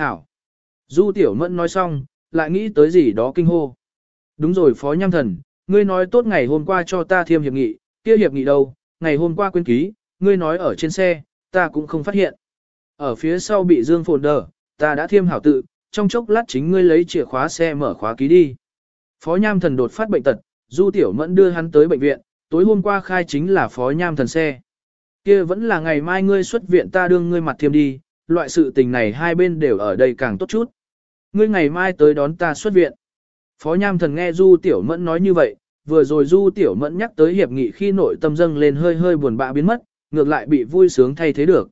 Hảo. Du Tiểu Mẫn nói xong, lại nghĩ tới gì đó kinh hô. Đúng rồi Phó Nham Thần, ngươi nói tốt ngày hôm qua cho ta thiêm hiệp nghị, kia hiệp nghị đâu, ngày hôm qua quên ký, ngươi nói ở trên xe, ta cũng không phát hiện. Ở phía sau bị Dương phồn đờ, ta đã thiêm hảo tự, trong chốc lát chính ngươi lấy chìa khóa xe mở khóa ký đi. Phó Nham Thần đột phát bệnh tật, Du Tiểu Mẫn đưa hắn tới bệnh viện, tối hôm qua khai chính là Phó Nham Thần xe. Kia vẫn là ngày mai ngươi xuất viện ta đương ngươi mặt thiêm đi, loại sự tình này hai bên đều ở đây càng tốt chút. Ngươi ngày mai tới đón ta xuất viện. Phó Nham Thần nghe Du Tiểu Mẫn nói như vậy, vừa rồi Du Tiểu Mẫn nhắc tới hiệp nghị khi nội tâm dâng lên hơi hơi buồn bã biến mất, ngược lại bị vui sướng thay thế được.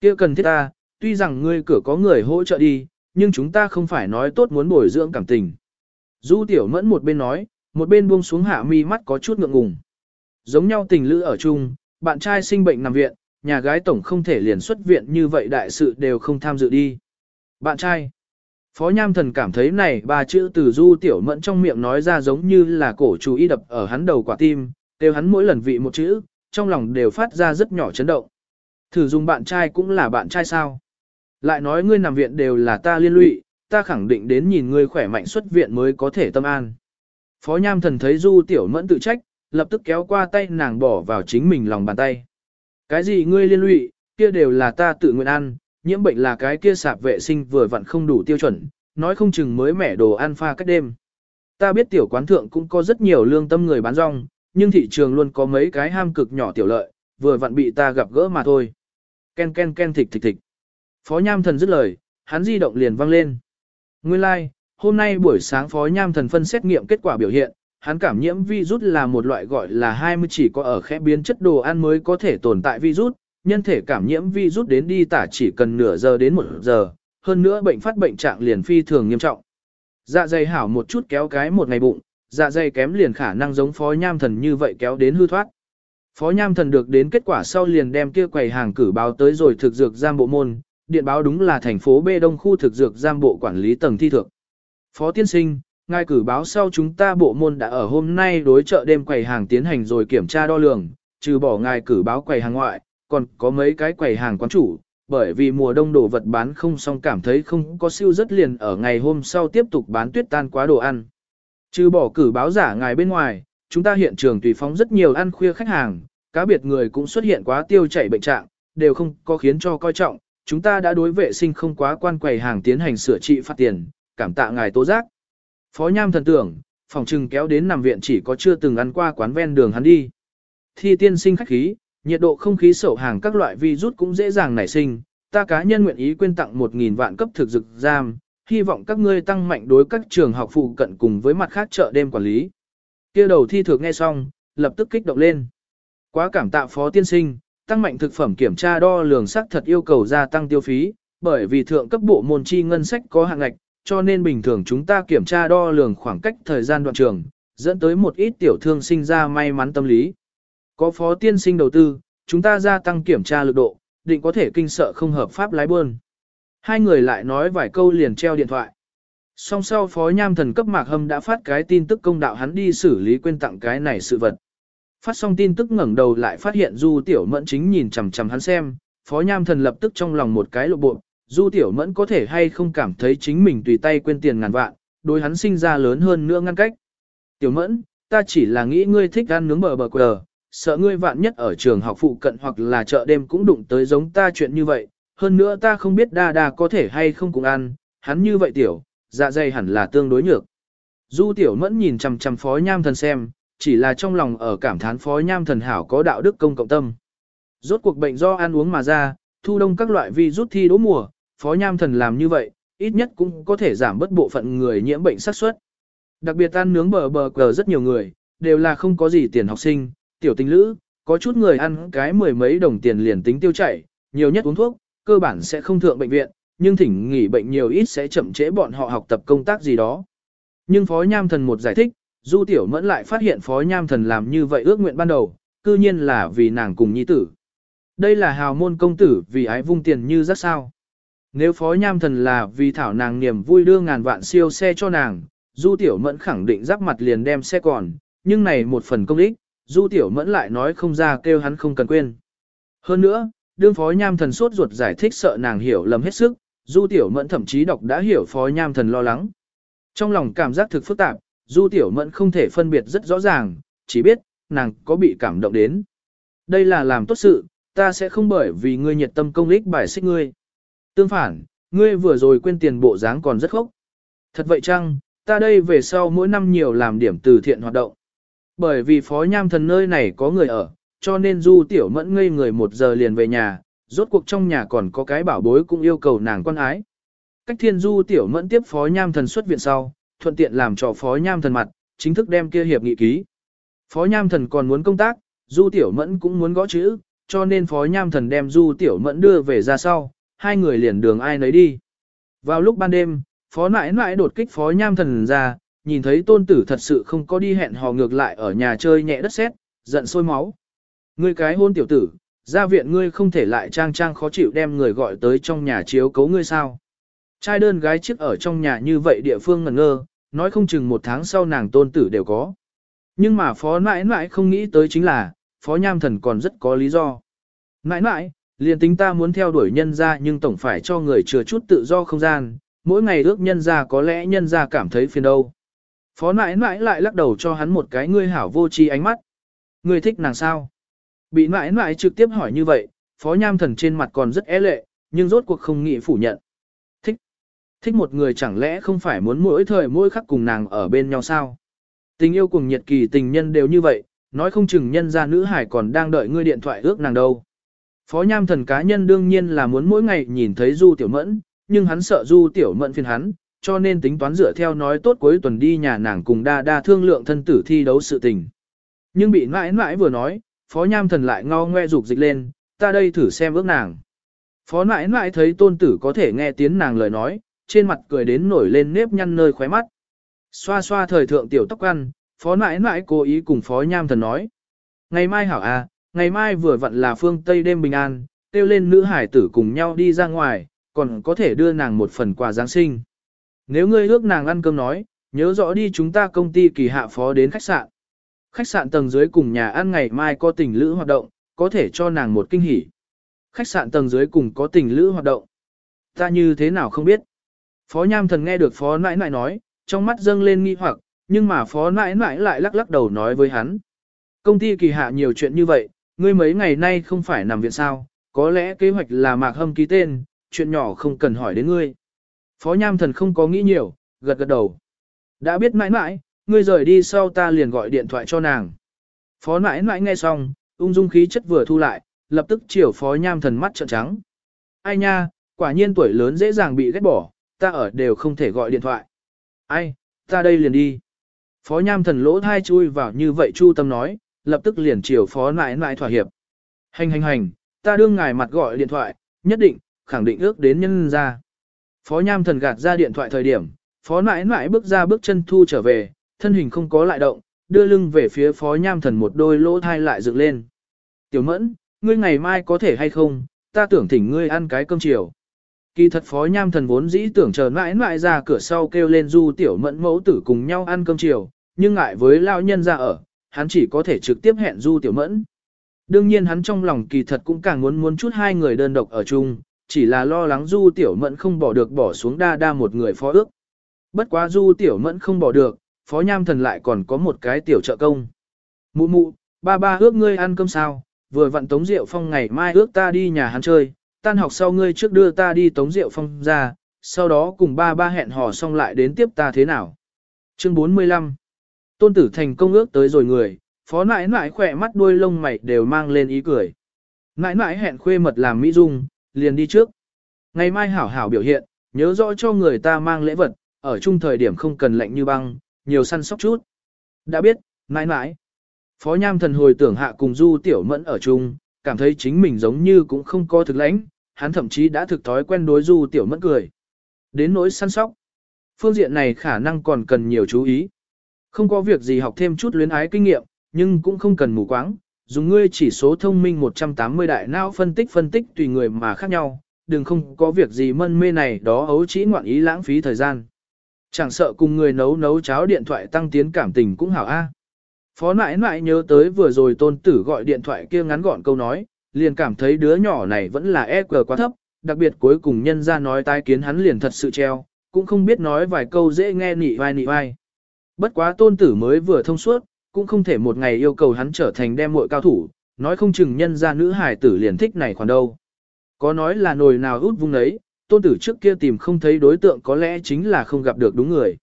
Kia cần thiết ta, tuy rằng ngươi cửa có người hỗ trợ đi, nhưng chúng ta không phải nói tốt muốn bồi dưỡng cảm tình. Du Tiểu Mẫn một bên nói, một bên buông xuống hạ mi mắt có chút ngượng ngùng. Giống nhau tình lữ ở chung, bạn trai sinh bệnh nằm viện, nhà gái tổng không thể liền xuất viện như vậy đại sự đều không tham dự đi. Bạn trai. Phó Nham Thần cảm thấy này ba chữ từ Du Tiểu Mẫn trong miệng nói ra giống như là cổ chú y đập ở hắn đầu quả tim, đều hắn mỗi lần vị một chữ, trong lòng đều phát ra rất nhỏ chấn động. Thử dùng bạn trai cũng là bạn trai sao? Lại nói ngươi nằm viện đều là ta liên lụy, ta khẳng định đến nhìn ngươi khỏe mạnh xuất viện mới có thể tâm an. Phó Nham Thần thấy Du Tiểu Mẫn tự trách, lập tức kéo qua tay nàng bỏ vào chính mình lòng bàn tay. Cái gì ngươi liên lụy, kia đều là ta tự nguyện ăn, nhiễm bệnh là cái kia sạp vệ sinh vừa vặn không đủ tiêu chuẩn, nói không chừng mới mẻ đồ ăn pha cách đêm. Ta biết tiểu quán thượng cũng có rất nhiều lương tâm người bán rong, nhưng thị trường luôn có mấy cái ham cực nhỏ tiểu lợi, vừa vặn bị ta gặp gỡ mà thôi. Ken ken ken thịch thịch thịch. Phó Nham Thần dứt lời, hắn di động liền vang lên. Nguyên lai, like, hôm nay buổi sáng Phó Nham Thần phân xét nghiệm kết quả biểu hiện, hắn cảm nhiễm virus là một loại gọi là 20 chỉ có ở khẽ biến chất đồ ăn mới có thể tồn tại virus, nhân thể cảm nhiễm virus đến đi tả chỉ cần nửa giờ đến một giờ, hơn nữa bệnh phát bệnh trạng liền phi thường nghiêm trọng. Dạ dày hảo một chút kéo cái một ngày bụng, dạ dày kém liền khả năng giống phó nham thần như vậy kéo đến hư thoát. Phó nham thần được đến kết quả sau liền đem kia quầy hàng cử báo tới rồi thực dược giam bộ môn, điện báo đúng là thành phố B Đông khu thực dược giam bộ quản lý tầng thi thượng. Phó tiên sinh, ngài cử báo sau chúng ta bộ môn đã ở hôm nay đối chợ đêm quầy hàng tiến hành rồi kiểm tra đo lường, trừ bỏ ngài cử báo quầy hàng ngoại, còn có mấy cái quầy hàng quán chủ, bởi vì mùa đông đồ vật bán không xong cảm thấy không có siêu rất liền ở ngày hôm sau tiếp tục bán tuyết tan quá đồ ăn. Trừ bỏ cử báo giả ngài bên ngoài, chúng ta hiện trường tùy phóng rất nhiều ăn khuya khách hàng, cá biệt người cũng xuất hiện quá tiêu chảy bệnh trạng, đều không có khiến cho coi trọng, chúng ta đã đối vệ sinh không quá quan quầy hàng tiến hành sửa trị phạt tiền, cảm tạ ngài tố giác. Phó Nham thần tưởng, phòng trừng kéo đến nằm viện chỉ có chưa từng ăn qua quán ven đường hắn đi. Thi tiên sinh khách khí, nhiệt độ không khí sậu hàng các loại virus cũng dễ dàng nảy sinh, ta cá nhân nguyện ý quyên tặng 1.000 vạn cấp thực dực giam, hy vọng các ngươi tăng mạnh đối các trường học phụ cận cùng với mặt khác chợ đêm quản lý. kia đầu thi thược nghe xong, lập tức kích động lên. Quá cảm tạ phó tiên sinh, tăng mạnh thực phẩm kiểm tra đo lường sắc thật yêu cầu gia tăng tiêu phí, bởi vì thượng cấp bộ môn chi ngân sách có hạng ngạch, cho nên bình thường chúng ta kiểm tra đo lường khoảng cách thời gian đoạn trường, dẫn tới một ít tiểu thương sinh ra may mắn tâm lý. Có phó tiên sinh đầu tư, chúng ta gia tăng kiểm tra lực độ, định có thể kinh sợ không hợp pháp lái buôn. Hai người lại nói vài câu liền treo điện thoại. Song sau phó nham thần cấp mạc hâm đã phát cái tin tức công đạo hắn đi xử lý quên tặng cái này sự vật. Phát xong tin tức ngẩng đầu lại phát hiện du tiểu mẫn chính nhìn chằm chằm hắn xem, phó nham thần lập tức trong lòng một cái lộ bộ, du tiểu mẫn có thể hay không cảm thấy chính mình tùy tay quên tiền ngàn vạn, đối hắn sinh ra lớn hơn nữa ngăn cách. Tiểu mẫn, ta chỉ là nghĩ ngươi thích ăn nướng bờ bờ quờ, sợ ngươi vạn nhất ở trường học phụ cận hoặc là chợ đêm cũng đụng tới giống ta chuyện như vậy, hơn nữa ta không biết đa đa có thể hay không cùng ăn, hắn như vậy tiểu, dạ dày hẳn là tương đối nhược. Du tiểu mẫn nhìn chằm chằm phó nham thần xem, chỉ là trong lòng ở cảm thán phó nham thần hảo có đạo đức công cộng tâm. Rốt cuộc bệnh do ăn uống mà ra, thu đông các loại vi rút thi đỗ mùa, phó nham thần làm như vậy, ít nhất cũng có thể giảm bớt bộ phận người nhiễm bệnh xác suất. Đặc biệt ăn nướng bờ bờ cờ rất nhiều người, đều là không có gì tiền học sinh, tiểu tình lữ, có chút người ăn cái mười mấy đồng tiền liền tính tiêu chảy, nhiều nhất uống thuốc, cơ bản sẽ không thượng bệnh viện, nhưng thỉnh nghỉ bệnh nhiều ít sẽ chậm trễ bọn họ học tập công tác gì đó. Nhưng Phó Nham Thần một giải thích, Du Tiểu Mẫn lại phát hiện Phó Nham Thần làm như vậy ước nguyện ban đầu, cư nhiên là vì nàng cùng nhi tử. Đây là hào môn công tử vì ái vung tiền như rất sao. Nếu Phó Nham Thần là vì thảo nàng niềm vui đưa ngàn vạn siêu xe cho nàng, Du Tiểu Mẫn khẳng định giáp mặt liền đem xe còn, nhưng này một phần công ích, Du Tiểu Mẫn lại nói không ra kêu hắn không cần quên. Hơn nữa, đương phó nham thần sốt ruột giải thích sợ nàng hiểu lầm hết sức, Du Tiểu Mẫn thậm chí đọc đã hiểu Phó Nham Thần lo lắng. Trong lòng cảm giác thực phức tạp, Du Tiểu Mẫn không thể phân biệt rất rõ ràng, chỉ biết, nàng có bị cảm động đến. Đây là làm tốt sự, ta sẽ không bởi vì ngươi nhiệt tâm công ích bài xích ngươi. Tương phản, ngươi vừa rồi quên tiền bộ dáng còn rất khốc. Thật vậy chăng, ta đây về sau mỗi năm nhiều làm điểm từ thiện hoạt động. Bởi vì phó nham thần nơi này có người ở, cho nên du tiểu mẫn ngây người một giờ liền về nhà, rốt cuộc trong nhà còn có cái bảo bối cũng yêu cầu nàng quan ái. Cách thiên du tiểu mẫn tiếp phó nham thần xuất viện sau, thuận tiện làm cho phó nham thần mặt, chính thức đem kia hiệp nghị ký. Phó nham thần còn muốn công tác, du tiểu mẫn cũng muốn gõ chữ, cho nên phó nham thần đem du tiểu mẫn đưa về ra sau, hai người liền đường ai nấy đi. Vào lúc ban đêm, phó nãi nãi đột kích phó nham thần ra, nhìn thấy tôn tử thật sự không có đi hẹn hò ngược lại ở nhà chơi nhẹ đất sét, giận sôi máu. Ngươi cái hôn tiểu tử, ra viện ngươi không thể lại trang trang khó chịu đem người gọi tới trong nhà chiếu cấu ngươi sao. Trai đơn gái chiếc ở trong nhà như vậy địa phương ngẩn ngơ, nói không chừng một tháng sau nàng tôn tử đều có. Nhưng mà phó nãi nãi không nghĩ tới chính là, phó nham thần còn rất có lý do. Nãi nãi, liền tính ta muốn theo đuổi nhân ra nhưng tổng phải cho người chừa chút tự do không gian, mỗi ngày ước nhân ra có lẽ nhân ra cảm thấy phiền đâu. Phó nãi nãi lại lắc đầu cho hắn một cái ngươi hảo vô tri ánh mắt. Ngươi thích nàng sao? Bị nãi nãi trực tiếp hỏi như vậy, phó nham thần trên mặt còn rất é lệ, nhưng rốt cuộc không nghĩ phủ nhận. Thích. Thích một người chẳng lẽ không phải muốn mỗi thời mỗi khắc cùng nàng ở bên nhau sao? Tình yêu cùng nhiệt kỳ tình nhân đều như vậy, nói không chừng nhân ra nữ hải còn đang đợi ngươi điện thoại ước nàng đâu. Phó nham thần cá nhân đương nhiên là muốn mỗi ngày nhìn thấy Du Tiểu Mẫn, nhưng hắn sợ Du Tiểu Mẫn phiền hắn, cho nên tính toán dựa theo nói tốt cuối tuần đi nhà nàng cùng đa đa thương lượng thân tử thi đấu sự tình. Nhưng bị mãi mãi vừa nói, Phó nham thần lại ngao ngoe dục dịch lên, ta đây thử xem ước nàng. Phó mãi mãi thấy tôn tử có thể nghe tiếng nàng lời nói, trên mặt cười đến nổi lên nếp nhăn nơi khóe mắt. Xoa xoa thời thượng tiểu tóc ăn, phó mãi mãi cố ý cùng phó nham thần nói. Ngày mai hảo à, ngày mai vừa vặn là phương Tây đêm bình an, kêu lên nữ hải tử cùng nhau đi ra ngoài, còn có thể đưa nàng một phần quà Giáng sinh. Nếu ngươi ước nàng ăn cơm nói, nhớ rõ đi chúng ta công ty kỳ hạ phó đến khách sạn. Khách sạn tầng dưới cùng nhà ăn ngày mai có tình lữ hoạt động, có thể cho nàng một kinh hỉ. Khách sạn tầng dưới cùng có tình lữ hoạt động. Ta như thế nào không biết. Phó Nham Thần nghe được Phó Nãi Nãi nói, trong mắt dâng lên nghi hoặc, nhưng mà Phó Nãi Nãi lại lắc lắc đầu nói với hắn. Công ty kỳ hạ nhiều chuyện như vậy, ngươi mấy ngày nay không phải nằm viện sao, có lẽ kế hoạch là mạc hâm ký tên, chuyện nhỏ không cần hỏi đến ngươi. Phó Nham Thần không có nghĩ nhiều, gật gật đầu. Đã biết mãi mãi, ngươi rời đi sau ta liền gọi điện thoại cho nàng. Phó mãi mãi nghe xong, ung dung khí chất vừa thu lại, lập tức chiều Phó Nham Thần mắt trợn trắng. Ai nha, quả nhiên tuổi lớn dễ dàng bị ghét bỏ, ta ở đều không thể gọi điện thoại. Ai, ta đây liền đi. Phó Nham Thần lỗ thai chui vào như vậy Chu Tâm nói, lập tức liền chiều phó nãi nãi thỏa hiệp. Hành hành hành, ta đương ngài mặt gọi điện thoại, nhất định, khẳng định ước đến nhân ra. Phó nham thần gạt ra điện thoại thời điểm, phó nãi nãi bước ra bước chân thu trở về, thân hình không có lại động, đưa lưng về phía phó nham thần một đôi lỗ thai lại dựng lên. Tiểu mẫn, ngươi ngày mai có thể hay không, ta tưởng thỉnh ngươi ăn cái cơm chiều. Kỳ thật phó nham thần vốn dĩ tưởng chờ mãi mãi ra cửa sau kêu lên du tiểu mẫn mẫu tử cùng nhau ăn cơm chiều, nhưng ngại với lao nhân ra ở, hắn chỉ có thể trực tiếp hẹn Du Tiểu Mẫn. Đương nhiên hắn trong lòng kỳ thật cũng càng muốn muốn chút hai người đơn độc ở chung, chỉ là lo lắng Du Tiểu Mẫn không bỏ được bỏ xuống đa đa một người phó ước. Bất quá Du Tiểu Mẫn không bỏ được, Phó Nham Thần lại còn có một cái tiểu trợ công. Mụ mụ, ba ba ước ngươi ăn cơm sao, vừa vặn Tống Diệu Phong ngày mai ước ta đi nhà hắn chơi, tan học sau ngươi trước đưa ta đi Tống Diệu Phong ra, sau đó cùng ba ba hẹn hò xong lại đến tiếp ta thế nào. Chương 45 Tôn tử thành công ước tới rồi người, phó nãi nãi khỏe mắt đuôi lông mày đều mang lên ý cười. Nãi nãi hẹn khuê mật làm mỹ dung, liền đi trước. Ngày mai hảo hảo biểu hiện, nhớ rõ cho người ta mang lễ vật, ở chung thời điểm không cần lạnh như băng, nhiều săn sóc chút. Đã biết, nãi nãi. Phó nham thần hồi tưởng hạ cùng du tiểu mẫn ở chung, cảm thấy chính mình giống như cũng không có thực lãnh, hắn thậm chí đã thực thói quen đối du tiểu mẫn cười. Đến nỗi săn sóc. Phương diện này khả năng còn cần nhiều chú ý. Không có việc gì học thêm chút luyến ái kinh nghiệm, nhưng cũng không cần mù quáng, dùng ngươi chỉ số thông minh 180 đại não phân tích phân tích tùy người mà khác nhau, đừng không có việc gì mân mê này đó ấu chỉ ngoạn ý lãng phí thời gian. Chẳng sợ cùng người nấu nấu cháo điện thoại tăng tiến cảm tình cũng hảo a. Phó nãi nãi nhớ tới vừa rồi tôn tử gọi điện thoại kia ngắn gọn câu nói, liền cảm thấy đứa nhỏ này vẫn là EQ quá thấp, đặc biệt cuối cùng nhân ra nói tái kiến hắn liền thật sự treo, cũng không biết nói vài câu dễ nghe nị vai nị vai. Bất quá tôn tử mới vừa thông suốt, cũng không thể một ngày yêu cầu hắn trở thành đem muội cao thủ, nói không chừng nhân ra nữ hải tử liền thích này khoản đâu. Có nói là nồi nào út vung đấy, tôn tử trước kia tìm không thấy đối tượng có lẽ chính là không gặp được đúng người.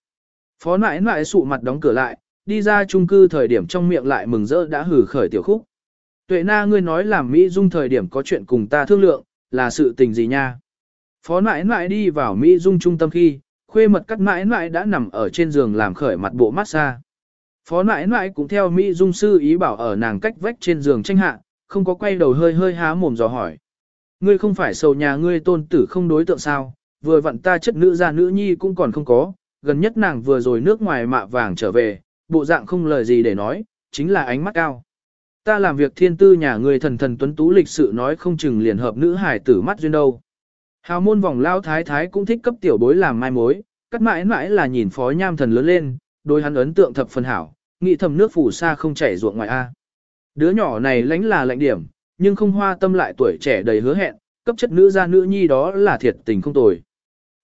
Phó nãi nãi sụ mặt đóng cửa lại, đi ra chung cư thời điểm trong miệng lại mừng rỡ đã hử khởi tiểu khúc. Tuệ na ngươi nói làm Mỹ Dung thời điểm có chuyện cùng ta thương lượng, là sự tình gì nha? Phó nãi nãi đi vào Mỹ Dung trung tâm khi, khuê mật cắt mãi nãi đã nằm ở trên giường làm khởi mặt bộ massage. Phó nãi nãi cũng theo Mỹ Dung sư ý bảo ở nàng cách vách trên giường tranh hạ, không có quay đầu hơi hơi há mồm dò hỏi. Ngươi không phải sầu nhà ngươi tôn tử không đối tượng sao, vừa vặn ta chất nữ ra nữ nhi cũng còn không có, gần nhất nàng vừa rồi nước ngoài mạ vàng trở về, bộ dạng không lời gì để nói, chính là ánh mắt cao. Ta làm việc thiên tư nhà ngươi thần thần tuấn tú lịch sự nói không chừng liền hợp nữ hải tử mắt duyên đâu. Hào môn vòng lao thái thái cũng thích cấp tiểu bối làm mai mối, cắt mãi mãi là nhìn phó nham thần lớn lên, đôi hắn ấn tượng thập phần hảo, nghĩ thầm nước phủ xa không chảy ruộng ngoài A. Đứa nhỏ này lãnh là lãnh điểm, nhưng không hoa tâm lại tuổi trẻ đầy hứa hẹn, cấp chất nữ gia nữ nhi đó là thiệt tình không tồi.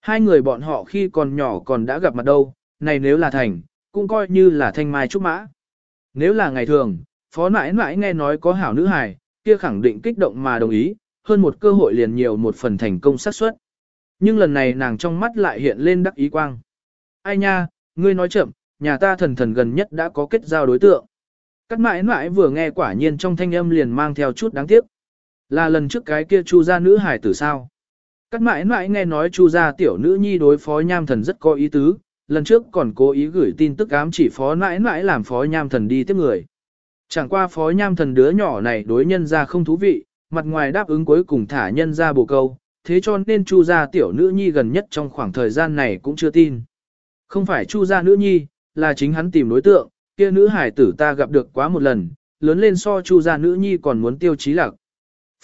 Hai người bọn họ khi còn nhỏ còn đã gặp mặt đâu, này nếu là thành, cũng coi như là thanh mai trúc mã. Nếu là ngày thường, phó mãi mãi nghe nói có hảo nữ hài, kia khẳng định kích động mà đồng ý, hơn một cơ hội liền nhiều một phần thành công xác suất. Nhưng lần này nàng trong mắt lại hiện lên đắc ý quang. Ai nha, ngươi nói chậm, nhà ta thần thần gần nhất đã có kết giao đối tượng. Cắt mãi mãi vừa nghe quả nhiên trong thanh âm liền mang theo chút đáng tiếc. Là lần trước cái kia chu gia nữ hải tử sao. Cắt mãi mãi nghe nói chu gia tiểu nữ nhi đối phó nham thần rất có ý tứ, lần trước còn cố ý gửi tin tức ám chỉ phó mãi mãi làm phó nham thần đi tiếp người. Chẳng qua phó nham thần đứa nhỏ này đối nhân ra không thú vị, mặt ngoài đáp ứng cuối cùng thả nhân ra bồ câu, thế cho nên chu gia tiểu nữ nhi gần nhất trong khoảng thời gian này cũng chưa tin. Không phải chu gia nữ nhi, là chính hắn tìm đối tượng, kia nữ hải tử ta gặp được quá một lần, lớn lên so chu gia nữ nhi còn muốn tiêu chí lạc.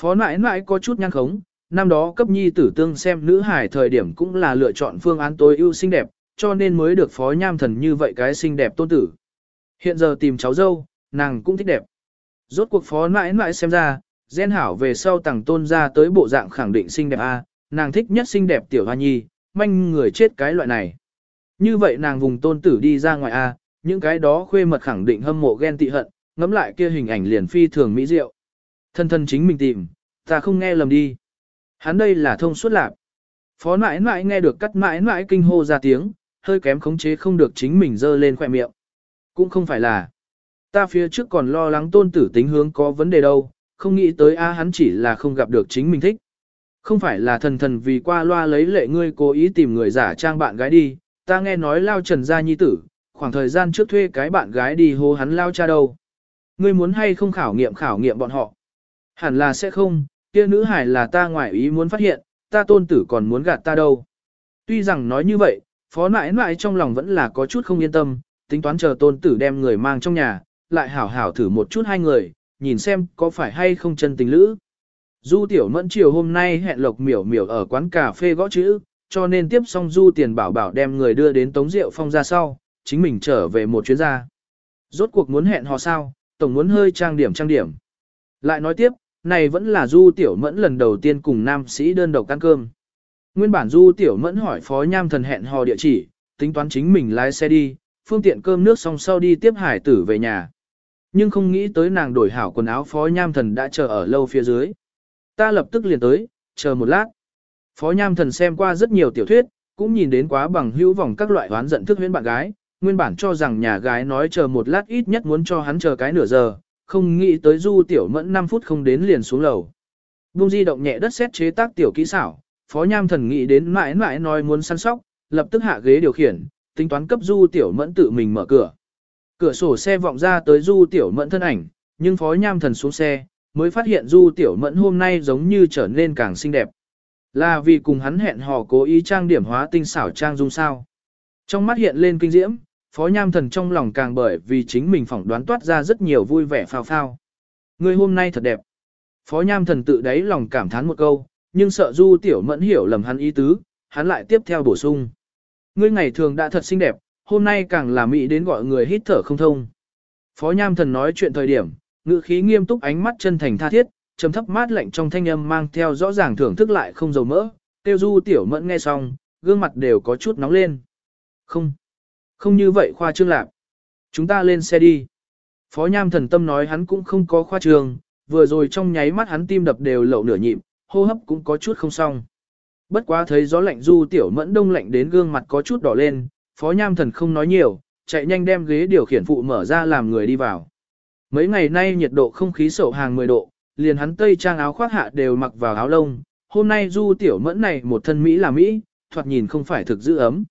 Phó nãi nãi có chút nhăn khống, năm đó cấp nhi tử tương xem nữ hải thời điểm cũng là lựa chọn phương án tối ưu xinh đẹp, cho nên mới được phó nham thần như vậy cái xinh đẹp tôn tử. Hiện giờ tìm cháu dâu, nàng cũng thích đẹp. Rốt cuộc phó nãi nãi xem ra, gen hảo về sau tàng tôn ra tới bộ dạng khẳng định xinh đẹp A, nàng thích nhất xinh đẹp tiểu hoa nhi, manh người chết cái loại này. Như vậy nàng vùng tôn tử đi ra ngoài A, những cái đó khuê mật khẳng định hâm mộ ghen tị hận, ngắm lại kia hình ảnh liền phi thường mỹ diệu. Thân thân chính mình tìm, ta không nghe lầm đi. Hắn đây là thông suốt lạc. Phó mãi mãi nghe được cắt mãi mãi kinh hô ra tiếng, hơi kém khống chế không được chính mình dơ lên khỏe miệng. Cũng không phải là. Ta phía trước còn lo lắng tôn tử tính hướng có vấn đề đâu, không nghĩ tới a hắn chỉ là không gặp được chính mình thích. Không phải là thần thần vì qua loa lấy lệ ngươi cố ý tìm người giả trang bạn gái đi, ta nghe nói lao trần gia nhi tử, khoảng thời gian trước thuê cái bạn gái đi hô hắn lao cha đâu. Ngươi muốn hay không khảo nghiệm khảo nghiệm bọn họ? Hẳn là sẽ không, kia nữ hải là ta ngoại ý muốn phát hiện, ta tôn tử còn muốn gạt ta đâu. Tuy rằng nói như vậy, phó nãi nãi trong lòng vẫn là có chút không yên tâm, tính toán chờ tôn tử đem người mang trong nhà, lại hảo hảo thử một chút hai người, nhìn xem có phải hay không chân tình lữ. Du tiểu mẫn chiều hôm nay hẹn lộc miểu miểu ở quán cà phê gõ chữ, cho nên tiếp xong du tiền bảo bảo đem người đưa đến tống rượu phong ra sau, chính mình trở về một chuyến ra. Rốt cuộc muốn hẹn hò sao, tổng muốn hơi trang điểm trang điểm. Lại nói tiếp, này vẫn là du tiểu mẫn lần đầu tiên cùng nam sĩ đơn độc ăn cơm. Nguyên bản du tiểu mẫn hỏi phó nham thần hẹn hò địa chỉ, tính toán chính mình lái xe đi, phương tiện cơm nước xong sau đi tiếp hải tử về nhà. Nhưng không nghĩ tới nàng đổi hảo quần áo phó nham thần đã chờ ở lâu phía dưới. Ta lập tức liền tới, chờ một lát. Phó nham thần xem qua rất nhiều tiểu thuyết, cũng nhìn đến quá bằng hữu vòng các loại hoán giận thức huyễn bạn gái, nguyên bản cho rằng nhà gái nói chờ một lát ít nhất muốn cho hắn chờ cái nửa giờ, không nghĩ tới du tiểu mẫn 5 phút không đến liền xuống lầu. Bung di động nhẹ đất xét chế tác tiểu kỹ xảo, phó nham thần nghĩ đến mãi mãi nói muốn săn sóc, lập tức hạ ghế điều khiển, tính toán cấp du tiểu mẫn tự mình mở cửa. Cửa sổ xe vọng ra tới du tiểu mẫn thân ảnh, nhưng phó nham thần xuống xe, mới phát hiện du tiểu mẫn hôm nay giống như trở nên càng xinh đẹp. Là vì cùng hắn hẹn hò cố ý trang điểm hóa tinh xảo trang dung sao. Trong mắt hiện lên kinh diễm, phó nham thần trong lòng càng bởi vì chính mình phỏng đoán toát ra rất nhiều vui vẻ phao phao. Người hôm nay thật đẹp. Phó nham thần tự đáy lòng cảm thán một câu, nhưng sợ du tiểu mẫn hiểu lầm hắn ý tứ, hắn lại tiếp theo bổ sung. Ngươi ngày thường đã thật xinh đẹp, hôm nay càng là mỹ đến gọi người hít thở không thông. Phó Nham Thần nói chuyện thời điểm, ngữ khí nghiêm túc ánh mắt chân thành tha thiết, trầm thấp mát lạnh trong thanh âm mang theo rõ ràng thưởng thức lại không dầu mỡ, tiêu du tiểu mẫn nghe xong, gương mặt đều có chút nóng lên. Không, không như vậy khoa trương lạc. Chúng ta lên xe đi. Phó Nham thần tâm nói hắn cũng không có khoa trương, vừa rồi trong nháy mắt hắn tim đập đều lậu nửa nhịp, hô hấp cũng có chút không xong. Bất quá thấy gió lạnh du tiểu mẫn đông lạnh đến gương mặt có chút đỏ lên, Phó Nham thần không nói nhiều, chạy nhanh đem ghế điều khiển phụ mở ra làm người đi vào. Mấy ngày nay nhiệt độ không khí sổ hàng 10 độ, liền hắn tây trang áo khoác hạ đều mặc vào áo lông, hôm nay du tiểu mẫn này một thân Mỹ là Mỹ, thoạt nhìn không phải thực giữ ấm.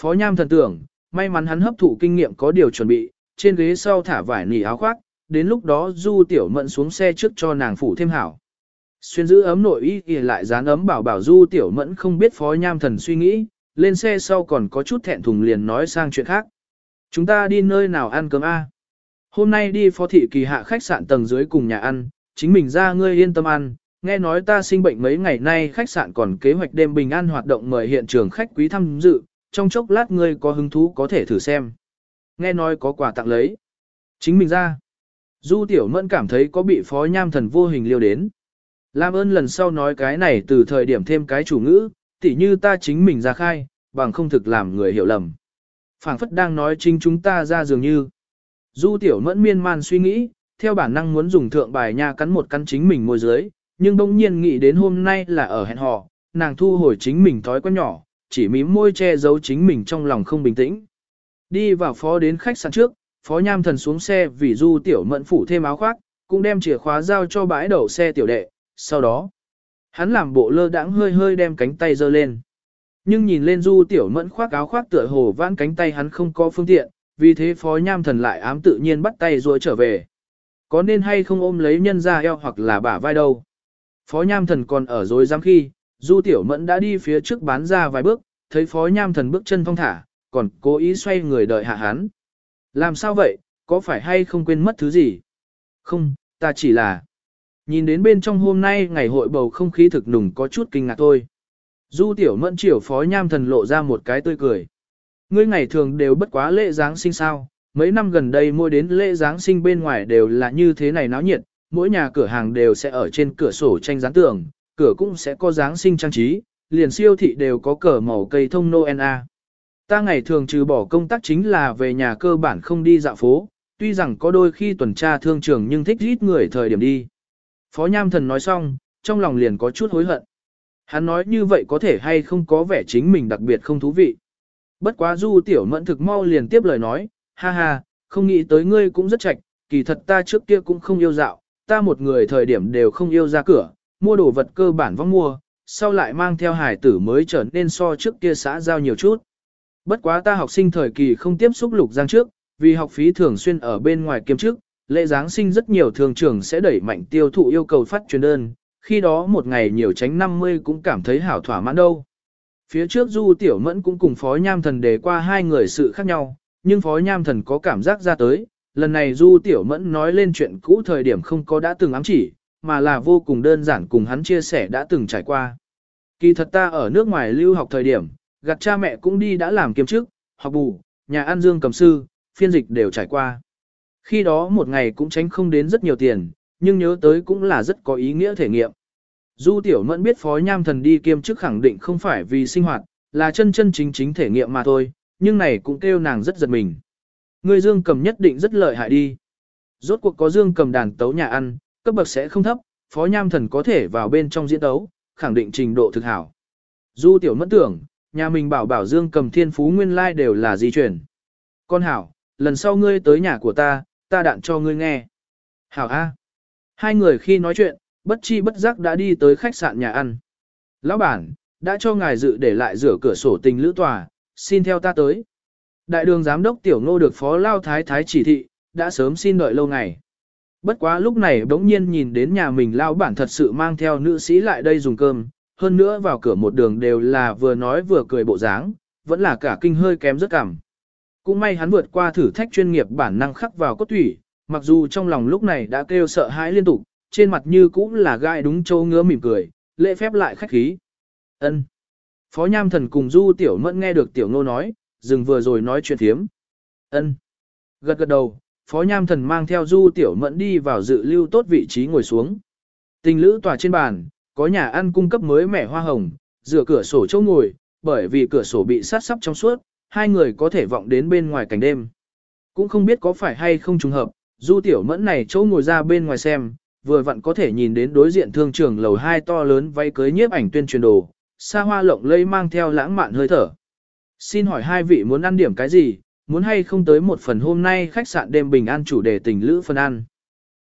Phó Nham thần tưởng, may mắn hắn hấp thụ kinh nghiệm có điều chuẩn bị, trên ghế sau thả vải nỉ áo khoác, đến lúc đó du tiểu mẫn xuống xe trước cho nàng phủ thêm hảo. Xuyên giữ ấm nội y thì lại dán ấm bảo bảo du tiểu mẫn không biết phó nham thần suy nghĩ, lên xe sau còn có chút thẹn thùng liền nói sang chuyện khác. Chúng ta đi nơi nào ăn cơm A. Hôm nay đi phó thị kỳ hạ khách sạn tầng dưới cùng nhà ăn, chính mình ra ngươi yên tâm ăn, nghe nói ta sinh bệnh mấy ngày nay khách sạn còn kế hoạch đêm bình an hoạt động mời hiện trường khách quý tham dự, trong chốc lát ngươi có hứng thú có thể thử xem. Nghe nói có quà tặng lấy. Chính mình ra. Du tiểu mẫn cảm thấy có bị phó nham thần vô hình liêu đến. Làm ơn lần sau nói cái này từ thời điểm thêm cái chủ ngữ, tỉ như ta chính mình ra khai, bằng không thực làm người hiểu lầm. phảng phất đang nói chính chúng ta ra dường như. Du tiểu mẫn miên man suy nghĩ, theo bản năng muốn dùng thượng bài nha cắn một cắn chính mình môi dưới, nhưng bỗng nhiên nghĩ đến hôm nay là ở hẹn hò, nàng thu hồi chính mình thói quen nhỏ, chỉ mím môi che giấu chính mình trong lòng không bình tĩnh. Đi vào phó đến khách sạn trước, phó nham thần xuống xe vì du tiểu mẫn phủ thêm áo khoác, cũng đem chìa khóa giao cho bãi đậu xe tiểu đệ, sau đó, hắn làm bộ lơ đãng hơi hơi đem cánh tay giơ lên. Nhưng nhìn lên du tiểu mẫn khoác áo khoác tựa hồ vãn cánh tay hắn không có phương tiện, vì thế phó nham thần lại ám tự nhiên bắt tay rồi trở về. Có nên hay không ôm lấy nhân ra eo hoặc là bả vai đâu. Phó nham thần còn ở dối giam khi, du tiểu mẫn đã đi phía trước bán ra vài bước, thấy phó nham thần bước chân thong thả, còn cố ý xoay người đợi hạ hắn. Làm sao vậy, có phải hay không quên mất thứ gì? Không, ta chỉ là... Nhìn đến bên trong hôm nay ngày hội bầu không khí thực nùng có chút kinh ngạc thôi. Du tiểu mẫn triều phó nham thần lộ ra một cái tươi cười. Ngươi ngày thường đều bất quá lễ Giáng sinh sao, mấy năm gần đây mua đến lễ Giáng sinh bên ngoài đều là như thế này náo nhiệt, mỗi nhà cửa hàng đều sẽ ở trên cửa sổ tranh dán tường, cửa cũng sẽ có Giáng sinh trang trí, liền siêu thị đều có cờ màu cây thông Noel A. Ta ngày thường trừ bỏ công tác chính là về nhà cơ bản không đi dạo phố, tuy rằng có đôi khi tuần tra thương trường nhưng thích ít người thời điểm đi. Phó Nham Thần nói xong, trong lòng liền có chút hối hận. Hắn nói như vậy có thể hay không có vẻ chính mình đặc biệt không thú vị. Bất quá du tiểu mẫn thực mau liền tiếp lời nói, ha ha, không nghĩ tới ngươi cũng rất chạch, kỳ thật ta trước kia cũng không yêu dạo, ta một người thời điểm đều không yêu ra cửa, mua đồ vật cơ bản vong mua, sau lại mang theo hải tử mới trở nên so trước kia xã giao nhiều chút. Bất quá ta học sinh thời kỳ không tiếp xúc lục giang trước, vì học phí thường xuyên ở bên ngoài kiêm trước, lễ Giáng sinh rất nhiều thường trường sẽ đẩy mạnh tiêu thụ yêu cầu phát truyền đơn, khi đó một ngày nhiều tránh 50 cũng cảm thấy hảo thỏa mãn đâu. Phía trước Du Tiểu Mẫn cũng cùng Phó Nham Thần đề qua hai người sự khác nhau, nhưng Phó Nham Thần có cảm giác ra tới, lần này Du Tiểu Mẫn nói lên chuyện cũ thời điểm không có đã từng ám chỉ, mà là vô cùng đơn giản cùng hắn chia sẻ đã từng trải qua. Kỳ thật ta ở nước ngoài lưu học thời điểm, gặt cha mẹ cũng đi đã làm kiêm chức, học bù, nhà ăn dương cầm sư, phiên dịch đều trải qua. Khi đó một ngày cũng tránh không đến rất nhiều tiền, nhưng nhớ tới cũng là rất có ý nghĩa thể nghiệm. Du Tiểu Mẫn biết Phó Nham Thần đi kiêm chức khẳng định không phải vì sinh hoạt, là chân chân chính chính thể nghiệm mà thôi, nhưng này cũng kêu nàng rất giật mình. Người dương cầm nhất định rất lợi hại đi. Rốt cuộc có dương cầm đàn tấu nhà ăn, cấp bậc sẽ không thấp, Phó Nham Thần có thể vào bên trong diễn tấu, khẳng định trình độ thực hảo. Du Tiểu Mẫn tưởng, nhà mình bảo bảo dương cầm thiên phú nguyên lai đều là di chuyển. Con hảo, lần sau ngươi tới nhà của ta, ta đạn cho ngươi nghe. Hảo A. Hai người khi nói chuyện, bất chi bất giác đã đi tới khách sạn nhà ăn. Lão bản, đã cho ngài dự để lại rửa cửa sổ tình lữ tòa, xin theo ta tới. Đại đường giám đốc tiểu ngô được phó lao thái thái chỉ thị, đã sớm xin đợi lâu ngày. Bất quá lúc này bỗng nhiên nhìn đến nhà mình lao bản thật sự mang theo nữ sĩ lại đây dùng cơm, hơn nữa vào cửa một đường đều là vừa nói vừa cười bộ dáng, vẫn là cả kinh hơi kém rất cảm. Cũng may hắn vượt qua thử thách chuyên nghiệp bản năng khắc vào cốt thủy, mặc dù trong lòng lúc này đã kêu sợ hãi liên tục, trên mặt như cũng là gai đúng châu ngứa mỉm cười, lễ phép lại khách khí. Ân. Phó Nham Thần cùng Du Tiểu Mẫn nghe được Tiểu Ngô nói, dừng vừa rồi nói chuyện thiếm. Ân. Gật gật đầu, Phó Nham Thần mang theo Du Tiểu Mẫn đi vào dự lưu tốt vị trí ngồi xuống. Tình lữ tòa trên bàn, có nhà ăn cung cấp mới mẻ hoa hồng, rửa cửa sổ chỗ ngồi, bởi vì cửa sổ bị sát sắp trong suốt, hai người có thể vọng đến bên ngoài cảnh đêm. Cũng không biết có phải hay không trùng hợp, du tiểu mẫn này chỗ ngồi ra bên ngoài xem, vừa vặn có thể nhìn đến đối diện thương trường lầu hai to lớn váy cưới nhiếp ảnh tuyên truyền đồ, xa hoa lộng lây mang theo lãng mạn hơi thở. Xin hỏi hai vị muốn ăn điểm cái gì, muốn hay không tới một phần hôm nay khách sạn đêm bình an chủ đề tình lữ phần ăn.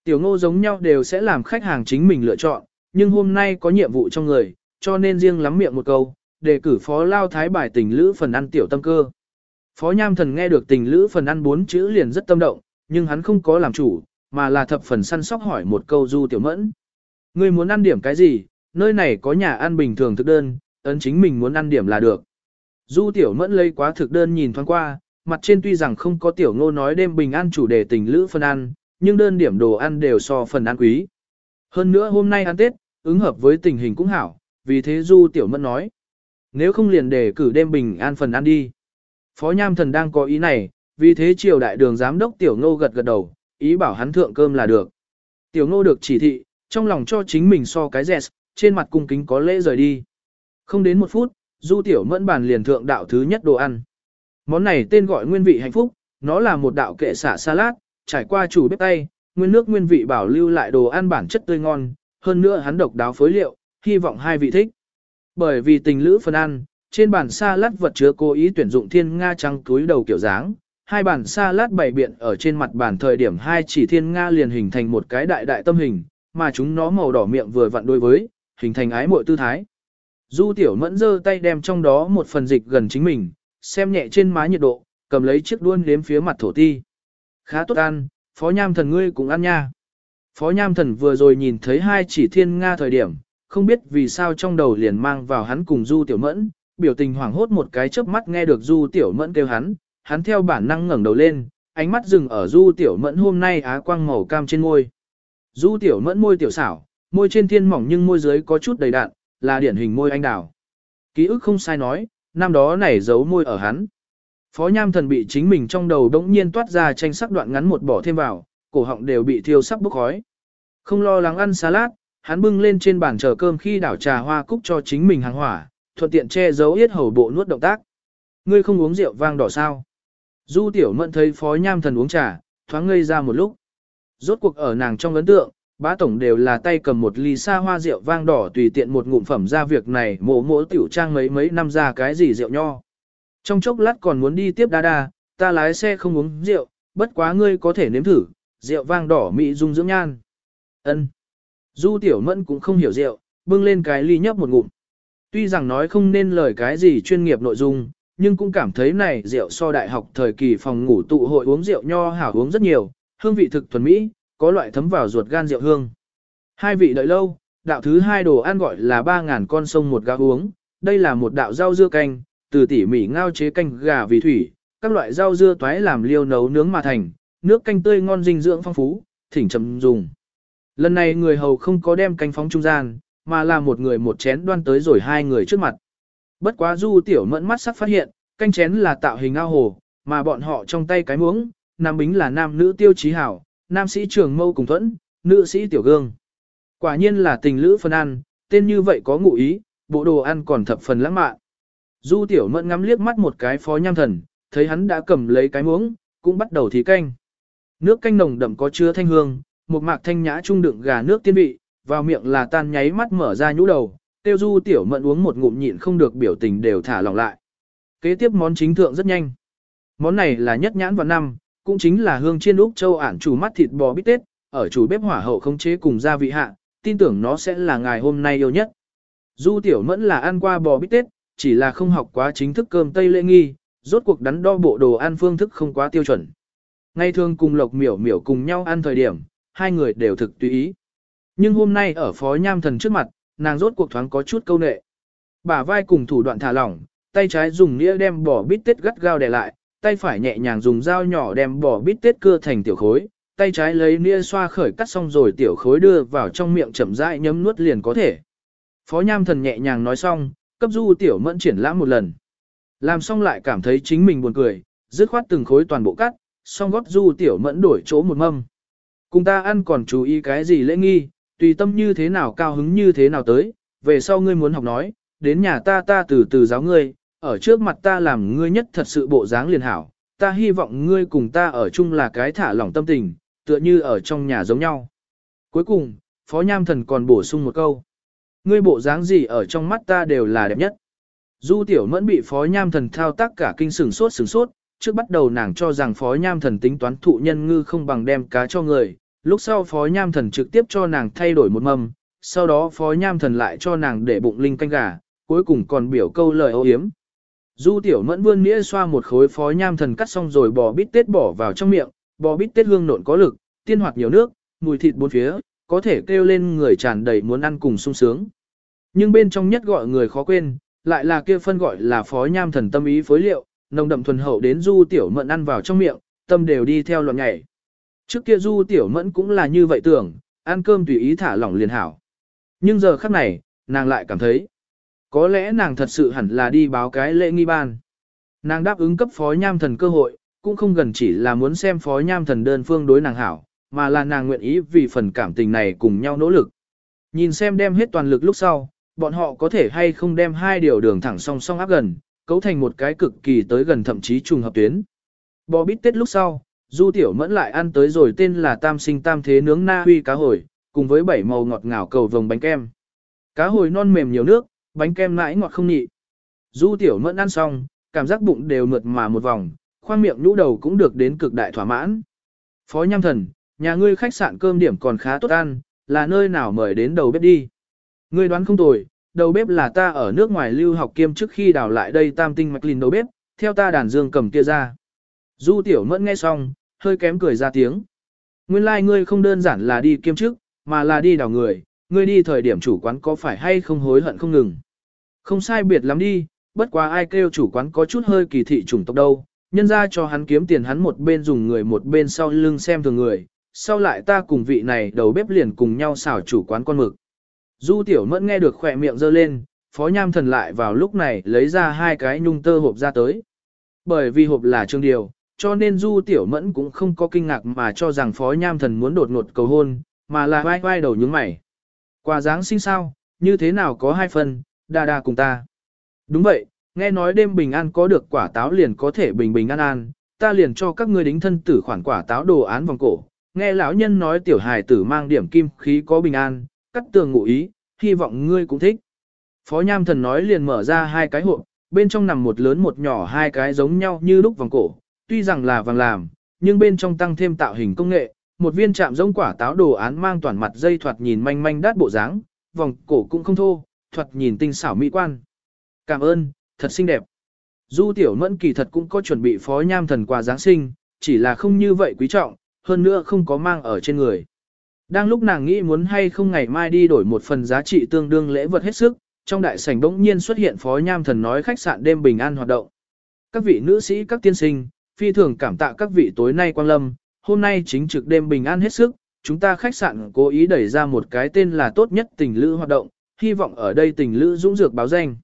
Tiểu ngô giống nhau đều sẽ làm khách hàng chính mình lựa chọn, nhưng hôm nay có nhiệm vụ trong người, cho nên riêng lắm miệng một câu, đề cử phó lao thái bài tình lữ phần ăn tiểu tâm cơ. Phó nham thần nghe được tình lữ phần ăn bốn chữ liền rất tâm động, nhưng hắn không có làm chủ, mà là thập phần săn sóc hỏi một câu du tiểu mẫn. Ngươi muốn ăn điểm cái gì, nơi này có nhà ăn bình thường thực đơn, ấn chính mình muốn ăn điểm là được. Du tiểu mẫn lấy quá thực đơn nhìn thoáng qua, mặt trên tuy rằng không có tiểu ngô nói đêm bình an chủ đề tình lữ phần ăn, nhưng đơn điểm đồ ăn đều so phần ăn quý. Hơn nữa hôm nay ăn Tết, ứng hợp với tình hình cũng hảo, vì thế du tiểu mẫn nói. Nếu không liền để cử đêm bình an phần ăn đi. Phó Nham Thần đang có ý này, vì thế triều đại đường giám đốc tiểu ngô gật gật đầu, ý bảo hắn thượng cơm là được. Tiểu ngô được chỉ thị, trong lòng cho chính mình so cái dẹt, trên mặt cung kính có lễ rời đi. Không đến một phút, du tiểu mẫn bàn liền thượng đạo thứ nhất đồ ăn. Món này tên gọi nguyên vị hạnh phúc, nó là một đạo kệ xả salad, trải qua chủ bếp tay, nguyên nước nguyên vị bảo lưu lại đồ ăn bản chất tươi ngon, hơn nữa hắn độc đáo phối liệu, hy vọng hai vị thích. Bởi vì tình lữ phần ăn, trên bàn sa lát vật chứa cố ý tuyển dụng thiên nga trắng túi đầu kiểu dáng, hai bàn lát bày biện ở trên mặt bàn thời điểm hai chỉ thiên nga liền hình thành một cái đại đại tâm hình, mà chúng nó màu đỏ miệng vừa vặn đôi với, hình thành ái muội tư thái. Du tiểu mẫn giơ tay đem trong đó một phần dịch gần chính mình, xem nhẹ trên má nhiệt độ, cầm lấy chiếc đuôn đếm phía mặt thổ ti. Khá tốt ăn, phó nham thần ngươi cũng ăn nha. Phó nham thần vừa rồi nhìn thấy hai chỉ thiên nga thời điểm, không biết vì sao trong đầu liền mang vào hắn cùng du tiểu mẫn, biểu tình hoảng hốt một cái chớp mắt nghe được du tiểu mẫn kêu hắn, hắn theo bản năng ngẩng đầu lên, ánh mắt dừng ở du tiểu mẫn hôm nay á quang màu cam trên môi. Du tiểu mẫn môi tiểu xảo, môi trên thiên mỏng nhưng môi dưới có chút đầy đạn, là điển hình môi anh đào. Ký ức không sai nói, năm đó này giấu môi ở hắn. Phó Nham Thần bị chính mình trong đầu đống nhiên toát ra tranh sắc đoạn ngắn một bỏ thêm vào, cổ họng đều bị thiêu sắc bốc khói. Không lo lắng ăn salad, hắn bưng lên trên bàn chờ cơm khi đảo trà hoa cúc cho chính mình hàng hỏa, thuận tiện che giấu yết hầu bộ nuốt động tác. Ngươi không uống rượu vang đỏ sao? Du Tiểu Mẫn thấy Phó Nham Thần uống trà, thoáng ngây ra một lúc. Rốt cuộc ở nàng trong ấn tượng, bá tổng đều là tay cầm một ly xa hoa rượu vang đỏ tùy tiện một ngụm phẩm ra việc này mổ mổ tiểu trang mấy mấy năm ra cái gì rượu nho. Trong chốc lát còn muốn đi tiếp đa đa, ta lái xe không uống rượu, bất quá ngươi có thể nếm thử, rượu vang đỏ mỹ dung dưỡng nhan. Ân. Du tiểu mẫn cũng không hiểu rượu, bưng lên cái ly nhấp một ngụm. Tuy rằng nói không nên lời cái gì chuyên nghiệp nội dung, nhưng cũng cảm thấy này rượu so đại học thời kỳ phòng ngủ tụ hội uống rượu nho hảo uống rất nhiều, hương vị thực thuần mỹ, có loại thấm vào ruột gan rượu hương. Hai vị đợi lâu, đạo thứ hai đồ ăn gọi là 3.000 con sông một gà uống, đây là một đạo rau dưa canh, từ tỉ mỉ ngao chế canh gà vì thủy, các loại rau dưa toái làm liêu nấu nướng mà thành, nước canh tươi ngon dinh dưỡng phong phú, thỉnh chấm dùng. Lần này người hầu không có đem canh phóng trung gian, mà là một người một chén đoan tới rồi hai người trước mặt. Bất quá du tiểu mẫn mắt sắc phát hiện, canh chén là tạo hình ao hồ, mà bọn họ trong tay cái muỗng, nam bính là nam nữ tiêu chí hảo, nam sĩ trường mâu cùng thuẫn, nữ sĩ tiểu gương. Quả nhiên là tình lữ phân ăn, tên như vậy có ngụ ý, bộ đồ ăn còn thập phần lãng mạn. Du tiểu mẫn ngắm liếc mắt một cái phó nham thần, thấy hắn đã cầm lấy cái muỗng, cũng bắt đầu thí canh. Nước canh nồng đậm có chứa thanh hương, một mạc thanh nhã trung đựng gà nước tiên vị, vào miệng là tan nháy mắt mở ra nhũ đầu, tiêu du tiểu mẫn uống một ngụm nhịn không được biểu tình đều thả lỏng lại. Kế tiếp món chính thượng rất nhanh. Món này là nhất nhãn vào năm, cũng chính là hương chiên Úc Châu ản chủ mắt thịt bò bít tết, ở chủ bếp hỏa hậu không chế cùng gia vị hạ, tin tưởng nó sẽ là ngày hôm nay yêu nhất. Du tiểu mẫn là ăn qua bò bít tết, chỉ là không học quá chính thức cơm tây lễ nghi, rốt cuộc đắn đo bộ đồ ăn phương thức không quá tiêu chuẩn. Ngay thường cùng lộc miểu miểu cùng nhau ăn thời điểm, hai người đều thực tùy ý. Nhưng hôm nay ở phó nham thần trước mặt, nàng rốt cuộc thoáng có chút câu nệ. Bả vai cùng thủ đoạn thả lỏng, tay trái dùng nĩa đem bỏ bít tết gắt gao đè lại, tay phải nhẹ nhàng dùng dao nhỏ đem bỏ bít tết cưa thành tiểu khối, tay trái lấy nĩa xoa khởi cắt xong rồi tiểu khối đưa vào trong miệng chậm rãi nhấm nuốt liền có thể. Phó Nham Thần nhẹ nhàng nói xong, cấp du tiểu mẫn triển lãm một lần. Làm xong lại cảm thấy chính mình buồn cười, dứt khoát từng khối toàn bộ cắt, xong góp du tiểu mẫn đổi chỗ một mâm. Cùng ta ăn còn chú ý cái gì lễ nghi, Tùy tâm như thế nào cao hứng như thế nào tới, về sau ngươi muốn học nói, đến nhà ta ta từ từ giáo ngươi, ở trước mặt ta làm ngươi nhất thật sự bộ dáng liền hảo, ta hy vọng ngươi cùng ta ở chung là cái thả lỏng tâm tình, tựa như ở trong nhà giống nhau. Cuối cùng, Phó Nham Thần còn bổ sung một câu. Ngươi bộ dáng gì ở trong mắt ta đều là đẹp nhất. Du Tiểu Mẫn bị Phó Nham Thần thao tác cả kinh sửng sốt sửng sốt, trước bắt đầu nàng cho rằng Phó Nham Thần tính toán thụ nhân ngư không bằng đem cá cho người, lúc sau Phó Nham Thần trực tiếp cho nàng thay đổi một mâm, sau đó Phó Nham Thần lại cho nàng để bụng linh canh gà, cuối cùng còn biểu câu lời ô hiếm. Du Tiểu Mẫn vươn nghĩa xoa một khối Phó Nham Thần cắt xong rồi bò bít tết bỏ vào trong miệng, bò bít tết hương nộn có lực, tiên hoạt nhiều nước, mùi thịt bốn phía, có thể kêu lên người tràn đầy muốn ăn cùng sung sướng. Nhưng bên trong nhất gọi người khó quên, lại là kia phân gọi là phó nham thần tâm ý phối liệu, nồng đậm thuần hậu đến du tiểu mẫn ăn vào trong miệng, tâm đều đi theo loạn nhảy. Trước kia du tiểu mẫn cũng là như vậy tưởng, ăn cơm tùy ý thả lỏng liền hảo. Nhưng giờ khắc này, nàng lại cảm thấy, có lẽ nàng thật sự hẳn là đi báo cái lễ nghi ban. Nàng đáp ứng cấp phó nham thần cơ hội, cũng không gần chỉ là muốn xem phó nham thần đơn phương đối nàng hảo, mà là nàng nguyện ý vì phần cảm tình này cùng nhau nỗ lực. Nhìn xem đem hết toàn lực lúc sau, bọn họ có thể hay không đem hai điều đường thẳng song song áp gần, cấu thành một cái cực kỳ tới gần thậm chí trùng hợp tuyến. Bò bít tết lúc sau, Du Tiểu Mẫn lại ăn tới rồi tên là Tam Sinh Tam Thế nướng na huy cá hồi, cùng với bảy màu ngọt ngào cầu vồng bánh kem. Cá hồi non mềm nhiều nước, bánh kem nãi ngọt không nhị. Du Tiểu Mẫn ăn xong, cảm giác bụng đều mượt mà một vòng, khoang miệng nhũ đầu cũng được đến cực đại thỏa mãn. Phó Nham Thần, nhà ngươi khách sạn cơm điểm còn khá tốt ăn, là nơi nào mời đến đầu bếp đi. Ngươi đoán không tồi, đầu bếp là ta ở nước ngoài lưu học kiêm trước khi đào lại đây tam tinh mạch lìn đầu bếp, theo ta đàn dương cầm kia ra. Du tiểu mẫn nghe xong, hơi kém cười ra tiếng. Nguyên lai like ngươi không đơn giản là đi kiêm chức, mà là đi đào người, ngươi đi thời điểm chủ quán có phải hay không hối hận không ngừng. Không sai biệt lắm đi, bất quá ai kêu chủ quán có chút hơi kỳ thị chủng tộc đâu, nhân ra cho hắn kiếm tiền hắn một bên dùng người một bên sau lưng xem thường người, sau lại ta cùng vị này đầu bếp liền cùng nhau xảo chủ quán con mực. Du tiểu mẫn nghe được khỏe miệng giơ lên, phó nham thần lại vào lúc này lấy ra hai cái nhung tơ hộp ra tới. Bởi vì hộp là trương điều, cho nên du tiểu mẫn cũng không có kinh ngạc mà cho rằng phó nham thần muốn đột ngột cầu hôn, mà là vai vai đầu nhướng mày. Quà dáng sinh sao, như thế nào có hai phần, đa đa cùng ta. Đúng vậy, nghe nói đêm bình an có được quả táo liền có thể bình bình an an, ta liền cho các ngươi đính thân tử khoản quả táo đồ án vòng cổ. Nghe lão nhân nói tiểu hài tử mang điểm kim khí có bình an, cắt tường ngụ ý, hy vọng ngươi cũng thích. Phó Nham Thần nói liền mở ra hai cái hộp, bên trong nằm một lớn một nhỏ hai cái giống nhau như lúc vòng cổ, tuy rằng là vàng làm, nhưng bên trong tăng thêm tạo hình công nghệ, một viên chạm giống quả táo đồ án mang toàn mặt dây thoạt nhìn manh manh đát bộ dáng, vòng cổ cũng không thô, thoạt nhìn tinh xảo mỹ quan. Cảm ơn, thật xinh đẹp. Du Tiểu Mẫn kỳ thật cũng có chuẩn bị Phó Nham Thần quà Giáng sinh, chỉ là không như vậy quý trọng, hơn nữa không có mang ở trên người. Đang lúc nàng nghĩ muốn hay không ngày mai đi đổi một phần giá trị tương đương lễ vật hết sức, trong đại sảnh bỗng nhiên xuất hiện phó nham thần nói khách sạn đêm bình an hoạt động. Các vị nữ sĩ các tiên sinh, phi thường cảm tạ các vị tối nay quang lâm, hôm nay chính trực đêm bình an hết sức, chúng ta khách sạn cố ý đẩy ra một cái tên là tốt nhất tình lữ hoạt động, hy vọng ở đây tình lữ dũng dược báo danh.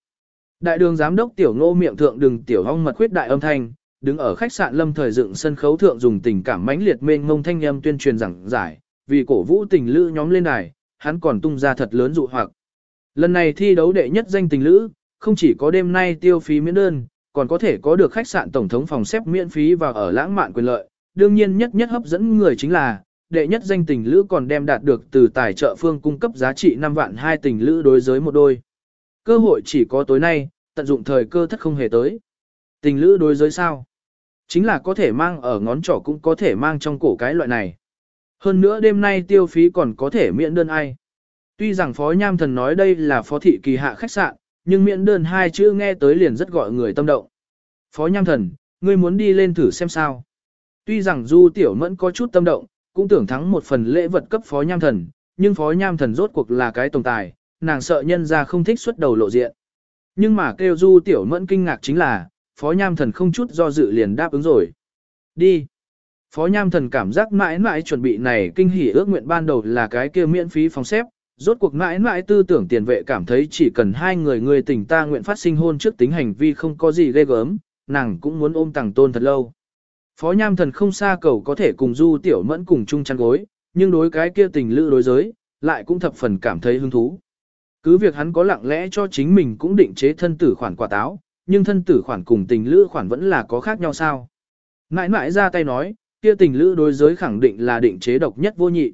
Đại đường giám đốc tiểu ngô miệng thượng đừng tiểu hong mật khuyết đại âm thanh, đứng ở khách sạn lâm thời dựng sân khấu thượng dùng tình cảm mãnh liệt mênh ngông thanh âm tuyên truyền giảng giải, vì cổ vũ tình lữ nhóm lên đài, hắn còn tung ra thật lớn dụ hoặc. Lần này thi đấu đệ nhất danh tình lữ, không chỉ có đêm nay tiêu phí miễn đơn, còn có thể có được khách sạn tổng thống phòng xếp miễn phí và ở lãng mạn quyền lợi. Đương nhiên nhất nhất hấp dẫn người chính là, đệ nhất danh tình lữ còn đem đạt được từ tài trợ phương cung cấp giá trị 5 vạn hai tình lữ đối giới một đôi. Cơ hội chỉ có tối nay, tận dụng thời cơ thất không hề tới. Tình lữ đối giới sao? Chính là có thể mang ở ngón trỏ cũng có thể mang trong cổ cái loại này. Hơn nữa đêm nay tiêu phí còn có thể miễn đơn ai. Tuy rằng Phó Nham Thần nói đây là phó thị kỳ hạ khách sạn, nhưng miễn đơn hai chữ nghe tới liền rất gọi người tâm động. Phó Nham Thần, ngươi muốn đi lên thử xem sao. Tuy rằng Du Tiểu Mẫn có chút tâm động, cũng tưởng thắng một phần lễ vật cấp Phó Nham Thần, nhưng Phó Nham Thần rốt cuộc là cái tổng tài, nàng sợ nhân ra không thích xuất đầu lộ diện. Nhưng mà kêu Du Tiểu Mẫn kinh ngạc chính là, Phó Nham Thần không chút do dự liền đáp ứng rồi. Đi. Phó Nham Thần cảm giác mãi mãi chuẩn bị này kinh hỉ ước nguyện ban đầu là cái kia miễn phí phòng xếp, rốt cuộc mãi mãi tư tưởng tiền vệ cảm thấy chỉ cần hai người người tình ta nguyện phát sinh hôn trước tính hành vi không có gì ghê gớm, nàng cũng muốn ôm tàng tôn thật lâu. Phó Nham Thần không xa cầu có thể cùng Du Tiểu Mẫn cùng chung chăn gối, nhưng đối cái kia tình lữ đối giới, lại cũng thập phần cảm thấy hứng thú. Cứ việc hắn có lặng lẽ cho chính mình cũng định chế thân tử khoản quả táo, nhưng thân tử khoản cùng tình lữ khoản vẫn là có khác nhau sao. Nãi nãi ra tay nói, kia tình lữ đối giới khẳng định là định chế độc nhất vô nhị.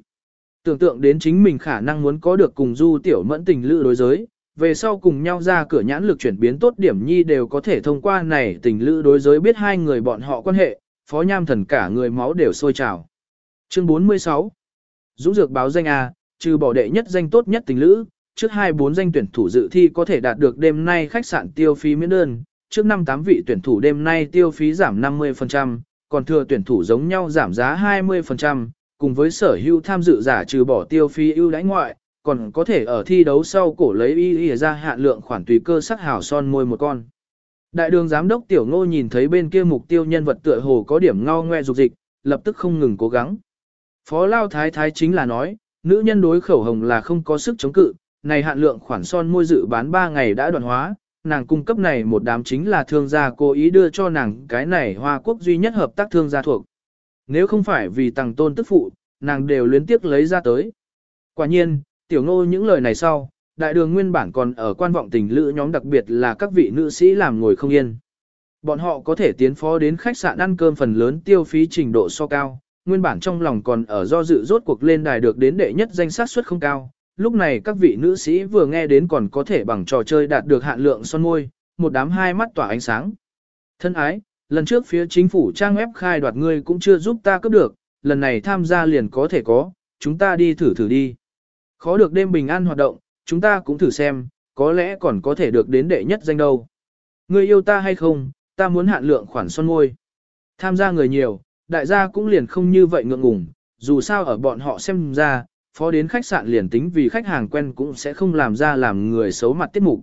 Tưởng tượng đến chính mình khả năng muốn có được cùng du tiểu mẫn tình lữ đối giới, về sau cùng nhau ra cửa nhãn lực chuyển biến tốt điểm nhi đều có thể thông qua này tình lữ đối giới biết hai người bọn họ quan hệ, phó nham thần cả người máu đều sôi trào. Chương 46 Dũng dược báo danh A, trừ bỏ đệ nhất danh tốt nhất tình lữ, trước hai bốn danh tuyển thủ dự thi có thể đạt được đêm nay khách sạn tiêu phí miễn đơn, trước năm tám vị tuyển thủ đêm nay tiêu phí giảm 50%, còn thừa tuyển thủ giống nhau giảm giá 20%, cùng với sở hữu tham dự giả trừ bỏ tiêu phí ưu đãi ngoại, còn có thể ở thi đấu sau cổ lấy y y ra hạn lượng khoản tùy cơ sắc hảo son môi một con. Đại đường giám đốc Tiểu Ngô nhìn thấy bên kia mục tiêu nhân vật tựa hồ có điểm ngao ngoe dục dịch, lập tức không ngừng cố gắng. Phó Lao Thái Thái chính là nói, nữ nhân đối khẩu hồng là không có sức chống cự, này hạn lượng khoản son môi dự bán 3 ngày đã đoạn hóa, nàng cung cấp này một đám chính là thương gia cố ý đưa cho nàng cái này Hoa Quốc duy nhất hợp tác thương gia thuộc. Nếu không phải vì tàng tôn tức phụ, nàng đều luyến tiếc lấy ra tới. Quả nhiên, tiểu ngô những lời này sau, đại đường nguyên bản còn ở quan vọng tình lữ nhóm đặc biệt là các vị nữ sĩ làm ngồi không yên. Bọn họ có thể tiến phó đến khách sạn ăn cơm phần lớn tiêu phí trình độ so cao, nguyên bản trong lòng còn ở do dự rốt cuộc lên đài được đến đệ nhất danh sát suất không cao. Lúc này các vị nữ sĩ vừa nghe đến còn có thể bằng trò chơi đạt được hạn lượng son môi, một đám hai mắt tỏa ánh sáng. Thân ái, lần trước phía chính phủ trang web khai đoạt ngươi cũng chưa giúp ta cấp được, lần này tham gia liền có thể có, chúng ta đi thử thử đi. Khó được đêm bình an hoạt động, chúng ta cũng thử xem, có lẽ còn có thể được đến đệ nhất danh đâu. Ngươi yêu ta hay không, ta muốn hạn lượng khoản son môi. Tham gia người nhiều, đại gia cũng liền không như vậy ngượng ngùng, dù sao ở bọn họ xem ra, phó đến khách sạn liền tính vì khách hàng quen cũng sẽ không làm ra làm người xấu mặt tiết mục.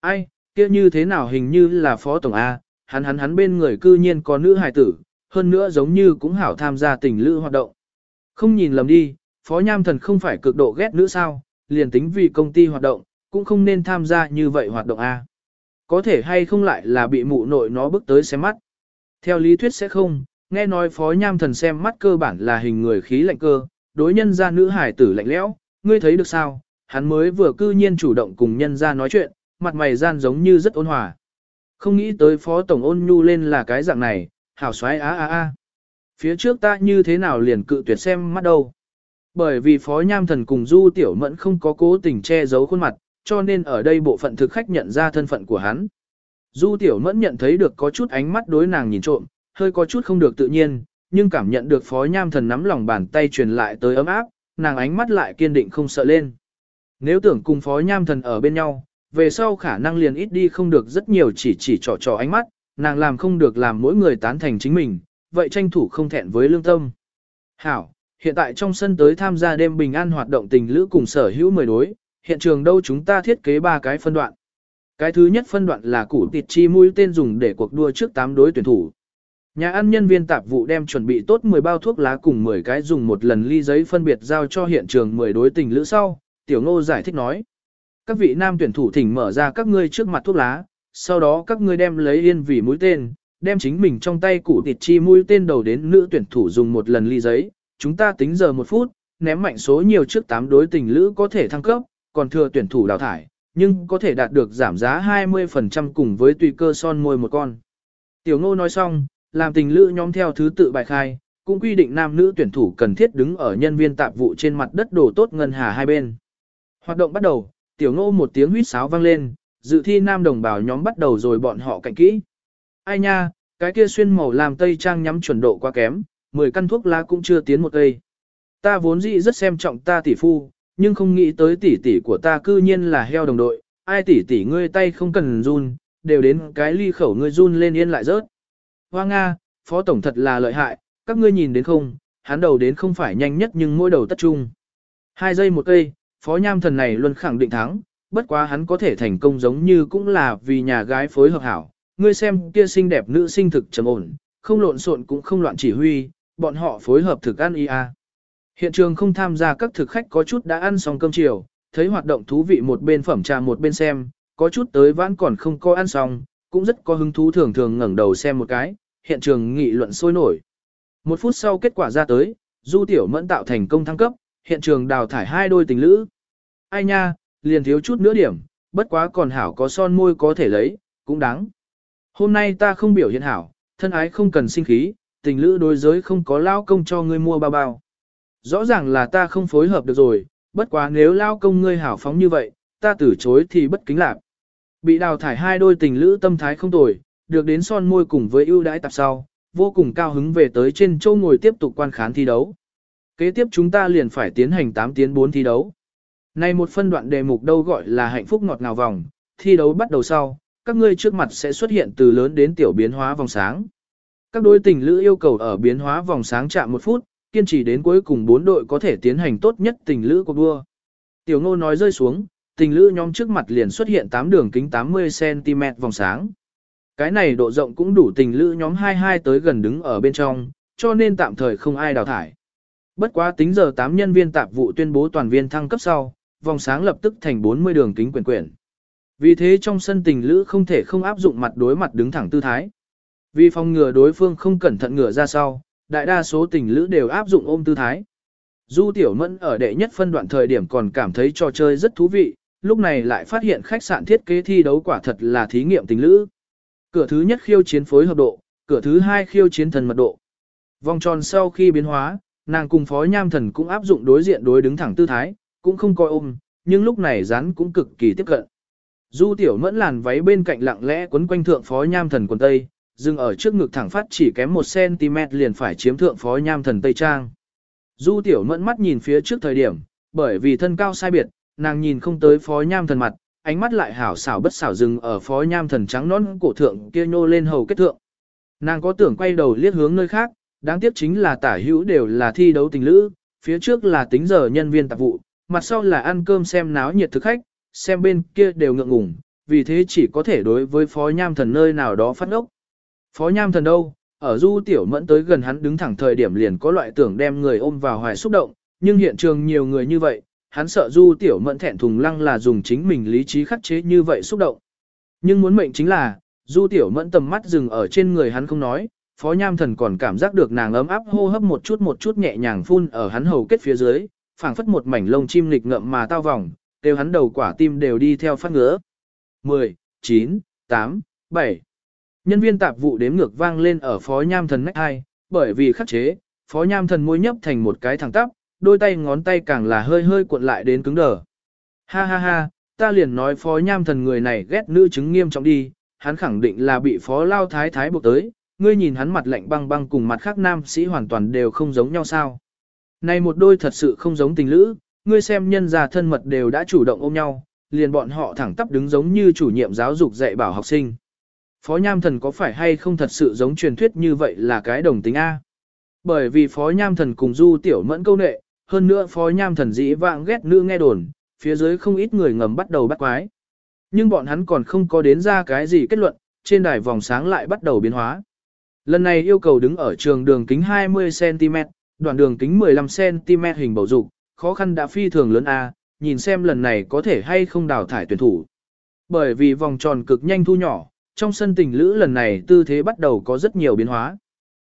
Ai, kia như thế nào hình như là phó tổng A, hắn hắn hắn bên người cư nhiên có nữ hài tử, hơn nữa giống như cũng hảo tham gia tình lữ hoạt động. Không nhìn lầm đi, phó nham thần không phải cực độ ghét nữ sao, liền tính vì công ty hoạt động, cũng không nên tham gia như vậy hoạt động A. Có thể hay không lại là bị mụ nội nó bước tới xem mắt. Theo lý thuyết sẽ không, nghe nói phó nham thần xem mắt cơ bản là hình người khí lạnh cơ, đối nhân ra nữ hải tử lạnh lẽo, ngươi thấy được sao, hắn mới vừa cư nhiên chủ động cùng nhân ra nói chuyện, mặt mày gian giống như rất ôn hòa. Không nghĩ tới phó tổng ôn nhu lên là cái dạng này, hảo xoái á á á. Phía trước ta như thế nào liền cự tuyệt xem mắt đâu. Bởi vì phó nham thần cùng du tiểu mẫn không có cố tình che giấu khuôn mặt, cho nên ở đây bộ phận thực khách nhận ra thân phận của hắn. Du tiểu mẫn nhận thấy được có chút ánh mắt đối nàng nhìn trộm, hơi có chút không được tự nhiên, nhưng cảm nhận được phó nham thần nắm lòng bàn tay truyền lại tới ấm áp, nàng ánh mắt lại kiên định không sợ lên. Nếu tưởng cùng phó nham thần ở bên nhau, về sau khả năng liền ít đi không được rất nhiều chỉ chỉ trò trò ánh mắt, nàng làm không được làm mỗi người tán thành chính mình, vậy tranh thủ không thẹn với lương tâm. Hảo, hiện tại trong sân tới tham gia đêm bình an hoạt động tình lữ cùng sở hữu mười đối, hiện trường đâu chúng ta thiết kế ba cái phân đoạn. Cái thứ nhất phân đoạn là củ tịt chi mũi tên dùng để cuộc đua trước 8 đối tuyển thủ. Nhà ăn nhân viên tạp vụ đem chuẩn bị tốt 10 bao thuốc lá cùng 10 cái dùng một lần ly giấy phân biệt giao cho hiện trường 10 đối tình lữ sau, tiểu ngô giải thích nói. Các vị nam tuyển thủ thỉnh mở ra các ngươi trước mặt thuốc lá, sau đó các ngươi đem lấy yên vì mũi tên, đem chính mình trong tay củ thịt chi mũi tên đầu đến nữ tuyển thủ dùng một lần ly giấy, chúng ta tính giờ một phút, ném mạnh số nhiều trước 8 đối tình lữ có thể thăng cấp, còn thừa tuyển thủ đào thải, nhưng có thể đạt được giảm giá 20% cùng với tùy cơ son môi một con. Tiểu ngô nói xong, làm tình lữ nhóm theo thứ tự bài khai, cũng quy định nam nữ tuyển thủ cần thiết đứng ở nhân viên tạp vụ trên mặt đất đổ tốt ngân hà hai bên. Hoạt động bắt đầu, tiểu ngô một tiếng huýt sáo vang lên, dự thi nam đồng bào nhóm bắt đầu rồi bọn họ cạnh kỹ. Ai nha, cái kia xuyên màu làm tây trang nhắm chuẩn độ quá kém, 10 căn thuốc lá cũng chưa tiến một cây. Ta vốn dĩ rất xem trọng ta tỷ phu, nhưng không nghĩ tới tỷ tỷ của ta cư nhiên là heo đồng đội, ai tỷ tỷ ngươi tay không cần run, đều đến cái ly khẩu ngươi run lên yên lại rớt. Hoa Nga, phó tổng thật là lợi hại, các ngươi nhìn đến không, hắn đầu đến không phải nhanh nhất nhưng mỗi đầu tất trung. Hai giây một cây, phó nham thần này luôn khẳng định thắng, bất quá hắn có thể thành công giống như cũng là vì nhà gái phối hợp hảo. Ngươi xem kia xinh đẹp nữ sinh thực trầm ổn, không lộn xộn cũng không loạn chỉ huy, bọn họ phối hợp thực ăn ia. À. Hiện trường không tham gia các thực khách có chút đã ăn xong cơm chiều, thấy hoạt động thú vị một bên phẩm trà một bên xem, có chút tới vãn còn không có ăn xong, cũng rất có hứng thú thường thường ngẩng đầu xem một cái, hiện trường nghị luận sôi nổi. Một phút sau kết quả ra tới, Du Tiểu Mẫn tạo thành công thăng cấp, hiện trường đào thải hai đôi tình lữ. Ai nha, liền thiếu chút nữa điểm, bất quá còn hảo có son môi có thể lấy, cũng đáng. Hôm nay ta không biểu hiện hảo, thân ái không cần sinh khí, tình lữ đối giới không có lao công cho ngươi mua bao bao. Rõ ràng là ta không phối hợp được rồi, bất quá nếu lao công ngươi hảo phóng như vậy, ta từ chối thì bất kính lạc. Bị đào thải hai đôi tình lữ tâm thái không tồi, được đến son môi cùng với ưu đãi tập sau, vô cùng cao hứng về tới trên châu ngồi tiếp tục quan khán thi đấu. Kế tiếp chúng ta liền phải tiến hành 8 tiến 4 thi đấu. Này một phân đoạn đề mục đâu gọi là hạnh phúc ngọt ngào vòng, thi đấu bắt đầu sau, các ngươi trước mặt sẽ xuất hiện từ lớn đến tiểu biến hóa vòng sáng. Các đối tình lữ yêu cầu ở biến hóa vòng sáng chạm một phút, kiên trì đến cuối cùng bốn đội có thể tiến hành tốt nhất tình lữ cuộc đua. Tiểu ngô nói rơi xuống, tình lữ nhóm trước mặt liền xuất hiện 8 đường kính 80cm vòng sáng. Cái này độ rộng cũng đủ tình lữ nhóm 22 tới gần đứng ở bên trong, cho nên tạm thời không ai đào thải. Bất quá tính giờ 8 nhân viên tạp vụ tuyên bố toàn viên thăng cấp sau, vòng sáng lập tức thành 40 đường kính quyển quyển. Vì thế trong sân tình lữ không thể không áp dụng mặt đối mặt đứng thẳng tư thái. Vì phòng ngừa đối phương không cẩn thận ngửa ra sau, đại đa số tình lữ đều áp dụng ôm tư thái. Du Tiểu Mẫn ở đệ nhất phân đoạn thời điểm còn cảm thấy trò chơi rất thú vị, lúc này lại phát hiện khách sạn thiết kế thi đấu quả thật là thí nghiệm tình lữ. Cửa thứ nhất khiêu chiến phối hợp độ, cửa thứ hai khiêu chiến thần mật độ. Vòng tròn sau khi biến hóa, nàng cùng phó nham thần cũng áp dụng đối diện đối đứng thẳng tư thái, cũng không coi ôm, nhưng lúc này rắn cũng cực kỳ tiếp cận. Du tiểu mẫn làn váy bên cạnh lặng lẽ quấn quanh thượng phó nham thần quần tây, dừng ở trước ngực thẳng phát chỉ kém 1cm liền phải chiếm thượng phó nham thần tây trang. Du tiểu mẫn mắt nhìn phía trước thời điểm, bởi vì thân cao sai biệt, nàng nhìn không tới phó nham thần mặt, ánh mắt lại hảo xảo bất xảo dừng ở phó nham thần trắng nón cổ thượng kia nhô lên hầu kết thượng. Nàng có tưởng quay đầu liếc hướng nơi khác, đáng tiếc chính là tả hữu đều là thi đấu tình lữ, phía trước là tính giờ nhân viên tạp vụ, mặt sau là ăn cơm xem náo nhiệt thực khách, xem bên kia đều ngượng ngùng, vì thế chỉ có thể đối với phó nham thần nơi nào đó phát ốc. Phó nham thần đâu, ở du tiểu mẫn tới gần hắn đứng thẳng thời điểm liền có loại tưởng đem người ôm vào hoài xúc động, nhưng hiện trường nhiều người như vậy, hắn sợ du tiểu mẫn thẹn thùng lăng là dùng chính mình lý trí khắc chế như vậy xúc động. Nhưng muốn mệnh chính là, du tiểu mẫn tầm mắt dừng ở trên người hắn không nói, phó nham thần còn cảm giác được nàng ấm áp hô hấp một chút một chút nhẹ nhàng phun ở hắn hầu kết phía dưới, phảng phất một mảnh lông chim nghịch ngậm mà tao vòng, đều hắn đầu quả tim đều đi theo phát ngứa. 10, 9, 8, 7. Nhân viên tạp vụ đếm ngược vang lên ở phó nham thần nách hai, bởi vì khắc chế, phó nham thần môi nhấp thành một cái thẳng tắp, đôi tay ngón tay càng là hơi hơi cuộn lại đến cứng đờ. Ha ha ha, ta liền nói phó nham thần người này ghét nữ chứng nghiêm trọng đi, hắn khẳng định là bị phó lao thái thái buộc tới, ngươi nhìn hắn mặt lạnh băng băng cùng mặt khác nam sĩ hoàn toàn đều không giống nhau sao. Này một đôi thật sự không giống tình lữ, ngươi xem nhân già thân mật đều đã chủ động ôm nhau, liền bọn họ thẳng tắp đứng giống như chủ nhiệm giáo dục dạy bảo học sinh. Phó Nham Thần có phải hay không thật sự giống truyền thuyết như vậy là cái đồng tính A? Bởi vì Phó Nham Thần cùng Du Tiểu Mẫn câu nệ, hơn nữa Phó Nham Thần dĩ vãng ghét nữ nghe đồn, phía dưới không ít người ngầm bắt đầu bắt quái. Nhưng bọn hắn còn không có đến ra cái gì kết luận, trên đài vòng sáng lại bắt đầu biến hóa. Lần này yêu cầu đứng ở trường đường kính 20cm, đoạn đường kính 15cm hình bầu dục, khó khăn đã phi thường lớn A, nhìn xem lần này có thể hay không đào thải tuyển thủ. Bởi vì vòng tròn cực nhanh thu nhỏ, trong sân tình lữ lần này tư thế bắt đầu có rất nhiều biến hóa.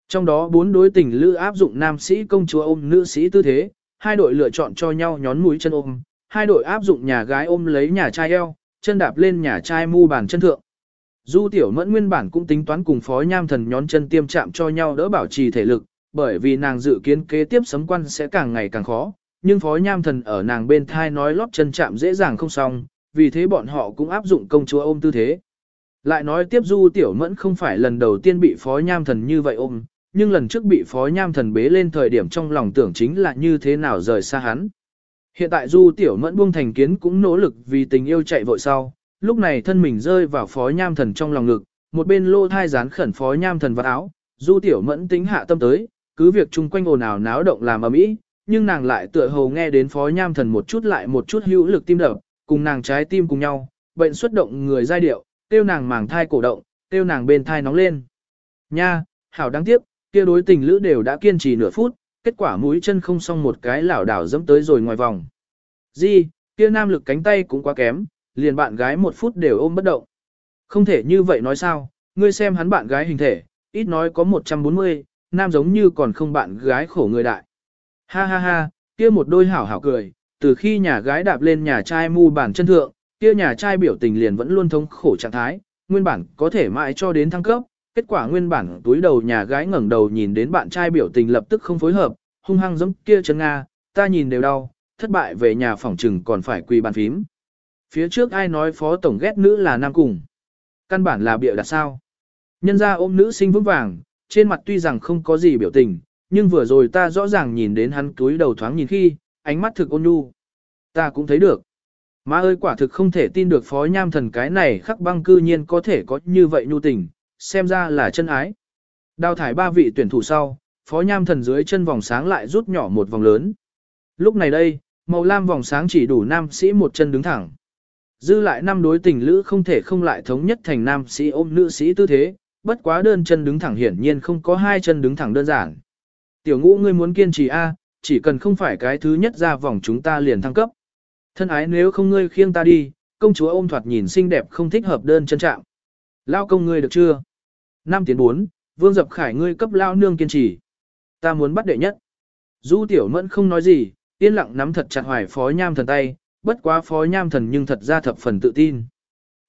Trong đó bốn đối tình lữ áp dụng nam sĩ công chúa ôm nữ sĩ tư thế, hai đội lựa chọn cho nhau nhón mũi chân ôm, hai đội áp dụng nhà gái ôm lấy nhà trai eo, chân đạp lên nhà trai mu bàn chân thượng. Du tiểu mẫn nguyên bản cũng tính toán cùng phó nham thần nhón chân tiêm chạm cho nhau đỡ bảo trì thể lực, bởi vì nàng dự kiến kế tiếp sấm quan sẽ càng ngày càng khó, nhưng phó nham thần ở nàng bên thai nói lót chân chạm dễ dàng không xong, vì thế bọn họ cũng áp dụng công chúa ôm tư thế. Lại nói tiếp du tiểu mẫn không phải lần đầu tiên bị phó nham thần như vậy ôm, nhưng lần trước bị phó nham thần bế lên thời điểm trong lòng tưởng chính là như thế nào rời xa hắn. Hiện tại du tiểu mẫn buông thành kiến cũng nỗ lực vì tình yêu chạy vội sau, lúc này thân mình rơi vào phó nham thần trong lòng ngực, một bên lô thai dán khẩn phó nham thần vào áo, du tiểu mẫn tính hạ tâm tới, cứ việc chung quanh ồn ào náo động làm ầm ĩ, nhưng nàng lại tựa hồ nghe đến phó nham thần một chút lại một chút hữu lực tim đập, cùng nàng trái tim cùng nhau, bệnh xuất động người giai điệu, tiêu nàng màng thai cổ động, tiêu nàng bên thai nóng lên. Nha, hảo đáng tiếc, kia đối tình lữ đều đã kiên trì nửa phút, kết quả mũi chân không xong một cái lảo đảo dẫm tới rồi ngoài vòng. Di, kia nam lực cánh tay cũng quá kém, liền bạn gái một phút đều ôm bất động. Không thể như vậy nói sao, ngươi xem hắn bạn gái hình thể, ít nói có 140, nam giống như còn không bạn gái khổ người đại. Ha ha ha, Kia một đôi hảo hảo cười, từ khi nhà gái đạp lên nhà trai mu bản chân thượng, kia nhà trai biểu tình liền vẫn luôn thống khổ trạng thái, nguyên bản có thể mãi cho đến thăng cấp, kết quả nguyên bản túi đầu nhà gái ngẩng đầu nhìn đến bạn trai biểu tình lập tức không phối hợp, hung hăng giống kia chân Nga, ta nhìn đều đau, thất bại về nhà phòng trừng còn phải quỳ bàn phím. Phía trước ai nói phó tổng ghét nữ là nam cùng. Căn bản là bịa đặt sao. Nhân ra ôm nữ sinh vững vàng, trên mặt tuy rằng không có gì biểu tình, nhưng vừa rồi ta rõ ràng nhìn đến hắn túi đầu thoáng nhìn khi, ánh mắt thực ôn nhu. Ta cũng thấy được. Má ơi quả thực không thể tin được phó nham thần cái này khắc băng cư nhiên có thể có như vậy nhu tình, xem ra là chân ái. Đào thải ba vị tuyển thủ sau, phó nham thần dưới chân vòng sáng lại rút nhỏ một vòng lớn. Lúc này đây, màu lam vòng sáng chỉ đủ nam sĩ một chân đứng thẳng. Dư lại năm đối tình lữ không thể không lại thống nhất thành nam sĩ ôm nữ sĩ tư thế, bất quá đơn chân đứng thẳng hiển nhiên không có hai chân đứng thẳng đơn giản. Tiểu ngũ ngươi muốn kiên trì A, chỉ cần không phải cái thứ nhất ra vòng chúng ta liền thăng cấp. Thân ái nếu không ngươi khiêng ta đi, công chúa ôm thoạt nhìn xinh đẹp không thích hợp đơn chân trạng. Lao công ngươi được chưa? Năm tiến bốn, vương dập khải ngươi cấp lao nương kiên trì. Ta muốn bắt đệ nhất. Du tiểu mẫn không nói gì, yên lặng nắm thật chặt hoài phó nham thần tay, bất quá phó nham thần nhưng thật ra thập phần tự tin.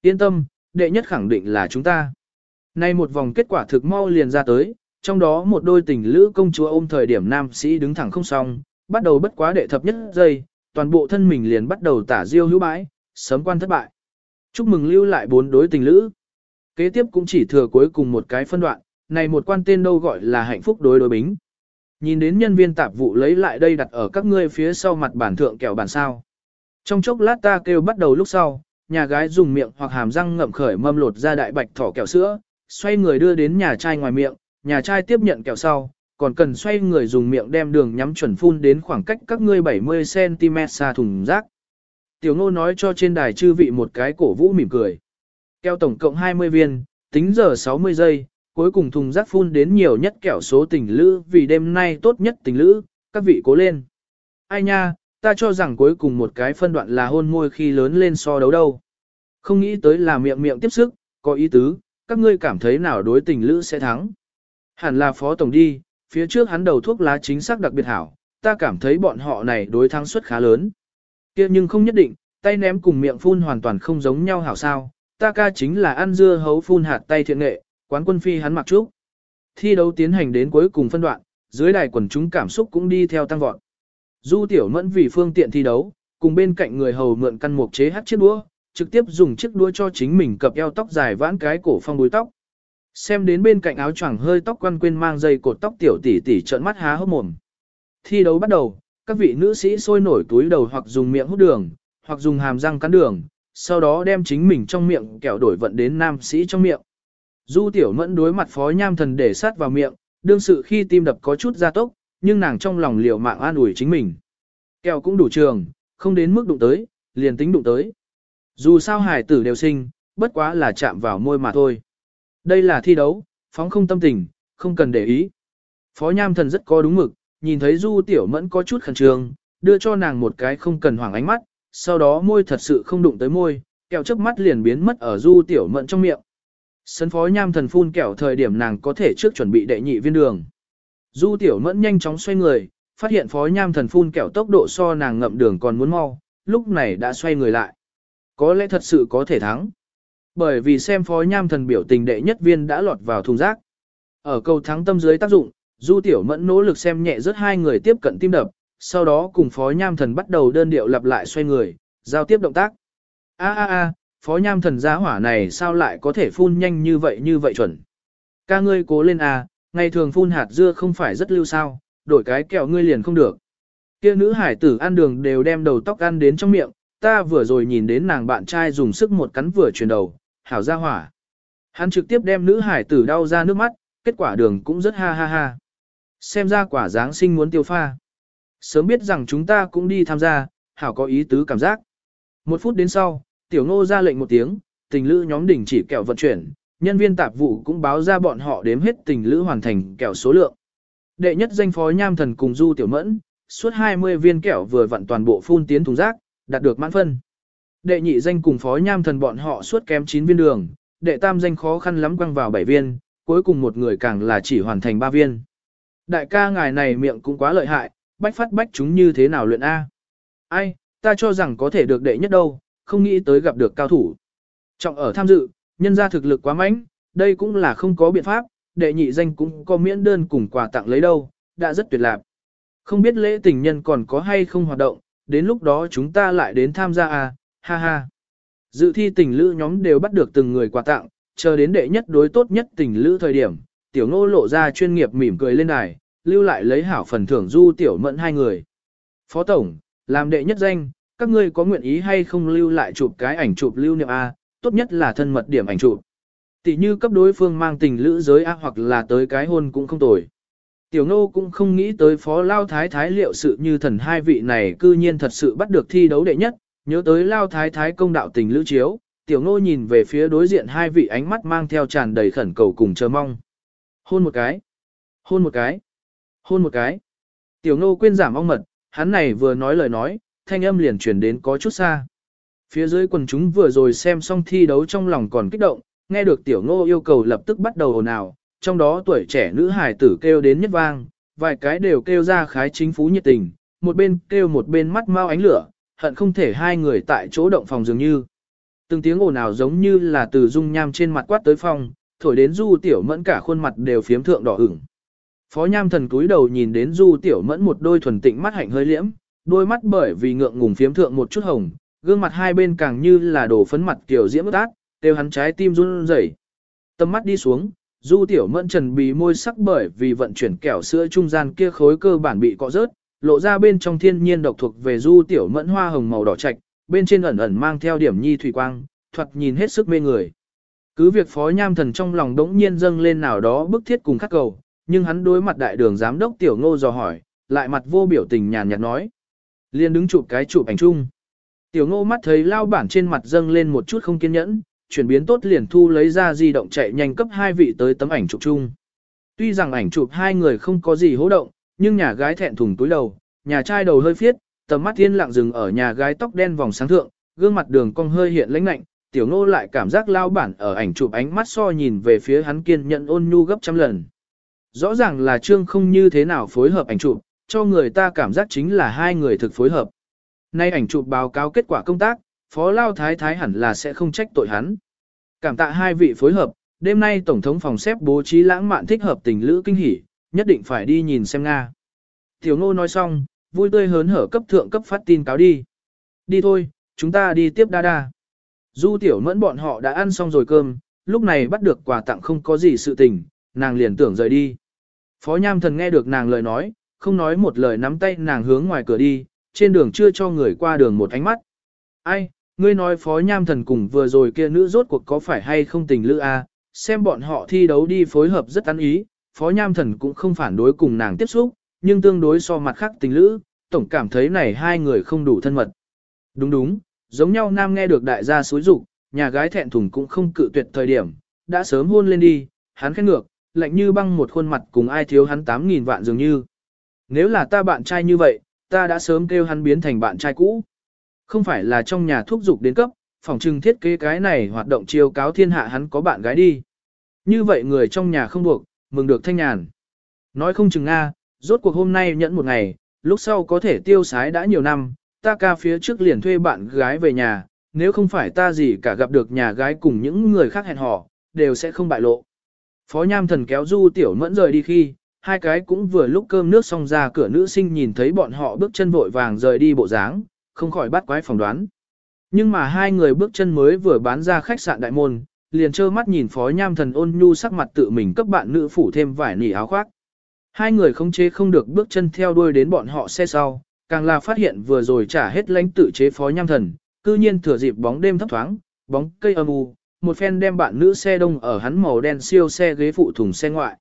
Yên tâm, đệ nhất khẳng định là chúng ta. Nay một vòng kết quả thực mau liền ra tới, trong đó một đôi tình lữ công chúa ôm thời điểm nam sĩ đứng thẳng không xong, bắt đầu bất quá đệ thập nhất giây, toàn bộ thân mình liền bắt đầu tả diêu hữu bãi, sớm quan thất bại. Chúc mừng lưu lại bốn đối tình lữ. Kế tiếp cũng chỉ thừa cuối cùng một cái phân đoạn, này một quan tên đâu gọi là hạnh phúc đối đối bính. Nhìn đến nhân viên tạp vụ lấy lại đây đặt ở các ngươi phía sau mặt bản thượng kẹo bản sao. Trong chốc lát ta kêu bắt đầu lúc sau, nhà gái dùng miệng hoặc hàm răng ngậm khởi mâm lột ra đại bạch thỏ kẹo sữa, xoay người đưa đến nhà trai ngoài miệng, nhà trai tiếp nhận kẹo sau, còn cần xoay người dùng miệng đem đường nhắm chuẩn phun đến khoảng cách các ngươi 70cm xa thùng rác. Tiểu ngô nói cho trên đài chư vị một cái cổ vũ mỉm cười. Kẹo tổng cộng 20 viên, tính giờ 60 giây, cuối cùng thùng rác phun đến nhiều nhất kẹo số tình lữ vì đêm nay tốt nhất tình lữ, các vị cố lên. Ai nha, ta cho rằng cuối cùng một cái phân đoạn là hôn môi khi lớn lên so đấu đâu. Không nghĩ tới là miệng miệng tiếp sức, có ý tứ, các ngươi cảm thấy nào đối tình lữ sẽ thắng. Hẳn là phó tổng đi, phía trước hắn đầu thuốc lá chính xác đặc biệt hảo, ta cảm thấy bọn họ này đối thắng suất khá lớn. kia nhưng không nhất định, tay ném cùng miệng phun hoàn toàn không giống nhau hảo sao, ta ca chính là ăn dưa hấu phun hạt tay thiện nghệ, quán quân phi hắn mặc trúc. Thi đấu tiến hành đến cuối cùng phân đoạn, dưới đài quần chúng cảm xúc cũng đi theo tăng vọt. Du tiểu mẫn vì phương tiện thi đấu, cùng bên cạnh người hầu mượn căn mục chế hát chiếc đũa, trực tiếp dùng chiếc đũa cho chính mình cập eo tóc dài vãn cái cổ phong búi tóc. Xem đến bên cạnh áo choàng hơi tóc quan quên mang dây cột tóc tiểu tỷ tỷ trợn mắt há hốc mồm. Thi đấu bắt đầu, các vị nữ sĩ sôi nổi túi đầu hoặc dùng miệng hút đường, hoặc dùng hàm răng cắn đường, sau đó đem chính mình trong miệng kẹo đổi vận đến nam sĩ trong miệng. Du tiểu mẫn đối mặt phó nham thần để sát vào miệng, đương sự khi tim đập có chút gia tốc, nhưng nàng trong lòng liều mạng an ủi chính mình. Kẹo cũng đủ trường, không đến mức đụng tới, liền tính đụng tới. Dù sao hải tử đều sinh, bất quá là chạm vào môi mà thôi. Đây là thi đấu, phóng không tâm tình, không cần để ý. Phó Nham Thần rất có đúng mực, nhìn thấy Du Tiểu Mẫn có chút khẩn trương, đưa cho nàng một cái không cần hoảng ánh mắt, sau đó môi thật sự không đụng tới môi, kẹo trước mắt liền biến mất ở Du Tiểu Mẫn trong miệng. Sân Phó Nham Thần phun kẹo thời điểm nàng có thể trước chuẩn bị đệ nhị viên đường. Du Tiểu Mẫn nhanh chóng xoay người, phát hiện Phó Nham Thần phun kẹo tốc độ so nàng ngậm đường còn muốn mau, lúc này đã xoay người lại. Có lẽ thật sự có thể thắng. Bởi vì xem phó nham thần biểu tình đệ nhất viên đã lọt vào thùng rác. Ở cầu thắng tâm dưới tác dụng, Du Tiểu Mẫn nỗ lực xem nhẹ rất hai người tiếp cận tim đập, sau đó cùng phó nham thần bắt đầu đơn điệu lặp lại xoay người, giao tiếp động tác. A a a, phó nham thần giá hỏa này sao lại có thể phun nhanh như vậy như vậy chuẩn. Ca ngươi cố lên a, ngày thường phun hạt dưa không phải rất lưu sao, đổi cái kẹo ngươi liền không được. Kia nữ hải tử ăn đường đều đem đầu tóc ăn đến trong miệng, ta vừa rồi nhìn đến nàng bạn trai dùng sức một cắn vừa chuyển đầu, hảo ra hỏa. Hắn trực tiếp đem nữ hải tử đau ra nước mắt, kết quả đường cũng rất ha ha ha. Xem ra quả Giáng sinh muốn tiêu pha. Sớm biết rằng chúng ta cũng đi tham gia, hảo có ý tứ cảm giác. Một phút đến sau, tiểu ngô ra lệnh một tiếng, tình lữ nhóm đỉnh chỉ kẹo vận chuyển, nhân viên tạp vụ cũng báo ra bọn họ đếm hết tình lữ hoàn thành kẹo số lượng. Đệ nhất danh phó nham thần cùng du tiểu mẫn, suốt 20 viên kẹo vừa vặn toàn bộ phun tiến thùng rác, đạt được mãn phân. Đệ nhị danh cùng phó nham thần bọn họ suốt kém 9 viên đường, đệ tam danh khó khăn lắm quăng vào 7 viên, cuối cùng một người càng là chỉ hoàn thành 3 viên. Đại ca ngài này miệng cũng quá lợi hại, bách phát bách chúng như thế nào luyện A. Ai, ta cho rằng có thể được đệ nhất đâu, không nghĩ tới gặp được cao thủ. Trọng ở tham dự, nhân ra thực lực quá mạnh, đây cũng là không có biện pháp, đệ nhị danh cũng có miễn đơn cùng quà tặng lấy đâu, đã rất tuyệt lạc. Không biết lễ tình nhân còn có hay không hoạt động, đến lúc đó chúng ta lại đến tham gia à, ha ha. Dự thi tình lữ nhóm đều bắt được từng người quà tặng, chờ đến đệ nhất đối tốt nhất tình lữ thời điểm, tiểu ngô lộ ra chuyên nghiệp mỉm cười lên đài, lưu lại lấy hảo phần thưởng du tiểu mẫn hai người. Phó Tổng, làm đệ nhất danh, các ngươi có nguyện ý hay không lưu lại chụp cái ảnh chụp lưu niệm A, tốt nhất là thân mật điểm ảnh chụp. Tỷ như cấp đối phương mang tình lữ giới ác hoặc là tới cái hôn cũng không tồi. Tiểu Ngô cũng không nghĩ tới phó Lao Thái Thái liệu sự như thần hai vị này cư nhiên thật sự bắt được thi đấu đệ nhất, nhớ tới Lao Thái Thái công đạo tình lữ chiếu, Tiểu Ngô nhìn về phía đối diện hai vị ánh mắt mang theo tràn đầy khẩn cầu cùng chờ mong. Hôn một cái, hôn một cái, hôn một cái. Tiểu Ngô quên giảm ong mật, hắn này vừa nói lời nói, thanh âm liền chuyển đến có chút xa. Phía dưới quần chúng vừa rồi xem xong thi đấu trong lòng còn kích động, nghe được Tiểu Ngô yêu cầu lập tức bắt đầu ồn ào, trong đó tuổi trẻ nữ hải tử kêu đến nhất vang, vài cái đều kêu ra khái chính phú nhiệt tình, một bên kêu một bên mắt mau ánh lửa, hận không thể hai người tại chỗ động phòng dường như. Từng tiếng ồn ào giống như là từ dung nham trên mặt quát tới phòng, thổi đến du tiểu mẫn cả khuôn mặt đều phiếm thượng đỏ ửng. Phó nham thần cúi đầu nhìn đến du tiểu mẫn một đôi thuần tịnh mắt hạnh hơi liễm, đôi mắt bởi vì ngượng ngùng phiếm thượng một chút hồng, gương mặt hai bên càng như là đổ phấn mặt kiểu diễm ướt át, đều hắn trái tim run rẩy. Tâm mắt đi xuống, Du tiểu mẫn trần bì môi sắc bởi vì vận chuyển kẹo sữa trung gian kia khối cơ bản bị cọ rớt, lộ ra bên trong thiên nhiên độc thuộc về du tiểu mẫn hoa hồng màu đỏ trạch, bên trên ẩn ẩn mang theo điểm nhi thủy quang, thoạt nhìn hết sức mê người. Cứ việc phó nham thần trong lòng đống nhiên dâng lên nào đó bức thiết cùng khắc cầu, nhưng hắn đối mặt đại đường giám đốc tiểu ngô dò hỏi, lại mặt vô biểu tình nhàn nhạt nói. liền đứng chụp cái chụp ảnh chung. Tiểu ngô mắt thấy lao bản trên mặt dâng lên một chút không kiên nhẫn, chuyển biến tốt liền thu lấy ra di động chạy nhanh cấp hai vị tới tấm ảnh chụp chung. Tuy rằng ảnh chụp hai người không có gì hố động, nhưng nhà gái thẹn thùng túi đầu, nhà trai đầu hơi phiết, tầm mắt thiên lặng dừng ở nhà gái tóc đen vòng sáng thượng, gương mặt đường cong hơi hiện lãnh lạnh, tiểu ngô lại cảm giác lao bản ở ảnh chụp ánh mắt so nhìn về phía hắn kiên nhận ôn nhu gấp trăm lần. Rõ ràng là trương không như thế nào phối hợp ảnh chụp, cho người ta cảm giác chính là hai người thực phối hợp. Nay ảnh chụp báo cáo kết quả công tác, phó lao thái thái hẳn là sẽ không trách tội hắn. Cảm tạ hai vị phối hợp, đêm nay Tổng thống phòng xếp bố trí lãng mạn thích hợp tình lữ kinh hỉ, nhất định phải đi nhìn xem Nga. Tiểu ngô nói xong, vui tươi hớn hở cấp thượng cấp phát tin cáo đi. Đi thôi, chúng ta đi tiếp đa đa. Du tiểu mẫn bọn họ đã ăn xong rồi cơm, lúc này bắt được quà tặng không có gì sự tình, nàng liền tưởng rời đi. Phó Nham Thần nghe được nàng lời nói, không nói một lời nắm tay nàng hướng ngoài cửa đi, trên đường chưa cho người qua đường một ánh mắt. Ai, ngươi nói phó nham thần cùng vừa rồi kia nữ rốt cuộc có phải hay không tình lữ a? À? xem bọn họ thi đấu đi phối hợp rất ăn ý, phó nham thần cũng không phản đối cùng nàng tiếp xúc, nhưng tương đối so mặt khác tình lữ, tổng cảm thấy này hai người không đủ thân mật. Đúng đúng, giống nhau nam nghe được đại gia xúi dục, nhà gái thẹn thùng cũng không cự tuyệt thời điểm, đã sớm hôn lên đi, hắn khét ngược, lạnh như băng một khuôn mặt cùng ai thiếu hắn 8.000 vạn dường như. Nếu là ta bạn trai như vậy, ta đã sớm kêu hắn biến thành bạn trai cũ. Không phải là trong nhà thuốc dục đến cấp, phòng trừng thiết kế cái này hoạt động chiêu cáo thiên hạ hắn có bạn gái đi. Như vậy người trong nhà không buộc, mừng được thanh nhàn. Nói không chừng Nga, rốt cuộc hôm nay nhẫn một ngày, lúc sau có thể tiêu sái đã nhiều năm, ta ca phía trước liền thuê bạn gái về nhà, nếu không phải ta gì cả gặp được nhà gái cùng những người khác hẹn hò, đều sẽ không bại lộ. Phó Nham Thần kéo Du Tiểu Mẫn rời đi khi, hai cái cũng vừa lúc cơm nước xong ra cửa nữ sinh nhìn thấy bọn họ bước chân vội vàng rời đi bộ dáng, không khỏi bắt quái phỏng đoán. Nhưng mà hai người bước chân mới vừa bán ra khách sạn đại môn, liền trơ mắt nhìn phó nham thần ôn nhu sắc mặt tự mình cấp bạn nữ phủ thêm vải nỉ áo khoác. Hai người không chế không được bước chân theo đuôi đến bọn họ xe sau, càng là phát hiện vừa rồi trả hết lãnh tự chế phó nham thần, cư nhiên thừa dịp bóng đêm thấp thoáng, bóng cây âm u, một phen đem bạn nữ xe đông ở hắn màu đen siêu xe ghế phụ thùng xe ngoại.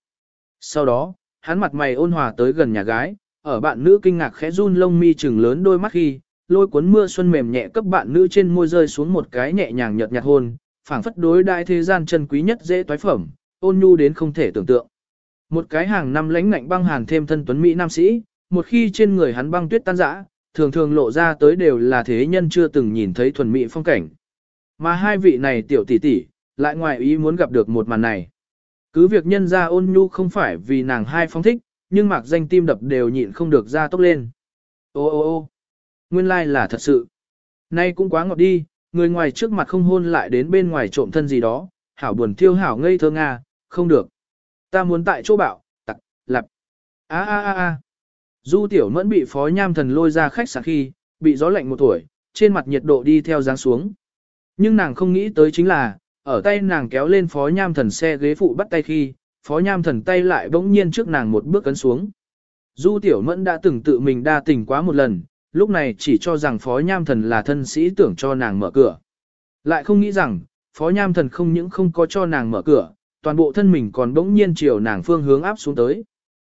Sau đó, hắn mặt mày ôn hòa tới gần nhà gái, ở bạn nữ kinh ngạc khẽ run lông mi trừng lớn đôi mắt khi, lôi cuốn mưa xuân mềm nhẹ cấp bạn nữ trên môi rơi xuống một cái nhẹ nhàng nhợt nhạt hôn, phảng phất đối đại thế gian chân quý nhất dễ toái phẩm, ôn nhu đến không thể tưởng tượng. Một cái hàng năm lãnh ngạnh băng hàn thêm thân tuấn mỹ nam sĩ, một khi trên người hắn băng tuyết tan rã, thường thường lộ ra tới đều là thế nhân chưa từng nhìn thấy thuần mỹ phong cảnh. Mà hai vị này tiểu tỷ tỷ, lại ngoài ý muốn gặp được một màn này. Cứ việc nhân ra ôn nhu không phải vì nàng hai phong thích, nhưng mạc danh tim đập đều nhịn không được ra tốc lên. Ô ô ô nguyên lai like là thật sự. Nay cũng quá ngọt đi, người ngoài trước mặt không hôn lại đến bên ngoài trộm thân gì đó, hảo buồn thiêu hảo ngây thơ nga, không được. Ta muốn tại chỗ bạo, tặc, lặp. a a a a Du tiểu mẫn bị phó nham thần lôi ra khách sạn khi, bị gió lạnh một tuổi, trên mặt nhiệt độ đi theo dáng xuống. Nhưng nàng không nghĩ tới chính là, ở tay nàng kéo lên phó nham thần xe ghế phụ bắt tay khi, phó nham thần tay lại bỗng nhiên trước nàng một bước cấn xuống. Du tiểu mẫn đã từng tự mình đa tình quá một lần, lúc này chỉ cho rằng phó nham thần là thân sĩ tưởng cho nàng mở cửa. Lại không nghĩ rằng, phó nham thần không những không có cho nàng mở cửa, toàn bộ thân mình còn bỗng nhiên chiều nàng phương hướng áp xuống tới.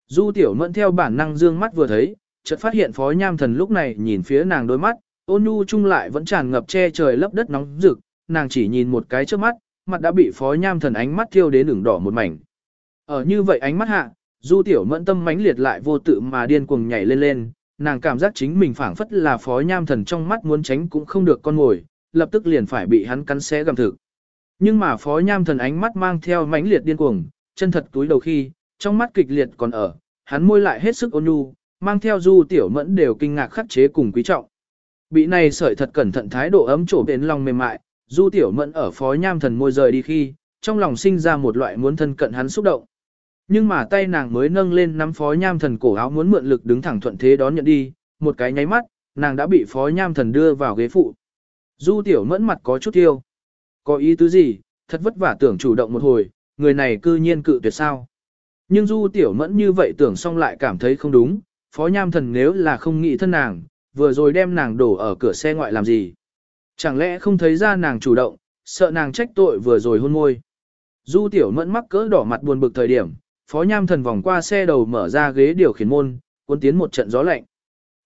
Du tiểu mẫn theo bản năng dương mắt vừa thấy, chợt phát hiện phó nham thần lúc này nhìn phía nàng đôi mắt, ôn nhu chung lại vẫn tràn ngập che trời lấp đất nóng rực, nàng chỉ nhìn một cái trước mắt, mặt đã bị phó nham thần ánh mắt thiêu đến ửng đỏ một mảnh. Ở như vậy ánh mắt hạ, du tiểu mẫn tâm mãnh liệt lại vô tự mà điên cuồng nhảy lên lên, nàng cảm giác chính mình phảng phất là phó nham thần trong mắt muốn tránh cũng không được con ngồi, lập tức liền phải bị hắn cắn xé gầm thực. Nhưng mà phó nham thần ánh mắt mang theo mãnh liệt điên cuồng, chân thật túi đầu khi, trong mắt kịch liệt còn ở, hắn môi lại hết sức ôn nhu, mang theo du tiểu mẫn đều kinh ngạc khắc chế cùng quý trọng. Bị này sợi thật cẩn thận thái độ ấm trổ đến lòng mềm mại, du tiểu mẫn ở phó nham thần môi rời đi khi, trong lòng sinh ra một loại muốn thân cận hắn xúc động. Nhưng mà tay nàng mới nâng lên nắm phó nham thần cổ áo muốn mượn lực đứng thẳng thuận thế đón nhận đi, một cái nháy mắt, nàng đã bị phó nham thần đưa vào ghế phụ. Du tiểu mẫn mặt có chút tiêu. Có ý tứ gì, thật vất vả tưởng chủ động một hồi, người này cư nhiên cự tuyệt sao. Nhưng du tiểu mẫn như vậy tưởng xong lại cảm thấy không đúng, phó nham thần nếu là không nghĩ thân nàng, vừa rồi đem nàng đổ ở cửa xe ngoại làm gì. Chẳng lẽ không thấy ra nàng chủ động, sợ nàng trách tội vừa rồi hôn môi. Du tiểu mẫn mắc cỡ đỏ mặt buồn bực thời điểm, phó nham thần vòng qua xe đầu mở ra ghế điều khiển môn, cuốn tiến một trận gió lạnh.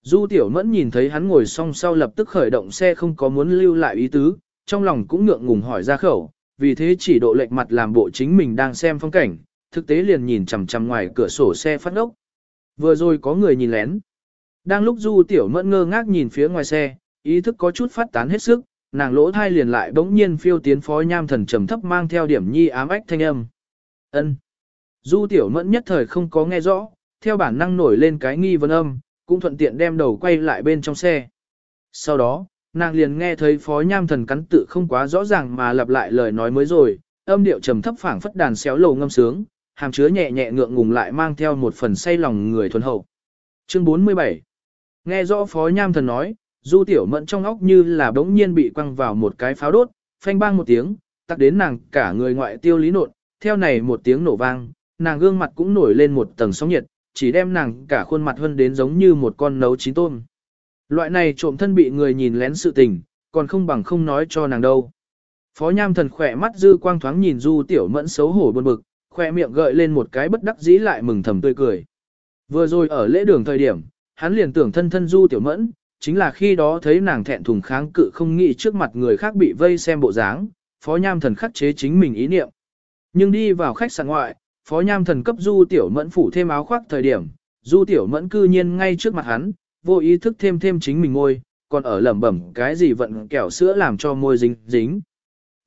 Du tiểu mẫn nhìn thấy hắn ngồi song sau lập tức khởi động xe không có muốn lưu lại ý tứ, trong lòng cũng ngượng ngùng hỏi ra khẩu, vì thế chỉ độ lệch mặt làm bộ chính mình đang xem phong cảnh, thực tế liền nhìn chằm chằm ngoài cửa sổ xe phát ốc. Vừa rồi có người nhìn lén. Đang lúc Du Tiểu Mẫn ngơ ngác nhìn phía ngoài xe, ý thức có chút phát tán hết sức, nàng lỗ thai liền lại bỗng nhiên phiêu tiến phó nham thần trầm thấp mang theo điểm nhi ám ách thanh âm. Ân. Du Tiểu Mẫn nhất thời không có nghe rõ, theo bản năng nổi lên cái nghi vấn âm, cũng thuận tiện đem đầu quay lại bên trong xe. Sau đó, nàng liền nghe thấy phó nham thần cắn tự không quá rõ ràng mà lặp lại lời nói mới rồi, âm điệu trầm thấp phảng phất đàn xéo lầu ngâm sướng, hàm chứa nhẹ nhẹ ngượng ngùng lại mang theo một phần say lòng người thuần hậu. Chương 47 Nghe rõ phó nham thần nói, du tiểu mẫn trong óc như là bỗng nhiên bị quăng vào một cái pháo đốt, phanh bang một tiếng, tắc đến nàng cả người ngoại tiêu lý nột, theo này một tiếng nổ vang, nàng gương mặt cũng nổi lên một tầng sóng nhiệt, chỉ đem nàng cả khuôn mặt hơn đến giống như một con nấu chín tôm. Loại này trộm thân bị người nhìn lén sự tình, còn không bằng không nói cho nàng đâu. Phó nham thần khỏe mắt dư quang thoáng nhìn du tiểu mẫn xấu hổ buồn bực, khỏe miệng gợi lên một cái bất đắc dĩ lại mừng thầm tươi cười. Vừa rồi ở lễ đường thời điểm, hắn liền tưởng thân thân du tiểu mẫn, chính là khi đó thấy nàng thẹn thùng kháng cự không nghĩ trước mặt người khác bị vây xem bộ dáng, phó nham thần khắc chế chính mình ý niệm. Nhưng đi vào khách sạn ngoại, phó nham thần cấp du tiểu mẫn phủ thêm áo khoác thời điểm, du tiểu mẫn cư nhiên ngay trước mặt hắn, vô ý thức thêm thêm chính mình môi, còn ở lẩm bẩm cái gì vận kẹo sữa làm cho môi dính dính.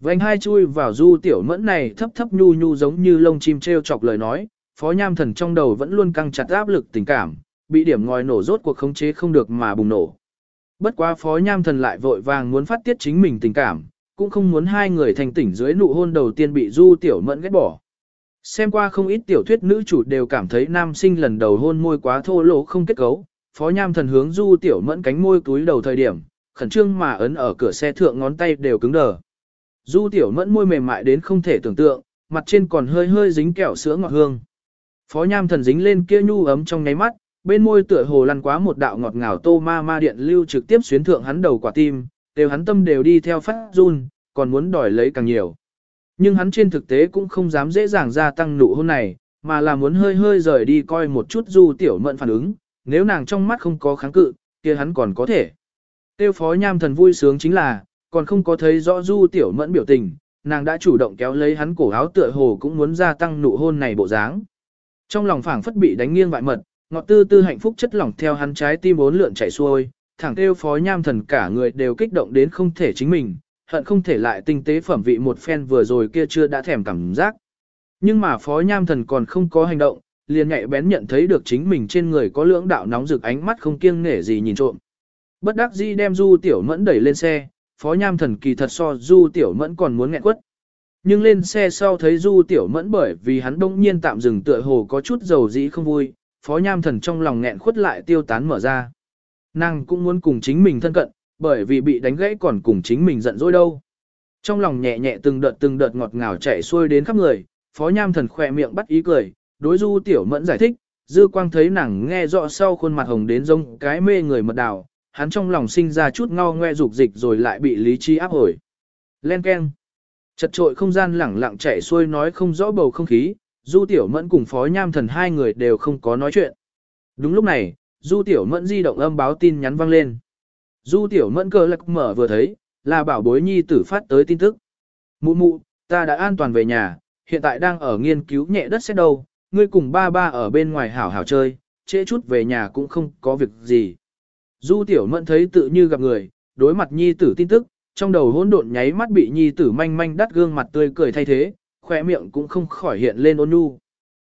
Vành hai chui vào du tiểu mẫn này thấp thấp nhu nhu giống như lông chim treo chọc lời nói, phó nham thần trong đầu vẫn luôn căng chặt áp lực tình cảm, bị điểm ngòi nổ rốt cuộc khống chế không được mà bùng nổ. Bất quá phó nham thần lại vội vàng muốn phát tiết chính mình tình cảm, cũng không muốn hai người thành tỉnh dưới nụ hôn đầu tiên bị du tiểu mẫn ghét bỏ. Xem qua không ít tiểu thuyết nữ chủ đều cảm thấy nam sinh lần đầu hôn môi quá thô lỗ không kết cấu, phó nham thần hướng du tiểu mẫn cánh môi túi đầu thời điểm, khẩn trương mà ấn ở cửa xe thượng ngón tay đều cứng đờ. Du tiểu mẫn môi mềm mại đến không thể tưởng tượng, mặt trên còn hơi hơi dính kẹo sữa ngọt hương. Phó nham thần dính lên kia nhu ấm trong nháy mắt, bên môi tựa hồ lăn quá một đạo ngọt ngào tô ma ma điện lưu trực tiếp xuyến thượng hắn đầu quả tim, đều hắn tâm đều đi theo phát run, còn muốn đòi lấy càng nhiều. Nhưng hắn trên thực tế cũng không dám dễ dàng gia tăng nụ hôn này, mà là muốn hơi hơi rời đi coi một chút du tiểu mẫn phản ứng, nếu nàng trong mắt không có kháng cự, kia hắn còn có thể. Tiêu phó nham thần vui sướng chính là, còn không có thấy rõ du tiểu mẫn biểu tình, nàng đã chủ động kéo lấy hắn cổ áo tựa hồ cũng muốn gia tăng nụ hôn này bộ dáng. Trong lòng phảng phất bị đánh nghiêng vại mật, ngọt tư tư hạnh phúc chất lỏng theo hắn trái tim bốn lượn chảy xuôi, thẳng tiêu phó nham thần cả người đều kích động đến không thể chính mình, hận không thể lại tinh tế phẩm vị một phen vừa rồi kia chưa đã thèm cảm giác. Nhưng mà phó nham thần còn không có hành động, liền nhạy bén nhận thấy được chính mình trên người có lưỡng đạo nóng rực ánh mắt không kiêng nể gì nhìn trộm. Bất đắc dĩ đem Du Tiểu Mẫn đẩy lên xe, Phó Nham Thần kỳ thật so Du Tiểu Mẫn còn muốn nghẹn quất. Nhưng lên xe sau thấy Du Tiểu Mẫn bởi vì hắn đông nhiên tạm dừng tựa hồ có chút dầu dĩ không vui, Phó Nham Thần trong lòng nghẹn khuất lại tiêu tán mở ra. Nàng cũng muốn cùng chính mình thân cận, bởi vì bị đánh gãy còn cùng chính mình giận dỗi đâu. Trong lòng nhẹ nhẹ từng đợt từng đợt ngọt ngào chảy xuôi đến khắp người, Phó Nham Thần khỏe miệng bắt ý cười, đối Du Tiểu Mẫn giải thích, Dư Quang thấy nàng nghe rõ sau khuôn mặt hồng đến giống cái mê người mật đào, hắn trong lòng sinh ra chút ngao ngoe dục dịch rồi lại bị lý trí áp hồi. Len keng. Chật trội không gian lẳng lặng chảy xuôi nói không rõ bầu không khí, Du Tiểu Mẫn cùng Phó Nham Thần hai người đều không có nói chuyện. Đúng lúc này, Du Tiểu Mẫn di động âm báo tin nhắn vang lên. Du Tiểu Mẫn cơ lạc mở vừa thấy, là bảo bối nhi tử phát tới tin tức. Mụ mụ, ta đã an toàn về nhà, hiện tại đang ở nghiên cứu nhẹ đất xét đâu, ngươi cùng ba ba ở bên ngoài hảo hảo chơi, trễ chút về nhà cũng không có việc gì. Du Tiểu Mẫn thấy tự như gặp người, đối mặt nhi tử tin tức, trong đầu hỗn độn nháy mắt bị nhi tử manh manh đắt gương mặt tươi cười thay thế, khỏe miệng cũng không khỏi hiện lên ôn nhu.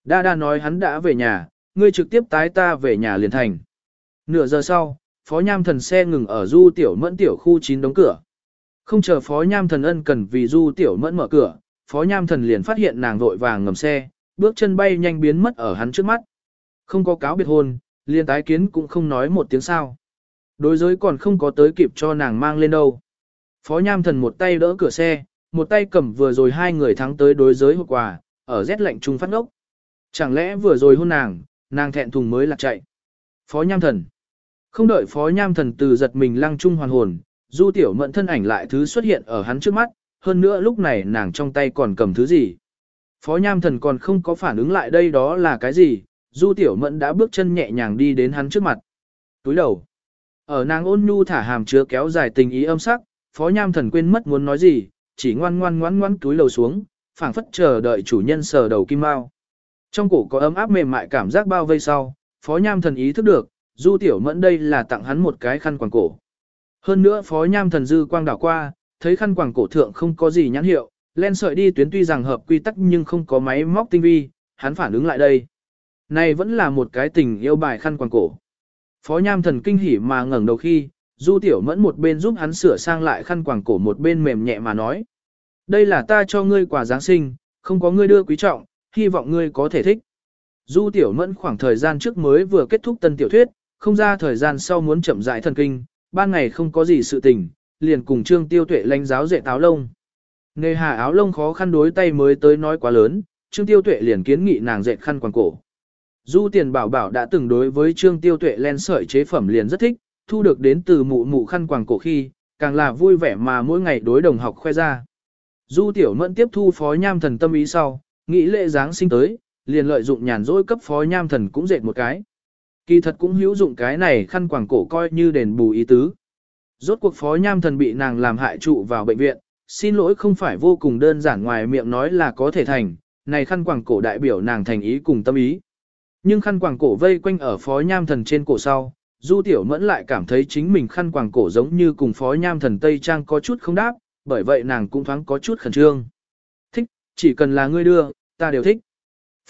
Đa đa nói hắn đã về nhà, ngươi trực tiếp tái ta về nhà liền thành. Nửa giờ sau, phó nham thần xe ngừng ở du tiểu mẫn tiểu khu 9 đóng cửa. Không chờ phó nham thần ân cần vì du tiểu mẫn mở cửa, phó nham thần liền phát hiện nàng vội vàng ngầm xe, bước chân bay nhanh biến mất ở hắn trước mắt. Không có cáo biệt hôn, liền tái kiến cũng không nói một tiếng sao. Đối giới còn không có tới kịp cho nàng mang lên đâu. Phó nham thần một tay đỡ cửa xe, một tay cầm vừa rồi hai người thắng tới đối giới hộp quà, ở rét lạnh trung phát ngốc. Chẳng lẽ vừa rồi hôn nàng, nàng thẹn thùng mới lạc chạy. Phó nham thần. Không đợi phó nham thần từ giật mình lăng trung hoàn hồn, du tiểu mẫn thân ảnh lại thứ xuất hiện ở hắn trước mắt, hơn nữa lúc này nàng trong tay còn cầm thứ gì. Phó nham thần còn không có phản ứng lại đây đó là cái gì, du tiểu mẫn đã bước chân nhẹ nhàng đi đến hắn trước mặt. Túi đầu. Ở nàng ôn nhu thả hàm chứa kéo dài tình ý âm sắc, phó nham thần quên mất muốn nói gì, chỉ ngoan ngoan ngoan ngoan túi lầu xuống, phảng phất chờ đợi chủ nhân sờ đầu kim mao. Trong cổ có ấm áp mềm mại cảm giác bao vây sau, phó nham thần ý thức được, du tiểu mẫn đây là tặng hắn một cái khăn quàng cổ. Hơn nữa phó nham thần dư quang đảo qua, thấy khăn quàng cổ thượng không có gì nhãn hiệu, len sợi đi tuyến tuy rằng hợp quy tắc nhưng không có máy móc tinh vi, hắn phản ứng lại đây. Này vẫn là một cái tình yêu bài khăn quàng cổ. Phó nham thần kinh hỉ mà ngẩng đầu khi, du tiểu mẫn một bên giúp hắn sửa sang lại khăn quàng cổ một bên mềm nhẹ mà nói. Đây là ta cho ngươi quà Giáng sinh, không có ngươi đưa quý trọng, hy vọng ngươi có thể thích. Du tiểu mẫn khoảng thời gian trước mới vừa kết thúc tân tiểu thuyết, không ra thời gian sau muốn chậm rãi thần kinh, ban ngày không có gì sự tình, liền cùng trương tiêu tuệ lãnh giáo dạy áo lông. Nghề hà áo lông khó khăn đối tay mới tới nói quá lớn, trương tiêu tuệ liền kiến nghị nàng dệt khăn quàng cổ. Du tiền bảo bảo đã từng đối với trương tiêu tuệ len sợi chế phẩm liền rất thích, thu được đến từ mụ mụ khăn quàng cổ khi, càng là vui vẻ mà mỗi ngày đối đồng học khoe ra. Du tiểu mẫn tiếp thu phó nham thần tâm ý sau, nghĩ lễ giáng sinh tới, liền lợi dụng nhàn rỗi cấp phó nham thần cũng dệt một cái. Kỳ thật cũng hữu dụng cái này khăn quàng cổ coi như đền bù ý tứ. Rốt cuộc phó nham thần bị nàng làm hại trụ vào bệnh viện, xin lỗi không phải vô cùng đơn giản ngoài miệng nói là có thể thành, này khăn quàng cổ đại biểu nàng thành ý cùng tâm ý. Nhưng khăn quàng cổ vây quanh ở phó nham thần trên cổ sau, Du Tiểu Mẫn lại cảm thấy chính mình khăn quàng cổ giống như cùng phó nham thần Tây Trang có chút không đáp, bởi vậy nàng cũng thoáng có chút khẩn trương. Thích, chỉ cần là ngươi đưa, ta đều thích.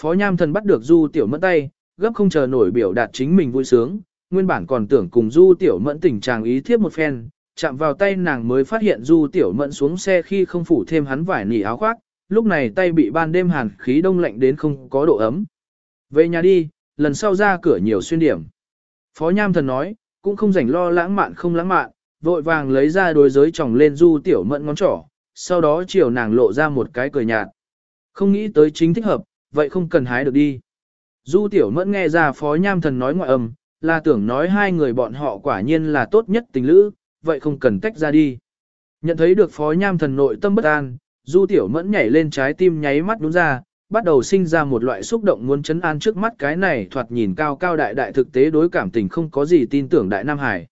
Phó nham thần bắt được Du Tiểu Mẫn tay, gấp không chờ nổi biểu đạt chính mình vui sướng, nguyên bản còn tưởng cùng Du Tiểu Mẫn tình trạng ý thiếp một phen, chạm vào tay nàng mới phát hiện Du Tiểu Mẫn xuống xe khi không phủ thêm hắn vải nỉ áo khoác, lúc này tay bị ban đêm hàn khí đông lạnh đến không có độ ấm. Về nhà đi, lần sau ra cửa nhiều xuyên điểm. Phó Nham Thần nói, cũng không rảnh lo lãng mạn không lãng mạn, vội vàng lấy ra đối giới tròng lên Du Tiểu Mẫn ngón trỏ, sau đó chiều nàng lộ ra một cái cười nhạt. Không nghĩ tới chính thích hợp, vậy không cần hái được đi. Du Tiểu Mẫn nghe ra Phó Nham Thần nói ngoại âm, là tưởng nói hai người bọn họ quả nhiên là tốt nhất tình lữ, vậy không cần tách ra đi. Nhận thấy được Phó Nham Thần nội tâm bất an, Du Tiểu Mẫn nhảy lên trái tim nháy mắt đúng ra, bắt đầu sinh ra một loại xúc động muốn chấn an trước mắt cái này thoạt nhìn cao cao đại đại thực tế đối cảm tình không có gì tin tưởng đại Nam Hải.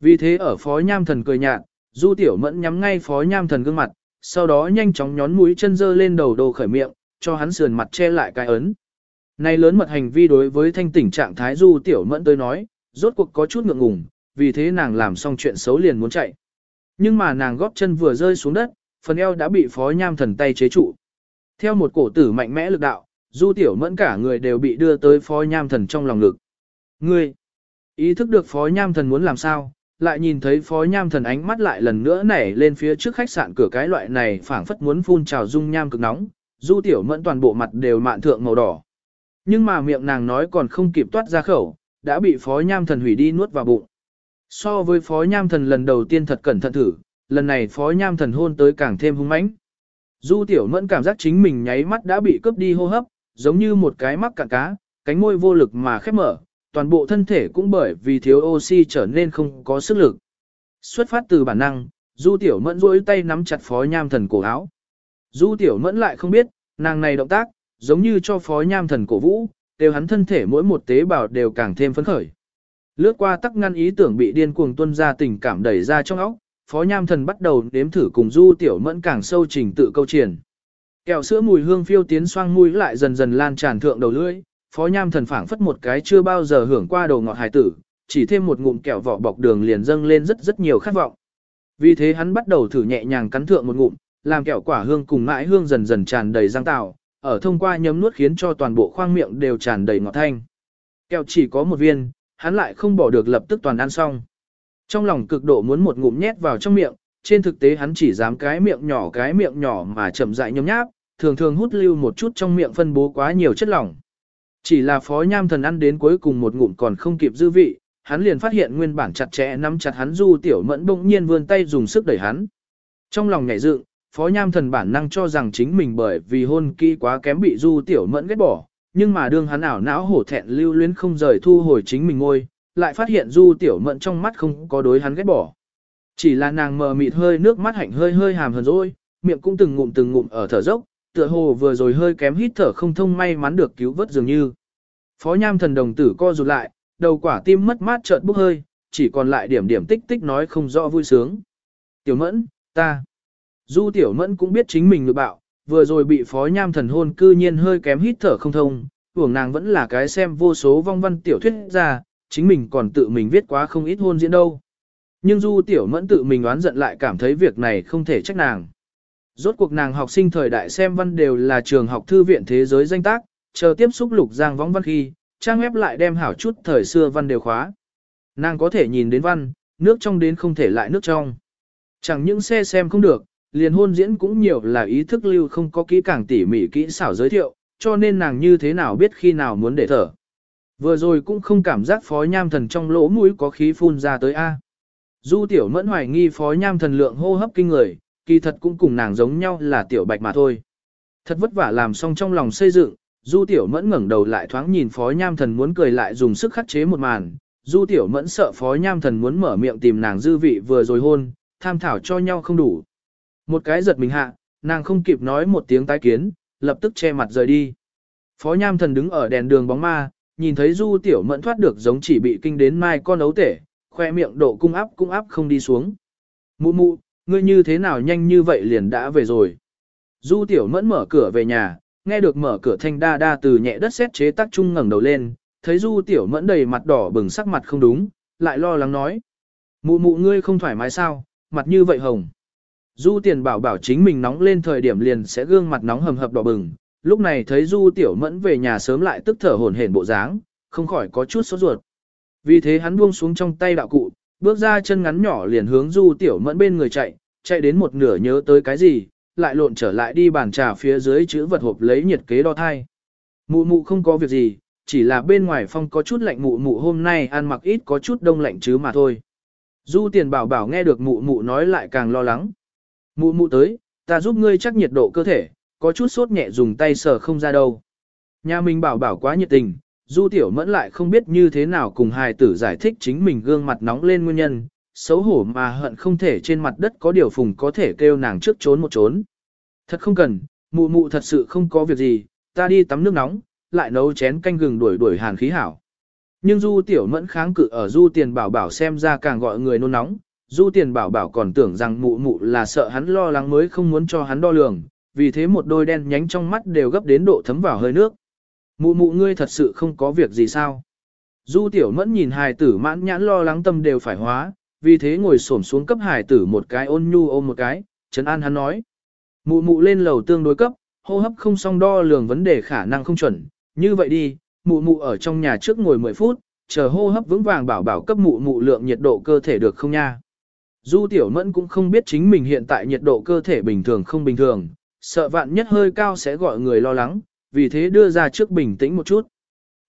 Vì thế ở Phó Nham Thần cười nhạt, Du Tiểu Mẫn nhắm ngay Phó Nham Thần gương mặt, sau đó nhanh chóng nhón mũi chân dơ lên đầu đồ khởi miệng, cho hắn sườn mặt che lại cái ấn. Này lớn mật hành vi đối với thanh tỉnh trạng thái Du Tiểu Mẫn tới nói, rốt cuộc có chút ngượng ngùng, vì thế nàng làm xong chuyện xấu liền muốn chạy. Nhưng mà nàng góp chân vừa rơi xuống đất, phần eo đã bị Phó Nham Thần tay chế trụ. Theo một cổ tử mạnh mẽ lực đạo, du tiểu mẫn cả người đều bị đưa tới phó nham thần trong lòng ngực. Ngươi, ý thức được phó nham thần muốn làm sao, lại nhìn thấy phó nham thần ánh mắt lại lần nữa nảy lên phía trước khách sạn cửa cái loại này phảng phất muốn phun trào dung nham cực nóng, du tiểu mẫn toàn bộ mặt đều mạn thượng màu đỏ. Nhưng mà miệng nàng nói còn không kịp toát ra khẩu, đã bị phó nham thần hủy đi nuốt vào bụng. So với phó nham thần lần đầu tiên thật cẩn thận thử, lần này phó nham thần hôn tới càng thêm hung mãnh. Du tiểu mẫn cảm giác chính mình nháy mắt đã bị cướp đi hô hấp, giống như một cái mắc cạn cá, cánh môi vô lực mà khép mở, toàn bộ thân thể cũng bởi vì thiếu oxy trở nên không có sức lực. Xuất phát từ bản năng, Du Tiểu Mẫn duỗi tay nắm chặt Phó Nham Thần cổ áo. Du Tiểu Mẫn lại không biết, nàng này động tác, giống như cho Phó Nham Thần cổ vũ, đều hắn thân thể mỗi một tế bào đều càng thêm phấn khởi. Lướt qua tắc ngăn ý tưởng bị điên cuồng tuân ra tình cảm đẩy ra trong óc, Phó Nham Thần bắt đầu nếm thử cùng Du Tiểu Mẫn càng sâu trình tự câu triển. Kẹo sữa mùi hương phiêu tiến xoang mũi lại dần dần lan tràn thượng đầu lưỡi, Phó Nham Thần phảng phất một cái chưa bao giờ hưởng qua đầu ngọt hài tử, chỉ thêm một ngụm kẹo vỏ bọc đường liền dâng lên rất rất nhiều khát vọng. Vì thế hắn bắt đầu thử nhẹ nhàng cắn thượng một ngụm, làm kẹo quả hương cùng mãi hương dần dần tràn đầy răng tạo, ở thông qua nhấm nuốt khiến cho toàn bộ khoang miệng đều tràn đầy ngọt thanh. Kẹo chỉ có một viên, hắn lại không bỏ được lập tức toàn ăn xong. Trong lòng cực độ muốn một ngụm nhét vào trong miệng, trên thực tế hắn chỉ dám cái miệng nhỏ cái miệng nhỏ mà chậm rãi nhấm nháp, thường thường hút lưu một chút trong miệng phân bố quá nhiều chất lỏng. Chỉ là phó nham thần ăn đến cuối cùng một ngụm còn không kịp dư vị, hắn liền phát hiện nguyên bản chặt chẽ nắm chặt hắn du tiểu mẫn bỗng nhiên vươn tay dùng sức đẩy hắn. Trong lòng nhảy dựng, phó nham thần bản năng cho rằng chính mình bởi vì hôn kỹ quá kém bị du tiểu mẫn ghét bỏ, nhưng mà đương hắn ảo não hổ thẹn lưu luyến không rời thu hồi chính mình ngôi, lại phát hiện du tiểu mẫn trong mắt không có đối hắn ghét bỏ. Chỉ là nàng mờ mịt hơi nước mắt hạnh hơi hơi hàm hờn rồi, miệng cũng từng ngụm từng ngụm ở thở dốc, tựa hồ vừa rồi hơi kém hít thở không thông may mắn được cứu vớt dường như. Phó nham thần đồng tử co rụt lại, đầu quả tim mất mát chợt bốc hơi, chỉ còn lại điểm điểm tích tích nói không rõ vui sướng. Tiểu mẫn, ta. Du tiểu mẫn cũng biết chính mình ngược bạo, vừa rồi bị phó nham thần hôn cư nhiên hơi kém hít thở không thông, tưởng nàng vẫn là cái xem vô số vong văn tiểu thuyết ra, chính mình còn tự mình viết quá không ít hôn diễn đâu. Nhưng du tiểu mẫn tự mình oán giận lại cảm thấy việc này không thể trách nàng. Rốt cuộc nàng học sinh thời đại xem văn đều là trường học thư viện thế giới danh tác, chờ tiếp xúc lục giang võng văn khi, trang web lại đem hảo chút thời xưa văn đều khóa. Nàng có thể nhìn đến văn, nước trong đến không thể lại nước trong. Chẳng những xe xem không được, liền hôn diễn cũng nhiều là ý thức lưu không có kỹ càng tỉ mỉ kỹ xảo giới thiệu, cho nên nàng như thế nào biết khi nào muốn để thở. Vừa rồi cũng không cảm giác phó nham thần trong lỗ mũi có khí phun ra tới A. Du tiểu mẫn hoài nghi phó nham thần lượng hô hấp kinh người, kỳ thật cũng cùng nàng giống nhau là tiểu bạch mà thôi. Thật vất vả làm xong trong lòng xây dựng, Du Tiểu Mẫn ngẩng đầu lại thoáng nhìn Phó Nham Thần muốn cười lại dùng sức khắc chế một màn. Du Tiểu Mẫn sợ Phó Nham Thần muốn mở miệng tìm nàng dư vị vừa rồi hôn, tham thảo cho nhau không đủ. Một cái giật mình hạ, nàng không kịp nói một tiếng tái kiến, lập tức che mặt rời đi. Phó Nham Thần đứng ở đèn đường bóng ma, nhìn thấy Du Tiểu Mẫn thoát được giống chỉ bị kinh đến mai con ấu tể, khoe miệng độ cung áp cung áp không đi xuống. Mụ mụ, ngươi như thế nào nhanh như vậy liền đã về rồi. Du Tiểu Mẫn mở cửa về nhà, nghe được mở cửa thanh đa đa từ nhẹ đất xét chế tác trung ngẩng đầu lên, thấy Du Tiểu Mẫn đầy mặt đỏ bừng sắc mặt không đúng, lại lo lắng nói. Mụ mụ ngươi không thoải mái sao, mặt như vậy hồng. Du Tiền bảo bảo chính mình nóng lên thời điểm liền sẽ gương mặt nóng hầm hập đỏ bừng, lúc này thấy Du Tiểu Mẫn về nhà sớm lại tức thở hổn hển bộ dáng, không khỏi có chút sốt ruột. Vì thế hắn buông xuống trong tay đạo cụ, bước ra chân ngắn nhỏ liền hướng Du Tiểu Mẫn bên người chạy, chạy đến một nửa nhớ tới cái gì, lại lộn trở lại đi bàn trà phía dưới chữ vật hộp lấy nhiệt kế đo thai. Mụ mụ không có việc gì, chỉ là bên ngoài phong có chút lạnh mụ mụ hôm nay ăn mặc ít có chút đông lạnh chứ mà thôi. Du tiền bảo bảo nghe được mụ mụ nói lại càng lo lắng. Mụ mụ tới, ta giúp ngươi chắc nhiệt độ cơ thể, có chút sốt nhẹ dùng tay sờ không ra đâu. Nhà mình bảo bảo quá nhiệt tình, du tiểu mẫn lại không biết như thế nào cùng hài tử giải thích chính mình gương mặt nóng lên nguyên nhân, xấu hổ mà hận không thể trên mặt đất có điều phùng có thể kêu nàng trước trốn một trốn. Thật không cần, mụ mụ thật sự không có việc gì, ta đi tắm nước nóng, lại nấu chén canh gừng đuổi đuổi hàn khí hảo. Nhưng du tiểu mẫn kháng cự ở du tiền bảo bảo xem ra càng gọi người nôn nóng, du tiền bảo bảo còn tưởng rằng mụ mụ là sợ hắn lo lắng mới không muốn cho hắn đo lường, vì thế một đôi đen nhánh trong mắt đều gấp đến độ thấm vào hơi nước. Mụ mụ ngươi thật sự không có việc gì sao? Du tiểu mẫn nhìn hài tử mãn nhãn lo lắng tâm đều phải hóa, vì thế ngồi xổm xuống cấp hài tử một cái ôn nhu ôm một cái, trấn an hắn nói. Mụ mụ lên lầu tương đối cấp, hô hấp không song đo lường vấn đề khả năng không chuẩn, như vậy đi, mụ mụ ở trong nhà trước ngồi 10 phút, chờ hô hấp vững vàng bảo bảo cấp mụ mụ lượng nhiệt độ cơ thể được không nha. Du tiểu mẫn cũng không biết chính mình hiện tại nhiệt độ cơ thể bình thường không bình thường, sợ vạn nhất hơi cao sẽ gọi người lo lắng, vì thế đưa ra trước bình tĩnh một chút.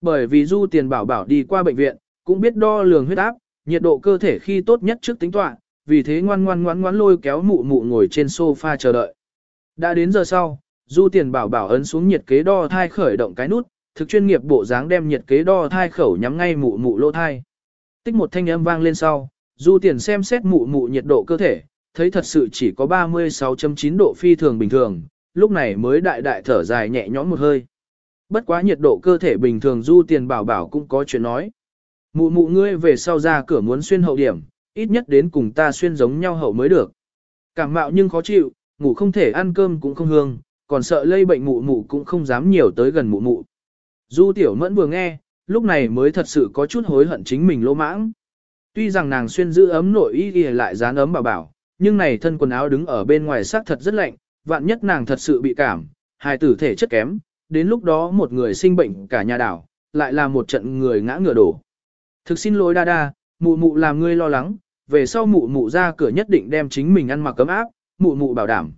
Bởi vì du tiền bảo bảo đi qua bệnh viện, cũng biết đo lường huyết áp, nhiệt độ cơ thể khi tốt nhất trước tính toán, vì thế ngoan ngoan ngoan ngoan lôi kéo mụ mụ ngồi trên sofa chờ đợi. Đã đến giờ sau, du tiền bảo bảo ấn xuống nhiệt kế đo thai khởi động cái nút, thực chuyên nghiệp bộ dáng đem nhiệt kế đo thai khẩu nhắm ngay mụ mụ lỗ thai. Tích một thanh âm vang lên sau, du tiền xem xét mụ mụ nhiệt độ cơ thể, thấy thật sự chỉ có 36.9 độ phi thường bình thường, lúc này mới đại đại thở dài nhẹ nhõm một hơi. Bất quá nhiệt độ cơ thể bình thường du tiền bảo bảo cũng có chuyện nói. Mụ mụ ngươi về sau ra cửa muốn xuyên hậu điểm, ít nhất đến cùng ta xuyên giống nhau hậu mới được. Cảm mạo nhưng khó chịu, ngủ không thể ăn cơm cũng không hương, còn sợ lây bệnh mụ mụ cũng không dám nhiều tới gần mụ mụ. Du tiểu mẫn vừa nghe, lúc này mới thật sự có chút hối hận chính mình lỗ mãng. Tuy rằng nàng xuyên giữ ấm nội y lại dán ấm bảo bảo, nhưng này thân quần áo đứng ở bên ngoài xác thật rất lạnh, vạn nhất nàng thật sự bị cảm, hài tử thể chất kém, đến lúc đó một người sinh bệnh cả nhà đảo, lại là một trận người ngã ngựa đổ. Thực xin lỗi đa đa, mụ mụ làm ngươi lo lắng, về sau mụ mụ ra cửa nhất định đem chính mình ăn mặc cấm áp, mụ mụ bảo đảm.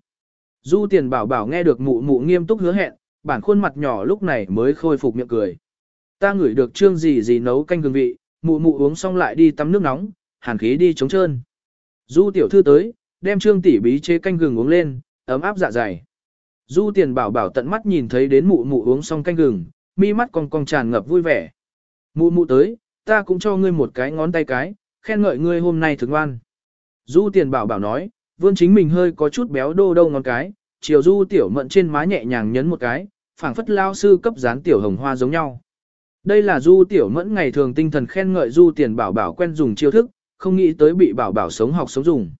Du tiền bảo bảo nghe được mụ mụ nghiêm túc hứa hẹn, bản khuôn mặt nhỏ lúc này mới khôi phục miệng cười. Ta ngửi được trương gì gì nấu canh gừng vị, mụ mụ uống xong lại đi tắm nước nóng, hàn khí đi chống trơn. Du tiểu thư tới, đem trương tỷ bí chế canh gừng uống lên, ấm áp dạ dày. Du tiền bảo bảo tận mắt nhìn thấy đến mụ mụ uống xong canh gừng, mi mắt còn còn tràn ngập vui vẻ. Mụ mụ tới, ta cũng cho ngươi một cái ngón tay cái, khen ngợi ngươi hôm nay thức ngoan. Du tiền bảo bảo nói, vươn chính mình hơi có chút béo đô đâu ngón cái, chiều du tiểu mận trên má nhẹ nhàng nhấn một cái, phảng phất lao sư cấp dán tiểu hồng hoa giống nhau. Đây là du tiểu mẫn ngày thường tinh thần khen ngợi du tiền bảo bảo quen dùng chiêu thức, không nghĩ tới bị bảo bảo sống học sống dùng.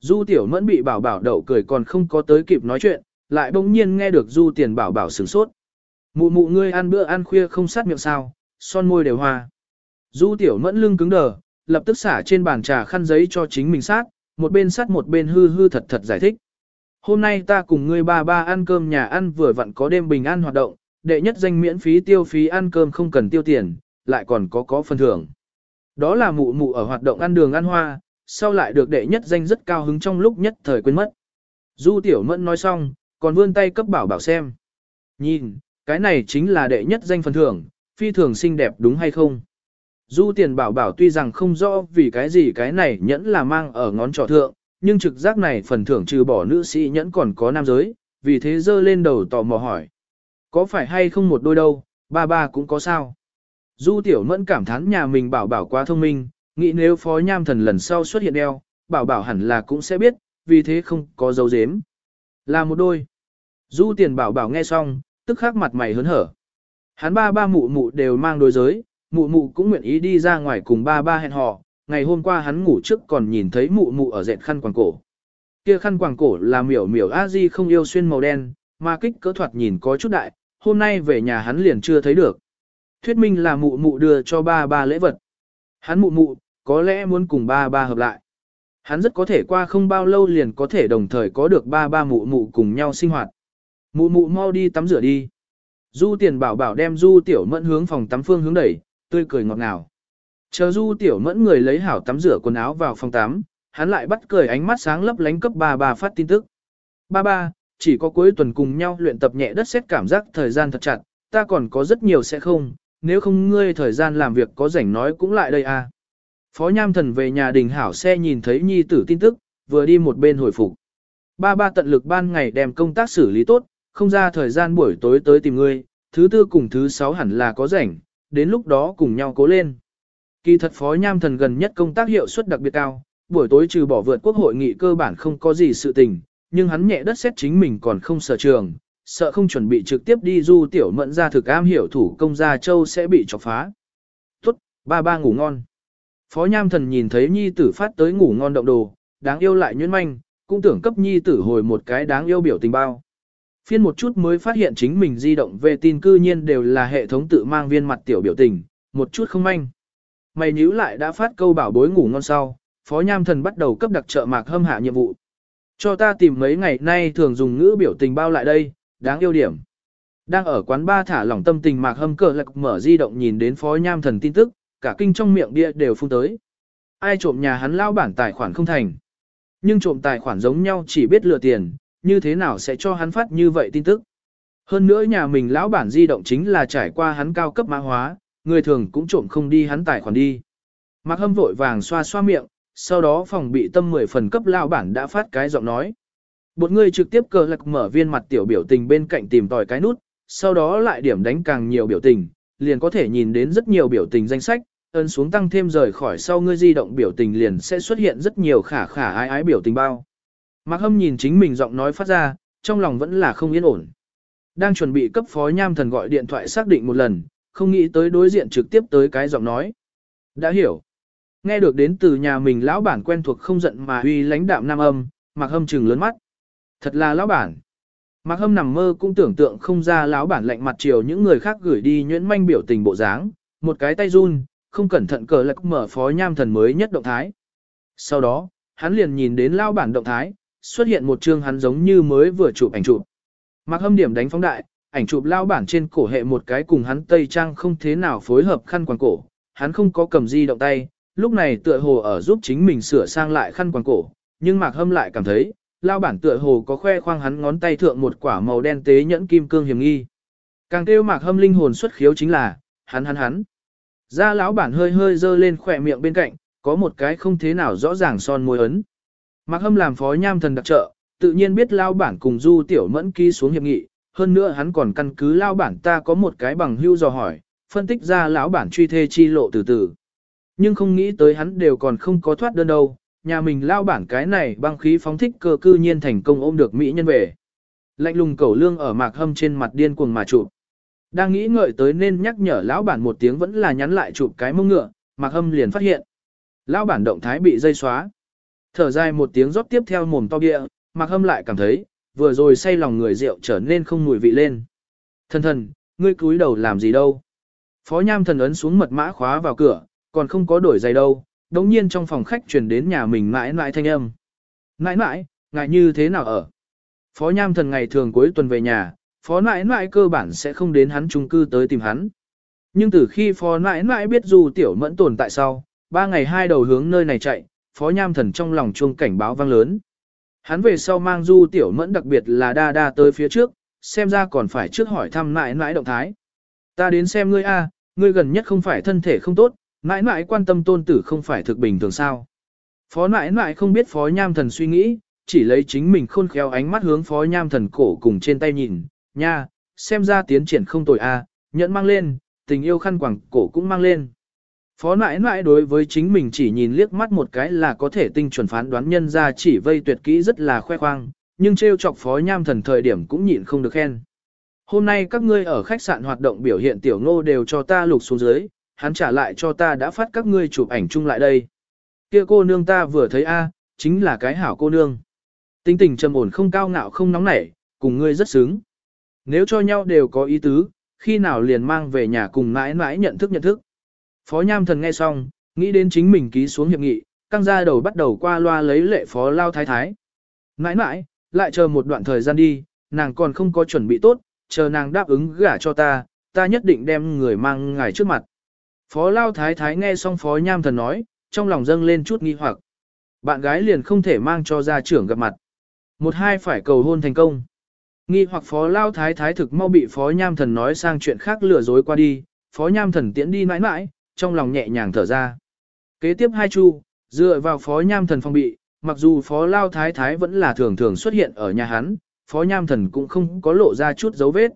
Du tiểu mẫn bị bảo bảo đậu cười còn không có tới kịp nói chuyện, lại bỗng nhiên nghe được du tiền bảo bảo sửng sốt. Mụ mụ ngươi ăn bữa ăn khuya không sát miệng sao, son môi đều hoa. Du tiểu mẫn lưng cứng đờ, lập tức xả trên bàn trà khăn giấy cho chính mình sát, một bên sát một bên hư hư thật thật giải thích. Hôm nay ta cùng ngươi ba ba ăn cơm nhà ăn vừa vặn có đêm bình an hoạt động, đệ nhất danh miễn phí tiêu phí ăn cơm không cần tiêu tiền, lại còn có có phần thưởng. Đó là mụ mụ ở hoạt động ăn đường ăn hoa, sau lại được đệ nhất danh rất cao hứng trong lúc nhất thời quên mất. Du tiểu mẫn nói xong, còn vươn tay cấp bảo bảo xem. Nhìn, cái này chính là đệ nhất danh phần thưởng, phi thường xinh đẹp đúng hay không? Du tiền bảo bảo tuy rằng không rõ vì cái gì cái này nhẫn là mang ở ngón trỏ thượng, nhưng trực giác này phần thưởng trừ bỏ nữ sĩ nhẫn còn có nam giới, vì thế dơ lên đầu tò mò hỏi. Có phải hay không một đôi đâu, ba ba cũng có sao? Du tiểu mẫn cảm thán nhà mình bảo bảo quá thông minh, nghĩ nếu phó nham thần lần sau xuất hiện đeo, bảo bảo hẳn là cũng sẽ biết, vì thế không có dấu dếm. Là một đôi. Du tiền bảo bảo nghe xong, tức khắc mặt mày hớn hở. Hắn ba ba mụ mụ đều mang đôi giới, mụ mụ cũng nguyện ý đi ra ngoài cùng ba ba hẹn hò. Ngày hôm qua hắn ngủ trước còn nhìn thấy mụ mụ ở dệt khăn quàng cổ. Kia khăn quàng cổ là miểu miểu a di không yêu xuyên màu đen, mà kích cỡ thoạt nhìn có chút đại, hôm nay về nhà hắn liền chưa thấy được. Thuyết minh là mụ mụ đưa cho ba ba lễ vật. Hắn mụ mụ, có lẽ muốn cùng ba ba hợp lại. Hắn rất có thể qua không bao lâu liền có thể đồng thời có được ba ba mụ mụ cùng nhau sinh hoạt. Mụ mụ mau đi tắm rửa đi. Du tiền bảo bảo đem du tiểu mẫn hướng phòng tắm phương hướng đẩy, tươi cười ngọt ngào. Chờ du tiểu mẫn người lấy hảo tắm rửa quần áo vào phòng tắm, hắn lại bắt cười ánh mắt sáng lấp lánh cấp ba ba phát tin tức. Ba ba, chỉ có cuối tuần cùng nhau luyện tập nhẹ đất xét cảm giác thời gian thật chặt, ta còn có rất nhiều sẽ không, nếu không ngươi thời gian làm việc có rảnh nói cũng lại đây à. Phó Nham Thần về nhà đình hảo xe nhìn thấy nhi tử tin tức, vừa đi một bên hồi phục. Ba ba tận lực ban ngày đem công tác xử lý tốt, không ra thời gian buổi tối tới tìm ngươi, thứ tư cùng thứ sáu hẳn là có rảnh, đến lúc đó cùng nhau cố lên. Kỳ thật Phó Nham Thần gần nhất công tác hiệu suất đặc biệt cao, buổi tối trừ bỏ vượt quốc hội nghị cơ bản không có gì sự tình, nhưng hắn nhẹ đất xét chính mình còn không sở trường, sợ không chuẩn bị trực tiếp đi du tiểu mẫn ra thực am hiểu thủ công gia châu sẽ bị chọc phá. Tốt, ba ba ngủ ngon. Phó Nham Thần nhìn thấy nhi tử phát tới ngủ ngon động đồ, đáng yêu lại nhuyễn manh, cũng tưởng cấp nhi tử hồi một cái đáng yêu biểu tình bao. Phiên một chút mới phát hiện chính mình di động về tin cư nhiên đều là hệ thống tự mang viên mặt tiểu biểu tình, một chút không manh. Mày nhíu lại đã phát câu bảo bối ngủ ngon sau, Phó Nham Thần bắt đầu cấp đặc trợ mạc hâm hạ nhiệm vụ. Cho ta tìm mấy ngày nay thường dùng ngữ biểu tình bao lại đây, đáng yêu điểm. Đang ở quán ba thả lỏng tâm tình mạc hâm cờ lạc mở di động nhìn đến phó nham thần tin tức, cả kinh trong miệng bia đều phun tới. Ai trộm nhà hắn lao bản tài khoản không thành. Nhưng trộm tài khoản giống nhau chỉ biết lừa tiền, như thế nào sẽ cho hắn phát như vậy tin tức. Hơn nữa nhà mình lão bản di động chính là trải qua hắn cao cấp mã hóa, người thường cũng trộm không đi hắn tài khoản đi. Mạc hâm vội vàng xoa xoa miệng, sau đó phòng bị tâm 10 phần cấp lão bản đã phát cái giọng nói. Bột người trực tiếp cờ lạc mở viên mặt tiểu biểu tình bên cạnh tìm tòi cái nút, sau đó lại điểm đánh càng nhiều biểu tình, liền có thể nhìn đến rất nhiều biểu tình danh sách, ấn xuống tăng thêm rời khỏi sau ngươi di động biểu tình liền sẽ xuất hiện rất nhiều khả khả ái ái biểu tình bao. Mạc Hâm nhìn chính mình giọng nói phát ra, trong lòng vẫn là không yên ổn. Đang chuẩn bị cấp phó nham thần gọi điện thoại xác định một lần, không nghĩ tới đối diện trực tiếp tới cái giọng nói. Đã hiểu. Nghe được đến từ nhà mình lão bản quen thuộc không giận mà uy lãnh đạm nam âm, Mạc Hâm trừng lớn mắt. Thật là lão bản. Mạc Hâm nằm mơ cũng tưởng tượng không ra lão bản lạnh mặt chiều những người khác gửi đi nhuyễn manh biểu tình bộ dáng, một cái tay run, không cẩn thận cờ lạc mở phó nham thần mới nhất động thái. Sau đó, hắn liền nhìn đến lão bản động thái, xuất hiện một chương hắn giống như mới vừa chụp ảnh chụp. Mạc Hâm điểm đánh phóng đại, ảnh chụp lão bản trên cổ hệ một cái cùng hắn tây trang không thế nào phối hợp khăn quàng cổ, hắn không có cầm di động tay, lúc này tựa hồ ở giúp chính mình sửa sang lại khăn quàng cổ, nhưng Mạc Hâm lại cảm thấy, lao bản tựa hồ có khoe khoang hắn ngón tay thượng một quả màu đen tế nhẫn kim cương hiểm nghi. Càng kêu mạc hâm linh hồn xuất khiếu chính là, hắn hắn hắn. Ra lão bản hơi hơi dơ lên khỏe miệng bên cạnh, có một cái không thế nào rõ ràng son môi ấn. Mạc hâm làm phó nham thần đặc trợ, tự nhiên biết lao bản cùng du tiểu mẫn ký xuống hiệp nghị, hơn nữa hắn còn căn cứ lao bản ta có một cái bằng hưu dò hỏi, phân tích ra lão bản truy thê chi lộ từ từ. Nhưng không nghĩ tới hắn đều còn không có thoát đơn đâu, nhà mình lao bản cái này băng khí phóng thích cơ cư nhiên thành công ôm được Mỹ nhân về. Lạnh lùng cẩu lương ở mạc hâm trên mặt điên cuồng mà chụp. Đang nghĩ ngợi tới nên nhắc nhở lão bản một tiếng vẫn là nhắn lại chụp cái mông ngựa, mạc hâm liền phát hiện. Lão bản động thái bị dây xóa. Thở dài một tiếng rót tiếp theo mồm to bia, mạc hâm lại cảm thấy, vừa rồi say lòng người rượu trở nên không mùi vị lên. Thần thần, ngươi cúi đầu làm gì đâu? Phó nham thần ấn xuống mật mã khóa vào cửa, còn không có đổi giày đâu, đống nhiên trong phòng khách truyền đến nhà mình mãi mãi thanh âm. Mãi mãi, ngại như thế nào ở? Phó Nham Thần ngày thường cuối tuần về nhà, Phó mãi mãi cơ bản sẽ không đến hắn chung cư tới tìm hắn. Nhưng từ khi Phó mãi mãi biết dù tiểu mẫn tồn tại sau, ba ngày hai đầu hướng nơi này chạy, Phó Nham Thần trong lòng chuông cảnh báo vang lớn. Hắn về sau mang du tiểu mẫn đặc biệt là đa đa tới phía trước, xem ra còn phải trước hỏi thăm mãi mãi động thái. Ta đến xem ngươi a, ngươi gần nhất không phải thân thể không tốt, Mãi mãi quan tâm tôn tử không phải thực bình thường sao. Phó mãi mãi không biết phó nham thần suy nghĩ, chỉ lấy chính mình khôn khéo ánh mắt hướng phó nham thần cổ cùng trên tay nhìn, nha, xem ra tiến triển không tồi a, à, nhẫn mang lên, tình yêu khăn quẳng cổ cũng mang lên. Phó nãi nãi đối với chính mình chỉ nhìn liếc mắt một cái là có thể tinh chuẩn phán đoán nhân ra chỉ vây tuyệt kỹ rất là khoe khoang, nhưng trêu chọc phó nham thần thời điểm cũng nhịn không được khen. Hôm nay các ngươi ở khách sạn hoạt động biểu hiện tiểu ngô đều cho ta lục xuống dưới, hắn trả lại cho ta đã phát các ngươi chụp ảnh chung lại đây. Kia cô nương ta vừa thấy a, chính là cái hảo cô nương. Tính tình trầm ổn không cao ngạo không nóng nảy, cùng ngươi rất sướng. Nếu cho nhau đều có ý tứ, khi nào liền mang về nhà cùng mãi mãi nhận thức nhận thức. Phó Nham Thần nghe xong, nghĩ đến chính mình ký xuống hiệp nghị, căng ra đầu bắt đầu qua loa lấy lệ phó lao thái thái. Mãi mãi, lại chờ một đoạn thời gian đi, nàng còn không có chuẩn bị tốt, chờ nàng đáp ứng gả cho ta, ta nhất định đem người mang ngài trước mặt. Phó Lao Thái Thái nghe xong Phó Nham Thần nói, trong lòng dâng lên chút nghi hoặc. Bạn gái liền không thể mang cho gia trưởng gặp mặt. Một hai phải cầu hôn thành công. Nghi hoặc Phó Lao Thái Thái thực mau bị Phó Nham Thần nói sang chuyện khác lừa dối qua đi, Phó Nham Thần tiễn đi mãi mãi, trong lòng nhẹ nhàng thở ra. Kế tiếp hai chu, dựa vào Phó Nham Thần phong bị, mặc dù Phó Lao Thái Thái vẫn là thường thường xuất hiện ở nhà hắn, Phó Nham Thần cũng không có lộ ra chút dấu vết.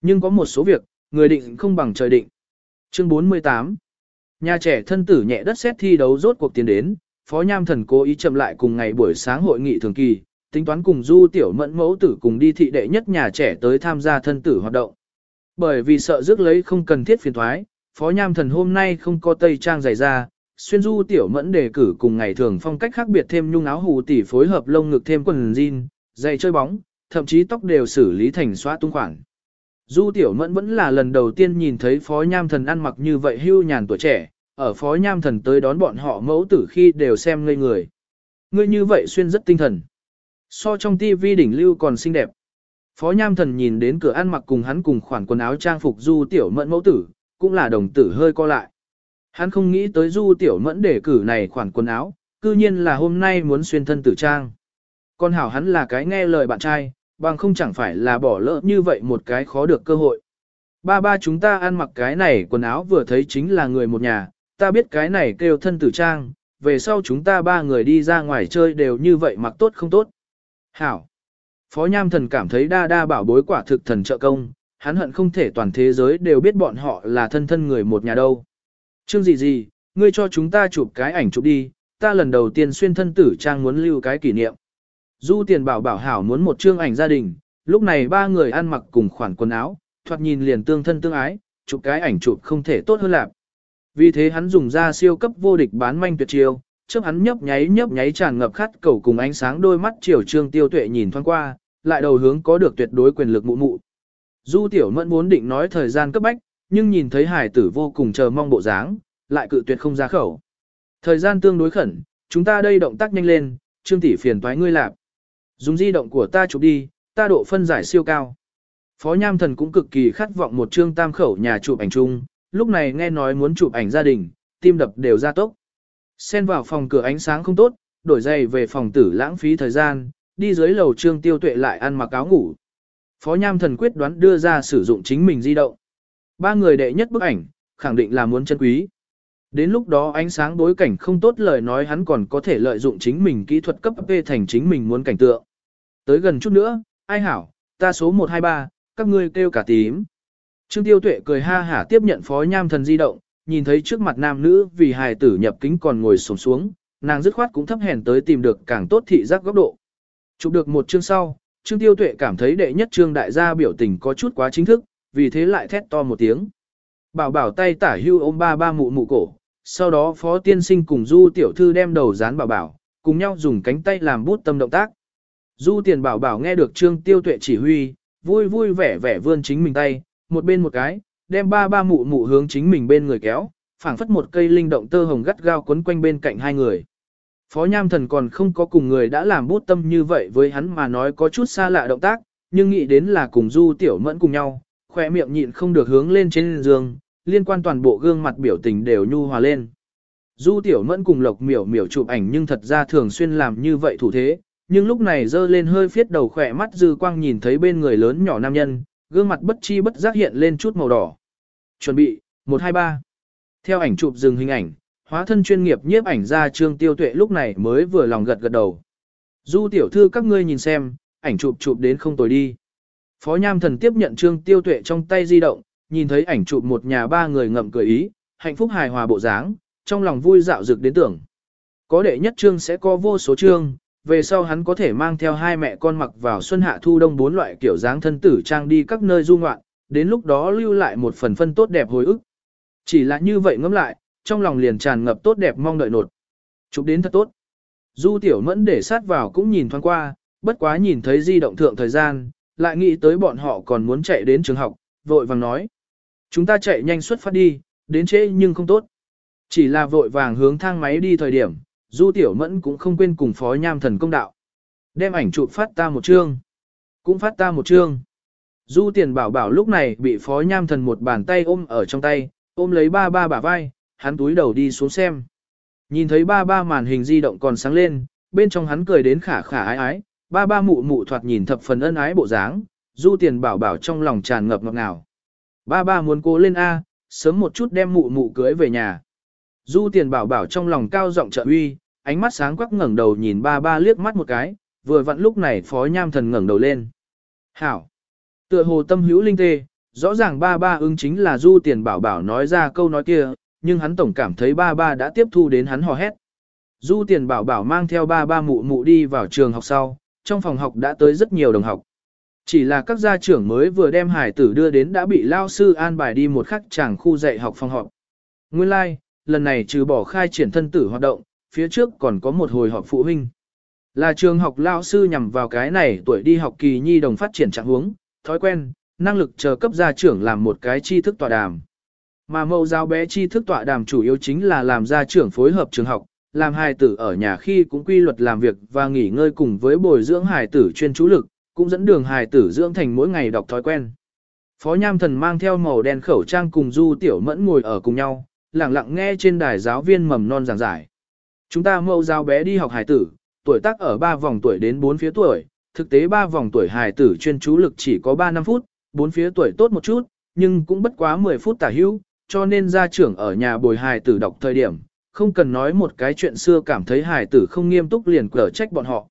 Nhưng có một số việc, người định không bằng trời định. Chương 48 Nhà trẻ thân tử nhẹ đất xét thi đấu rốt cuộc tiến đến, Phó Nham Thần cố ý chậm lại cùng ngày buổi sáng hội nghị thường kỳ, tính toán cùng Du Tiểu Mẫn mẫu tử cùng đi thị đệ nhất nhà trẻ tới tham gia thân tử hoạt động. Bởi vì sợ rước lấy không cần thiết phiền thoái, Phó Nham Thần hôm nay không có tây trang dày ra, xuyên Du Tiểu Mẫn đề cử cùng ngày thường phong cách khác biệt thêm nhung áo hù tỉ phối hợp lông ngực thêm quần jean, giày chơi bóng, thậm chí tóc đều xử lý thành xóa tung khoảng. Du Tiểu Mẫn vẫn là lần đầu tiên nhìn thấy Phó Nham Thần ăn mặc như vậy hưu nhàn tuổi trẻ, ở Phó Nham Thần tới đón bọn họ mẫu tử khi đều xem ngây người. Ngươi như vậy xuyên rất tinh thần. So trong TV đỉnh lưu còn xinh đẹp. Phó Nham Thần nhìn đến cửa ăn mặc cùng hắn cùng khoản quần áo trang phục Du Tiểu Mẫn mẫu tử, cũng là đồng tử hơi co lại. Hắn không nghĩ tới Du Tiểu Mẫn để cử này khoản quần áo, cư nhiên là hôm nay muốn xuyên thân tử trang. Con hảo hắn là cái nghe lời bạn trai, bằng không chẳng phải là bỏ lỡ như vậy một cái khó được cơ hội. Ba ba chúng ta ăn mặc cái này quần áo vừa thấy chính là người một nhà, ta biết cái này kêu thân tử trang, về sau chúng ta ba người đi ra ngoài chơi đều như vậy mặc tốt không tốt. Hảo. Phó Nham Thần cảm thấy đa đa bảo bối quả thực thần trợ công, hắn hận không thể toàn thế giới đều biết bọn họ là thân thân người một nhà đâu. chương gì gì, ngươi cho chúng ta chụp cái ảnh chụp đi, ta lần đầu tiên xuyên thân tử trang muốn lưu cái kỷ niệm. Du tiền bảo bảo hảo muốn một chương ảnh gia đình, lúc này ba người ăn mặc cùng khoản quần áo, thoạt nhìn liền tương thân tương ái, chụp cái ảnh chụp không thể tốt hơn lạc. Vì thế hắn dùng ra siêu cấp vô địch bán manh tuyệt chiêu, trước hắn nhấp nháy nhấp nháy tràn ngập khát cầu cùng ánh sáng đôi mắt chiều trương tiêu tuệ nhìn thoáng qua, lại đầu hướng có được tuyệt đối quyền lực mụ mụ. Du tiểu mẫn muốn định nói thời gian cấp bách, nhưng nhìn thấy hải tử vô cùng chờ mong bộ dáng, lại cự tuyệt không ra khẩu. Thời gian tương đối khẩn, chúng ta đây động tác nhanh lên, trương tỷ phiền toái ngươi lạp. Dùng di động của ta chụp đi, ta độ phân giải siêu cao. Phó Nham Thần cũng cực kỳ khát vọng một trương tam khẩu nhà chụp ảnh chung, lúc này nghe nói muốn chụp ảnh gia đình, tim đập đều ra tốc. Xen vào phòng cửa ánh sáng không tốt, đổi giày về phòng tử lãng phí thời gian, đi dưới lầu trương tiêu tuệ lại ăn mặc áo ngủ. Phó Nham Thần quyết đoán đưa ra sử dụng chính mình di động. Ba người đệ nhất bức ảnh, khẳng định là muốn chân quý. Đến lúc đó ánh sáng đối cảnh không tốt lời nói hắn còn có thể lợi dụng chính mình kỹ thuật cấp P thành chính mình muốn cảnh tượng. Tới gần chút nữa, ai hảo, ta số 123, các ngươi kêu cả tím. Trương Tiêu Tuệ cười ha hả tiếp nhận phó nham thần di động, nhìn thấy trước mặt nam nữ vì hài tử nhập kính còn ngồi sổng xuống, nàng dứt khoát cũng thấp hèn tới tìm được càng tốt thị giác góc độ. Chụp được một chương sau, Trương Tiêu Tuệ cảm thấy đệ nhất trương đại gia biểu tình có chút quá chính thức, vì thế lại thét to một tiếng. Bảo bảo tay tả hưu ôm ba ba mụ mụ cổ, sau đó phó tiên sinh cùng du tiểu thư đem đầu dán bảo bảo, cùng nhau dùng cánh tay làm bút tâm động tác. Du tiền bảo bảo nghe được trương tiêu tuệ chỉ huy, vui vui vẻ vẻ vươn chính mình tay, một bên một cái, đem ba ba mụ mụ hướng chính mình bên người kéo, phảng phất một cây linh động tơ hồng gắt gao quấn quanh bên cạnh hai người. Phó Nham Thần còn không có cùng người đã làm bút tâm như vậy với hắn mà nói có chút xa lạ động tác, nhưng nghĩ đến là cùng Du Tiểu Mẫn cùng nhau, khỏe miệng nhịn không được hướng lên trên giường, liên quan toàn bộ gương mặt biểu tình đều nhu hòa lên. Du Tiểu Mẫn cùng Lộc Miểu Miểu chụp ảnh nhưng thật ra thường xuyên làm như vậy thủ thế, nhưng lúc này dơ lên hơi phiết đầu khỏe mắt dư quang nhìn thấy bên người lớn nhỏ nam nhân, gương mặt bất chi bất giác hiện lên chút màu đỏ. Chuẩn bị, 123. Theo ảnh chụp dừng hình ảnh, hóa thân chuyên nghiệp nhiếp ảnh ra trương tiêu tuệ lúc này mới vừa lòng gật gật đầu. Du tiểu thư các ngươi nhìn xem, ảnh chụp chụp đến không tồi đi. Phó Nham Thần tiếp nhận trương tiêu tuệ trong tay di động, nhìn thấy ảnh chụp một nhà ba người ngậm cười ý, hạnh phúc hài hòa bộ dáng, trong lòng vui dạo dực đến tưởng. Có đệ nhất trương sẽ có vô số trương, về sau hắn có thể mang theo hai mẹ con mặc vào xuân hạ thu đông bốn loại kiểu dáng thân tử trang đi các nơi du ngoạn, đến lúc đó lưu lại một phần phân tốt đẹp hồi ức. Chỉ là như vậy ngẫm lại, trong lòng liền tràn ngập tốt đẹp mong đợi nột. Chụp đến thật tốt. Du tiểu mẫn để sát vào cũng nhìn thoáng qua, bất quá nhìn thấy di động thượng thời gian, lại nghĩ tới bọn họ còn muốn chạy đến trường học, vội vàng nói. Chúng ta chạy nhanh xuất phát đi, đến trễ nhưng không tốt. Chỉ là vội vàng hướng thang máy đi thời điểm, Du Tiểu Mẫn cũng không quên cùng phó nham thần công đạo. Đem ảnh chụp phát ta một chương. Cũng phát ta một chương. Du Tiền Bảo Bảo lúc này bị phó nham thần một bàn tay ôm ở trong tay, ôm lấy ba ba bả vai, hắn túi đầu đi xuống xem. Nhìn thấy ba ba màn hình di động còn sáng lên, bên trong hắn cười đến khả khả ái ái, ba ba mụ mụ thoạt nhìn thập phần ân ái bộ dáng, Du Tiền Bảo Bảo trong lòng tràn ngập ngọt ngào. Ba ba muốn cố lên A, sớm một chút đem mụ mụ cưới về nhà. Du tiền bảo bảo trong lòng cao giọng trợ uy, ánh mắt sáng quắc ngẩng đầu nhìn ba ba liếc mắt một cái, vừa vặn lúc này phó nham thần ngẩng đầu lên. Hảo! Tựa hồ tâm hữu linh tê, rõ ràng ba ba ứng chính là du tiền bảo bảo nói ra câu nói kia, nhưng hắn tổng cảm thấy ba ba đã tiếp thu đến hắn hò hét. Du tiền bảo bảo mang theo ba ba mụ mụ đi vào trường học sau, trong phòng học đã tới rất nhiều đồng học. Chỉ là các gia trưởng mới vừa đem hải tử đưa đến đã bị lao sư an bài đi một khắc chàng khu dạy học phòng học. Nguyên lai, like, lần này trừ bỏ khai triển thân tử hoạt động, phía trước còn có một hồi họp phụ huynh. Là trường học lao sư nhằm vào cái này tuổi đi học kỳ nhi đồng phát triển trạng huống, thói quen, năng lực chờ cấp gia trưởng làm một cái tri thức tọa đàm. Mà mẫu giáo bé tri thức tọa đàm chủ yếu chính là làm gia trưởng phối hợp trường học, làm hài tử ở nhà khi cũng quy luật làm việc và nghỉ ngơi cùng với bồi dưỡng hài tử chuyên chú lực, cũng dẫn đường hài tử dưỡng thành mỗi ngày đọc thói quen. Phó Nham Thần mang theo màu đen khẩu trang cùng Du Tiểu Mẫn ngồi ở cùng nhau, lặng lặng nghe trên đài giáo viên mầm non giảng giải. Chúng ta mẫu giáo bé đi học hài tử, tuổi tác ở 3 vòng tuổi đến 4 phía tuổi, thực tế 3 vòng tuổi hài tử chuyên chú lực chỉ có 3 năm phút, 4 phía tuổi tốt một chút, nhưng cũng bất quá 10 phút tả hữu, cho nên gia trưởng ở nhà bồi hài tử đọc thời điểm, không cần nói một cái chuyện xưa cảm thấy hài tử không nghiêm túc liền cở trách bọn họ.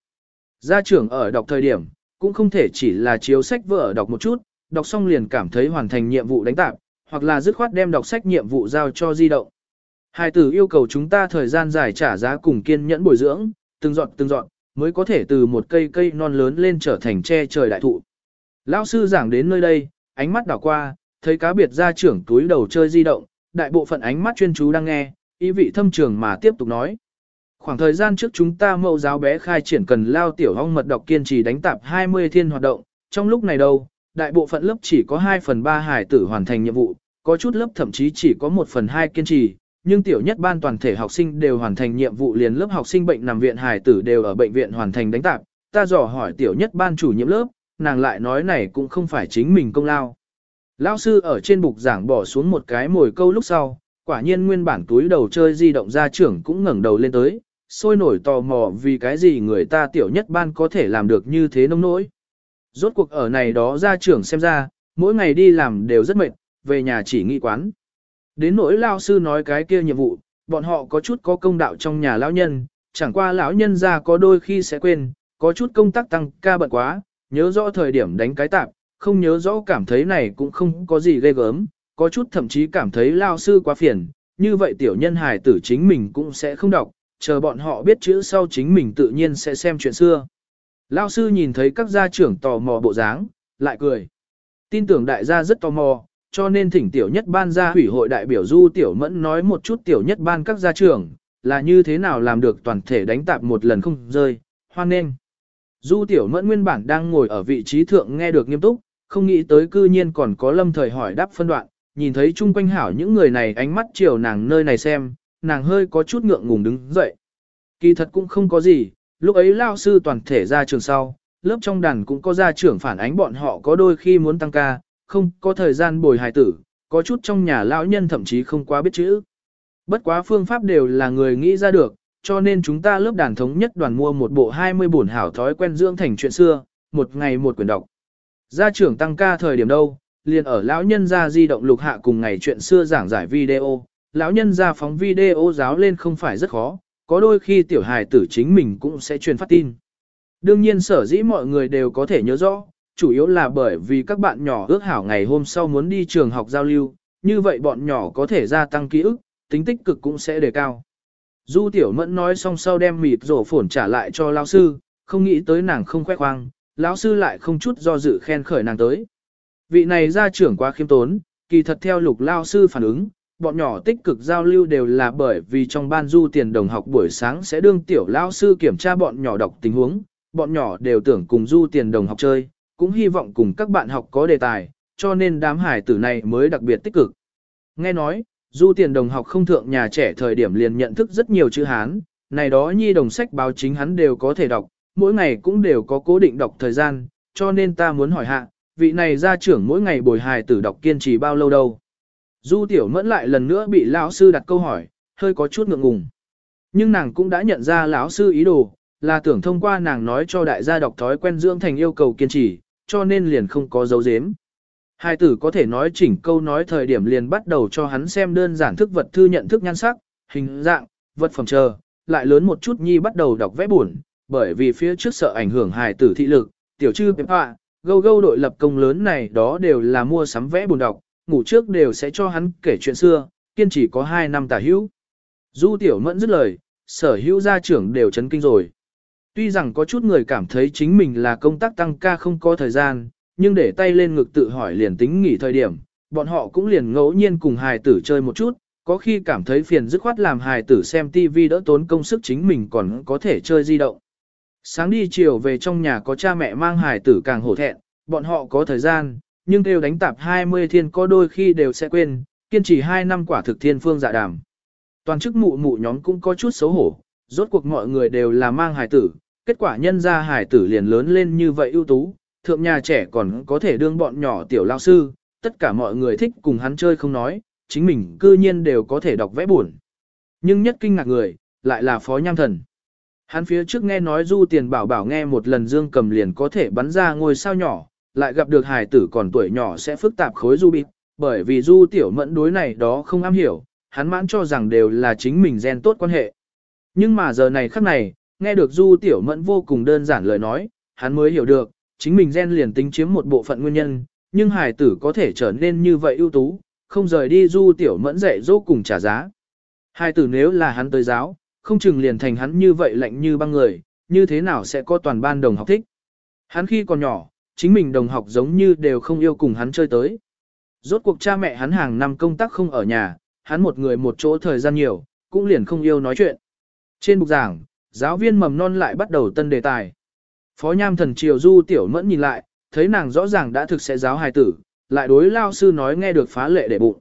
Gia trưởng ở đọc thời điểm, cũng không thể chỉ là chiếu sách vở đọc một chút, đọc xong liền cảm thấy hoàn thành nhiệm vụ đánh tạp, hoặc là dứt khoát đem đọc sách nhiệm vụ giao cho di động. Hai tử yêu cầu chúng ta thời gian dài trả giá cùng kiên nhẫn bồi dưỡng, từng dọn từng dọn, mới có thể từ một cây cây non lớn lên trở thành che trời đại thụ. Lão sư giảng đến nơi đây, ánh mắt đảo qua, thấy cá biệt gia trưởng túi đầu chơi di động, đại bộ phận ánh mắt chuyên chú đang nghe, ý vị thâm trường mà tiếp tục nói. Khoảng thời gian trước chúng ta mẫu giáo bé khai triển cần lao tiểu hong mật đọc kiên trì đánh tạp 20 thiên hoạt động, trong lúc này đâu, đại bộ phận lớp chỉ có 2 phần 3 hải tử hoàn thành nhiệm vụ, có chút lớp thậm chí chỉ có 1 phần 2 kiên trì, nhưng tiểu nhất ban toàn thể học sinh đều hoàn thành nhiệm vụ liền lớp học sinh bệnh nằm viện hải tử đều ở bệnh viện hoàn thành đánh tạp, ta dò hỏi tiểu nhất ban chủ nhiệm lớp, nàng lại nói này cũng không phải chính mình công lao. Lão sư ở trên bục giảng bỏ xuống một cái mồi câu lúc sau, quả nhiên nguyên bản túi đầu chơi di động ra trưởng cũng ngẩng đầu lên tới, sôi nổi tò mò vì cái gì người ta tiểu nhất ban có thể làm được như thế nông nỗi. Rốt cuộc ở này đó ra trưởng xem ra, mỗi ngày đi làm đều rất mệt, về nhà chỉ nghĩ quán. Đến nỗi lao sư nói cái kia nhiệm vụ, bọn họ có chút có công đạo trong nhà lão nhân, chẳng qua lão nhân ra có đôi khi sẽ quên, có chút công tác tăng ca bận quá, nhớ rõ thời điểm đánh cái tạp, không nhớ rõ cảm thấy này cũng không có gì ghê gớm, có chút thậm chí cảm thấy lao sư quá phiền, như vậy tiểu nhân hài tử chính mình cũng sẽ không đọc, chờ bọn họ biết chữ sau chính mình tự nhiên sẽ xem chuyện xưa. Lao sư nhìn thấy các gia trưởng tò mò bộ dáng, lại cười. Tin tưởng đại gia rất tò mò, cho nên thỉnh tiểu nhất ban gia hủy hội đại biểu du tiểu mẫn nói một chút tiểu nhất ban các gia trưởng, là như thế nào làm được toàn thể đánh tạp một lần không rơi, hoan nên. Du tiểu mẫn nguyên bản đang ngồi ở vị trí thượng nghe được nghiêm túc, không nghĩ tới cư nhiên còn có lâm thời hỏi đáp phân đoạn, nhìn thấy chung quanh hảo những người này ánh mắt chiều nàng nơi này xem, nàng hơi có chút ngượng ngùng đứng dậy. Kỳ thật cũng không có gì, lúc ấy lao sư toàn thể ra trường sau, lớp trong đàn cũng có gia trưởng phản ánh bọn họ có đôi khi muốn tăng ca, không có thời gian bồi hài tử, có chút trong nhà lão nhân thậm chí không quá biết chữ. Bất quá phương pháp đều là người nghĩ ra được, cho nên chúng ta lớp đàn thống nhất đoàn mua một bộ 20 bổn hảo thói quen dưỡng thành chuyện xưa, một ngày một quyển đọc. Gia trưởng tăng ca thời điểm đâu, liền ở lão nhân gia di động lục hạ cùng ngày chuyện xưa giảng giải video, lão nhân gia phóng video giáo lên không phải rất khó, có đôi khi tiểu hài tử chính mình cũng sẽ truyền phát tin. Đương nhiên sở dĩ mọi người đều có thể nhớ rõ, chủ yếu là bởi vì các bạn nhỏ ước hảo ngày hôm sau muốn đi trường học giao lưu, như vậy bọn nhỏ có thể gia tăng ký ức, tính tích cực cũng sẽ đề cao. Du tiểu mẫn nói xong sau đem mịt rổ phổn trả lại cho lão sư, không nghĩ tới nàng không khoe khoang, lão sư lại không chút do dự khen khởi nàng tới. Vị này gia trưởng quá khiêm tốn, kỳ thật theo lục lao sư phản ứng, bọn nhỏ tích cực giao lưu đều là bởi vì trong ban du tiền đồng học buổi sáng sẽ đương tiểu lao sư kiểm tra bọn nhỏ đọc tình huống, bọn nhỏ đều tưởng cùng du tiền đồng học chơi, cũng hy vọng cùng các bạn học có đề tài, cho nên đám hải tử này mới đặc biệt tích cực. Nghe nói, du tiền đồng học không thượng nhà trẻ thời điểm liền nhận thức rất nhiều chữ Hán, này đó nhi đồng sách báo chính hắn đều có thể đọc, mỗi ngày cũng đều có cố định đọc thời gian, cho nên ta muốn hỏi hạ, vị này gia trưởng mỗi ngày bồi hài tử đọc kiên trì bao lâu đâu. Du tiểu mẫn lại lần nữa bị lão sư đặt câu hỏi, hơi có chút ngượng ngùng. Nhưng nàng cũng đã nhận ra lão sư ý đồ, là tưởng thông qua nàng nói cho đại gia đọc thói quen dưỡng thành yêu cầu kiên trì, cho nên liền không có dấu dếm. Hai tử có thể nói chỉnh câu nói thời điểm liền bắt đầu cho hắn xem đơn giản thức vật thư nhận thức nhan sắc, hình dạng, vật phẩm chờ, lại lớn một chút nhi bắt đầu đọc vẽ buồn, bởi vì phía trước sợ ảnh hưởng hài tử thị lực, tiểu chư bếp họa, gâu gâu đội lập công lớn này đó đều là mua sắm vẽ buồn đọc, ngủ trước đều sẽ cho hắn kể chuyện xưa, kiên trì có 2 năm tả hữu. Du tiểu mẫn dứt lời, sở hữu gia trưởng đều chấn kinh rồi. Tuy rằng có chút người cảm thấy chính mình là công tác tăng ca không có thời gian, nhưng để tay lên ngực tự hỏi liền tính nghỉ thời điểm, bọn họ cũng liền ngẫu nhiên cùng hài tử chơi một chút, có khi cảm thấy phiền dứt khoát làm hài tử xem TV đỡ tốn công sức chính mình còn có thể chơi di động. Sáng đi chiều về trong nhà có cha mẹ mang hài tử càng hổ thẹn, bọn họ có thời gian, nhưng đều đánh tạp 20 thiên có đôi khi đều sẽ quên, kiên trì 2 năm quả thực thiên phương dạ đàm. Toàn chức mụ mụ nhóm cũng có chút xấu hổ, rốt cuộc mọi người đều là mang hài tử, kết quả nhân ra hài tử liền lớn lên như vậy ưu tú, thượng nhà trẻ còn có thể đương bọn nhỏ tiểu lao sư, tất cả mọi người thích cùng hắn chơi không nói, chính mình cư nhiên đều có thể đọc vẽ buồn. Nhưng nhất kinh ngạc người, lại là phó nham thần. Hắn phía trước nghe nói du tiền bảo bảo nghe một lần dương cầm liền có thể bắn ra ngôi sao nhỏ, lại gặp được hài tử còn tuổi nhỏ sẽ phức tạp khối du bịp, bởi vì du tiểu mẫn đối này đó không am hiểu, hắn mãn cho rằng đều là chính mình gen tốt quan hệ. Nhưng mà giờ này khắc này, nghe được du tiểu mẫn vô cùng đơn giản lời nói, hắn mới hiểu được, chính mình gen liền tính chiếm một bộ phận nguyên nhân, nhưng hài tử có thể trở nên như vậy ưu tú, không rời đi du tiểu mẫn dạy dỗ cùng trả giá. Hài tử nếu là hắn tới giáo, không chừng liền thành hắn như vậy lạnh như băng người, như thế nào sẽ có toàn ban đồng học thích. Hắn khi còn nhỏ, chính mình đồng học giống như đều không yêu cùng hắn chơi tới. Rốt cuộc cha mẹ hắn hàng năm công tác không ở nhà, hắn một người một chỗ thời gian nhiều, cũng liền không yêu nói chuyện. Trên bục giảng, giáo viên mầm non lại bắt đầu tân đề tài. Phó Nham Thần Triều Du Tiểu Mẫn nhìn lại, thấy nàng rõ ràng đã thực sẽ giáo hài tử, lại đối lao sư nói nghe được phá lệ để bụng.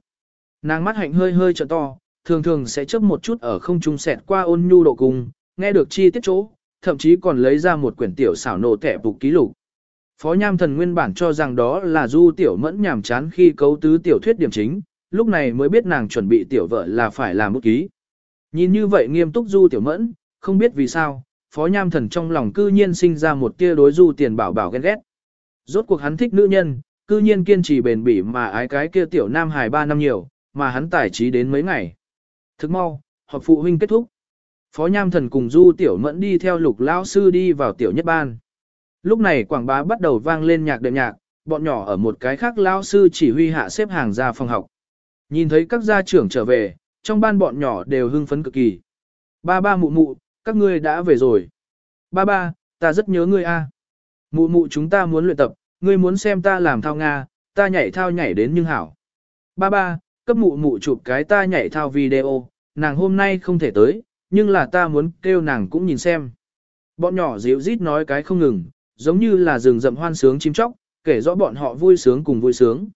Nàng mắt hạnh hơi hơi trợ to, thường thường sẽ chấp một chút ở không trung sẹt qua ôn nhu độ cùng, nghe được chi tiết chỗ, thậm chí còn lấy ra một quyển tiểu xảo nổ tẻ bục ký lục. Phó Nham Thần nguyên bản cho rằng đó là Du Tiểu Mẫn nhàm chán khi cấu tứ tiểu thuyết điểm chính, lúc này mới biết nàng chuẩn bị tiểu vợ là phải làm bút ký. Nhìn như vậy nghiêm túc Du Tiểu Mẫn, không biết vì sao, Phó Nham Thần trong lòng cư nhiên sinh ra một tia đối Du Tiền Bảo Bảo ghen ghét. Rốt cuộc hắn thích nữ nhân, cư nhiên kiên trì bền bỉ mà ái cái kia tiểu nam hài ba năm nhiều, mà hắn tài trí đến mấy ngày. Thức mau, họp phụ huynh kết thúc. Phó Nham Thần cùng Du Tiểu Mẫn đi theo lục lão sư đi vào tiểu nhất ban. Lúc này quảng bá bắt đầu vang lên nhạc đệm nhạc, bọn nhỏ ở một cái khác lão sư chỉ huy hạ xếp hàng ra phòng học. Nhìn thấy các gia trưởng trở về, trong ban bọn nhỏ đều hưng phấn cực kỳ. Ba ba mụ mụ, các ngươi đã về rồi. Ba ba, ta rất nhớ ngươi a. Mụ mụ chúng ta muốn luyện tập, ngươi muốn xem ta làm thao Nga, ta nhảy thao nhảy đến nhưng hảo. Ba ba, cấp mụ mụ chụp cái ta nhảy thao video, nàng hôm nay không thể tới, nhưng là ta muốn kêu nàng cũng nhìn xem. Bọn nhỏ dịu rít nói cái không ngừng, giống như là rừng rậm hoan sướng chim chóc, kể rõ bọn họ vui sướng cùng vui sướng.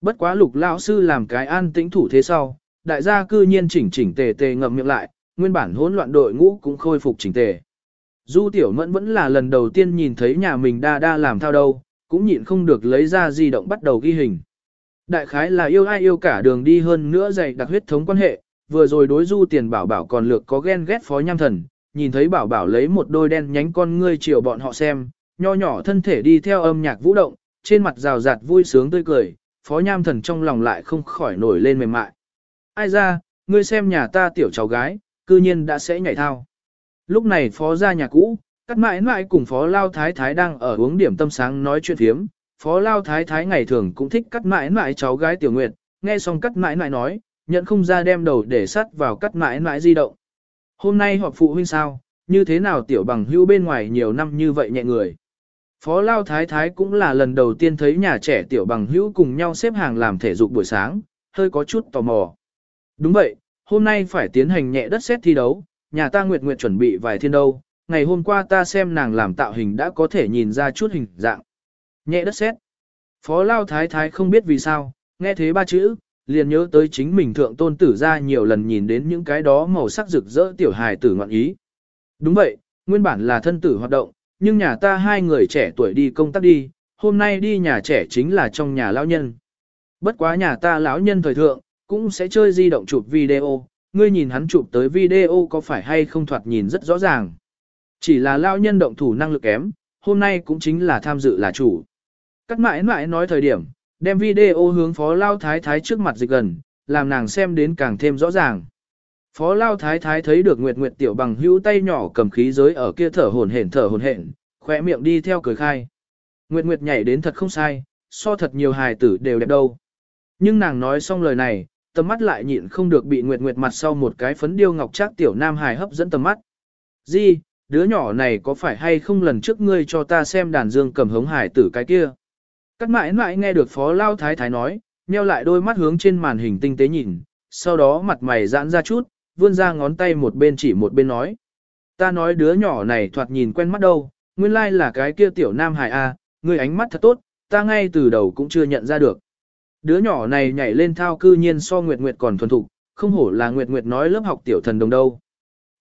Bất quá lục lão sư làm cái an tĩnh thủ thế sau, đại gia cư nhiên chỉnh chỉnh tề tề ngậm miệng lại, nguyên bản hỗn loạn đội ngũ cũng khôi phục chỉnh tề. Du tiểu mẫn vẫn là lần đầu tiên nhìn thấy nhà mình đa đa làm thao đâu, cũng nhịn không được lấy ra di động bắt đầu ghi hình. Đại khái là yêu ai yêu cả đường đi hơn nữa dày đặc huyết thống quan hệ, vừa rồi đối du tiền bảo bảo còn lược có ghen ghét phó nham thần, nhìn thấy bảo bảo lấy một đôi đen nhánh con ngươi chiều bọn họ xem, nho nhỏ thân thể đi theo âm nhạc vũ động, trên mặt rào rạt vui sướng tươi cười, phó nham thần trong lòng lại không khỏi nổi lên mềm mại. Ai ra, ngươi xem nhà ta tiểu cháu gái, cư nhiên đã sẽ nhảy thao. Lúc này phó ra nhà cũ, cắt mãi mãi cùng phó lao thái thái đang ở uống điểm tâm sáng nói chuyện thiếm. Phó lao thái thái ngày thường cũng thích cắt mãi mãi cháu gái tiểu nguyệt, nghe xong cắt mãi mãi nói, nhận không ra đem đầu để sắt vào cắt mãi mãi di động. Hôm nay họp phụ huynh sao, như thế nào tiểu bằng hưu bên ngoài nhiều năm như vậy nhẹ người. Phó Lao Thái Thái cũng là lần đầu tiên thấy nhà trẻ tiểu bằng hữu cùng nhau xếp hàng làm thể dục buổi sáng, hơi có chút tò mò. Đúng vậy, hôm nay phải tiến hành nhẹ đất xét thi đấu, nhà ta Nguyệt Nguyệt chuẩn bị vài thiên đâu, ngày hôm qua ta xem nàng làm tạo hình đã có thể nhìn ra chút hình dạng. Nhẹ đất xét. Phó Lao Thái Thái không biết vì sao, nghe thế ba chữ, liền nhớ tới chính mình thượng tôn tử ra nhiều lần nhìn đến những cái đó màu sắc rực rỡ tiểu hài tử ngọn ý. Đúng vậy, nguyên bản là thân tử hoạt động, nhưng nhà ta hai người trẻ tuổi đi công tác đi, hôm nay đi nhà trẻ chính là trong nhà lão nhân. Bất quá nhà ta lão nhân thời thượng, cũng sẽ chơi di động chụp video, ngươi nhìn hắn chụp tới video có phải hay không thoạt nhìn rất rõ ràng. Chỉ là lão nhân động thủ năng lực kém, hôm nay cũng chính là tham dự là chủ. Cắt mãi mãi nói thời điểm, đem video hướng phó lao thái thái trước mặt dịch gần, làm nàng xem đến càng thêm rõ ràng. Phó Lao Thái Thái thấy được Nguyệt Nguyệt tiểu bằng hữu tay nhỏ cầm khí giới ở kia thở hổn hển thở hổn hển, khóe miệng đi theo cười khai. Nguyệt Nguyệt nhảy đến thật không sai, so thật nhiều hài tử đều đẹp đâu. Nhưng nàng nói xong lời này, tầm mắt lại nhịn không được bị Nguyệt Nguyệt mặt sau một cái phấn điêu ngọc trác tiểu nam hài hấp dẫn tầm mắt. Di, đứa nhỏ này có phải hay không lần trước ngươi cho ta xem đàn dương cầm hống hài tử cái kia? Cắt mãi mãi nghe được Phó Lao Thái Thái nói, nheo lại đôi mắt hướng trên màn hình tinh tế nhìn, sau đó mặt mày giãn ra chút, vươn ra ngón tay một bên chỉ một bên nói. Ta nói đứa nhỏ này thoạt nhìn quen mắt đâu, nguyên lai là cái kia tiểu nam hài à, A, người ánh mắt thật tốt, ta ngay từ đầu cũng chưa nhận ra được. Đứa nhỏ này nhảy lên thao cư nhiên so Nguyệt Nguyệt còn thuần thục, không hổ là Nguyệt Nguyệt nói lớp học tiểu thần đồng đâu.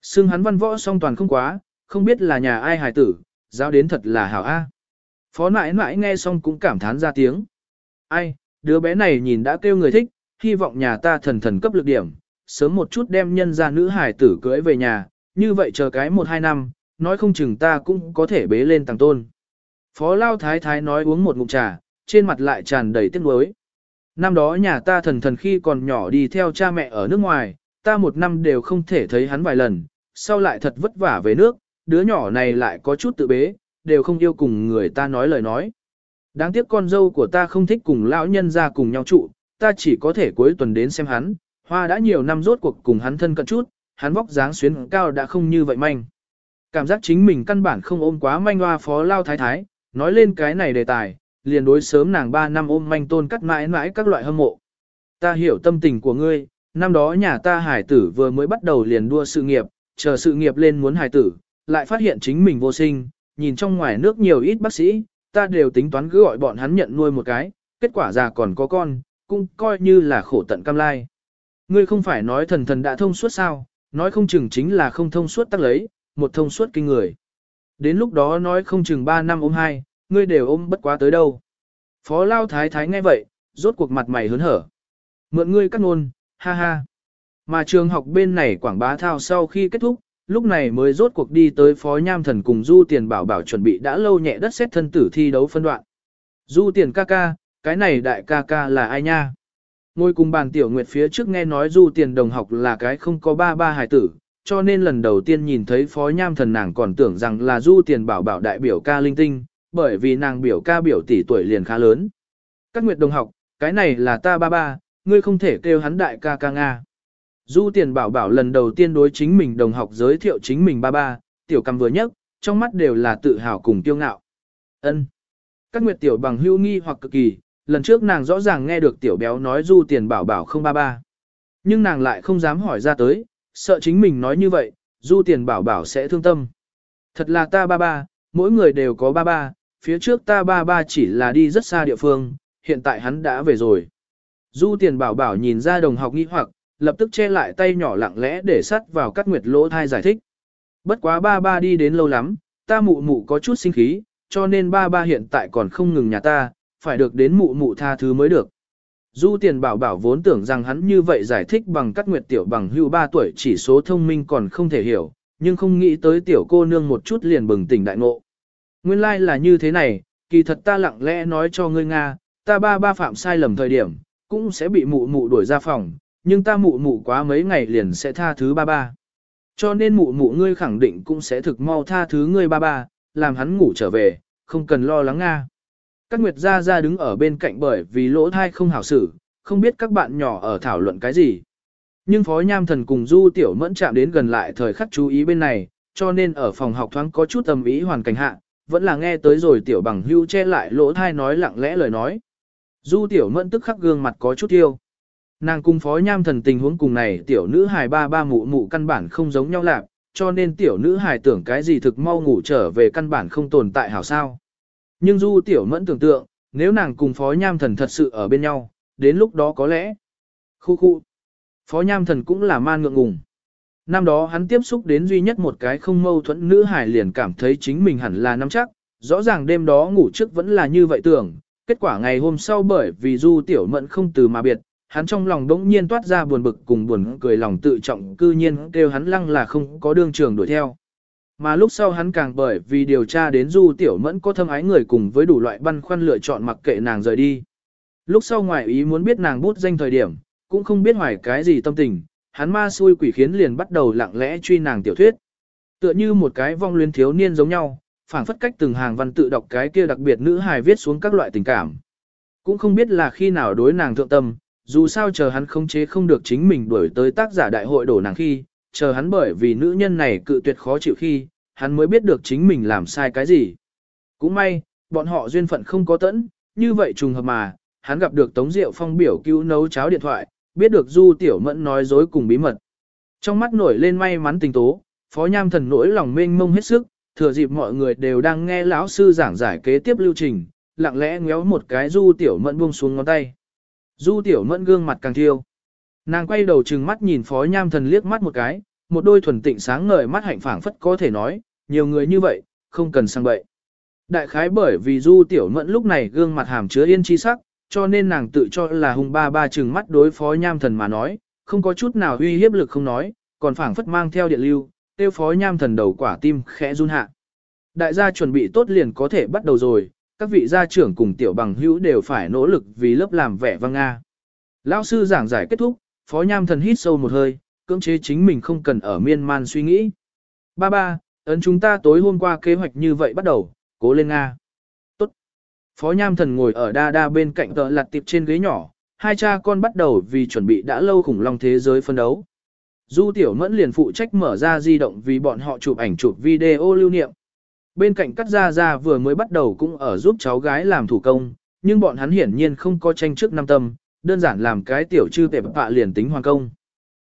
Xưng hắn văn võ song toàn không quá, không biết là nhà ai hài tử, giáo đến thật là hảo A. Phó nãi nãi nghe xong cũng cảm thán ra tiếng. Ai, đứa bé này nhìn đã kêu người thích, hy vọng nhà ta thần thần cấp lực điểm, sớm một chút đem nhân ra nữ hải tử cưới về nhà, như vậy chờ cái một hai năm, nói không chừng ta cũng có thể bế lên tàng tôn. Phó Lao Thái Thái nói uống một ngụm trà, trên mặt lại tràn đầy tiếc nuối. Năm đó nhà ta thần thần khi còn nhỏ đi theo cha mẹ ở nước ngoài, ta một năm đều không thể thấy hắn vài lần, sau lại thật vất vả về nước, đứa nhỏ này lại có chút tự bế, đều không yêu cùng người ta nói lời nói. Đáng tiếc con dâu của ta không thích cùng lão nhân ra cùng nhau trụ, ta chỉ có thể cuối tuần đến xem hắn, hoa đã nhiều năm rốt cuộc cùng hắn thân cận chút, hắn vóc dáng xuyến cao đã không như vậy manh. Cảm giác chính mình căn bản không ôm quá manh hoa phó lao thái thái, nói lên cái này đề tài, liền đối sớm nàng 3 năm ôm manh tôn cắt mãi mãi các loại hâm mộ. Ta hiểu tâm tình của ngươi, năm đó nhà ta hải tử vừa mới bắt đầu liền đua sự nghiệp, chờ sự nghiệp lên muốn hải tử, lại phát hiện chính mình vô sinh, nhìn trong ngoài nước nhiều ít bác sĩ, ta đều tính toán cứ gọi bọn hắn nhận nuôi một cái, kết quả già còn có con, cũng coi như là khổ tận cam lai. Ngươi không phải nói thần thần đã thông suốt sao, nói không chừng chính là không thông suốt tắc lấy, một thông suốt kinh người. Đến lúc đó nói không chừng 3 năm ôm hai, ngươi đều ôm bất quá tới đâu. Phó Lao Thái Thái nghe vậy, rốt cuộc mặt mày hớn hở. Mượn ngươi cắt ngôn, ha ha. Mà trường học bên này quảng bá thao sau khi kết thúc, lúc này mới rốt cuộc đi tới Phó Nham Thần cùng Du Tiền Bảo Bảo chuẩn bị đã lâu nhẹ đất xét thân tử thi đấu phân đoạn. Du Tiền ca ca, cái này đại ca ca là ai nha? Ngồi cùng bàn tiểu nguyệt phía trước nghe nói Du Tiền đồng học là cái không có ba ba hài tử, cho nên lần đầu tiên nhìn thấy Phó Nham Thần nàng còn tưởng rằng là Du Tiền Bảo Bảo đại biểu ca linh tinh, bởi vì nàng biểu ca biểu tỷ tuổi liền khá lớn. Các nguyệt đồng học, cái này là ta ba ba, ngươi không thể kêu hắn đại ca ca Nga. Du tiền bảo bảo lần đầu tiên đối chính mình đồng học giới thiệu chính mình ba ba, tiểu cầm vừa nhất, trong mắt đều là tự hào cùng kiêu ngạo. ân Các nguyệt tiểu bằng hưu nghi hoặc cực kỳ, lần trước nàng rõ ràng nghe được tiểu béo nói du tiền bảo bảo không ba ba. Nhưng nàng lại không dám hỏi ra tới, sợ chính mình nói như vậy, du tiền bảo bảo sẽ thương tâm. Thật là ta ba ba, mỗi người đều có ba ba, phía trước ta ba ba chỉ là đi rất xa địa phương, hiện tại hắn đã về rồi. Du tiền bảo bảo nhìn ra đồng học nghi hoặc, lập tức che lại tay nhỏ lặng lẽ để sắt vào cắt nguyệt lỗ thai giải thích. Bất quá ba ba đi đến lâu lắm, ta mụ mụ có chút sinh khí, cho nên ba ba hiện tại còn không ngừng nhà ta, phải được đến mụ mụ tha thứ mới được. Du tiền bảo bảo vốn tưởng rằng hắn như vậy giải thích bằng cắt nguyệt tiểu bằng hưu 3 tuổi chỉ số thông minh còn không thể hiểu, nhưng không nghĩ tới tiểu cô nương một chút liền bừng tỉnh đại ngộ. Nguyên lai like là như thế này, kỳ thật ta lặng lẽ nói cho ngươi Nga, ta ba ba phạm sai lầm thời điểm, cũng sẽ bị mụ mụ đuổi ra phòng, nhưng ta mụ mụ quá mấy ngày liền sẽ tha thứ ba ba. Cho nên mụ mụ ngươi khẳng định cũng sẽ thực mau tha thứ ngươi ba ba, làm hắn ngủ trở về, không cần lo lắng Nga. Các Nguyệt Gia Gia đứng ở bên cạnh bởi vì lỗ thai không hảo xử, không biết các bạn nhỏ ở thảo luận cái gì. Nhưng Phó Nham Thần cùng Du Tiểu Mẫn chạm đến gần lại thời khắc chú ý bên này, cho nên ở phòng học thoáng có chút tầm ý hoàn cảnh hạ, vẫn là nghe tới rồi Tiểu Bằng Hưu che lại lỗ thai nói lặng lẽ lời nói. Du Tiểu Mẫn tức khắc gương mặt có chút yêu. Nàng cùng phó nham thần tình huống cùng này tiểu nữ hài ba ba mụ mụ căn bản không giống nhau lạc, cho nên tiểu nữ hài tưởng cái gì thực mau ngủ trở về căn bản không tồn tại hảo sao. Nhưng du tiểu mẫn tưởng tượng, nếu nàng cùng phó nham thần thật sự ở bên nhau, đến lúc đó có lẽ. Khu khu. Phó nham thần cũng là man ngượng ngùng. Năm đó hắn tiếp xúc đến duy nhất một cái không mâu thuẫn nữ hải liền cảm thấy chính mình hẳn là nắm chắc, rõ ràng đêm đó ngủ trước vẫn là như vậy tưởng, kết quả ngày hôm sau bởi vì du tiểu mẫn không từ mà biệt, hắn trong lòng đống nhiên toát ra buồn bực cùng buồn cười lòng tự trọng cư nhiên kêu hắn lăng là không có đương trường đuổi theo. Mà lúc sau hắn càng bởi vì điều tra đến du tiểu mẫn có thâm ái người cùng với đủ loại băn khoăn lựa chọn mặc kệ nàng rời đi. Lúc sau ngoài ý muốn biết nàng bút danh thời điểm, cũng không biết hoài cái gì tâm tình, hắn ma xui quỷ khiến liền bắt đầu lặng lẽ truy nàng tiểu thuyết. Tựa như một cái vong luyến thiếu niên giống nhau, phảng phất cách từng hàng văn tự đọc cái kia đặc biệt nữ hài viết xuống các loại tình cảm. Cũng không biết là khi nào đối nàng thượng tâm, dù sao chờ hắn không chế không được chính mình đuổi tới tác giả đại hội đổ nàng khi, chờ hắn bởi vì nữ nhân này cự tuyệt khó chịu khi, hắn mới biết được chính mình làm sai cái gì. Cũng may, bọn họ duyên phận không có tẫn, như vậy trùng hợp mà, hắn gặp được Tống Diệu Phong biểu cứu nấu cháo điện thoại, biết được Du Tiểu Mẫn nói dối cùng bí mật. Trong mắt nổi lên may mắn tình tố, Phó Nham thần nỗi lòng mênh mông hết sức, thừa dịp mọi người đều đang nghe lão sư giảng giải kế tiếp lưu trình, lặng lẽ ngéo một cái Du Tiểu Mẫn buông xuống ngón tay. Du tiểu mẫn gương mặt càng thiêu. Nàng quay đầu trừng mắt nhìn phó nham thần liếc mắt một cái, một đôi thuần tịnh sáng ngời mắt hạnh phảng phất có thể nói, nhiều người như vậy, không cần sang bậy. Đại khái bởi vì Du Tiểu Mẫn lúc này gương mặt hàm chứa yên chi sắc, cho nên nàng tự cho là hung ba ba chừng mắt đối phó nham thần mà nói, không có chút nào uy hiếp lực không nói, còn phảng phất mang theo điện lưu, tiêu phó nham thần đầu quả tim khẽ run hạ. Đại gia chuẩn bị tốt liền có thể bắt đầu rồi, các vị gia trưởng cùng tiểu bằng hữu đều phải nỗ lực vì lớp làm vẻ vang Nga. Lão sư giảng giải kết thúc, phó nham thần hít sâu một hơi, cưỡng chế chính mình không cần ở miên man suy nghĩ. Ba ba, ấn chúng ta tối hôm qua kế hoạch như vậy bắt đầu, cố lên Nga. Tốt. Phó nham thần ngồi ở đa đa bên cạnh tờ lặt tiệp trên ghế nhỏ, hai cha con bắt đầu vì chuẩn bị đã lâu khủng long thế giới phân đấu. Du tiểu mẫn liền phụ trách mở ra di động vì bọn họ chụp ảnh chụp video lưu niệm. Bên cạnh cắt ra ra vừa mới bắt đầu cũng ở giúp cháu gái làm thủ công, nhưng bọn hắn hiển nhiên không có tranh trước năm tâm, đơn giản làm cái tiểu chư tệ bạ liền tính hoàn công.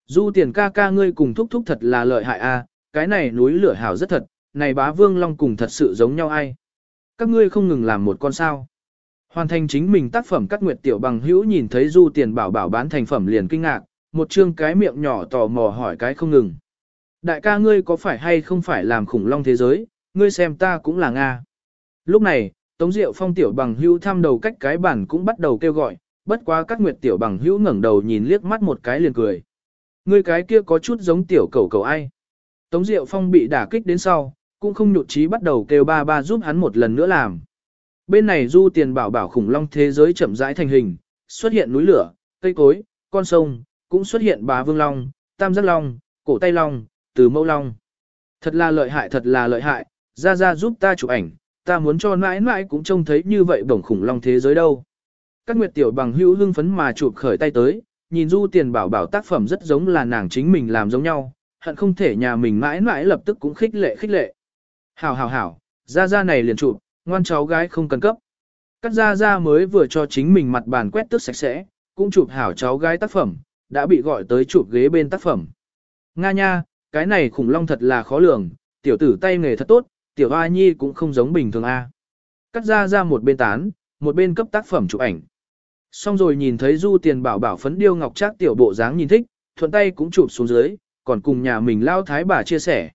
Du tiền ca ca ngươi cùng thúc thúc thật là lợi hại a, cái này núi lửa hảo rất thật, này bá vương long cùng thật sự giống nhau ai. Các ngươi không ngừng làm một con sao. Hoàn thành chính mình tác phẩm các nguyệt tiểu bằng hữu nhìn thấy du tiền bảo bảo bán thành phẩm liền kinh ngạc, một chương cái miệng nhỏ tò mò hỏi cái không ngừng. Đại ca ngươi có phải hay không phải làm khủng long thế giới, ngươi xem ta cũng là Nga. Lúc này, Tống Diệu Phong tiểu bằng hữu thăm đầu cách cái bản cũng bắt đầu kêu gọi, bất quá các nguyệt tiểu bằng hữu ngẩng đầu nhìn liếc mắt một cái liền cười. Ngươi cái kia có chút giống tiểu cầu cầu ai. Tống Diệu Phong bị đả kích đến sau, cũng không nhụt chí bắt đầu kêu ba ba giúp hắn một lần nữa làm. Bên này du tiền bảo bảo khủng long thế giới chậm rãi thành hình, xuất hiện núi lửa, cây cối, con sông, cũng xuất hiện bá vương long, tam giác long, cổ tay long, từ mẫu long. Thật là lợi hại thật là lợi hại, ra ra giúp ta chụp ảnh, ta muốn cho mãi mãi cũng trông thấy như vậy bổng khủng long thế giới đâu. Các nguyệt tiểu bằng hữu hưng phấn mà chụp khởi tay tới, nhìn du tiền bảo bảo tác phẩm rất giống là nàng chính mình làm giống nhau, hận không thể nhà mình mãi mãi lập tức cũng khích lệ khích lệ. Hảo hảo hảo, ra ra này liền chụp, ngoan cháu gái không cần cấp. Cắt ra ra mới vừa cho chính mình mặt bàn quét tước sạch sẽ, cũng chụp hảo cháu gái tác phẩm, đã bị gọi tới chụp ghế bên tác phẩm. Nga nha, cái này khủng long thật là khó lường, tiểu tử tay nghề thật tốt, tiểu A nhi cũng không giống bình thường a. Cắt ra ra một bên tán, một bên cấp tác phẩm chụp ảnh. Xong rồi nhìn thấy du tiền bảo bảo phấn điêu ngọc trác tiểu bộ dáng nhìn thích, thuận tay cũng chụp xuống dưới, còn cùng nhà mình lao thái bà chia sẻ.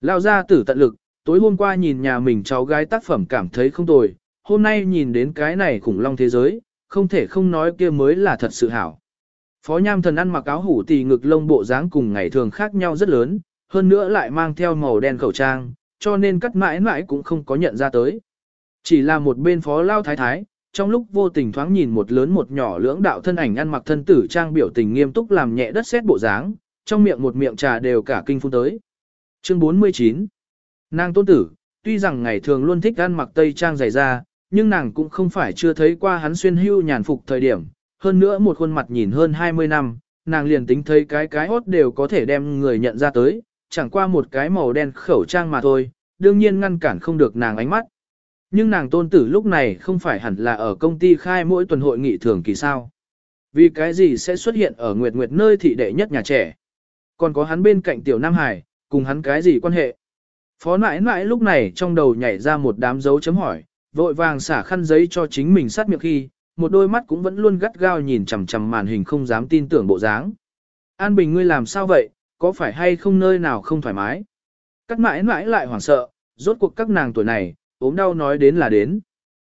Lao ra tử tận lực, tối hôm qua nhìn nhà mình cháu gái tác phẩm cảm thấy không tồi, hôm nay nhìn đến cái này khủng long thế giới, không thể không nói kia mới là thật sự hảo. Phó Nham Thần ăn mặc áo hủ tì ngực lông bộ dáng cùng ngày thường khác nhau rất lớn, hơn nữa lại mang theo màu đen khẩu trang, cho nên cắt mãi mãi cũng không có nhận ra tới. Chỉ là một bên phó lao thái thái, trong lúc vô tình thoáng nhìn một lớn một nhỏ lưỡng đạo thân ảnh ăn mặc thân tử trang biểu tình nghiêm túc làm nhẹ đất xét bộ dáng, trong miệng một miệng trà đều cả kinh phun tới. Chương 49 Nàng tôn tử, tuy rằng ngày thường luôn thích ăn mặc tây trang dày da, nhưng nàng cũng không phải chưa thấy qua hắn xuyên hưu nhàn phục thời điểm, hơn nữa một khuôn mặt nhìn hơn 20 năm, nàng liền tính thấy cái cái hốt đều có thể đem người nhận ra tới, chẳng qua một cái màu đen khẩu trang mà thôi, đương nhiên ngăn cản không được nàng ánh mắt. Nhưng nàng tôn tử lúc này không phải hẳn là ở công ty khai mỗi tuần hội nghị thường kỳ sao. Vì cái gì sẽ xuất hiện ở Nguyệt Nguyệt nơi thị đệ nhất nhà trẻ. Còn có hắn bên cạnh tiểu Nam Hải, cùng hắn cái gì quan hệ. Phó nãi nãi lúc này trong đầu nhảy ra một đám dấu chấm hỏi, vội vàng xả khăn giấy cho chính mình sát miệng khi, một đôi mắt cũng vẫn luôn gắt gao nhìn chằm chằm màn hình không dám tin tưởng bộ dáng. An Bình ngươi làm sao vậy, có phải hay không nơi nào không thoải mái? Cắt mãi mãi lại hoảng sợ, rốt cuộc các nàng tuổi này, ốm đau nói đến là đến.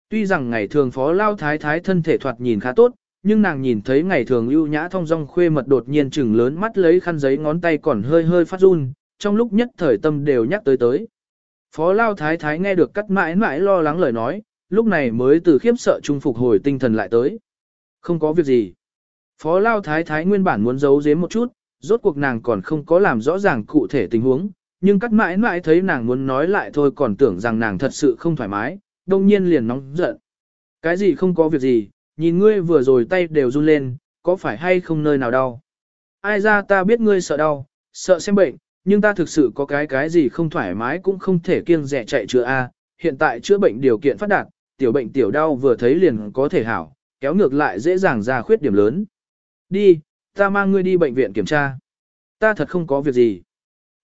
Tuy rằng ngày thường phó lao thái thái thân thể thoạt nhìn khá tốt, nhưng nàng nhìn thấy ngày thường ưu nhã thong dong khuê mật đột nhiên chừng lớn mắt lấy khăn giấy ngón tay còn hơi hơi phát run, trong lúc nhất thời tâm đều nhắc tới tới. Phó lao thái thái nghe được cắt mãi mãi lo lắng lời nói, lúc này mới từ khiếp sợ trung phục hồi tinh thần lại tới. Không có việc gì. Phó lao thái thái nguyên bản muốn giấu giếm một chút, rốt cuộc nàng còn không có làm rõ ràng cụ thể tình huống, nhưng cắt mãi mãi thấy nàng muốn nói lại thôi còn tưởng rằng nàng thật sự không thoải mái, đông nhiên liền nóng giận. Cái gì không có việc gì, nhìn ngươi vừa rồi tay đều run lên, có phải hay không nơi nào đau? Ai ra ta biết ngươi sợ đau, sợ xem bệnh, nhưng ta thực sự có cái cái gì không thoải mái cũng không thể kiêng rẻ chạy chữa A, hiện tại chữa bệnh điều kiện phát đạt, tiểu bệnh tiểu đau vừa thấy liền có thể hảo, kéo ngược lại dễ dàng ra khuyết điểm lớn. Đi, ta mang ngươi đi bệnh viện kiểm tra. Ta thật không có việc gì.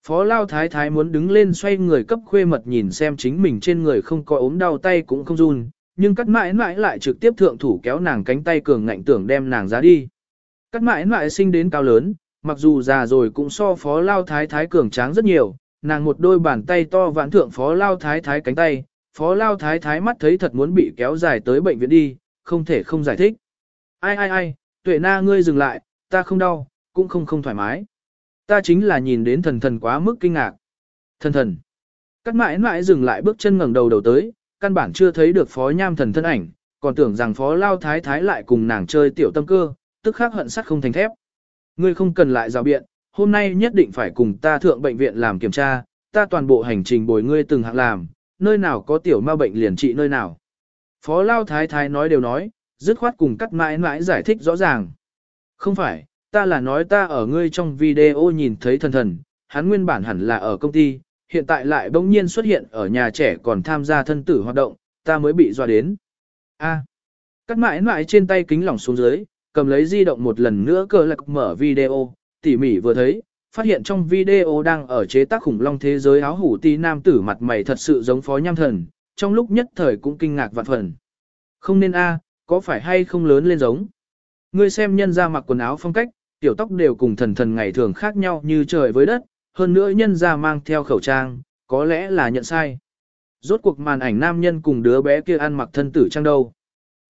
Phó Lao Thái Thái muốn đứng lên xoay người cấp khuê mật nhìn xem chính mình trên người không có ốm đau tay cũng không run, nhưng cắt mãi mãi lại trực tiếp thượng thủ kéo nàng cánh tay cường ngạnh tưởng đem nàng ra đi. Cắt mãi mãi sinh đến cao lớn, mặc dù già rồi cũng so Phó Lao Thái Thái cường tráng rất nhiều, nàng một đôi bàn tay to vãn thượng Phó Lao Thái Thái cánh tay, Phó Lao Thái Thái mắt thấy thật muốn bị kéo dài tới bệnh viện đi, không thể không giải thích. Ai ai ai, tuệ na ngươi dừng lại, ta không đau, cũng không không thoải mái. Ta chính là nhìn đến thần thần quá mức kinh ngạc. Thần thần. Cắt mãi mãi dừng lại bước chân ngẩng đầu đầu tới, căn bản chưa thấy được phó nham thần thân ảnh, còn tưởng rằng phó lao thái thái lại cùng nàng chơi tiểu tâm cơ, tức khắc hận sắt không thành thép. Ngươi không cần lại rào biện, hôm nay nhất định phải cùng ta thượng bệnh viện làm kiểm tra, ta toàn bộ hành trình bồi ngươi từng hạng làm, nơi nào có tiểu ma bệnh liền trị nơi nào. Phó lao thái thái nói đều nói, dứt khoát cùng cắt mãi mãi giải thích rõ ràng. Không phải, ta là nói ta ở ngươi trong video nhìn thấy thần thần, hắn nguyên bản hẳn là ở công ty, hiện tại lại bỗng nhiên xuất hiện ở nhà trẻ còn tham gia thân tử hoạt động, ta mới bị dọa đến. A. Cắt mãi mãi trên tay kính lỏng xuống dưới, cầm lấy di động một lần nữa cờ lạc mở video, tỉ mỉ vừa thấy, phát hiện trong video đang ở chế tác khủng long thế giới áo hủ ti nam tử mặt mày thật sự giống phó nham thần, trong lúc nhất thời cũng kinh ngạc vạn phần. Không nên a, có phải hay không lớn lên giống? Ngươi xem nhân ra mặc quần áo phong cách, tiểu tóc đều cùng thần thần ngày thường khác nhau như trời với đất, hơn nữa nhân ra mang theo khẩu trang, có lẽ là nhận sai. Rốt cuộc màn ảnh nam nhân cùng đứa bé kia ăn mặc thân tử trang đâu.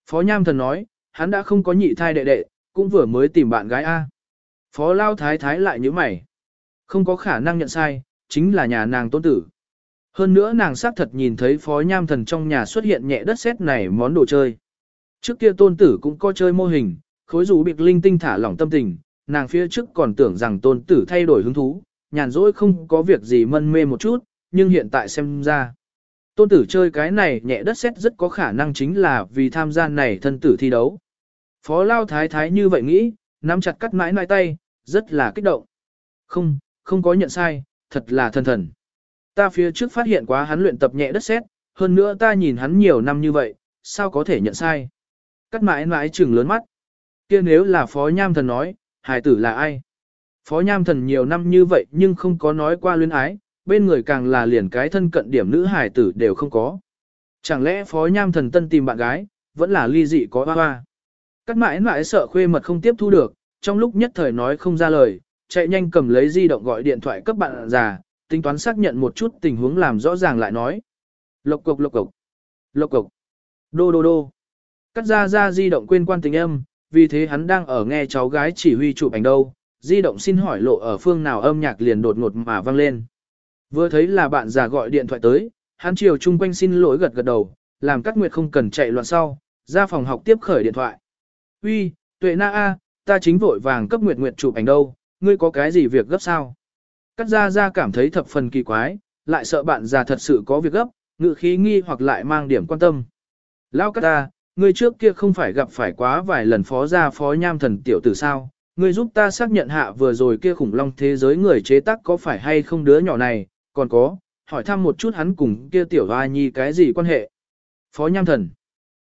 Phó Nham Thần nói, hắn đã không có nhị thai đệ đệ, cũng vừa mới tìm bạn gái A. Phó Lao Thái Thái lại như mày. Không có khả năng nhận sai, chính là nhà nàng tôn tử. Hơn nữa nàng xác thật nhìn thấy Phó Nham Thần trong nhà xuất hiện nhẹ đất sét này món đồ chơi. Trước kia tôn tử cũng có chơi mô hình, khối rủ bịt linh tinh thả lỏng tâm tình, nàng phía trước còn tưởng rằng tôn tử thay đổi hứng thú, nhàn rỗi không có việc gì mân mê một chút, nhưng hiện tại xem ra. Tôn tử chơi cái này nhẹ đất xét rất có khả năng chính là vì tham gia này thân tử thi đấu. Phó Lao Thái Thái như vậy nghĩ, nắm chặt cắt mãi nai tay, rất là kích động. Không, không có nhận sai, thật là thần thần. Ta phía trước phát hiện quá hắn luyện tập nhẹ đất xét, hơn nữa ta nhìn hắn nhiều năm như vậy, sao có thể nhận sai. Cắt mãi mãi trừng lớn mắt. kia nếu là phó nham thần nói, hài tử là ai? Phó nham thần nhiều năm như vậy nhưng không có nói qua luyến ái, bên người càng là liền cái thân cận điểm nữ hài tử đều không có. Chẳng lẽ phó nham thần tân tìm bạn gái, vẫn là ly dị có hoa hoa. Cắt mãi mãi sợ khuê mật không tiếp thu được, trong lúc nhất thời nói không ra lời, chạy nhanh cầm lấy di động gọi điện thoại cấp bạn già, tính toán xác nhận một chút tình huống làm rõ ràng lại nói. Lộc cục lộc cục, lộc cục, đô đô đô. Cắt ra ra di động quên quan tình âm, vì thế hắn đang ở nghe cháu gái chỉ huy chụp ảnh đâu, di động xin hỏi lộ ở phương nào âm nhạc liền đột ngột mà vang lên. Vừa thấy là bạn già gọi điện thoại tới, hắn chiều chung quanh xin lỗi gật gật đầu, làm Cát Nguyệt không cần chạy loạn sau, ra phòng học tiếp khởi điện thoại. Uy, tuệ na a, ta chính vội vàng cấp Nguyệt Nguyệt chụp ảnh đâu, ngươi có cái gì việc gấp sao? Cát ra ra cảm thấy thập phần kỳ quái, lại sợ bạn già thật sự có việc gấp, ngự khí nghi hoặc lại mang điểm quan tâm. Lao Cát ta, ngươi trước kia không phải gặp phải quá vài lần phó gia phó nham thần tiểu tử sao, ngươi giúp ta xác nhận hạ vừa rồi kia khủng long thế giới người chế tác có phải hay không đứa nhỏ này, còn có, hỏi thăm một chút hắn cùng kia tiểu hoa nhi cái gì quan hệ. Phó Nham Thần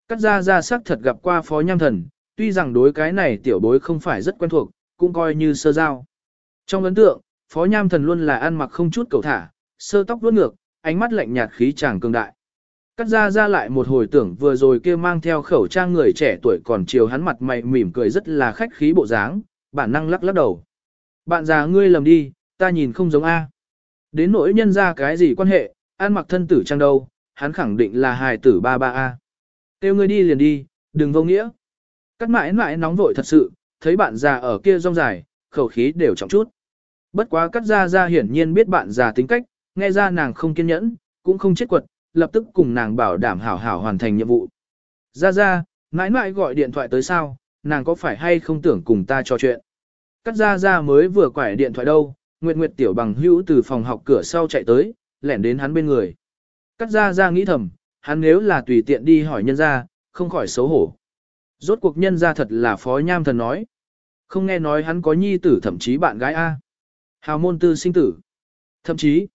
Cắt ra ra xác thật gặp qua Phó Nham Thần, tuy rằng đối cái này tiểu bối không phải rất quen thuộc, cũng coi như sơ giao. Trong ấn tượng, Phó Nham Thần luôn là ăn mặc không chút cầu thả, sơ tóc vuốt ngược, ánh mắt lạnh nhạt khí chàng cường đại. Cắt ra ra lại một hồi tưởng vừa rồi kia mang theo khẩu trang người trẻ tuổi còn chiều hắn mặt mày mỉm cười rất là khách khí bộ dáng, bản năng lắc lắc đầu. Bạn già ngươi lầm đi, ta nhìn không giống A. Đến nỗi nhân ra cái gì quan hệ, an mặc thân tử trang đâu, hắn khẳng định là hài tử ba ba A. Tiêu ngươi đi liền đi, đừng vô nghĩa. Cắt mãi mãi nóng vội thật sự, thấy bạn già ở kia rong dài, khẩu khí đều trọng chút. Bất quá cắt ra ra hiển nhiên biết bạn già tính cách, nghe ra nàng không kiên nhẫn, cũng không chết quật, lập tức cùng nàng bảo đảm hảo hảo hoàn thành nhiệm vụ. Ra ra, mãi mãi gọi điện thoại tới sao, nàng có phải hay không tưởng cùng ta trò chuyện. Cắt ra ra mới vừa quải điện thoại đâu, Nguyệt Nguyệt tiểu bằng hữu từ phòng học cửa sau chạy tới, lẻn đến hắn bên người. Cắt ra ra nghĩ thầm, hắn nếu là tùy tiện đi hỏi nhân ra, không khỏi xấu hổ. Rốt cuộc nhân ra thật là phó nham thần nói. Không nghe nói hắn có nhi tử thậm chí bạn gái A. Hào môn tư sinh tử. Thậm chí,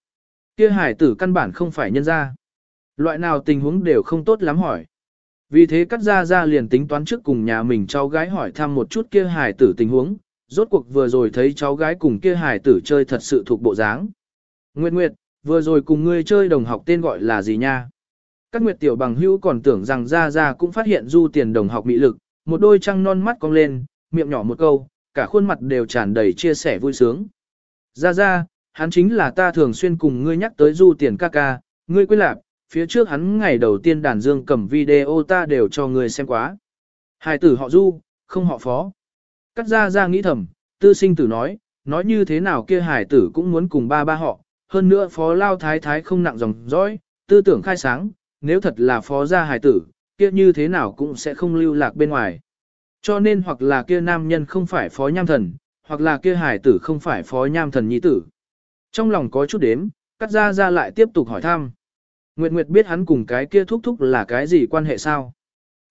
kia hải tử căn bản không phải nhân ra. Loại nào tình huống đều không tốt lắm hỏi. Vì thế cắt ra ra liền tính toán trước cùng nhà mình cháu gái hỏi thăm một chút kia hải tử tình huống, rốt cuộc vừa rồi thấy cháu gái cùng kia hải tử chơi thật sự thuộc bộ dáng. Nguyệt Nguyệt, vừa rồi cùng ngươi chơi đồng học tên gọi là gì nha? Các Nguyệt tiểu bằng hữu còn tưởng rằng ra ra cũng phát hiện du tiền đồng học mỹ lực, một đôi trăng non mắt cong lên, miệng nhỏ một câu, cả khuôn mặt đều tràn đầy chia sẻ vui sướng. Ra ra, hắn chính là ta thường xuyên cùng ngươi nhắc tới du tiền ca ca, ngươi quên lạc, phía trước hắn ngày đầu tiên đàn dương cầm video ta đều cho người xem quá. Hài tử họ du, không họ phó. Cắt ra ra nghĩ thầm, tư sinh tử nói, nói như thế nào kia hải tử cũng muốn cùng ba ba họ, hơn nữa phó lao thái thái không nặng dòng dõi, tư tưởng khai sáng, nếu thật là phó gia hải tử, kia như thế nào cũng sẽ không lưu lạc bên ngoài. Cho nên hoặc là kia nam nhân không phải phó nham thần, hoặc là kia hải tử không phải phó nham thần nhi tử. Trong lòng có chút đếm, cắt ra ra lại tiếp tục hỏi thăm. Nguyệt Nguyệt biết hắn cùng cái kia thúc thúc là cái gì quan hệ sao?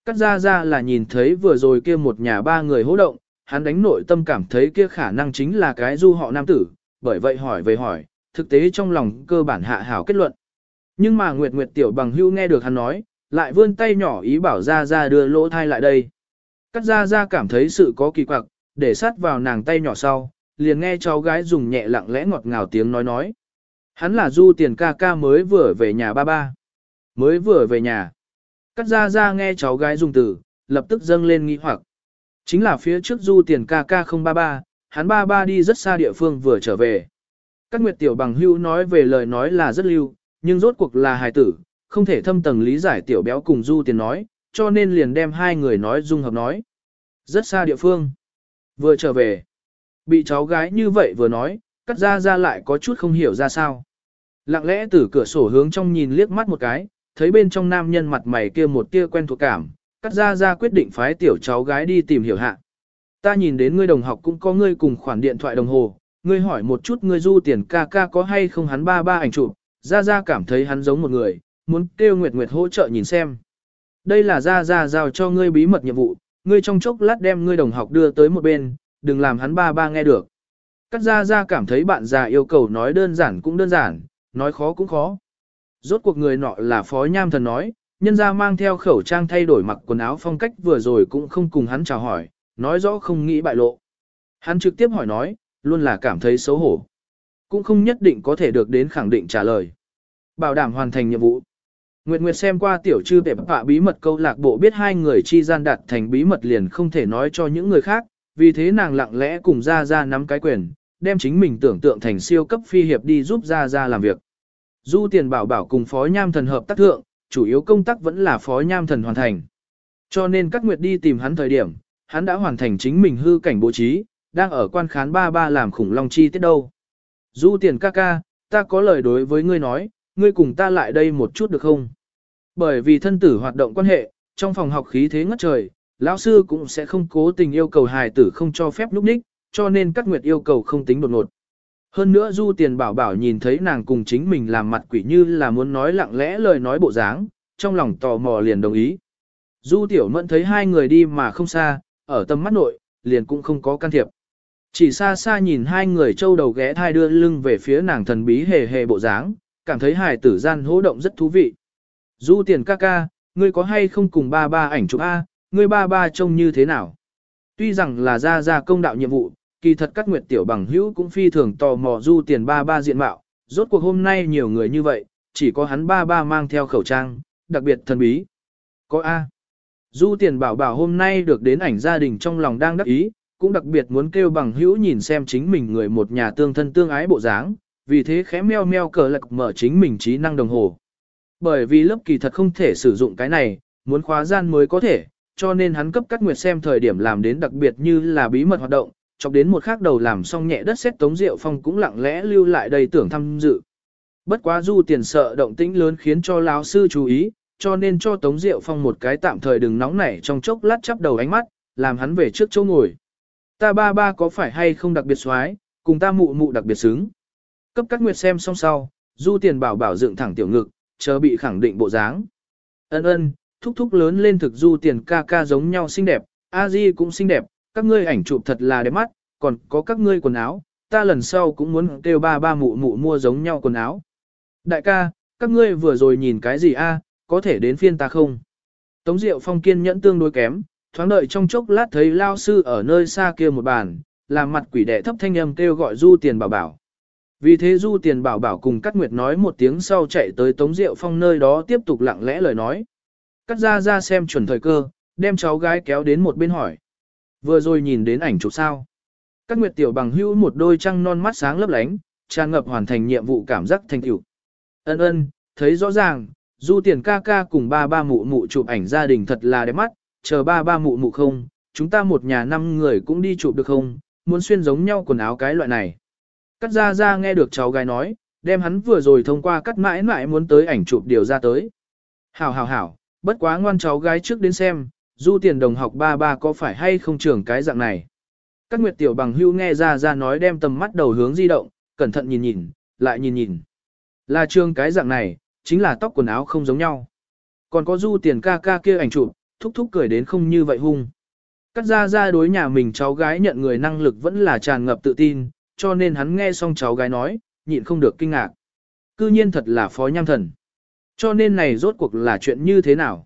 Cắt ra ra là nhìn thấy vừa rồi kia một nhà ba người hỗ động, hắn đánh nội tâm cảm thấy kia khả năng chính là cái du họ nam tử, bởi vậy hỏi về hỏi, thực tế trong lòng cơ bản hạ hảo kết luận. Nhưng mà Nguyệt Nguyệt tiểu bằng hưu nghe được hắn nói, lại vươn tay nhỏ ý bảo ra ra đưa lỗ thai lại đây. Cắt ra ra cảm thấy sự có kỳ quặc, để sát vào nàng tay nhỏ sau, liền nghe cháu gái dùng nhẹ lặng lẽ ngọt ngào tiếng nói nói. Hắn là du tiền ca ca mới vừa về nhà ba ba. Mới vừa về nhà. Cắt ra ra nghe cháu gái dùng từ, lập tức dâng lên nghi hoặc. Chính là phía trước du tiền ca ca không ba ba, hắn ba ba đi rất xa địa phương vừa trở về. Các nguyệt tiểu bằng hưu nói về lời nói là rất lưu, nhưng rốt cuộc là hài tử, không thể thâm tầng lý giải tiểu béo cùng du tiền nói, cho nên liền đem hai người nói dung hợp nói. Rất xa địa phương. Vừa trở về. Bị cháu gái như vậy vừa nói, cắt ra ra lại có chút không hiểu ra sao. Lặng lẽ từ cửa sổ hướng trong nhìn liếc mắt một cái, thấy bên trong nam nhân mặt mày kia một tia quen thuộc cảm, cắt ra ra quyết định phái tiểu cháu gái đi tìm hiểu hạ. Ta nhìn đến ngươi đồng học cũng có ngươi cùng khoản điện thoại đồng hồ, ngươi hỏi một chút ngươi du tiền ca ca có hay không hắn ba ba ảnh chụp, ra ra cảm thấy hắn giống một người, muốn kêu Nguyệt Nguyệt hỗ trợ nhìn xem. Đây là ra ra giao cho ngươi bí mật nhiệm vụ, ngươi trong chốc lát đem ngươi đồng học đưa tới một bên, đừng làm hắn ba ba nghe được. Cắt ra ra cảm thấy bạn già yêu cầu nói đơn giản cũng đơn giản, nói khó cũng khó. Rốt cuộc người nọ là phó nham thần nói, nhân ra mang theo khẩu trang thay đổi mặc quần áo phong cách vừa rồi cũng không cùng hắn chào hỏi, nói rõ không nghĩ bại lộ. Hắn trực tiếp hỏi nói, luôn là cảm thấy xấu hổ. Cũng không nhất định có thể được đến khẳng định trả lời. Bảo đảm hoàn thành nhiệm vụ. Nguyệt Nguyệt xem qua tiểu trư bẹp bạ bí mật câu lạc bộ biết hai người chi gian đạt thành bí mật liền không thể nói cho những người khác, vì thế nàng lặng lẽ cùng gia gia nắm cái quyền, đem chính mình tưởng tượng thành siêu cấp phi hiệp đi giúp gia gia làm việc. Du tiền bảo bảo cùng phó nham thần hợp tác thượng, chủ yếu công tác vẫn là phó nham thần hoàn thành. Cho nên các nguyệt đi tìm hắn thời điểm, hắn đã hoàn thành chính mình hư cảnh bố trí, đang ở quan khán ba ba làm khủng long chi tiết đâu. Du tiền ca ca, ta có lời đối với ngươi nói, ngươi cùng ta lại đây một chút được không? Bởi vì thân tử hoạt động quan hệ, trong phòng học khí thế ngất trời, lão sư cũng sẽ không cố tình yêu cầu hài tử không cho phép lúc ních, cho nên các nguyệt yêu cầu không tính đột ngột. Hơn nữa du tiền bảo bảo nhìn thấy nàng cùng chính mình làm mặt quỷ như là muốn nói lặng lẽ lời nói bộ dáng, trong lòng tò mò liền đồng ý. Du tiểu mẫn thấy hai người đi mà không xa, ở tầm mắt nội, liền cũng không có can thiệp. Chỉ xa xa nhìn hai người trâu đầu ghé thai đưa lưng về phía nàng thần bí hề hề bộ dáng, cảm thấy hài tử gian hỗ động rất thú vị. Du tiền ca ca, ngươi có hay không cùng ba ba ảnh chụp A, ngươi ba ba trông như thế nào? Tuy rằng là ra ra công đạo nhiệm vụ, kỳ thật các nguyệt tiểu bằng hữu cũng phi thường tò mò du tiền ba ba diện mạo, rốt cuộc hôm nay nhiều người như vậy, chỉ có hắn ba ba mang theo khẩu trang, đặc biệt thần bí. Có A. Du tiền bảo bảo hôm nay được đến ảnh gia đình trong lòng đang đắc ý, cũng đặc biệt muốn kêu bằng hữu nhìn xem chính mình người một nhà tương thân tương ái bộ dáng, vì thế khẽ meo meo cờ lạc mở chính mình trí năng đồng hồ. Bởi vì lớp kỳ thật không thể sử dụng cái này, muốn khóa gian mới có thể, cho nên hắn cấp cắt nguyệt xem thời điểm làm đến đặc biệt như là bí mật hoạt động, chọc đến một khắc đầu làm xong nhẹ đất xét Tống Diệu Phong cũng lặng lẽ lưu lại đây tưởng thăm dự. Bất quá du tiền sợ động tĩnh lớn khiến cho lão sư chú ý, cho nên cho Tống Diệu Phong một cái tạm thời đừng nóng nảy trong chốc lát chắp đầu ánh mắt, làm hắn về trước chỗ ngồi. Ta ba ba có phải hay không đặc biệt xoái, cùng ta mụ mụ đặc biệt xứng. Cấp các nguyệt xem xong sau, du tiền bảo bảo dựng thẳng tiểu ngực, chờ bị khẳng định bộ dáng. Ân ân, thúc thúc lớn lên thực du tiền ca ca giống nhau xinh đẹp, a di cũng xinh đẹp, các ngươi ảnh chụp thật là đẹp mắt, còn có các ngươi quần áo, ta lần sau cũng muốn kêu ba ba mụ mụ mua giống nhau quần áo. Đại ca, các ngươi vừa rồi nhìn cái gì a? có thể đến phiên ta không? Tống Diệu Phong kiên nhẫn tương đối kém, thoáng đợi trong chốc lát thấy lao sư ở nơi xa kia một bàn, làm mặt quỷ đệ thấp thanh âm kêu gọi du tiền bảo bảo. Vì thế du tiền bảo bảo cùng Cát Nguyệt nói một tiếng sau chạy tới Tống Diệu Phong nơi đó tiếp tục lặng lẽ lời nói. Cắt ra ra xem chuẩn thời cơ, đem cháu gái kéo đến một bên hỏi. Vừa rồi nhìn đến ảnh chụp sao. Các Nguyệt tiểu bằng hữu một đôi trăng non mắt sáng lấp lánh, tràn ngập hoàn thành nhiệm vụ cảm giác thành tựu. Ân ân, thấy rõ ràng, du tiền ca ca cùng ba ba mụ mụ chụp ảnh gia đình thật là đẹp mắt, chờ ba ba mụ mụ không, chúng ta một nhà năm người cũng đi chụp được không, muốn xuyên giống nhau quần áo cái loại này. Cắt ra ra nghe được cháu gái nói, đem hắn vừa rồi thông qua cắt mãi mãi muốn tới ảnh chụp điều ra tới. Hảo hảo hảo, bất quá ngoan cháu gái trước đến xem, du tiền đồng học ba ba có phải hay không trưởng cái dạng này. Các nguyệt tiểu bằng hưu nghe ra ra nói đem tầm mắt đầu hướng di động, cẩn thận nhìn nhìn, lại nhìn nhìn. Là trường cái dạng này, chính là tóc quần áo không giống nhau. Còn có du tiền ca ca kia ảnh chụp, thúc thúc cười đến không như vậy hung. Cắt ra ra đối nhà mình cháu gái nhận người năng lực vẫn là tràn ngập tự tin, cho nên hắn nghe xong cháu gái nói, nhịn không được kinh ngạc. Cư nhiên thật là phó nham thần. Cho nên này rốt cuộc là chuyện như thế nào?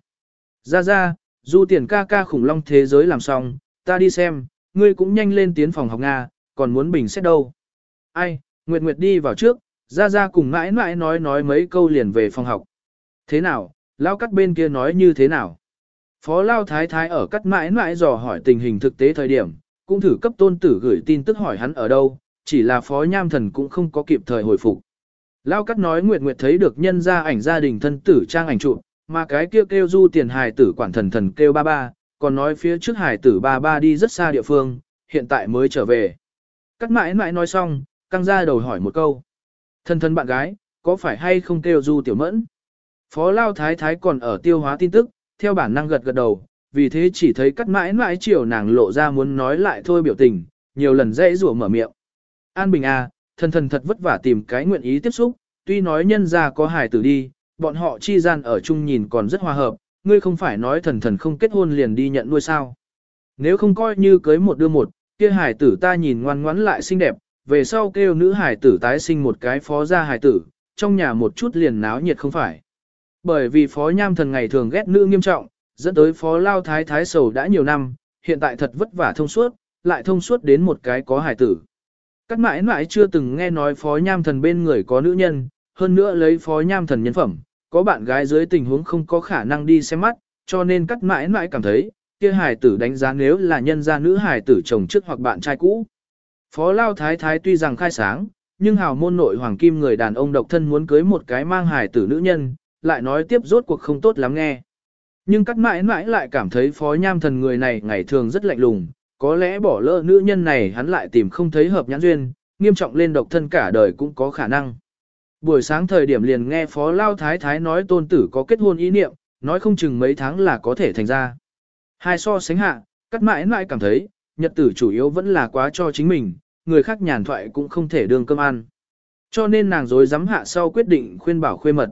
Ra ra, du tiền ca ca khủng long thế giới làm xong, ta đi xem, ngươi cũng nhanh lên tiến phòng học Nga, còn muốn bình xét đâu. Ai, Nguyệt Nguyệt đi vào trước, ra ra cùng mãi mãi nói nói mấy câu liền về phòng học. Thế nào, lao cắt bên kia nói như thế nào? Phó Lao Thái Thái ở cắt mãi mãi dò hỏi tình hình thực tế thời điểm, cũng thử cấp tôn tử gửi tin tức hỏi hắn ở đâu, chỉ là Phó Nham Thần cũng không có kịp thời hồi phục. Lao cắt nói Nguyệt Nguyệt thấy được nhân ra ảnh gia đình thân tử trang ảnh trụ, mà cái kêu kêu du tiền hài tử quản thần thần kêu ba ba, còn nói phía trước hài tử ba ba đi rất xa địa phương, hiện tại mới trở về. Cắt mãi mãi nói xong, căng ra đầu hỏi một câu. Thân thân bạn gái, có phải hay không kêu du tiểu mẫn? Phó Lao Thái Thái còn ở tiêu hóa tin tức, theo bản năng gật gật đầu, vì thế chỉ thấy cắt mãi mãi chiều nàng lộ ra muốn nói lại thôi biểu tình, nhiều lần dễ rủa mở miệng. An Bình à, thần thần thật vất vả tìm cái nguyện ý tiếp xúc, tuy nói nhân ra có hài tử đi, bọn họ chi gian ở chung nhìn còn rất hòa hợp, ngươi không phải nói thần thần không kết hôn liền đi nhận nuôi sao. Nếu không coi như cưới một đưa một, kia hài tử ta nhìn ngoan ngoãn lại xinh đẹp, về sau kêu nữ hài tử tái sinh một cái phó gia hài tử, trong nhà một chút liền náo nhiệt không phải. Bởi vì phó nham thần ngày thường ghét nữ nghiêm trọng, dẫn tới phó lao thái thái sầu đã nhiều năm, hiện tại thật vất vả thông suốt, lại thông suốt đến một cái có hài tử. Các mãi mãi chưa từng nghe nói phó nham thần bên người có nữ nhân, hơn nữa lấy phó nham thần nhân phẩm, có bạn gái dưới tình huống không có khả năng đi xem mắt, cho nên cắt mãi mãi cảm thấy, kia hài tử đánh giá nếu là nhân gia nữ hài tử chồng trước hoặc bạn trai cũ. Phó Lao Thái Thái tuy rằng khai sáng, nhưng hào môn nội hoàng kim người đàn ông độc thân muốn cưới một cái mang hài tử nữ nhân, lại nói tiếp rốt cuộc không tốt lắm nghe. Nhưng cắt mãi mãi lại cảm thấy phó nham thần người này ngày thường rất lạnh lùng, có lẽ bỏ lỡ nữ nhân này hắn lại tìm không thấy hợp nhãn duyên, nghiêm trọng lên độc thân cả đời cũng có khả năng. Buổi sáng thời điểm liền nghe phó lao thái thái nói tôn tử có kết hôn ý niệm, nói không chừng mấy tháng là có thể thành ra. Hai so sánh hạ, cắt mãi mãi cảm thấy, nhật tử chủ yếu vẫn là quá cho chính mình, người khác nhàn thoại cũng không thể đương cơm ăn. Cho nên nàng dối dám hạ sau quyết định khuyên bảo khuê mật.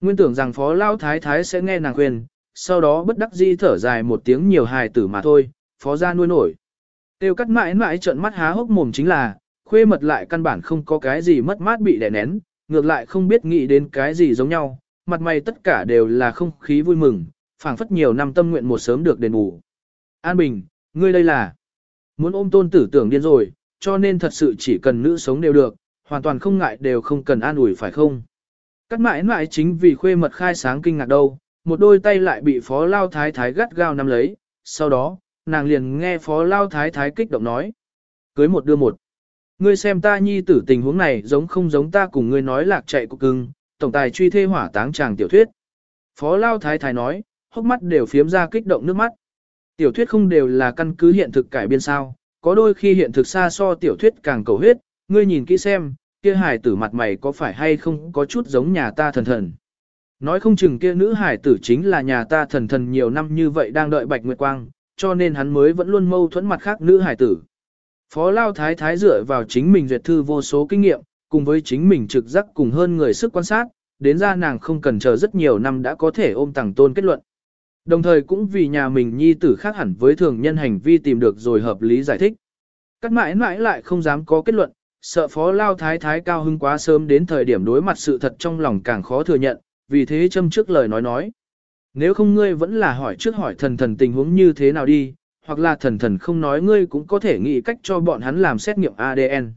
Nguyên tưởng rằng phó lao thái thái sẽ nghe nàng khuyên, sau đó bất đắc dĩ thở dài một tiếng nhiều hài tử mà thôi, phó ra nuôi nổi. Tiêu cắt mãi mãi trợn mắt há hốc mồm chính là, khuê mật lại căn bản không có cái gì mất mát bị đè nén, ngược lại không biết nghĩ đến cái gì giống nhau, mặt mày tất cả đều là không khí vui mừng, phảng phất nhiều năm tâm nguyện một sớm được đền bù. An Bình, ngươi đây là muốn ôm tôn tử tưởng điên rồi, cho nên thật sự chỉ cần nữ sống đều được, hoàn toàn không ngại đều không cần an ủi phải không? Cắt mãi mãi chính vì khuê mật khai sáng kinh ngạc đâu, một đôi tay lại bị phó lao thái thái gắt gao nắm lấy, sau đó, nàng liền nghe phó lao thái thái kích động nói. Cưới một đưa một. Ngươi xem ta nhi tử tình huống này giống không giống ta cùng ngươi nói lạc chạy của cưng, tổng tài truy thê hỏa táng chàng tiểu thuyết. Phó lao thái thái nói, hốc mắt đều phiếm ra kích động nước mắt. Tiểu thuyết không đều là căn cứ hiện thực cải biên sao, có đôi khi hiện thực xa so tiểu thuyết càng cầu huyết, ngươi nhìn kỹ xem, kia hải tử mặt mày có phải hay không có chút giống nhà ta thần thần. Nói không chừng kia nữ hải tử chính là nhà ta thần thần nhiều năm như vậy đang đợi bạch nguyệt quang, cho nên hắn mới vẫn luôn mâu thuẫn mặt khác nữ hải tử. Phó Lao Thái Thái dựa vào chính mình duyệt thư vô số kinh nghiệm, cùng với chính mình trực giác cùng hơn người sức quan sát, đến ra nàng không cần chờ rất nhiều năm đã có thể ôm tàng tôn kết luận. Đồng thời cũng vì nhà mình nhi tử khác hẳn với thường nhân hành vi tìm được rồi hợp lý giải thích. Các mãi mãi lại không dám có kết luận, sợ phó lao thái thái cao hưng quá sớm đến thời điểm đối mặt sự thật trong lòng càng khó thừa nhận, vì thế châm trước lời nói nói. Nếu không ngươi vẫn là hỏi trước hỏi thần thần tình huống như thế nào đi, hoặc là thần thần không nói ngươi cũng có thể nghĩ cách cho bọn hắn làm xét nghiệm ADN.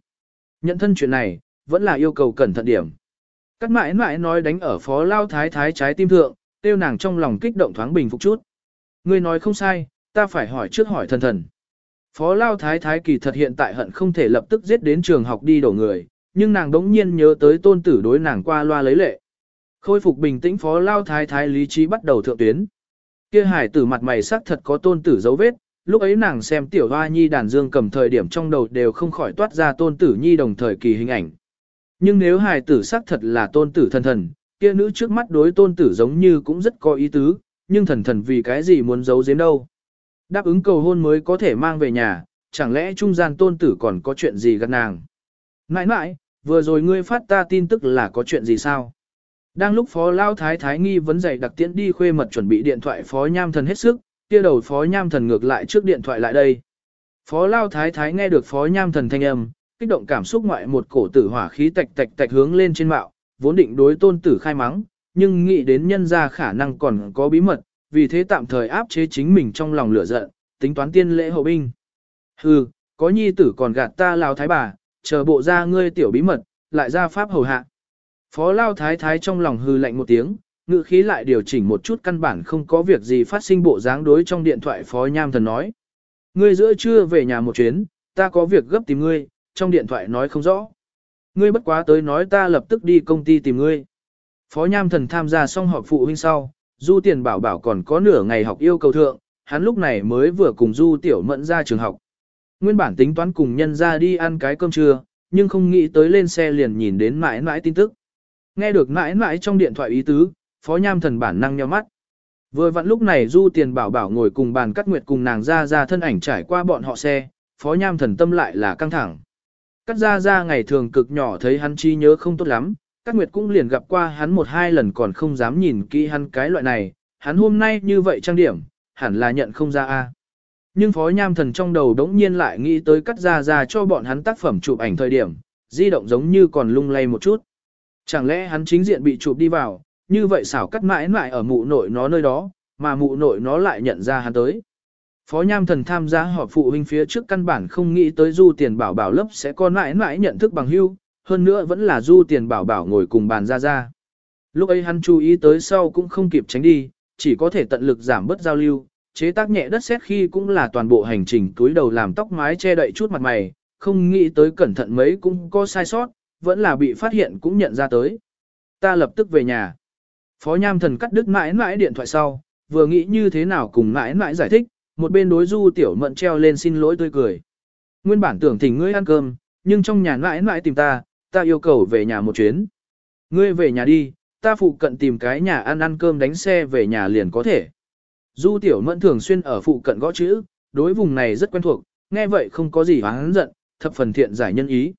Nhận thân chuyện này, vẫn là yêu cầu cẩn thận điểm. Cắt mãi mãi nói đánh ở phó lao thái thái trái tim thượng, tiêu nàng trong lòng kích động thoáng bình phục chút. Ngươi nói không sai, ta phải hỏi trước hỏi thần thần. Phó Lao Thái Thái kỳ thật hiện tại hận không thể lập tức giết đến trường học đi đổ người, nhưng nàng đống nhiên nhớ tới tôn tử đối nàng qua loa lấy lệ. Khôi phục bình tĩnh phó lao thái thái lý trí bắt đầu thượng tuyến. Kia hải tử mặt mày sắc thật có tôn tử dấu vết, lúc ấy nàng xem tiểu hoa nhi đàn dương cầm thời điểm trong đầu đều không khỏi toát ra tôn tử nhi đồng thời kỳ hình ảnh. Nhưng nếu hải tử sắc thật là tôn tử thần thần, kia nữ trước mắt đối tôn tử giống như cũng rất có ý tứ, nhưng thần thần vì cái gì muốn giấu giếm đâu. Đáp ứng cầu hôn mới có thể mang về nhà, chẳng lẽ trung gian tôn tử còn có chuyện gì gắt nàng. Nãi nãi, vừa rồi ngươi phát ta tin tức là có chuyện gì sao? Đang lúc phó lao thái thái nghi vấn dạy đặc tiễn đi khuê mật chuẩn bị điện thoại phó nham thần hết sức, kia đầu phó nham thần ngược lại trước điện thoại lại đây. Phó lao thái thái nghe được phó nham thần thanh âm, kích động cảm xúc ngoại một cổ tử hỏa khí tạch tạch tạch hướng lên trên mạo, vốn định đối tôn tử khai mắng, nhưng nghĩ đến nhân ra khả năng còn có bí mật, vì thế tạm thời áp chế chính mình trong lòng lửa giận, tính toán tiên lễ hậu binh. Hừ, có nhi tử còn gạt ta lao thái bà, chờ bộ ra ngươi tiểu bí mật, lại ra pháp hầu hạ. Phó lao thái thái trong lòng hư lạnh một tiếng, ngự khí lại điều chỉnh một chút căn bản không có việc gì phát sinh bộ dáng đối trong điện thoại phó nham thần nói. Ngươi giữa trưa về nhà một chuyến, ta có việc gấp tìm ngươi, trong điện thoại nói không rõ. Ngươi bất quá tới nói ta lập tức đi công ty tìm ngươi. Phó nham thần tham gia xong họp phụ huynh sau, du tiền bảo bảo còn có nửa ngày học yêu cầu thượng, hắn lúc này mới vừa cùng du tiểu mẫn ra trường học. Nguyên bản tính toán cùng nhân ra đi ăn cái cơm trưa, nhưng không nghĩ tới lên xe liền nhìn đến mãi mãi tin tức. Nghe được mãi mãi trong điện thoại ý tứ, phó nham thần bản năng nheo mắt. Vừa vặn lúc này du tiền bảo bảo ngồi cùng bàn cắt nguyệt cùng nàng ra ra thân ảnh trải qua bọn họ xe, phó nham thần tâm lại là căng thẳng. Cắt ra ra ngày thường cực nhỏ thấy hắn chi nhớ không tốt lắm, cắt nguyệt cũng liền gặp qua hắn một hai lần còn không dám nhìn kỹ hắn cái loại này, hắn hôm nay như vậy trang điểm, hẳn là nhận không ra a. Nhưng phó nham thần trong đầu đống nhiên lại nghĩ tới cắt ra ra cho bọn hắn tác phẩm chụp ảnh thời điểm, di động giống như còn lung lay một chút. Chẳng lẽ hắn chính diện bị chụp đi vào, như vậy xảo cắt mãi mãi ở mụ nội nó nơi đó, mà mụ nội nó lại nhận ra hắn tới. Phó Nham Thần tham gia họp phụ huynh phía trước căn bản không nghĩ tới du tiền bảo bảo lớp sẽ con mãi mãi nhận thức bằng hưu, hơn nữa vẫn là du tiền bảo bảo ngồi cùng bàn ra ra. Lúc ấy hắn chú ý tới sau cũng không kịp tránh đi, chỉ có thể tận lực giảm bớt giao lưu, chế tác nhẹ đất xét khi cũng là toàn bộ hành trình túi đầu làm tóc mái che đậy chút mặt mày, không nghĩ tới cẩn thận mấy cũng có sai sót, vẫn là bị phát hiện cũng nhận ra tới. Ta lập tức về nhà. Phó Nham Thần cắt đứt mãi mãi điện thoại sau, vừa nghĩ như thế nào cùng mãi mãi giải thích, một bên đối du tiểu mận treo lên xin lỗi tươi cười. Nguyên bản tưởng thỉnh ngươi ăn cơm, nhưng trong nhà mãi mãi tìm ta, ta yêu cầu về nhà một chuyến. Ngươi về nhà đi, ta phụ cận tìm cái nhà ăn ăn cơm đánh xe về nhà liền có thể. Du tiểu mẫn thường xuyên ở phụ cận gõ chữ, đối vùng này rất quen thuộc, nghe vậy không có gì hắn giận, thập phần thiện giải nhân ý.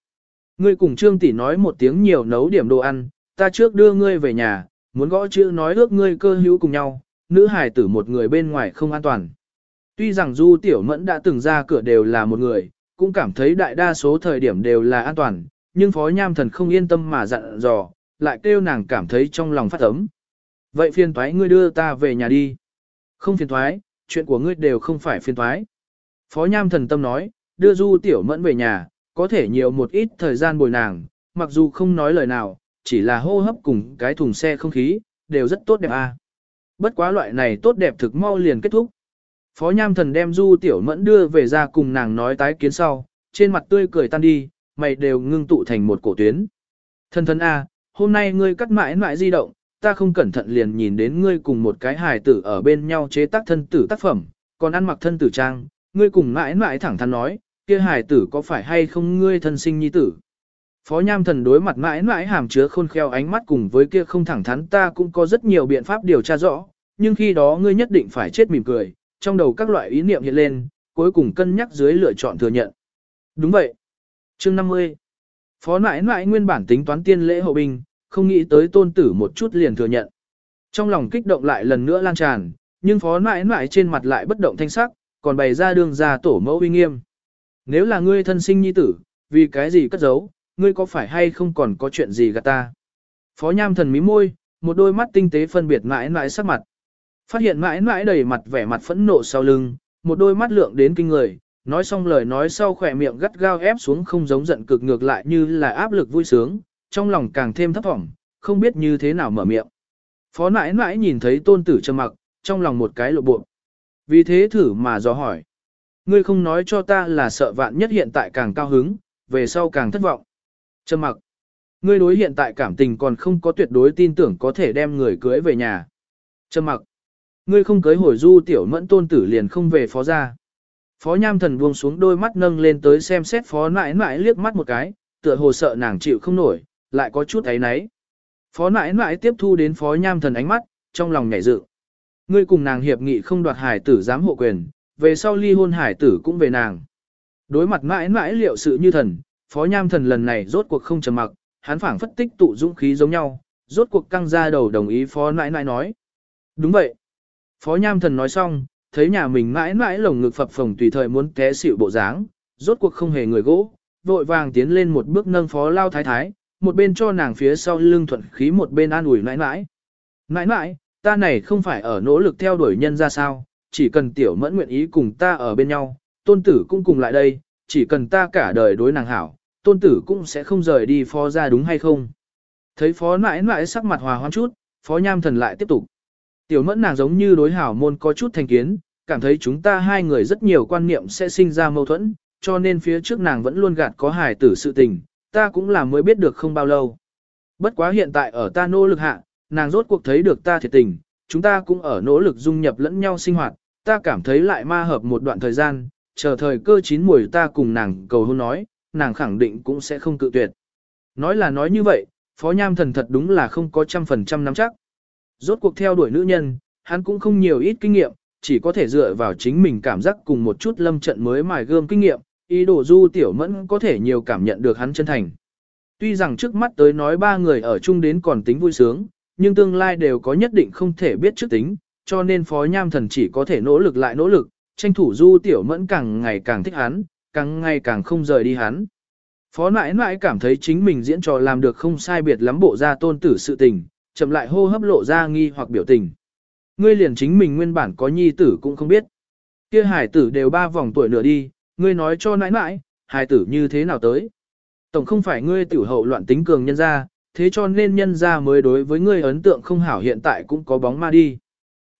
Ngươi cùng Trương tỷ nói một tiếng nhiều nấu điểm đồ ăn, ta trước đưa ngươi về nhà, muốn gõ chữ nói ước ngươi cơ hữu cùng nhau, nữ hài tử một người bên ngoài không an toàn. Tuy rằng Du Tiểu Mẫn đã từng ra cửa đều là một người, cũng cảm thấy đại đa số thời điểm đều là an toàn, nhưng Phó Nham Thần không yên tâm mà dặn dò, lại kêu nàng cảm thấy trong lòng phát ấm. Vậy phiền thoái ngươi đưa ta về nhà đi. Không phiền thoái, chuyện của ngươi đều không phải phiền thoái. Phó Nham Thần tâm nói, đưa Du Tiểu Mẫn về nhà, có thể nhiều một ít thời gian bồi nàng, mặc dù không nói lời nào, chỉ là hô hấp cùng cái thùng xe không khí, đều rất tốt đẹp à. Bất quá loại này tốt đẹp thực mau liền kết thúc. Phó Nham Thần đem Du Tiểu Mẫn đưa về ra cùng nàng nói tái kiến sau, trên mặt tươi cười tan đi, mày đều ngưng tụ thành một cổ tuyến. Thần thần a, à, hôm nay ngươi cắt mãi mãi di động, ta không cẩn thận liền nhìn đến ngươi cùng một cái hài tử ở bên nhau chế tác thân tử tác phẩm, còn ăn mặc thân tử trang, ngươi cùng mãi mãi thẳng thắn nói, kia hài tử có phải hay không ngươi thân sinh nhi tử. Phó Nham Thần đối mặt mãi mãi hàm chứa khôn khéo ánh mắt cùng với kia không thẳng thắn ta cũng có rất nhiều biện pháp điều tra rõ, nhưng khi đó ngươi nhất định phải chết mỉm cười, trong đầu các loại ý niệm hiện lên, cuối cùng cân nhắc dưới lựa chọn thừa nhận. Đúng vậy. Chương 50. Phó mãi mãi nguyên bản tính toán tiên lễ hậu binh, không nghĩ tới tôn tử một chút liền thừa nhận. Trong lòng kích động lại lần nữa lan tràn, nhưng phó mãi mãi trên mặt lại bất động thanh sắc, còn bày ra đường ra tổ mẫu uy nghiêm. Nếu là ngươi thân sinh nhi tử, vì cái gì cất giấu, ngươi có phải hay không còn có chuyện gì gạt ta? Phó nham thần mí môi, một đôi mắt tinh tế phân biệt mãi mãi sắc mặt. Phát hiện mãi mãi đầy mặt vẻ mặt phẫn nộ sau lưng, một đôi mắt lượng đến kinh người, nói xong lời nói sau khỏe miệng gắt gao ép xuống không giống giận cực ngược lại như là áp lực vui sướng, trong lòng càng thêm thấp thỏm, không biết như thế nào mở miệng. Phó nãi nãi nhìn thấy tôn tử trầm mặc, trong lòng một cái lộ bộ. Vì thế thử mà dò hỏi. Ngươi không nói cho ta là sợ vạn nhất hiện tại càng cao hứng, về sau càng thất vọng. Trầm mặc. Ngươi đối hiện tại cảm tình còn không có tuyệt đối tin tưởng có thể đem người cưới về nhà. Trầm mặc. Ngươi không cưới hồi du tiểu mẫn tôn tử liền không về phó gia. Phó nham thần buông xuống đôi mắt nâng lên tới xem xét phó nãi nãi liếc mắt một cái, tựa hồ sợ nàng chịu không nổi, lại có chút ấy nấy. Phó nãi nãi tiếp thu đến phó nham thần ánh mắt, trong lòng nhảy dự. Ngươi cùng nàng hiệp nghị không đoạt hải tử giám hộ quyền, về sau ly hôn hải tử cũng về nàng. Đối mặt mãi mãi liệu sự như thần, phó nham thần lần này rốt cuộc không trầm mặc, hắn phảng phất tích tụ dũng khí giống nhau, rốt cuộc căng ra đầu đồng ý phó nãi nãi nói. Đúng vậy. Phó nham thần nói xong, thấy nhà mình mãi mãi lồng ngực phập phồng tùy thời muốn té xịu bộ dáng, rốt cuộc không hề người gỗ, vội vàng tiến lên một bước nâng phó lao thái thái, một bên cho nàng phía sau lưng thuận khí một bên an ủi mãi mãi. Mãi mãi, ta này không phải ở nỗ lực theo đuổi nhân ra sao, chỉ cần tiểu mẫn nguyện ý cùng ta ở bên nhau, tôn tử cũng cùng lại đây, chỉ cần ta cả đời đối nàng hảo, tôn tử cũng sẽ không rời đi phó ra đúng hay không. Thấy phó mãi mãi sắc mặt hòa hoãn chút, phó nham thần lại tiếp tục. Tiểu mẫn nàng giống như đối hảo môn có chút thành kiến, cảm thấy chúng ta hai người rất nhiều quan niệm sẽ sinh ra mâu thuẫn, cho nên phía trước nàng vẫn luôn gạt có hài tử sự tình, ta cũng là mới biết được không bao lâu. Bất quá hiện tại ở ta nỗ lực hạ, nàng rốt cuộc thấy được ta thiệt tình, chúng ta cũng ở nỗ lực dung nhập lẫn nhau sinh hoạt, ta cảm thấy lại ma hợp một đoạn thời gian, chờ thời cơ chín mùi ta cùng nàng cầu hôn nói, nàng khẳng định cũng sẽ không cự tuyệt. Nói là nói như vậy, Phó Nham Thần thật đúng là không có trăm phần trăm nắm chắc. Rốt cuộc theo đuổi nữ nhân, hắn cũng không nhiều ít kinh nghiệm, chỉ có thể dựa vào chính mình cảm giác cùng một chút lâm trận mới mài gươm kinh nghiệm, ý đồ du tiểu mẫn có thể nhiều cảm nhận được hắn chân thành. Tuy rằng trước mắt tới nói ba người ở chung đến còn tính vui sướng, nhưng tương lai đều có nhất định không thể biết trước tính, cho nên phó nham thần chỉ có thể nỗ lực lại nỗ lực, tranh thủ du tiểu mẫn càng ngày càng thích hắn, càng ngày càng không rời đi hắn. Phó nãi nãi cảm thấy chính mình diễn trò làm được không sai biệt lắm bộ ra tôn tử sự tình, chậm lại hô hấp lộ ra nghi hoặc biểu tình. Ngươi liền chính mình nguyên bản có nhi tử cũng không biết. Kia hải tử đều ba vòng tuổi nửa đi, ngươi nói cho nãi nãi, hải tử như thế nào tới. Tổng không phải ngươi tiểu hậu loạn tính cường nhân ra, thế cho nên nhân ra mới đối với ngươi ấn tượng không hảo hiện tại cũng có bóng ma đi.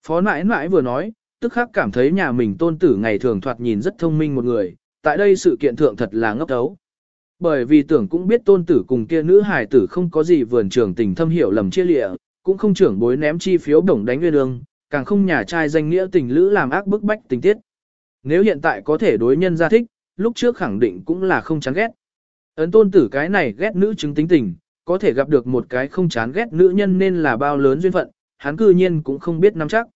Phó nãi nãi vừa nói, tức khắc cảm thấy nhà mình tôn tử ngày thường thoạt nhìn rất thông minh một người, tại đây sự kiện thượng thật là ngốc đấu. Bởi vì tưởng cũng biết tôn tử cùng kia nữ hài tử không có gì vườn trường tình thâm hiểu lầm chia lịa, cũng không trưởng bối ném chi phiếu đồng đánh nguyên ương, càng không nhà trai danh nghĩa tình lữ làm ác bức bách tình tiết. Nếu hiện tại có thể đối nhân ra thích, lúc trước khẳng định cũng là không chán ghét. Ấn tôn tử cái này ghét nữ chứng tính tình, có thể gặp được một cái không chán ghét nữ nhân nên là bao lớn duyên phận, hắn cư nhiên cũng không biết nắm chắc.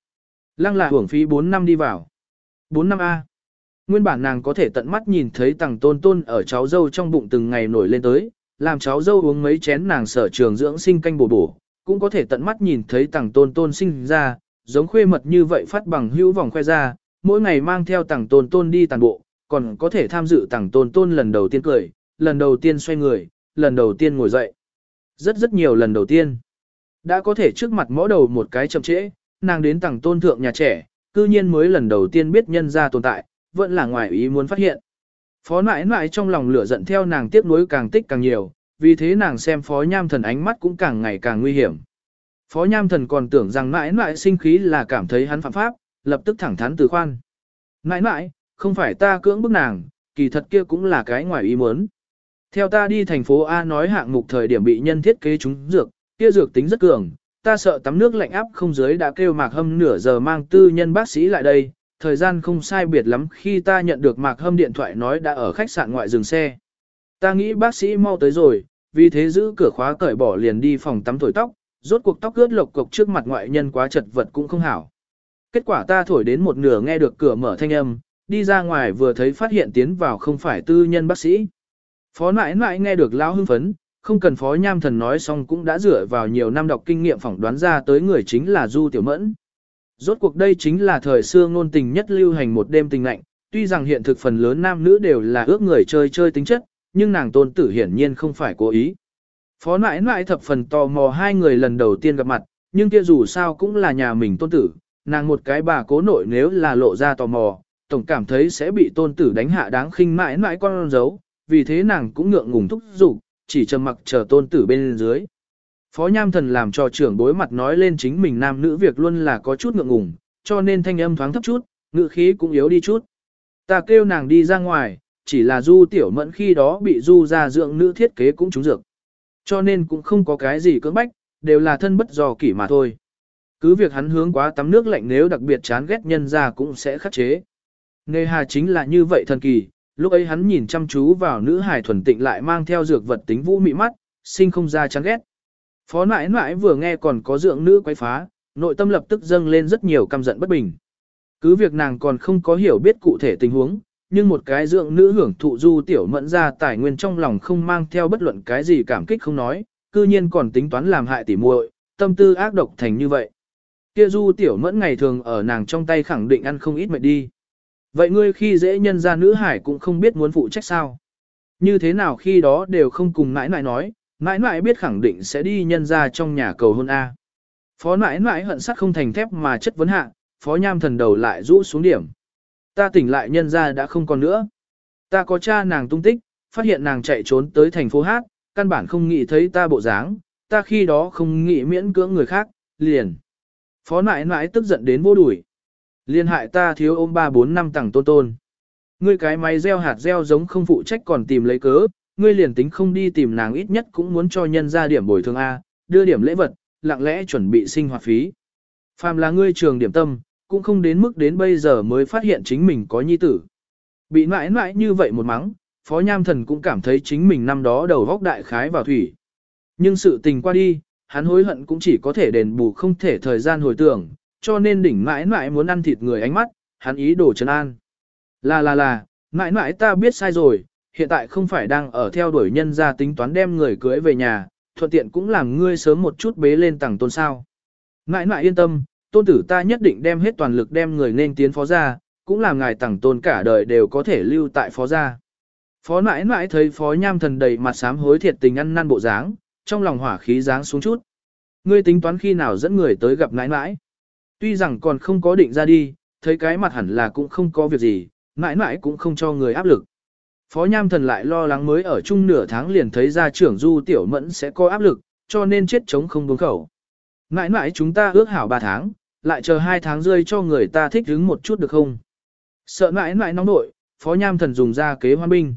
Lăng là hưởng phí 4 năm đi vào. 4 năm A. Nguyên bản nàng có thể tận mắt nhìn thấy tàng tôn tôn ở cháu dâu trong bụng từng ngày nổi lên tới, làm cháu dâu uống mấy chén nàng sở trường dưỡng sinh canh bổ bổ, cũng có thể tận mắt nhìn thấy tàng tôn tôn sinh ra, giống khuê mật như vậy phát bằng hữu vòng khoe ra, mỗi ngày mang theo tàng tôn tôn đi tàn bộ, còn có thể tham dự tàng tôn tôn lần đầu tiên cười, lần đầu tiên xoay người, lần đầu tiên ngồi dậy. Rất rất nhiều lần đầu tiên. Đã có thể trước mặt mõ đầu một cái chậm trễ, nàng đến tầng tôn thượng nhà trẻ, cư nhiên mới lần đầu tiên biết nhân ra tồn tại, vẫn là ngoài ý muốn phát hiện. Phó mãi mãi trong lòng lửa giận theo nàng tiếp nối càng tích càng nhiều, vì thế nàng xem phó nham thần ánh mắt cũng càng ngày càng nguy hiểm. Phó nham thần còn tưởng rằng mãi mãi sinh khí là cảm thấy hắn phạm pháp, lập tức thẳng thắn từ khoan. Mãi mãi, không phải ta cưỡng bức nàng, kỳ thật kia cũng là cái ngoài ý muốn. Theo ta đi thành phố A nói hạng mục thời điểm bị nhân thiết kế chúng dược, kia dược tính rất cường, ta sợ tắm nước lạnh áp không dưới đã kêu mạc hâm nửa giờ mang tư nhân bác sĩ lại đây, thời gian không sai biệt lắm khi ta nhận được mạc hâm điện thoại nói đã ở khách sạn ngoại dừng xe. Ta nghĩ bác sĩ mau tới rồi, vì thế giữ cửa khóa cởi bỏ liền đi phòng tắm thổi tóc, rốt cuộc tóc ướt lộc cục trước mặt ngoại nhân quá chật vật cũng không hảo. Kết quả ta thổi đến một nửa nghe được cửa mở thanh âm, đi ra ngoài vừa thấy phát hiện tiến vào không phải tư nhân bác sĩ. Phó nãi nãi nghe được lão hưng phấn, không cần phó nham thần nói xong cũng đã dựa vào nhiều năm đọc kinh nghiệm phỏng đoán ra tới người chính là Du Tiểu Mẫn. Rốt cuộc đây chính là thời xưa ngôn tình nhất lưu hành một đêm tình lạnh, tuy rằng hiện thực phần lớn nam nữ đều là ước người chơi chơi tính chất, nhưng nàng tôn tử hiển nhiên không phải cố ý. Phó nãi nãi thập phần tò mò hai người lần đầu tiên gặp mặt, nhưng kia dù sao cũng là nhà mình tôn tử, nàng một cái bà cố nội nếu là lộ ra tò mò, tổng cảm thấy sẽ bị tôn tử đánh hạ đáng khinh mãi mãi con dấu, vì thế nàng cũng ngượng ngùng thúc giục, chỉ trầm mặc chờ tôn tử bên dưới. Phó Nham Thần làm cho trưởng đối mặt nói lên chính mình nam nữ việc luôn là có chút ngượng ngùng, cho nên thanh âm thoáng thấp chút, ngữ khí cũng yếu đi chút. Ta kêu nàng đi ra ngoài, chỉ là du tiểu mẫn khi đó bị du ra dưỡng nữ thiết kế cũng trúng dược. Cho nên cũng không có cái gì cưỡng bách, đều là thân bất do kỷ mà thôi. Cứ việc hắn hướng quá tắm nước lạnh nếu đặc biệt chán ghét nhân ra cũng sẽ khắc chế. Nề hà chính là như vậy thần kỳ, lúc ấy hắn nhìn chăm chú vào nữ hài thuần tịnh lại mang theo dược vật tính vũ mị mắt, sinh không ra chán ghét. Phó nãi nãi vừa nghe còn có dượng nữ quấy phá, nội tâm lập tức dâng lên rất nhiều căm giận bất bình. Cứ việc nàng còn không có hiểu biết cụ thể tình huống, nhưng một cái dượng nữ hưởng thụ du tiểu mẫn ra tài nguyên trong lòng không mang theo bất luận cái gì cảm kích không nói, cư nhiên còn tính toán làm hại tỉ muội, tâm tư ác độc thành như vậy. Kia du tiểu mẫn ngày thường ở nàng trong tay khẳng định ăn không ít mệt đi. Vậy ngươi khi dễ nhân ra nữ hải cũng không biết muốn phụ trách sao. Như thế nào khi đó đều không cùng nãi nãi nói, nãi nãi biết khẳng định sẽ đi nhân ra trong nhà cầu hôn A. Phó nãi nãi hận sắt không thành thép mà chất vấn hạ, phó nham thần đầu lại rũ xuống điểm. Ta tỉnh lại nhân ra đã không còn nữa. Ta có cha nàng tung tích, phát hiện nàng chạy trốn tới thành phố Hát, căn bản không nghĩ thấy ta bộ dáng, ta khi đó không nghĩ miễn cưỡng người khác, liền. Phó nãi nãi tức giận đến vô đuổi. Liên hại ta thiếu ôm 3-4 năm tầng tôn tôn. Ngươi cái máy gieo hạt gieo giống không phụ trách còn tìm lấy cớ, ngươi liền tính không đi tìm nàng ít nhất cũng muốn cho nhân ra điểm bồi thường A, đưa điểm lễ vật, lặng lẽ chuẩn bị sinh hoạt phí. Phàm là ngươi trường điểm tâm, cũng không đến mức đến bây giờ mới phát hiện chính mình có nhi tử. Bị mãi mãi như vậy một mắng, Phó Nham Thần cũng cảm thấy chính mình năm đó đầu góc đại khái vào thủy. Nhưng sự tình qua đi, hắn hối hận cũng chỉ có thể đền bù không thể thời gian hồi tưởng, cho nên đỉnh mãi mãi muốn ăn thịt người ánh mắt, hắn ý đồ trấn an. Là là là, mãi mãi ta biết sai rồi, hiện tại không phải đang ở theo đuổi nhân ra tính toán đem người cưới về nhà, thuận tiện cũng làm ngươi sớm một chút bế lên tầng tôn sao. Mãi mãi yên tâm, tôn tử ta nhất định đem hết toàn lực đem người nên tiến phó gia, cũng làm ngài tầng tôn cả đời đều có thể lưu tại phó gia. Phó mãi mãi thấy phó nham thần đầy mặt sám hối thiệt tình ăn năn bộ dáng, trong lòng hỏa khí dáng xuống chút. Ngươi tính toán khi nào dẫn người tới gặp mãi mãi. Tuy rằng còn không có định ra đi, thấy cái mặt hẳn là cũng không có việc gì, nãi nãi cũng không cho người áp lực. Phó Nham Thần lại lo lắng mới ở chung nửa tháng liền thấy ra trưởng Du Tiểu Mẫn sẽ có áp lực, cho nên chết chống không buông khẩu. Nãi nãi chúng ta ước hảo 3 tháng, lại chờ 2 tháng rơi cho người ta thích hứng một chút được không? Sợ nãi nãi nóng nội, Phó Nham Thần dùng ra kế hoan binh.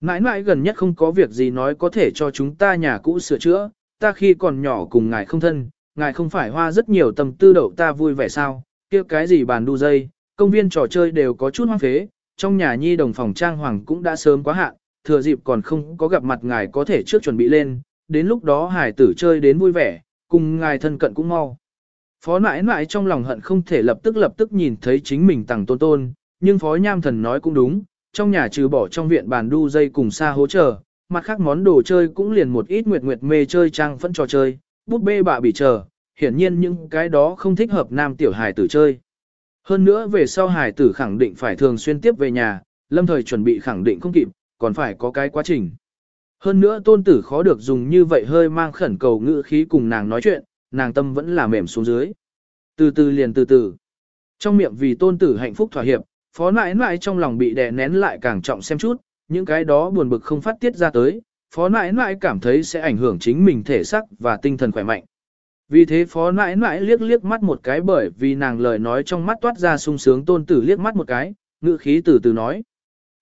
Nãi nãi gần nhất không có việc gì nói có thể cho chúng ta nhà cũ sửa chữa, ta khi còn nhỏ cùng ngài không thân, ngài không phải hoa rất nhiều tâm tư đậu ta vui vẻ sao, kia cái gì bàn đu dây, công viên trò chơi đều có chút hoang phế, trong nhà nhi đồng phòng trang hoàng cũng đã sớm quá hạn, thừa dịp còn không có gặp mặt ngài có thể trước chuẩn bị lên, đến lúc đó hải tử chơi đến vui vẻ, cùng ngài thân cận cũng mau. Phó nãi nãi trong lòng hận không thể lập tức lập tức nhìn thấy chính mình tặng tôn tôn, nhưng phó nham thần nói cũng đúng, trong nhà trừ bỏ trong viện bàn đu dây cùng xa hỗ trợ, mặt khác món đồ chơi cũng liền một ít nguyệt nguyệt mê chơi trang phẫn trò chơi, bút bê bạ bị chờ, hiển nhiên những cái đó không thích hợp nam tiểu hài tử chơi. Hơn nữa về sau hài tử khẳng định phải thường xuyên tiếp về nhà, lâm thời chuẩn bị khẳng định không kịp, còn phải có cái quá trình. Hơn nữa tôn tử khó được dùng như vậy hơi mang khẩn cầu ngữ khí cùng nàng nói chuyện, nàng tâm vẫn là mềm xuống dưới. Từ từ liền từ từ. Trong miệng vì tôn tử hạnh phúc thỏa hiệp, phó nãi nãi trong lòng bị đè nén lại càng trọng xem chút, những cái đó buồn bực không phát tiết ra tới, phó nãi nãi cảm thấy sẽ ảnh hưởng chính mình thể sắc và tinh thần khỏe mạnh. Vì thế phó nãi nãi liếc liếc mắt một cái bởi vì nàng lời nói trong mắt toát ra sung sướng tôn tử liếc mắt một cái, ngữ khí từ từ nói.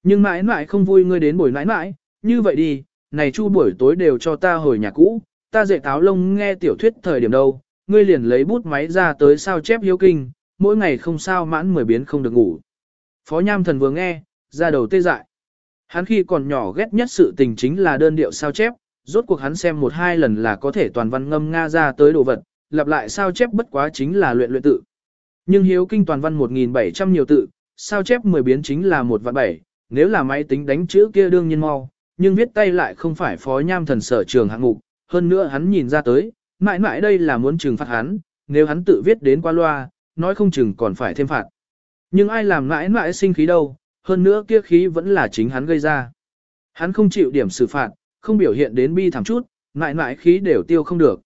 Nhưng nãi nãi không vui ngươi đến buổi nãi nãi, như vậy đi, này chu buổi tối đều cho ta hồi nhà cũ, ta dạy táo lông nghe tiểu thuyết thời điểm đâu, ngươi liền lấy bút máy ra tới sao chép hiếu kinh, mỗi ngày không sao mãn mười biến không được ngủ. Phó nham thần vừa nghe, ra đầu tê dại. Hắn khi còn nhỏ ghét nhất sự tình chính là đơn điệu sao chép, rốt cuộc hắn xem một hai lần là có thể toàn văn ngâm Nga ra tới đồ vật, lặp lại sao chép bất quá chính là luyện luyện tự. Nhưng hiếu kinh toàn văn 1.700 nhiều tự, sao chép 10 biến chính là một vạn bảy, nếu là máy tính đánh chữ kia đương nhiên mau, nhưng viết tay lại không phải phó nham thần sở trường hạng mục, hơn nữa hắn nhìn ra tới, mãi mãi đây là muốn trừng phạt hắn, nếu hắn tự viết đến qua loa, nói không chừng còn phải thêm phạt. Nhưng ai làm mãi mãi sinh khí đâu, hơn nữa kia khí vẫn là chính hắn gây ra. Hắn không chịu điểm xử phạt, không biểu hiện đến bi thảm chút, ngại ngại khí đều tiêu không được.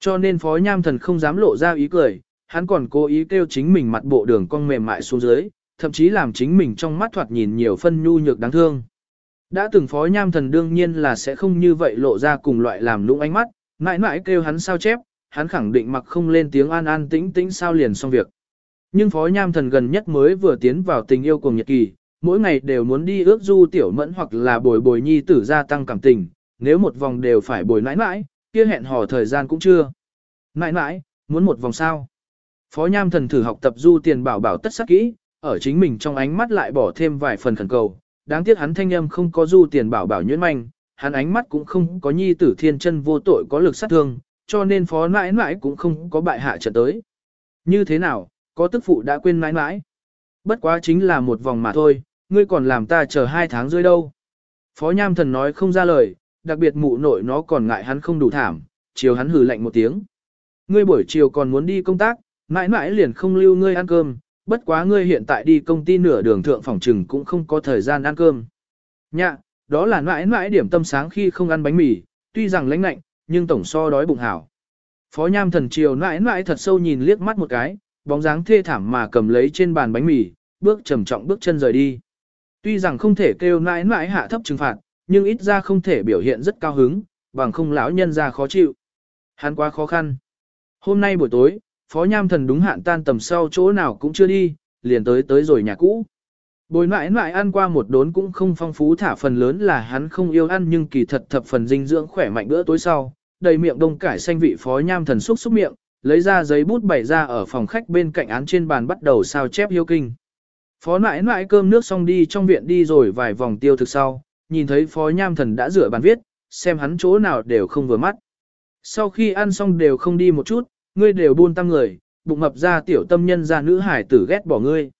Cho nên phó nham thần không dám lộ ra ý cười, hắn còn cố ý kêu chính mình mặt bộ đường cong mềm mại xuống dưới, thậm chí làm chính mình trong mắt thoạt nhìn nhiều phân nhu nhược đáng thương. Đã từng phó nham thần đương nhiên là sẽ không như vậy lộ ra cùng loại làm lũng ánh mắt, mãi mãi kêu hắn sao chép, hắn khẳng định mặc không lên tiếng an an tĩnh tĩnh sao liền xong việc. Nhưng phó nham thần gần nhất mới vừa tiến vào tình yêu cùng nhật kỳ, mỗi ngày đều muốn đi ước du tiểu mẫn hoặc là bồi bồi nhi tử gia tăng cảm tình, nếu một vòng đều phải bồi nãi nãi, kia hẹn hò thời gian cũng chưa. Nãi nãi, muốn một vòng sao? Phó Nham Thần thử học tập du tiền bảo bảo tất sắc kỹ, ở chính mình trong ánh mắt lại bỏ thêm vài phần khẩn cầu. Đáng tiếc hắn thanh âm không có du tiền bảo bảo nhuyễn manh, hắn ánh mắt cũng không có nhi tử thiên chân vô tội có lực sát thương, cho nên phó nãi nãi cũng không có bại hạ trận tới. Như thế nào, có tức phụ đã quên nãi nãi. Bất quá chính là một vòng mà thôi, ngươi còn làm ta chờ hai tháng rơi đâu. Phó Nham Thần nói không ra lời, đặc biệt mụ nội nó còn ngại hắn không đủ thảm, chiều hắn hừ lạnh một tiếng. Ngươi buổi chiều còn muốn đi công tác, mãi mãi liền không lưu ngươi ăn cơm, bất quá ngươi hiện tại đi công ty nửa đường thượng phòng trừng cũng không có thời gian ăn cơm. Nhạ, đó là mãi mãi điểm tâm sáng khi không ăn bánh mì, tuy rằng lãnh lạnh, nhưng tổng so đói bụng hảo. Phó Nham Thần chiều mãi mãi thật sâu nhìn liếc mắt một cái, bóng dáng thê thảm mà cầm lấy trên bàn bánh mì, bước trầm trọng bước chân rời đi. Tuy rằng không thể kêu nãi nãi hạ thấp trừng phạt, nhưng ít ra không thể biểu hiện rất cao hứng, bằng không lão nhân ra khó chịu. Hắn quá khó khăn. Hôm nay buổi tối, Phó Nham Thần đúng hạn tan tầm sau chỗ nào cũng chưa đi, liền tới tới rồi nhà cũ. Bồi mãi mãi ăn qua một đốn cũng không phong phú thả phần lớn là hắn không yêu ăn nhưng kỳ thật thập phần dinh dưỡng khỏe mạnh bữa tối sau, đầy miệng đông cải xanh vị Phó Nham Thần xúc xúc miệng, lấy ra giấy bút bày ra ở phòng khách bên cạnh án trên bàn bắt đầu sao chép hiếu kinh. Phó nãi nãi cơm nước xong đi trong viện đi rồi vài vòng tiêu thực sau, nhìn thấy phó nham thần đã rửa bàn viết, xem hắn chỗ nào đều không vừa mắt. Sau khi ăn xong đều không đi một chút, ngươi đều buôn tăng người, bụng mập ra tiểu tâm nhân ra nữ hải tử ghét bỏ ngươi.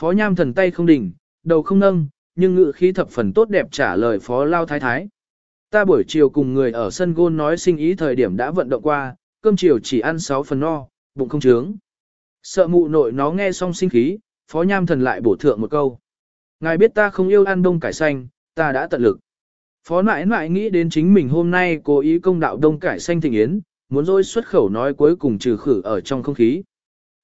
Phó nham thần tay không đỉnh, đầu không nâng, nhưng ngự khí thập phần tốt đẹp trả lời phó lao thái thái. Ta buổi chiều cùng người ở sân gôn nói sinh ý thời điểm đã vận động qua, cơm chiều chỉ ăn 6 phần no, bụng không trướng. Sợ mụ nội nó nghe xong sinh khí, phó nham thần lại bổ thượng một câu. Ngài biết ta không yêu ăn đông cải xanh, ta đã tận lực. Phó nãi nãi nghĩ đến chính mình hôm nay cố ý công đạo đông cải xanh thịnh yến, muốn rồi xuất khẩu nói cuối cùng trừ khử ở trong không khí.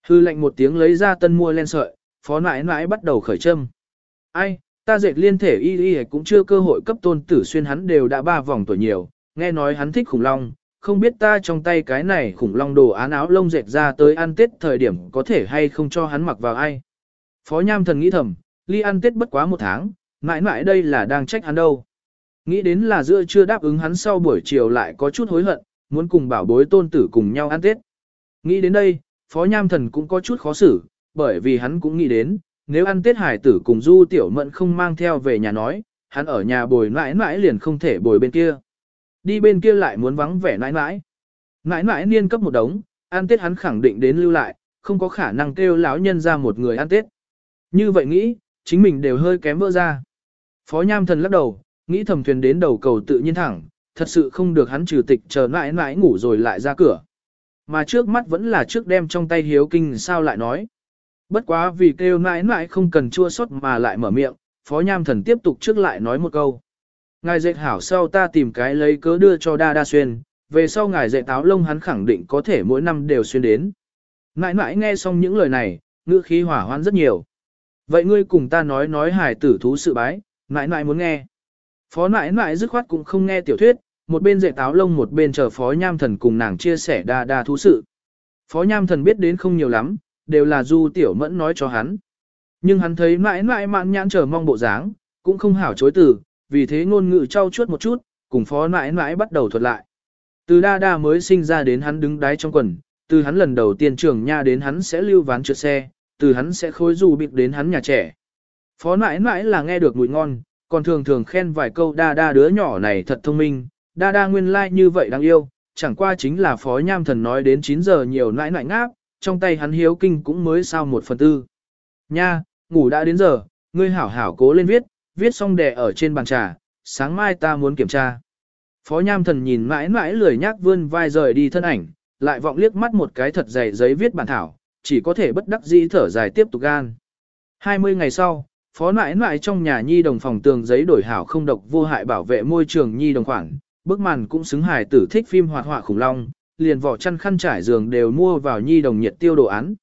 Hư lệnh một tiếng lấy ra tân mua len sợi, phó nãi nãi bắt đầu khởi châm. Ai, ta dệt liên thể y y cũng chưa cơ hội cấp tôn tử xuyên hắn đều đã ba vòng tuổi nhiều, nghe nói hắn thích khủng long, không biết ta trong tay cái này khủng long đồ án áo lông dệt ra tới ăn tết thời điểm có thể hay không cho hắn mặc vào ai. Phó Nham Thần nghĩ thầm, ly ăn tết bất quá một tháng, mãi mãi đây là đang trách hắn đâu. Nghĩ đến là giữa chưa đáp ứng hắn sau buổi chiều lại có chút hối hận, muốn cùng bảo bối tôn tử cùng nhau ăn tết. Nghĩ đến đây, Phó Nham Thần cũng có chút khó xử, bởi vì hắn cũng nghĩ đến, nếu ăn tết hải tử cùng du tiểu mận không mang theo về nhà nói, hắn ở nhà bồi mãi mãi liền không thể bồi bên kia. Đi bên kia lại muốn vắng vẻ mãi mãi. Mãi mãi niên cấp một đống, ăn tết hắn khẳng định đến lưu lại, không có khả năng kêu lão nhân ra một người ăn tết. Như vậy nghĩ, chính mình đều hơi kém vỡ ra. Phó Nham Thần lắc đầu, nghĩ thầm thuyền đến đầu cầu tự nhiên thẳng, thật sự không được hắn trừ tịch chờ mãi mãi ngủ rồi lại ra cửa. Mà trước mắt vẫn là trước đem trong tay hiếu kinh sao lại nói. Bất quá vì kêu mãi mãi không cần chua xót mà lại mở miệng, Phó Nham Thần tiếp tục trước lại nói một câu. Ngài dệt hảo sau ta tìm cái lấy cớ đưa cho đa đa xuyên, về sau ngài dệt táo lông hắn khẳng định có thể mỗi năm đều xuyên đến. Mãi mãi nghe xong những lời này, ngữ khí hỏa hoãn rất nhiều. Vậy ngươi cùng ta nói nói hài tử thú sự bái, nãi nãi muốn nghe. Phó nãi nãi dứt khoát cũng không nghe tiểu thuyết, một bên dạy táo lông một bên chờ phó nham thần cùng nàng chia sẻ đa đa thú sự. Phó nham thần biết đến không nhiều lắm, đều là du tiểu mẫn nói cho hắn. Nhưng hắn thấy nãi nãi mạn nhãn chờ mong bộ dáng, cũng không hảo chối từ, vì thế ngôn ngữ trao chuốt một chút, cùng phó nãi nãi bắt đầu thuật lại. Từ đa đa mới sinh ra đến hắn đứng đáy trong quần, từ hắn lần đầu tiên trưởng nha đến hắn sẽ lưu ván trượt xe, từ hắn sẽ khối dù bịt đến hắn nhà trẻ. Phó nãi nãi là nghe được mùi ngon, còn thường thường khen vài câu đa đa đứa nhỏ này thật thông minh, đa đa nguyên lai like như vậy đáng yêu, chẳng qua chính là phó nham thần nói đến 9 giờ nhiều nãi nãi ngáp, trong tay hắn hiếu kinh cũng mới sao một phần tư. Nha, ngủ đã đến giờ, ngươi hảo hảo cố lên viết, viết xong đè ở trên bàn trà, sáng mai ta muốn kiểm tra. Phó nham thần nhìn mãi mãi lười nhác vươn vai rời đi thân ảnh, lại vọng liếc mắt một cái thật dày giấy viết bản thảo, chỉ có thể bất đắc dĩ thở dài tiếp tục gan. 20 ngày sau, phó nãi nãi trong nhà nhi đồng phòng tường giấy đổi hảo không độc vô hại bảo vệ môi trường nhi đồng khoản, bức màn cũng xứng hài tử thích phim hoạt họa khủng long, liền vỏ chăn khăn trải giường đều mua vào nhi đồng nhiệt tiêu đồ án.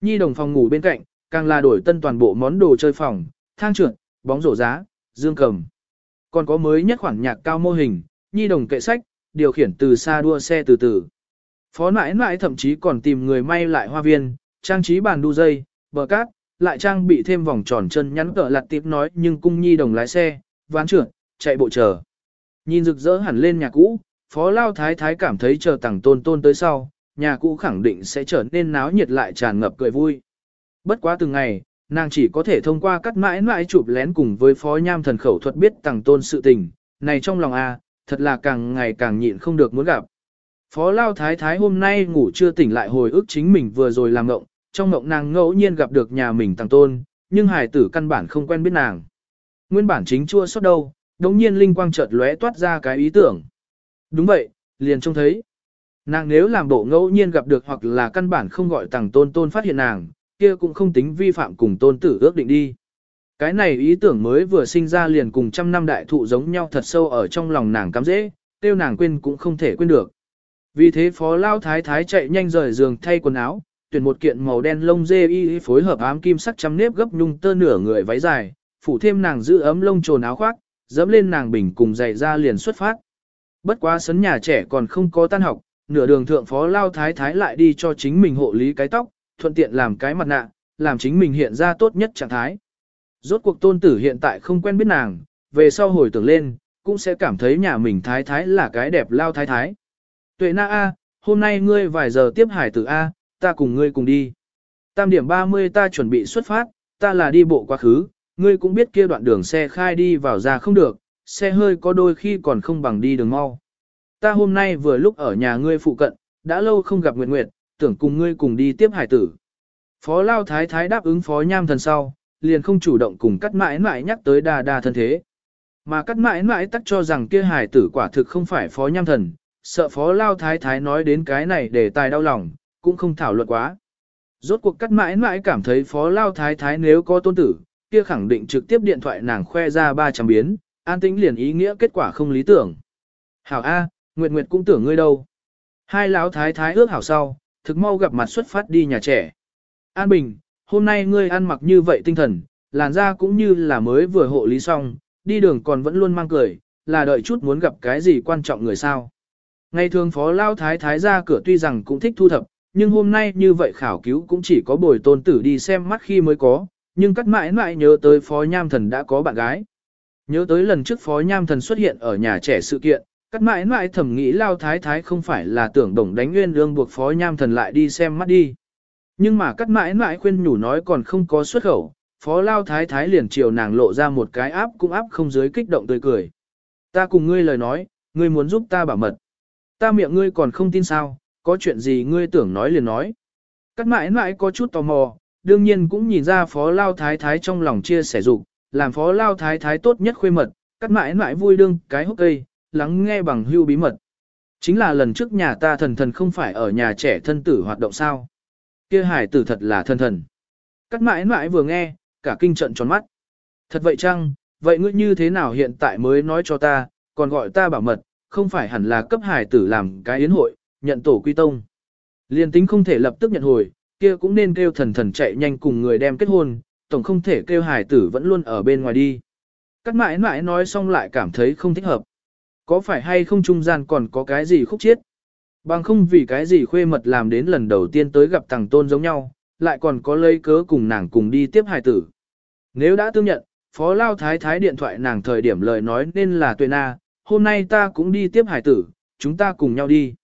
Nhi đồng phòng ngủ bên cạnh, càng là đổi tân toàn bộ món đồ chơi phòng, thang trượt, bóng rổ giá, dương cầm. Còn có mới nhất khoản nhạc cao mô hình, nhi đồng kệ sách, điều khiển từ xa đua xe từ từ. Phó nãi nãi thậm chí còn tìm người may lại hoa viên, trang trí bàn đu dây, bờ cát, lại trang bị thêm vòng tròn chân nhắn cỡ lặt tiếp nói nhưng cung nhi đồng lái xe, ván trượt, chạy bộ chờ. Nhìn rực rỡ hẳn lên nhà cũ, phó lao thái thái cảm thấy chờ tàng tôn tôn tới sau, nhà cũ khẳng định sẽ trở nên náo nhiệt lại tràn ngập cười vui. Bất quá từng ngày, nàng chỉ có thể thông qua cắt mãi mãi chụp lén cùng với phó nham thần khẩu thuật biết tàng tôn sự tình, này trong lòng a thật là càng ngày càng nhịn không được muốn gặp. Phó Lao Thái Thái hôm nay ngủ chưa tỉnh lại hồi ức chính mình vừa rồi làm ngộng, trong ngộng nàng ngẫu nhiên gặp được nhà mình tàng tôn, nhưng hài tử căn bản không quen biết nàng. Nguyên bản chính chua xót đâu, đống nhiên linh quang chợt lóe toát ra cái ý tưởng. Đúng vậy, liền trông thấy. Nàng nếu làm bộ ngẫu nhiên gặp được hoặc là căn bản không gọi tàng tôn tôn phát hiện nàng, kia cũng không tính vi phạm cùng tôn tử ước định đi. Cái này ý tưởng mới vừa sinh ra liền cùng trăm năm đại thụ giống nhau thật sâu ở trong lòng nàng cắm dễ, tiêu nàng quên cũng không thể quên được. Vì thế phó lao thái thái chạy nhanh rời giường thay quần áo, tuyển một kiện màu đen lông dê y phối hợp ám kim sắc chấm nếp gấp nhung tơ nửa người váy dài, phủ thêm nàng giữ ấm lông trồn áo khoác, dẫm lên nàng bình cùng giày ra liền xuất phát. Bất quá sấn nhà trẻ còn không có tan học, nửa đường thượng phó lao thái thái lại đi cho chính mình hộ lý cái tóc, thuận tiện làm cái mặt nạ, làm chính mình hiện ra tốt nhất trạng thái. Rốt cuộc tôn tử hiện tại không quen biết nàng, về sau hồi tưởng lên, cũng sẽ cảm thấy nhà mình thái thái là cái đẹp lao thái thái. Tuệ na A, hôm nay ngươi vài giờ tiếp hải tử A, ta cùng ngươi cùng đi. Tam điểm 30 ta chuẩn bị xuất phát, ta là đi bộ quá khứ, ngươi cũng biết kia đoạn đường xe khai đi vào ra không được, xe hơi có đôi khi còn không bằng đi đường mau. Ta hôm nay vừa lúc ở nhà ngươi phụ cận, đã lâu không gặp Nguyệt Nguyệt, tưởng cùng ngươi cùng đi tiếp hải tử. Phó Lao Thái Thái đáp ứng Phó Nham Thần sau, liền không chủ động cùng cắt mãi mãi nhắc tới đa đa thân thế. Mà cắt mãi mãi tắc cho rằng kia hải tử quả thực không phải Phó Nham Thần, sợ Phó Lao Thái Thái nói đến cái này để tài đau lòng, cũng không thảo luận quá. Rốt cuộc cắt mãi mãi cảm thấy Phó Lao Thái Thái nếu có tôn tử, kia khẳng định trực tiếp điện thoại nàng khoe ra 300 biến, an tĩnh liền ý nghĩa kết quả không lý tưởng. Hảo A, Nguyệt Nguyệt cũng tưởng ngươi đâu. Hai lão thái thái ước hảo sau, thực mau gặp mặt xuất phát đi nhà trẻ. An Bình, hôm nay ngươi ăn mặc như vậy tinh thần, làn da cũng như là mới vừa hộ lý xong, đi đường còn vẫn luôn mang cười, là đợi chút muốn gặp cái gì quan trọng người sao. Ngày thường phó lao thái thái ra cửa tuy rằng cũng thích thu thập, nhưng hôm nay như vậy khảo cứu cũng chỉ có bồi tôn tử đi xem mắt khi mới có, nhưng cắt mãi mãi nhớ tới phó nham thần đã có bạn gái. Nhớ tới lần trước phó nham thần xuất hiện ở nhà trẻ sự kiện, cắt mãi mãi thầm nghĩ lao thái thái không phải là tưởng đồng đánh nguyên lương buộc phó nham thần lại đi xem mắt đi. Nhưng mà cắt mãi mãi khuyên nhủ nói còn không có xuất khẩu, phó lao thái thái liền chiều nàng lộ ra một cái áp cũng áp không dưới kích động tươi cười. Ta cùng ngươi lời nói, ngươi muốn giúp ta bảo mật. Ta miệng ngươi còn không tin sao, có chuyện gì ngươi tưởng nói liền nói. Cắt mãi mãi có chút tò mò, đương nhiên cũng nhìn ra phó lao thái thái trong lòng chia sẻ dục làm phó lao thái thái tốt nhất khuê mật, cắt mãi mãi vui đương cái hốc cây, lắng nghe bằng hưu bí mật. Chính là lần trước nhà ta thần thần không phải ở nhà trẻ thân tử hoạt động sao. kia hải tử thật là thân thần. Cắt mãi mãi vừa nghe, cả kinh trận tròn mắt. Thật vậy chăng, vậy ngươi như thế nào hiện tại mới nói cho ta, còn gọi ta bảo mật, không phải hẳn là cấp hải tử làm cái yến hội, nhận tổ quy tông. Liên tính không thể lập tức nhận hồi, kia cũng nên kêu thần thần chạy nhanh cùng người đem kết hôn, tổng không thể kêu hải tử vẫn luôn ở bên ngoài đi. Cắt mãi mãi nói xong lại cảm thấy không thích hợp. Có phải hay không trung gian còn có cái gì khúc chiết? Bằng không vì cái gì khuê mật làm đến lần đầu tiên tới gặp thằng tôn giống nhau, lại còn có lấy cớ cùng nàng cùng đi tiếp hải tử. Nếu đã tương nhận, phó lao thái thái điện thoại nàng thời điểm lời nói nên là tuệ na, hôm nay ta cũng đi tiếp Hải tử, chúng ta cùng nhau đi.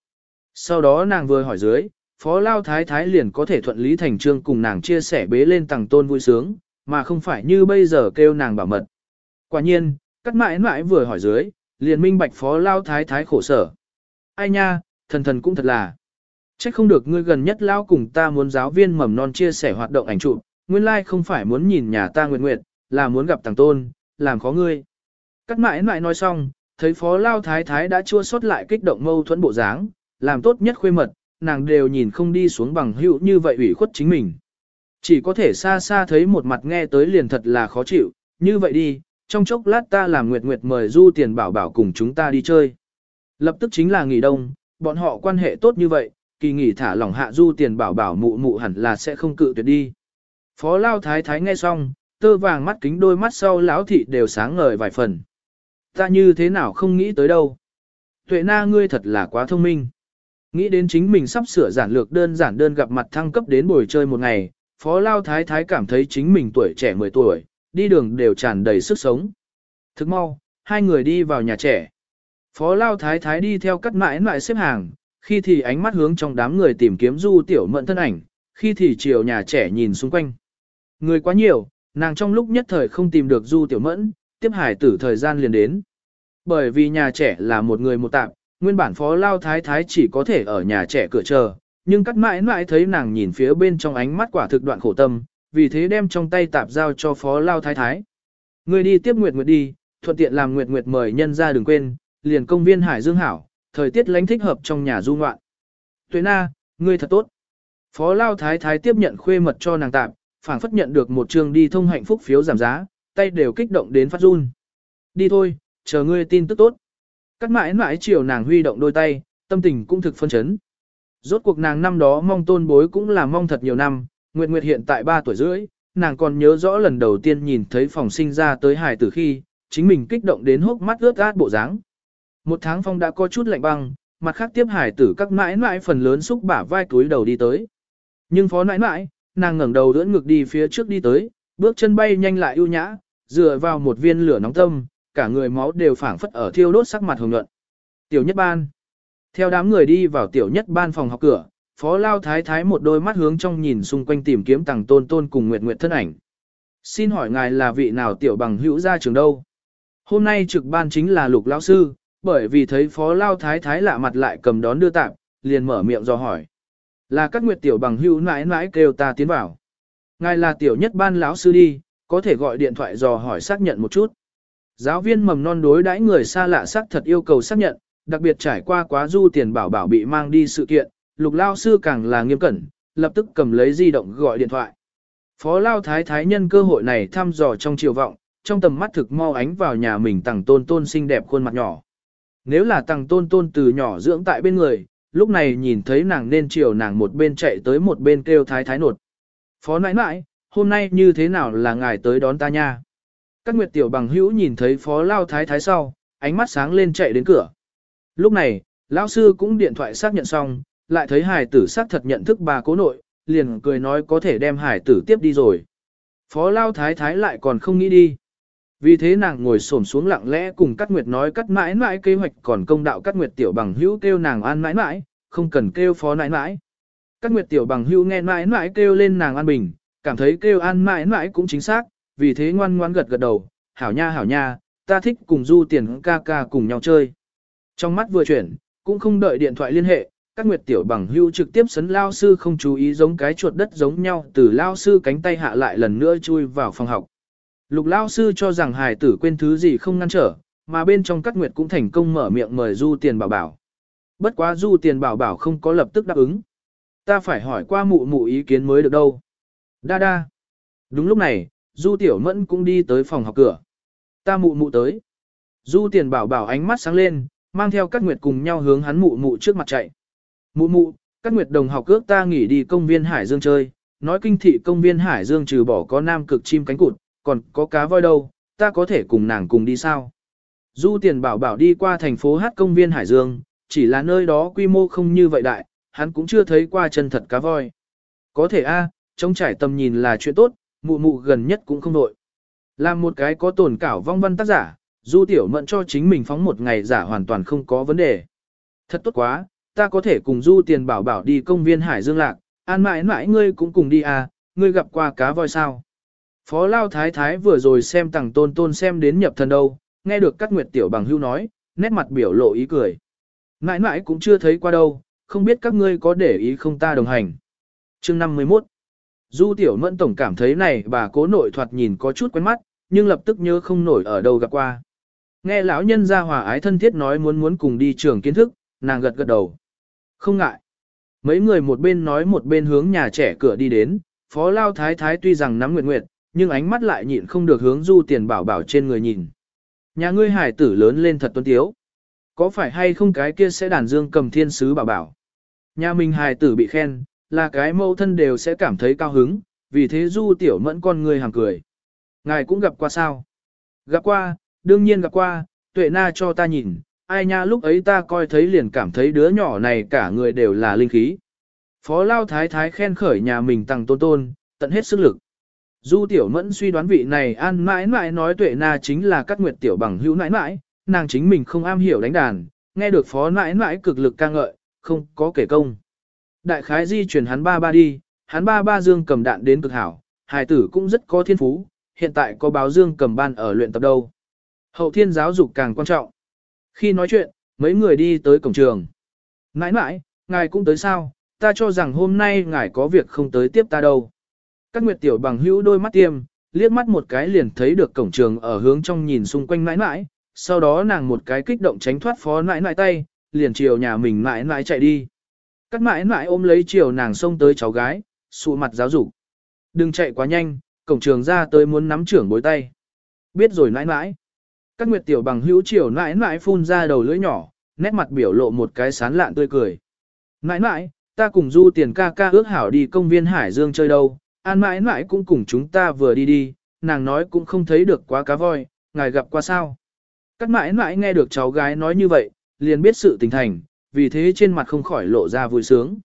Sau đó nàng vừa hỏi dưới, phó lao thái thái liền có thể thuận lý thành trương cùng nàng chia sẻ bế lên tàng tôn vui sướng, mà không phải như bây giờ kêu nàng bảo mật. Quả nhiên, cắt mãi mãi vừa hỏi dưới, liền minh bạch phó lao thái thái khổ sở. Ai nha, thần thần cũng thật là. Trách không được ngươi gần nhất lao cùng ta muốn giáo viên mầm non chia sẻ hoạt động ảnh chụp, nguyên lai like không phải muốn nhìn nhà ta nguyện nguyện, là muốn gặp tàng tôn, làm khó ngươi. Cắt mãi mãi nói xong, thấy phó lao thái thái đã chua xót lại kích động mâu thuẫn bộ dáng, làm tốt nhất khuê mật, nàng đều nhìn không đi xuống bằng hữu như vậy ủy khuất chính mình. Chỉ có thể xa xa thấy một mặt nghe tới liền thật là khó chịu, như vậy đi, trong chốc lát ta làm Nguyệt Nguyệt mời Du Tiền Bảo Bảo cùng chúng ta đi chơi. Lập tức chính là nghỉ đông, bọn họ quan hệ tốt như vậy, kỳ nghỉ thả lỏng hạ Du Tiền Bảo Bảo mụ mụ hẳn là sẽ không cự tuyệt đi. Phó Lao Thái Thái nghe xong, tơ vàng mắt kính đôi mắt sau lão thị đều sáng ngời vài phần. Ta như thế nào không nghĩ tới đâu. Tuệ na ngươi thật là quá thông minh. Nghĩ đến chính mình sắp sửa giản lược đơn giản đơn gặp mặt thăng cấp đến buổi chơi một ngày, Phó Lao Thái Thái cảm thấy chính mình tuổi trẻ 10 tuổi, đi đường đều tràn đầy sức sống. Thức mau, hai người đi vào nhà trẻ. Phó Lao Thái Thái đi theo cắt mãi mãi xếp hàng, khi thì ánh mắt hướng trong đám người tìm kiếm du tiểu mẫn thân ảnh, khi thì chiều nhà trẻ nhìn xung quanh. Người quá nhiều, nàng trong lúc nhất thời không tìm được du tiểu mẫn, tiếp hải tử thời gian liền đến. Bởi vì nhà trẻ là một người một tạm, nguyên bản phó lao thái thái chỉ có thể ở nhà trẻ cửa chờ, nhưng cắt mãi mãi thấy nàng nhìn phía bên trong ánh mắt quả thực đoạn khổ tâm, vì thế đem trong tay tạp giao cho phó lao thái thái. Người đi tiếp Nguyệt Nguyệt đi, thuận tiện làm Nguyệt Nguyệt mời nhân ra đừng quên, liền công viên Hải Dương Hảo, thời tiết lánh thích hợp trong nhà du ngoạn. Tuệ na, ngươi thật tốt. Phó lao thái thái tiếp nhận khuê mật cho nàng tạp, phảng phất nhận được một trường đi thông hạnh phúc phiếu giảm giá, tay đều kích động đến phát run. Đi thôi, chờ ngươi tin tức tốt. Cắt mãi mãi chiều nàng huy động đôi tay, tâm tình cũng thực phân chấn. Rốt cuộc nàng năm đó mong tôn bối cũng là mong thật nhiều năm, Nguyệt Nguyệt hiện tại 3 tuổi rưỡi, nàng còn nhớ rõ lần đầu tiên nhìn thấy phòng sinh ra tới hài tử khi, chính mình kích động đến hốc mắt ướt át bộ dáng. Một tháng phong đã có chút lạnh băng, mặt khác tiếp hài tử các mãi mãi phần lớn xúc bả vai túi đầu đi tới. Nhưng phó nãi mãi, nàng ngẩng đầu đỡ ngực đi phía trước đi tới, bước chân bay nhanh lại ưu nhã, dựa vào một viên lửa nóng tâm, cả người máu đều phảng phất ở thiêu đốt sắc mặt hồng nhuận. Tiểu nhất ban. Theo đám người đi vào tiểu nhất ban phòng học cửa, phó lao thái thái một đôi mắt hướng trong nhìn xung quanh tìm kiếm tàng tôn tôn cùng nguyệt nguyệt thân ảnh. Xin hỏi ngài là vị nào tiểu bằng hữu ra trường đâu? Hôm nay trực ban chính là lục lão sư, bởi vì thấy phó lao thái thái lạ mặt lại cầm đón đưa tạm, liền mở miệng do hỏi. Là các nguyệt tiểu bằng hữu mãi mãi kêu ta tiến vào. Ngài là tiểu nhất ban lão sư đi, có thể gọi điện thoại dò hỏi xác nhận một chút. Giáo viên mầm non đối đãi người xa lạ xác thật yêu cầu xác nhận, đặc biệt trải qua quá du tiền bảo bảo bị mang đi sự kiện, lục lao sư càng là nghiêm cẩn, lập tức cầm lấy di động gọi điện thoại. Phó lao thái thái nhân cơ hội này thăm dò trong chiều vọng, trong tầm mắt thực mau ánh vào nhà mình tàng tôn tôn xinh đẹp khuôn mặt nhỏ. Nếu là tàng tôn tôn từ nhỏ dưỡng tại bên người, lúc này nhìn thấy nàng nên chiều nàng một bên chạy tới một bên kêu thái thái nột. Phó nãi nãi, hôm nay như thế nào là ngài tới đón ta nha? Các nguyệt tiểu bằng hữu nhìn thấy phó lao thái thái sau, ánh mắt sáng lên chạy đến cửa. Lúc này, lão sư cũng điện thoại xác nhận xong, lại thấy hải tử xác thật nhận thức bà cố nội, liền cười nói có thể đem hải tử tiếp đi rồi. Phó lao thái thái lại còn không nghĩ đi. Vì thế nàng ngồi xổm xuống lặng lẽ cùng Cát Nguyệt nói cắt mãi mãi kế hoạch còn công đạo Cát Nguyệt tiểu bằng hữu kêu nàng an mãi mãi, không cần kêu phó nãi mãi. Cát Nguyệt tiểu bằng Hưu nghe mãi mãi kêu lên nàng an bình, cảm thấy kêu an mãi mãi cũng chính xác, vì thế ngoan ngoan gật gật đầu, hảo nha hảo nha, ta thích cùng du tiền ca ca cùng nhau chơi. Trong mắt vừa chuyển, cũng không đợi điện thoại liên hệ, các nguyệt tiểu bằng hưu trực tiếp sấn lao sư không chú ý giống cái chuột đất giống nhau từ lao sư cánh tay hạ lại lần nữa chui vào phòng học. Lục lao sư cho rằng hài tử quên thứ gì không ngăn trở, mà bên trong các nguyệt cũng thành công mở miệng mời du tiền bảo bảo. Bất quá du tiền bảo bảo không có lập tức đáp ứng. Ta phải hỏi qua mụ mụ ý kiến mới được đâu. Đa đa. Đúng lúc này, du tiểu mẫn cũng đi tới phòng học cửa. Ta mụ mụ tới. Du tiền bảo bảo ánh mắt sáng lên, mang theo các nguyệt cùng nhau hướng hắn mụ mụ trước mặt chạy. Mụ mụ, các nguyệt đồng học cước ta nghỉ đi công viên Hải Dương chơi, nói kinh thị công viên Hải Dương trừ bỏ có nam cực chim cánh cụt, còn có cá voi đâu, ta có thể cùng nàng cùng đi sao? Du tiền bảo bảo đi qua thành phố hát công viên Hải Dương, chỉ là nơi đó quy mô không như vậy đại, hắn cũng chưa thấy qua chân thật cá voi. Có thể a, trông trải tầm nhìn là chuyện tốt, mụ mụ gần nhất cũng không nội. Làm một cái có tổn cảo vong văn tác giả, du tiểu mận cho chính mình phóng một ngày giả hoàn toàn không có vấn đề. Thật tốt quá, ta có thể cùng du tiền bảo bảo đi công viên Hải Dương Lạc, an mãi mãi ngươi cũng cùng đi à, ngươi gặp qua cá voi sao. Phó Lao Thái Thái vừa rồi xem tàng tôn tôn xem đến nhập thần đâu, nghe được các nguyệt tiểu bằng hưu nói, nét mặt biểu lộ ý cười. Mãi mãi cũng chưa thấy qua đâu, không biết các ngươi có để ý không ta đồng hành. chương 51 Du tiểu mẫn tổng cảm thấy này bà cố nội thoạt nhìn có chút quen mắt, nhưng lập tức nhớ không nổi ở đâu gặp qua. Nghe lão nhân ra hòa ái thân thiết nói muốn muốn cùng đi trường kiến thức, nàng gật gật đầu. Không ngại. Mấy người một bên nói một bên hướng nhà trẻ cửa đi đến, phó lao thái thái tuy rằng nắm nguyệt nguyệt, nhưng ánh mắt lại nhịn không được hướng du tiền bảo bảo trên người nhìn. Nhà ngươi hải tử lớn lên thật tuấn tiếu. Có phải hay không cái kia sẽ đàn dương cầm thiên sứ bảo bảo. Nhà mình hài tử bị khen, là cái mâu thân đều sẽ cảm thấy cao hứng, vì thế du tiểu mẫn con người hàng cười. Ngài cũng gặp qua sao? Gặp qua, đương nhiên gặp qua, tuệ na cho ta nhìn, ai nha lúc ấy ta coi thấy liền cảm thấy đứa nhỏ này cả người đều là linh khí. Phó Lao Thái Thái khen khởi nhà mình tăng tôn tôn, tận hết sức lực. Du Tiểu Mẫn suy đoán vị này an mãi mãi nói tuệ na chính là các nguyệt tiểu bằng hữu nãi mãi, nàng chính mình không am hiểu đánh đàn, nghe được phó nãi nãi cực lực ca ngợi, không có kể công. Đại khái di chuyển hắn ba ba đi, hắn ba ba dương cầm đạn đến cực hảo, hài tử cũng rất có thiên phú, hiện tại có báo dương cầm ban ở luyện tập đâu. Hậu thiên giáo dục càng quan trọng. Khi nói chuyện, mấy người đi tới cổng trường. Nãi nãi, ngài cũng tới sao, ta cho rằng hôm nay ngài có việc không tới tiếp ta đâu. Các nguyệt tiểu bằng hữu đôi mắt tiêm, liếc mắt một cái liền thấy được cổng trường ở hướng trong nhìn xung quanh nãi nãi, sau đó nàng một cái kích động tránh thoát phó nãi nãi tay, liền chiều nhà mình mãi mãi chạy đi. Cắt mãi mãi ôm lấy chiều nàng xông tới cháu gái, sụ mặt giáo dục. Đừng chạy quá nhanh, cổng trường ra tới muốn nắm trưởng bối tay. Biết rồi mãi mãi, Các nguyệt tiểu bằng hữu chiều mãi mãi phun ra đầu lưỡi nhỏ, nét mặt biểu lộ một cái sán lạn tươi cười. mãi mãi, ta cùng du tiền ca ca ước hảo đi công viên Hải Dương chơi đâu, an mãi mãi cũng cùng chúng ta vừa đi đi, nàng nói cũng không thấy được quá cá voi, ngài gặp qua sao. Các mãi mãi nghe được cháu gái nói như vậy, liền biết sự tình thành, vì thế trên mặt không khỏi lộ ra vui sướng.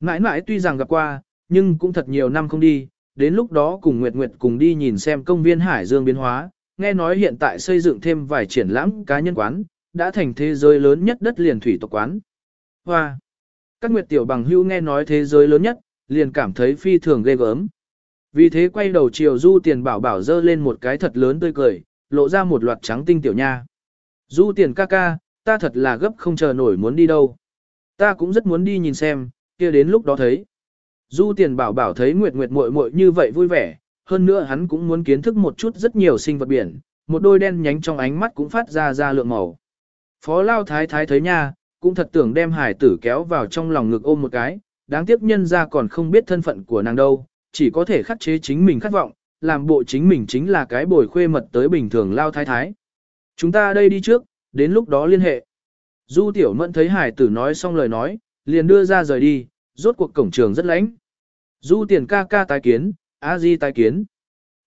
Mãi mãi tuy rằng gặp qua, nhưng cũng thật nhiều năm không đi, đến lúc đó cùng Nguyệt Nguyệt cùng đi nhìn xem công viên Hải Dương biến hóa, nghe nói hiện tại xây dựng thêm vài triển lãm cá nhân quán, đã thành thế giới lớn nhất đất liền thủy tộc quán. Hoa! Các Nguyệt Tiểu bằng hưu nghe nói thế giới lớn nhất, liền cảm thấy phi thường ghê gớm. Vì thế quay đầu chiều Du Tiền bảo bảo dơ lên một cái thật lớn tươi cười, lộ ra một loạt trắng tinh tiểu nha. Du Tiền ca ca, ta thật là gấp không chờ nổi muốn đi đâu. Ta cũng rất muốn đi nhìn xem, kia đến lúc đó thấy. Du Tiền bảo bảo thấy Nguyệt Nguyệt muội muội như vậy vui vẻ, hơn nữa hắn cũng muốn kiến thức một chút rất nhiều sinh vật biển, một đôi đen nhánh trong ánh mắt cũng phát ra ra lượng màu. Phó Lao Thái Thái thấy nha, cũng thật tưởng đem hải tử kéo vào trong lòng ngực ôm một cái, đáng tiếc nhân ra còn không biết thân phận của nàng đâu, chỉ có thể khắc chế chính mình khát vọng, làm bộ chính mình chính là cái bồi khuê mật tới bình thường lao thái thái. Chúng ta đây đi trước, đến lúc đó liên hệ. Du tiểu mẫn thấy hải tử nói xong lời nói, liền đưa ra rời đi, rốt cuộc cổng trường rất lạnh. Du tiền ca ca tái kiến, a di tái kiến.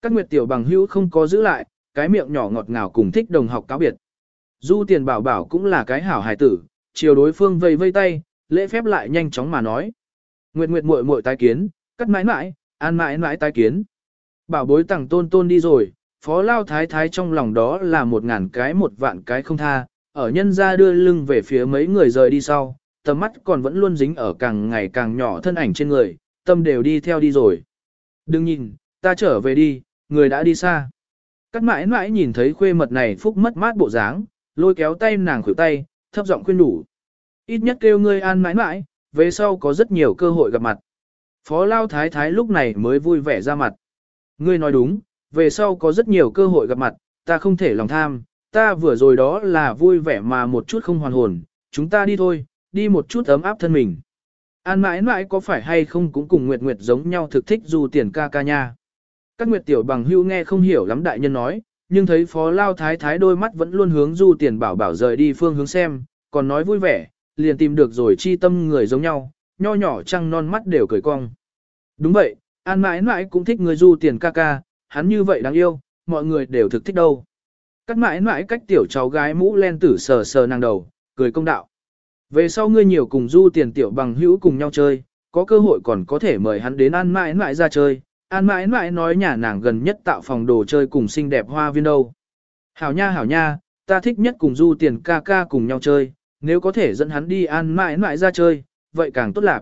Các nguyệt tiểu bằng hữu không có giữ lại, cái miệng nhỏ ngọt ngào cùng thích đồng học cáo biệt. Du tiền bảo bảo cũng là cái hảo Hải tử, chiều đối phương vây vây tay, lễ phép lại nhanh chóng mà nói. Nguyệt Nguyệt muội muội tái kiến, cắt mãi mãi, an mãi mãi tái kiến. Bảo bối tặng tôn tôn đi rồi, phó lao thái thái trong lòng đó là một ngàn cái một vạn cái không tha, ở nhân ra đưa lưng về phía mấy người rời đi sau, tầm mắt còn vẫn luôn dính ở càng ngày càng nhỏ thân ảnh trên người, tâm đều đi theo đi rồi. Đừng nhìn, ta trở về đi, người đã đi xa. Cắt mãi mãi nhìn thấy khuê mật này phúc mất mát bộ dáng, lôi kéo tay nàng khuỷu tay, thấp giọng khuyên đủ. Ít nhất kêu ngươi an mãi mãi, về sau có rất nhiều cơ hội gặp mặt. Phó Lao Thái Thái lúc này mới vui vẻ ra mặt. Ngươi nói đúng, về sau có rất nhiều cơ hội gặp mặt, ta không thể lòng tham, ta vừa rồi đó là vui vẻ mà một chút không hoàn hồn, chúng ta đi thôi, đi một chút ấm áp thân mình. An mãi mãi có phải hay không cũng cùng Nguyệt Nguyệt giống nhau thực thích dù tiền ca ca nha. Các Nguyệt tiểu bằng hưu nghe không hiểu lắm đại nhân nói, nhưng thấy phó lao thái thái đôi mắt vẫn luôn hướng du tiền bảo bảo rời đi phương hướng xem, còn nói vui vẻ, liền tìm được rồi chi tâm người giống nhau, nho nhỏ trăng non mắt đều cười cong. Đúng vậy, an mãi mãi cũng thích người du tiền ca ca, hắn như vậy đáng yêu, mọi người đều thực thích đâu. Cắt mãi mãi cách tiểu cháu gái mũ len tử sờ sờ nàng đầu, cười công đạo. Về sau ngươi nhiều cùng du tiền tiểu bằng hữu cùng nhau chơi, có cơ hội còn có thể mời hắn đến an mãi mãi ra chơi. An mãi mãi nói nhà nàng gần nhất tạo phòng đồ chơi cùng xinh đẹp hoa viên đâu. Hảo nha hảo nha, ta thích nhất cùng du tiền ca ca cùng nhau chơi, nếu có thể dẫn hắn đi an mãi mãi ra chơi, vậy càng tốt lạc.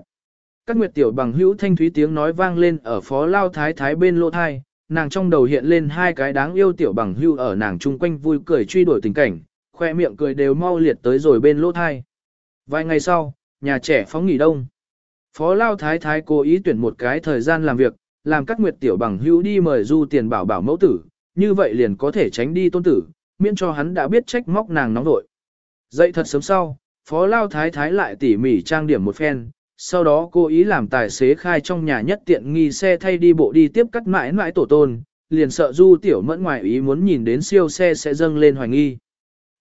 Các nguyệt tiểu bằng hữu thanh thúy tiếng nói vang lên ở phó lao thái thái bên lô thai, nàng trong đầu hiện lên hai cái đáng yêu tiểu bằng hữu ở nàng chung quanh vui cười truy đuổi tình cảnh, khoe miệng cười đều mau liệt tới rồi bên lỗ thai. Vài ngày sau, nhà trẻ phóng nghỉ đông. Phó lao thái thái cố ý tuyển một cái thời gian làm việc, làm các nguyệt tiểu bằng hữu đi mời du tiền bảo bảo mẫu tử, như vậy liền có thể tránh đi tôn tử, miễn cho hắn đã biết trách móc nàng nóng nội. Dậy thật sớm sau, Phó Lao Thái Thái lại tỉ mỉ trang điểm một phen, sau đó cô ý làm tài xế khai trong nhà nhất tiện nghi xe thay đi bộ đi tiếp cắt mãi mãi tổ tôn, liền sợ Du Tiểu Mẫn ngoài ý muốn nhìn đến siêu xe sẽ dâng lên hoài nghi.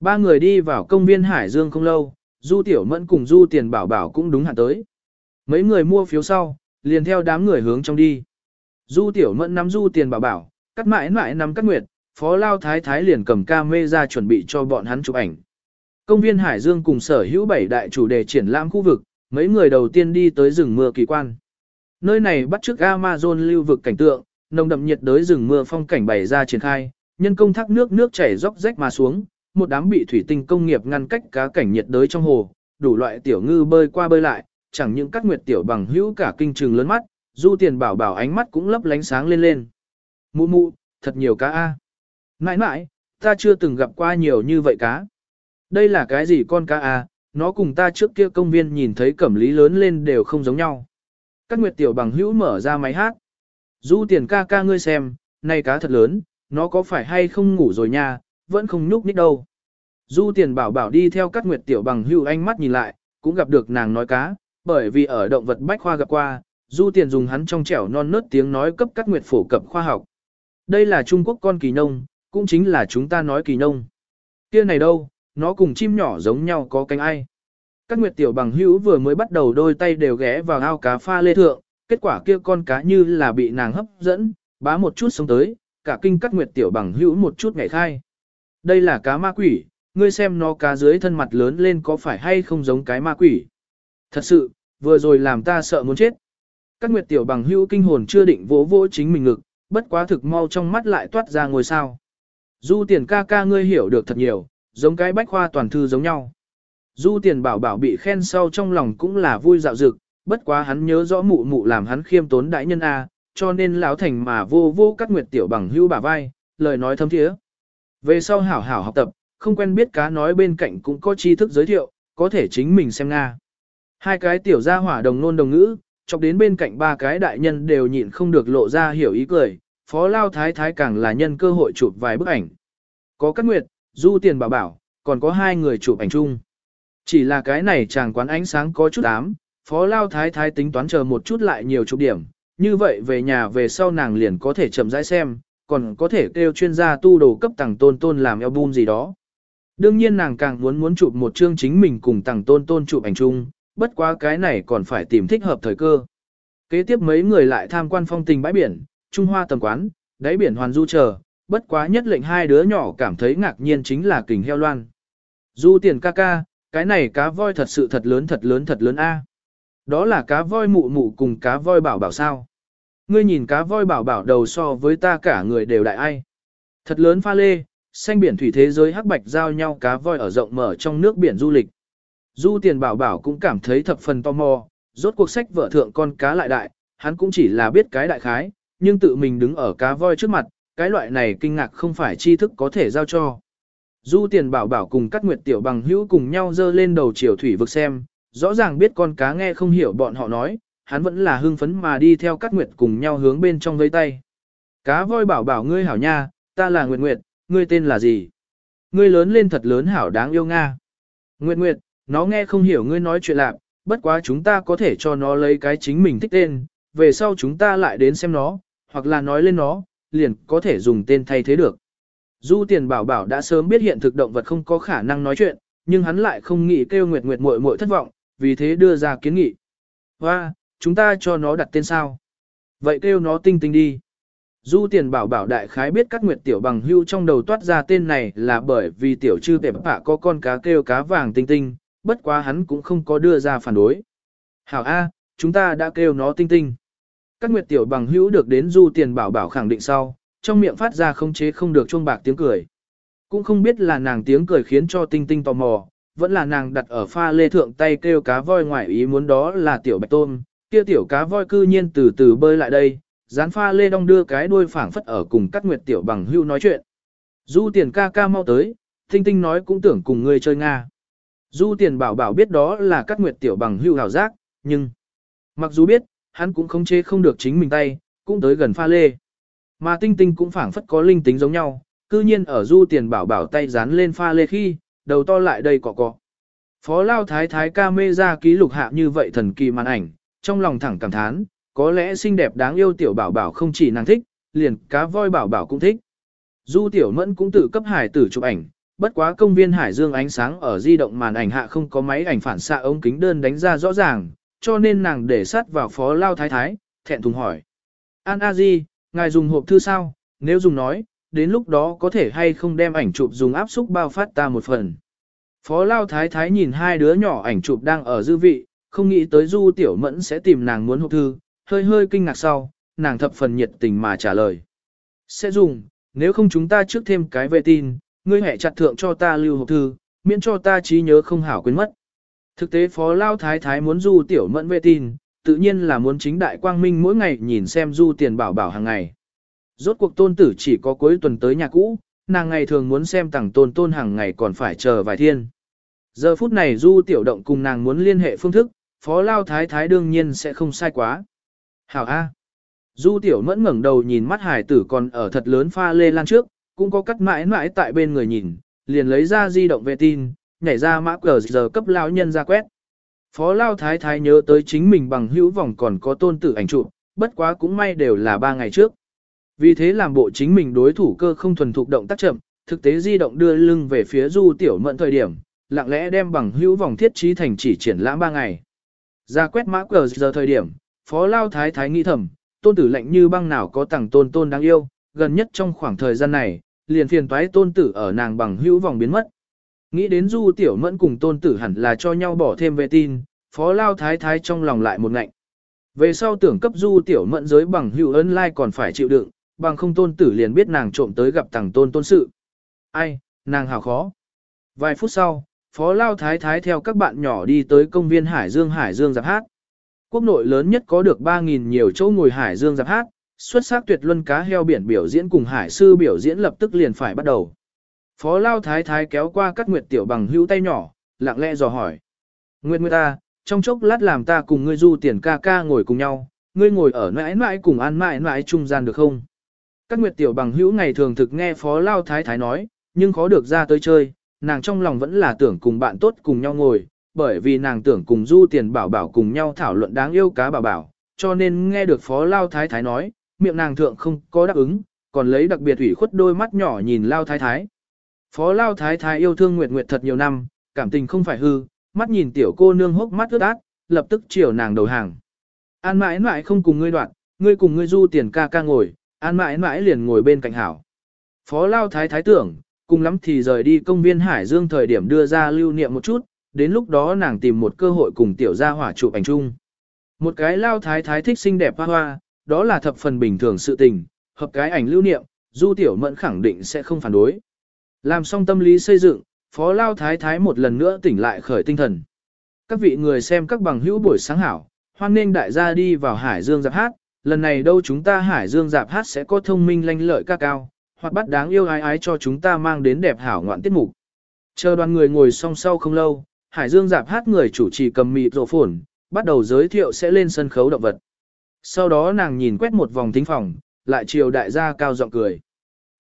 Ba người đi vào công viên Hải Dương không lâu, Du Tiểu Mẫn cùng Du Tiền Bảo Bảo cũng đúng hạn tới. Mấy người mua phiếu sau, liền theo đám người hướng trong đi. Du Tiểu Mẫn nắm Du Tiền Bảo Bảo, cắt mãi mãi nắm cắt nguyệt, Phó Lao Thái Thái liền cầm ca mê ra chuẩn bị cho bọn hắn chụp ảnh. Công viên Hải Dương cùng sở hữu bảy đại chủ đề triển lãm khu vực, mấy người đầu tiên đi tới rừng mưa kỳ quan. Nơi này bắt trước Amazon lưu vực cảnh tượng, nồng đậm nhiệt đới rừng mưa phong cảnh bày ra triển khai, nhân công thác nước nước chảy róc rách mà xuống, một đám bị thủy tinh công nghiệp ngăn cách cá cảnh nhiệt đới trong hồ, đủ loại tiểu ngư bơi qua bơi lại, chẳng những các nguyệt tiểu bằng hữu cả kinh trường lớn mắt, du tiền bảo bảo ánh mắt cũng lấp lánh sáng lên lên. Mụ mụ, thật nhiều cá a. Nãi nãi, ta chưa từng gặp qua nhiều như vậy cá. Đây là cái gì con cá a, nó cùng ta trước kia công viên nhìn thấy cẩm lý lớn lên đều không giống nhau. Các nguyệt tiểu bằng hữu mở ra máy hát. Du tiền ca ca ngươi xem, này cá thật lớn, nó có phải hay không ngủ rồi nha, vẫn không nhúc nhích đâu. Du tiền bảo bảo đi theo các nguyệt tiểu bằng hữu ánh mắt nhìn lại, cũng gặp được nàng nói cá, bởi vì ở động vật bách khoa gặp qua, du tiền dùng hắn trong trẻo non nớt tiếng nói cấp các nguyệt phổ cập khoa học. Đây là Trung Quốc con kỳ nông, cũng chính là chúng ta nói kỳ nông. Kia này đâu, nó cùng chim nhỏ giống nhau có cánh ai. Các nguyệt tiểu bằng hữu vừa mới bắt đầu đôi tay đều ghé vào ao cá pha lê thượng, kết quả kia con cá như là bị nàng hấp dẫn, bá một chút sống tới, cả kinh các nguyệt tiểu bằng hữu một chút ngày khai. Đây là cá ma quỷ, ngươi xem nó cá dưới thân mặt lớn lên có phải hay không giống cái ma quỷ. Thật sự, vừa rồi làm ta sợ muốn chết. Các nguyệt tiểu bằng hữu kinh hồn chưa định vỗ vỗ chính mình ngực, bất quá thực mau trong mắt lại toát ra ngôi sao. Du tiền ca ca ngươi hiểu được thật nhiều, giống cái bách khoa toàn thư giống nhau. Du tiền bảo bảo bị khen sau trong lòng cũng là vui dạo dực, bất quá hắn nhớ rõ mụ mụ làm hắn khiêm tốn đại nhân A, cho nên lão thành mà vô vô các nguyệt tiểu bằng hưu bả vai, lời nói thâm thiế. Về sau hảo hảo học tập, không quen biết cá nói bên cạnh cũng có tri thức giới thiệu, có thể chính mình xem Nga. Hai cái tiểu gia hỏa đồng nôn đồng ngữ, chọc đến bên cạnh ba cái đại nhân đều nhịn không được lộ ra hiểu ý cười, phó lao thái thái càng là nhân cơ hội chụp vài bức ảnh. Có các nguyệt, du tiền bảo bảo, còn có hai người chụp ảnh chung. Chỉ là cái này chàng quán ánh sáng có chút ám, phó lao thái thái tính toán chờ một chút lại nhiều chụp điểm, như vậy về nhà về sau nàng liền có thể chậm rãi xem, còn có thể kêu chuyên gia tu đồ cấp tàng tôn tôn làm album gì đó. Đương nhiên nàng càng muốn muốn chụp một chương chính mình cùng tàng tôn tôn chụp ảnh chung, bất quá cái này còn phải tìm thích hợp thời cơ. Kế tiếp mấy người lại tham quan phong tình bãi biển, Trung Hoa tầm quán, đáy biển hoàn du chờ, bất quá nhất lệnh hai đứa nhỏ cảm thấy ngạc nhiên chính là kình heo loan. Du tiền ca ca, cái này cá voi thật sự thật lớn thật lớn thật lớn a. Đó là cá voi mụ mụ cùng cá voi bảo bảo sao. Ngươi nhìn cá voi bảo bảo đầu so với ta cả người đều đại ai. Thật lớn pha lê, xanh biển thủy thế giới hắc bạch giao nhau cá voi ở rộng mở trong nước biển du lịch. Du tiền bảo bảo cũng cảm thấy thập phần tò mò, rốt cuộc sách vợ thượng con cá lại đại, hắn cũng chỉ là biết cái đại khái, nhưng tự mình đứng ở cá voi trước mặt, cái loại này kinh ngạc không phải tri thức có thể giao cho. Du tiền bảo bảo cùng các nguyệt tiểu bằng hữu cùng nhau dơ lên đầu chiều thủy vực xem, rõ ràng biết con cá nghe không hiểu bọn họ nói, hắn vẫn là hưng phấn mà đi theo các nguyệt cùng nhau hướng bên trong vây tay. Cá voi bảo bảo ngươi hảo nha, ta là Nguyệt Nguyệt, ngươi tên là gì? Ngươi lớn lên thật lớn hảo đáng yêu Nga. Nguyệt Nguyệt, nó nghe không hiểu ngươi nói chuyện lạc, bất quá chúng ta có thể cho nó lấy cái chính mình thích tên, về sau chúng ta lại đến xem nó, hoặc là nói lên nó, liền có thể dùng tên thay thế được. Du tiền bảo bảo đã sớm biết hiện thực động vật không có khả năng nói chuyện, nhưng hắn lại không nghĩ kêu Nguyệt Nguyệt muội muội thất vọng, vì thế đưa ra kiến nghị. Hoa, chúng ta cho nó đặt tên sao? Vậy kêu nó tinh tinh đi. Du tiền bảo bảo đại khái biết các nguyệt tiểu bằng hưu trong đầu toát ra tên này là bởi vì tiểu chư tệp bạ có con cá kêu cá vàng tinh tinh, bất quá hắn cũng không có đưa ra phản đối. Hảo A, chúng ta đã kêu nó tinh tinh. Các nguyệt tiểu bằng hữu được đến du tiền bảo bảo khẳng định sau, trong miệng phát ra không chế không được chuông bạc tiếng cười. Cũng không biết là nàng tiếng cười khiến cho tinh tinh tò mò, vẫn là nàng đặt ở pha lê thượng tay kêu cá voi ngoài ý muốn đó là tiểu bạch tôm, kia tiểu cá voi cư nhiên từ từ bơi lại đây, dán pha lê đong đưa cái đuôi phảng phất ở cùng các nguyệt tiểu bằng hưu nói chuyện. Du tiền ca ca mau tới, tinh tinh nói cũng tưởng cùng người chơi Nga. Du tiền bảo bảo biết đó là các nguyệt tiểu bằng hưu hào giác, nhưng mặc dù biết, hắn cũng không chế không được chính mình tay, cũng tới gần pha lê. Mà tinh tinh cũng phảng phất có linh tính giống nhau, cư nhiên ở du tiền bảo bảo tay dán lên pha lê khi, đầu to lại đây cọ cọ. Phó Lao Thái Thái ca mê ra ký lục hạ như vậy thần kỳ màn ảnh, trong lòng thẳng cảm thán, có lẽ xinh đẹp đáng yêu tiểu bảo bảo không chỉ nàng thích, liền cá voi bảo bảo cũng thích. Du tiểu mẫn cũng tự cấp hải tử chụp ảnh, bất quá công viên hải dương ánh sáng ở di động màn ảnh hạ không có máy ảnh phản xạ ống kính đơn đánh ra rõ ràng, cho nên nàng để sát vào phó Lao Thái Thái, thẹn thùng hỏi. An A Di, ngài dùng hộp thư sao, nếu dùng nói, đến lúc đó có thể hay không đem ảnh chụp dùng áp xúc bao phát ta một phần. Phó Lao Thái Thái nhìn hai đứa nhỏ ảnh chụp đang ở dư vị, không nghĩ tới Du Tiểu Mẫn sẽ tìm nàng muốn hộp thư, hơi hơi kinh ngạc sau, nàng thập phần nhiệt tình mà trả lời. Sẽ dùng, nếu không chúng ta trước thêm cái vệ tin, ngươi hẹ chặt thượng cho ta lưu hộp thư, miễn cho ta trí nhớ không hảo quên mất. Thực tế phó lao thái thái muốn du tiểu mẫn vệ tin, tự nhiên là muốn chính đại quang minh mỗi ngày nhìn xem du tiền bảo bảo hàng ngày. Rốt cuộc tôn tử chỉ có cuối tuần tới nhà cũ, nàng ngày thường muốn xem tặng tôn tôn hàng ngày còn phải chờ vài thiên. Giờ phút này du tiểu động cùng nàng muốn liên hệ phương thức, phó lao thái thái đương nhiên sẽ không sai quá. Hảo A. Du tiểu mẫn ngẩng đầu nhìn mắt hải tử còn ở thật lớn pha lê lan trước, cũng có cắt mãi mãi tại bên người nhìn, liền lấy ra di động vệ tin, nhảy ra mã cờ giờ cấp lao nhân ra quét. Phó lao thái thái nhớ tới chính mình bằng hữu vòng còn có tôn tử ảnh chụp, bất quá cũng may đều là ba ngày trước. Vì thế làm bộ chính mình đối thủ cơ không thuần thục động tác chậm, thực tế di động đưa lưng về phía du tiểu mận thời điểm, lặng lẽ đem bằng hữu vòng thiết trí thành chỉ triển lãm ba ngày. Ra quét mã cờ giờ thời điểm, phó lao thái thái nghĩ thầm, tôn tử lạnh như băng nào có tặng tôn tôn đáng yêu, gần nhất trong khoảng thời gian này, liền phiền toái tôn tử ở nàng bằng hữu vòng biến mất. Nghĩ đến du tiểu mẫn cùng tôn tử hẳn là cho nhau bỏ thêm về tin, phó lao thái thái trong lòng lại một ngạnh. Về sau tưởng cấp du tiểu mẫn giới bằng hữu ấn lai like còn phải chịu đựng, bằng không tôn tử liền biết nàng trộm tới gặp thằng tôn tôn sự. Ai, nàng hào khó. Vài phút sau, phó lao thái thái theo các bạn nhỏ đi tới công viên Hải Dương Hải Dương giáp hát. Quốc nội lớn nhất có được 3.000 nhiều chỗ ngồi Hải Dương giáp hát, xuất sắc tuyệt luân cá heo biển biểu diễn cùng hải sư biểu diễn lập tức liền phải bắt đầu. Phó Lao Thái Thái kéo qua các nguyệt tiểu bằng hữu tay nhỏ, lặng lẽ dò hỏi. Nguyệt Nguyệt ta, trong chốc lát làm ta cùng ngươi du tiền ca ca ngồi cùng nhau, ngươi ngồi ở mãi mãi cùng ăn mãi mãi trung gian được không? Các nguyệt tiểu bằng hữu ngày thường thực nghe Phó Lao Thái Thái nói, nhưng khó được ra tới chơi, nàng trong lòng vẫn là tưởng cùng bạn tốt cùng nhau ngồi, bởi vì nàng tưởng cùng du tiền bảo bảo cùng nhau thảo luận đáng yêu cá bảo bảo, cho nên nghe được Phó Lao Thái Thái nói, miệng nàng thượng không có đáp ứng, còn lấy đặc biệt ủy khuất đôi mắt nhỏ nhìn Lao Thái Thái. Phó Lao Thái Thái yêu thương Nguyệt Nguyệt thật nhiều năm, cảm tình không phải hư, mắt nhìn tiểu cô nương hốc mắt ướt át, lập tức chiều nàng đầu hàng. An mãi mãi không cùng ngươi đoạn, ngươi cùng ngươi du tiền ca ca ngồi, an mãi mãi liền ngồi bên cạnh hảo. Phó Lao Thái Thái tưởng, cùng lắm thì rời đi công viên Hải Dương thời điểm đưa ra lưu niệm một chút, đến lúc đó nàng tìm một cơ hội cùng tiểu gia hỏa chụp ảnh chung. Một cái Lao Thái Thái thích xinh đẹp hoa hoa, đó là thập phần bình thường sự tình, hợp cái ảnh lưu niệm, Du Tiểu Mẫn khẳng định sẽ không phản đối. Làm xong tâm lý xây dựng, Phó Lao Thái Thái một lần nữa tỉnh lại khởi tinh thần. Các vị người xem các bằng hữu buổi sáng hảo, hoan nên đại gia đi vào Hải Dương Giạp Hát, lần này đâu chúng ta Hải Dương Giạp Hát sẽ có thông minh lanh lợi ca cao, hoặc bắt đáng yêu ái ái cho chúng ta mang đến đẹp hảo ngoạn tiết mục. Chờ đoàn người ngồi song sau không lâu, Hải Dương Giạp Hát người chủ trì cầm mịt rộ phồn, bắt đầu giới thiệu sẽ lên sân khấu động vật. Sau đó nàng nhìn quét một vòng thính phòng, lại chiều đại gia cao giọng cười.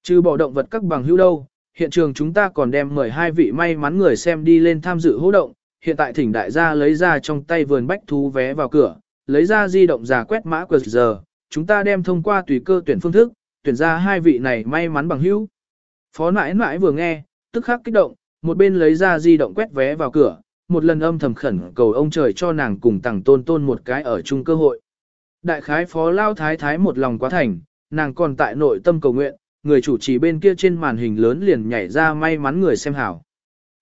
Trừ bỏ động vật các bằng hữu đâu, hiện trường chúng ta còn đem mời hai vị may mắn người xem đi lên tham dự hỗ động. Hiện tại thỉnh đại gia lấy ra trong tay vườn bách thú vé vào cửa, lấy ra di động giả quét mã QR giờ, chúng ta đem thông qua tùy cơ tuyển phương thức, tuyển ra hai vị này may mắn bằng hữu. Phó nãi nãi vừa nghe, tức khắc kích động, một bên lấy ra di động quét vé vào cửa, một lần âm thầm khẩn cầu ông trời cho nàng cùng tặng tôn tôn một cái ở chung cơ hội. Đại khái phó lao thái thái một lòng quá thành, nàng còn tại nội tâm cầu nguyện, người chủ trì bên kia trên màn hình lớn liền nhảy ra may mắn người xem hảo.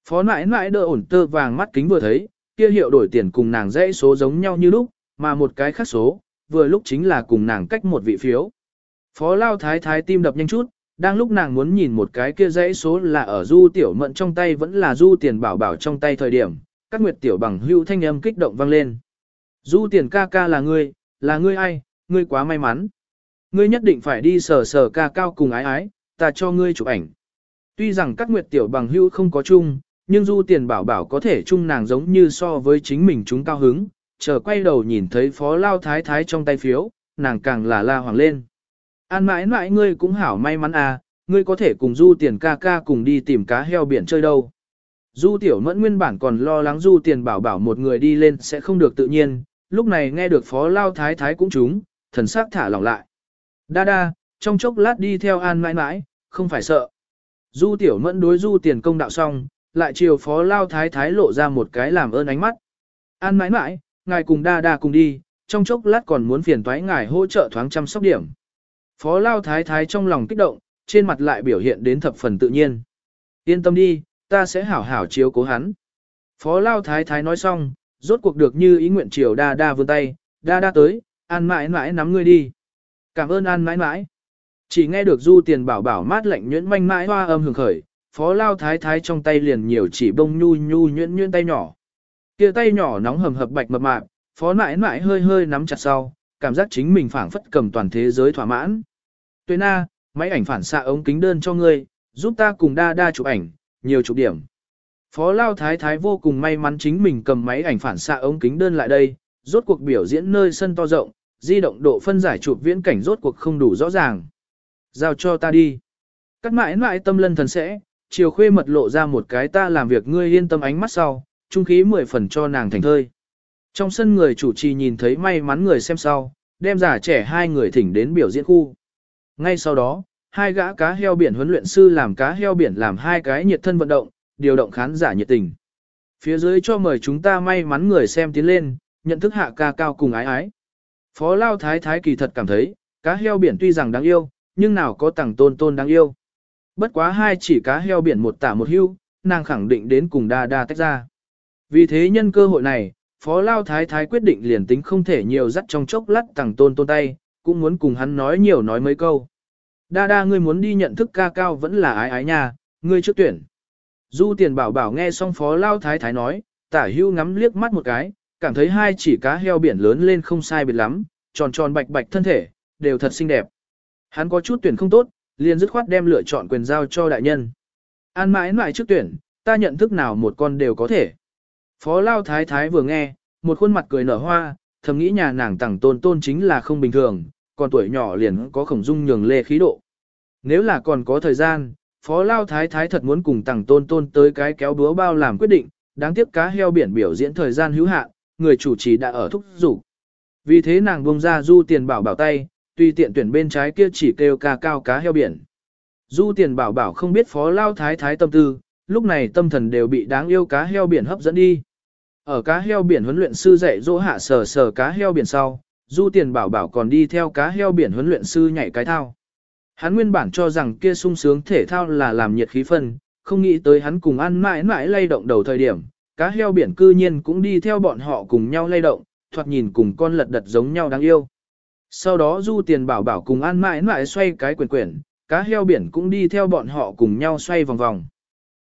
Phó nãi nãi đỡ ổn tơ vàng mắt kính vừa thấy, kia hiệu đổi tiền cùng nàng dãy số giống nhau như lúc, mà một cái khác số, vừa lúc chính là cùng nàng cách một vị phiếu. Phó lao thái thái tim đập nhanh chút, đang lúc nàng muốn nhìn một cái kia dãy số là ở du tiểu mận trong tay vẫn là du tiền bảo bảo trong tay thời điểm, các nguyệt tiểu bằng hưu thanh âm kích động vang lên. Du tiền ca ca là ngươi, là ngươi ai, ngươi quá may mắn. Ngươi nhất định phải đi sờ sờ ca cao cùng ái ái, ta cho ngươi chụp ảnh. Tuy rằng các nguyệt tiểu bằng hữu không có chung, nhưng du tiền bảo bảo có thể chung nàng giống như so với chính mình chúng cao hứng, chờ quay đầu nhìn thấy phó lao thái thái trong tay phiếu, nàng càng là la hoàng lên. An mãi mãi ngươi cũng hảo may mắn à, ngươi có thể cùng du tiền ca ca cùng đi tìm cá heo biển chơi đâu. Du tiểu mẫn nguyên bản còn lo lắng du tiền bảo bảo một người đi lên sẽ không được tự nhiên, lúc này nghe được phó lao thái thái cũng trúng, thần sắc thả lỏng lại. Đa đa, trong chốc lát đi theo an mãi mãi, không phải sợ. Du tiểu mẫn đối du tiền công đạo xong, lại chiều phó lao thái thái lộ ra một cái làm ơn ánh mắt. An mãi mãi, ngài cùng đa đa cùng đi, trong chốc lát còn muốn phiền toái ngài hỗ trợ thoáng chăm sóc điểm. Phó lao thái thái trong lòng kích động, trên mặt lại biểu hiện đến thập phần tự nhiên. Yên tâm đi, ta sẽ hảo hảo chiếu cố hắn. Phó lao thái thái nói xong, rốt cuộc được như ý nguyện chiều đa đa vươn tay, đa đa tới, an mãi mãi nắm ngươi đi. Cảm ơn an mãi mãi. Chỉ nghe được du tiền bảo bảo mát lạnh nhuyễn manh mãi hoa âm hưởng khởi, phó lao thái thái trong tay liền nhiều chỉ bông nhu nhu nhuyễn nhuyễn tay nhỏ. Kia tay nhỏ nóng hầm hập bạch mập mạp, phó mãi mãi hơi hơi nắm chặt sau, cảm giác chính mình phảng phất cầm toàn thế giới thỏa mãn. Tuyên A, máy ảnh phản xạ ống kính đơn cho ngươi, giúp ta cùng đa đa chụp ảnh, nhiều chụp điểm. Phó Lao Thái Thái vô cùng may mắn chính mình cầm máy ảnh phản xạ ống kính đơn lại đây, rốt cuộc biểu diễn nơi sân to rộng, di động độ phân giải chụp viễn cảnh rốt cuộc không đủ rõ ràng. Giao cho ta đi. Cắt mãi mãi tâm lân thần sẽ, chiều khuê mật lộ ra một cái ta làm việc ngươi yên tâm ánh mắt sau, trung khí mười phần cho nàng thành thơi. Trong sân người chủ trì nhìn thấy may mắn người xem sau, đem giả trẻ hai người thỉnh đến biểu diễn khu. Ngay sau đó, hai gã cá heo biển huấn luyện sư làm cá heo biển làm hai cái nhiệt thân vận động, điều động khán giả nhiệt tình. Phía dưới cho mời chúng ta may mắn người xem tiến lên, nhận thức hạ ca cao cùng ái ái. Phó Lao Thái Thái kỳ thật cảm thấy, cá heo biển tuy rằng đáng yêu, nhưng nào có tàng tôn tôn đáng yêu. Bất quá hai chỉ cá heo biển một tả một hưu, nàng khẳng định đến cùng đa đa tách ra. Vì thế nhân cơ hội này, Phó Lao Thái Thái quyết định liền tính không thể nhiều dắt trong chốc lát tàng tôn tôn tay, cũng muốn cùng hắn nói nhiều nói mấy câu. Đa đa ngươi muốn đi nhận thức ca cao vẫn là ái ái nha, ngươi trước tuyển. Du tiền bảo bảo nghe xong phó lao thái thái nói, tả hưu ngắm liếc mắt một cái, cảm thấy hai chỉ cá heo biển lớn lên không sai biệt lắm, tròn tròn bạch bạch thân thể, đều thật xinh đẹp. Hắn có chút tuyển không tốt, liền dứt khoát đem lựa chọn quyền giao cho đại nhân. An mãi mãi trước tuyển, ta nhận thức nào một con đều có thể. Phó lao thái thái vừa nghe, một khuôn mặt cười nở hoa, thầm nghĩ nhà nàng tặng tôn tôn chính là không bình thường, còn tuổi nhỏ liền có khổng dung nhường lê khí độ. Nếu là còn có thời gian, Phó Lao Thái Thái thật muốn cùng tàng tôn tôn tới cái kéo búa bao làm quyết định, đáng tiếc cá heo biển biểu diễn thời gian hữu hạn, người chủ trì đã ở thúc rủ. Vì thế nàng buông ra du tiền bảo bảo tay, tùy tiện tuyển bên trái kia chỉ kêu ca cao cá heo biển. Du tiền bảo bảo không biết Phó Lao Thái Thái tâm tư, lúc này tâm thần đều bị đáng yêu cá heo biển hấp dẫn đi. Ở cá heo biển huấn luyện sư dạy dỗ hạ sờ sờ cá heo biển sau, du tiền bảo bảo còn đi theo cá heo biển huấn luyện sư nhảy cái thao. Hắn nguyên bản cho rằng kia sung sướng thể thao là làm nhiệt khí phân, không nghĩ tới hắn cùng ăn mãi mãi lay động đầu thời điểm, cá heo biển cư nhiên cũng đi theo bọn họ cùng nhau lay động, thoạt nhìn cùng con lật đật giống nhau đáng yêu. Sau đó du tiền bảo bảo cùng an mãi mãi xoay cái quyển quyển, cá heo biển cũng đi theo bọn họ cùng nhau xoay vòng vòng.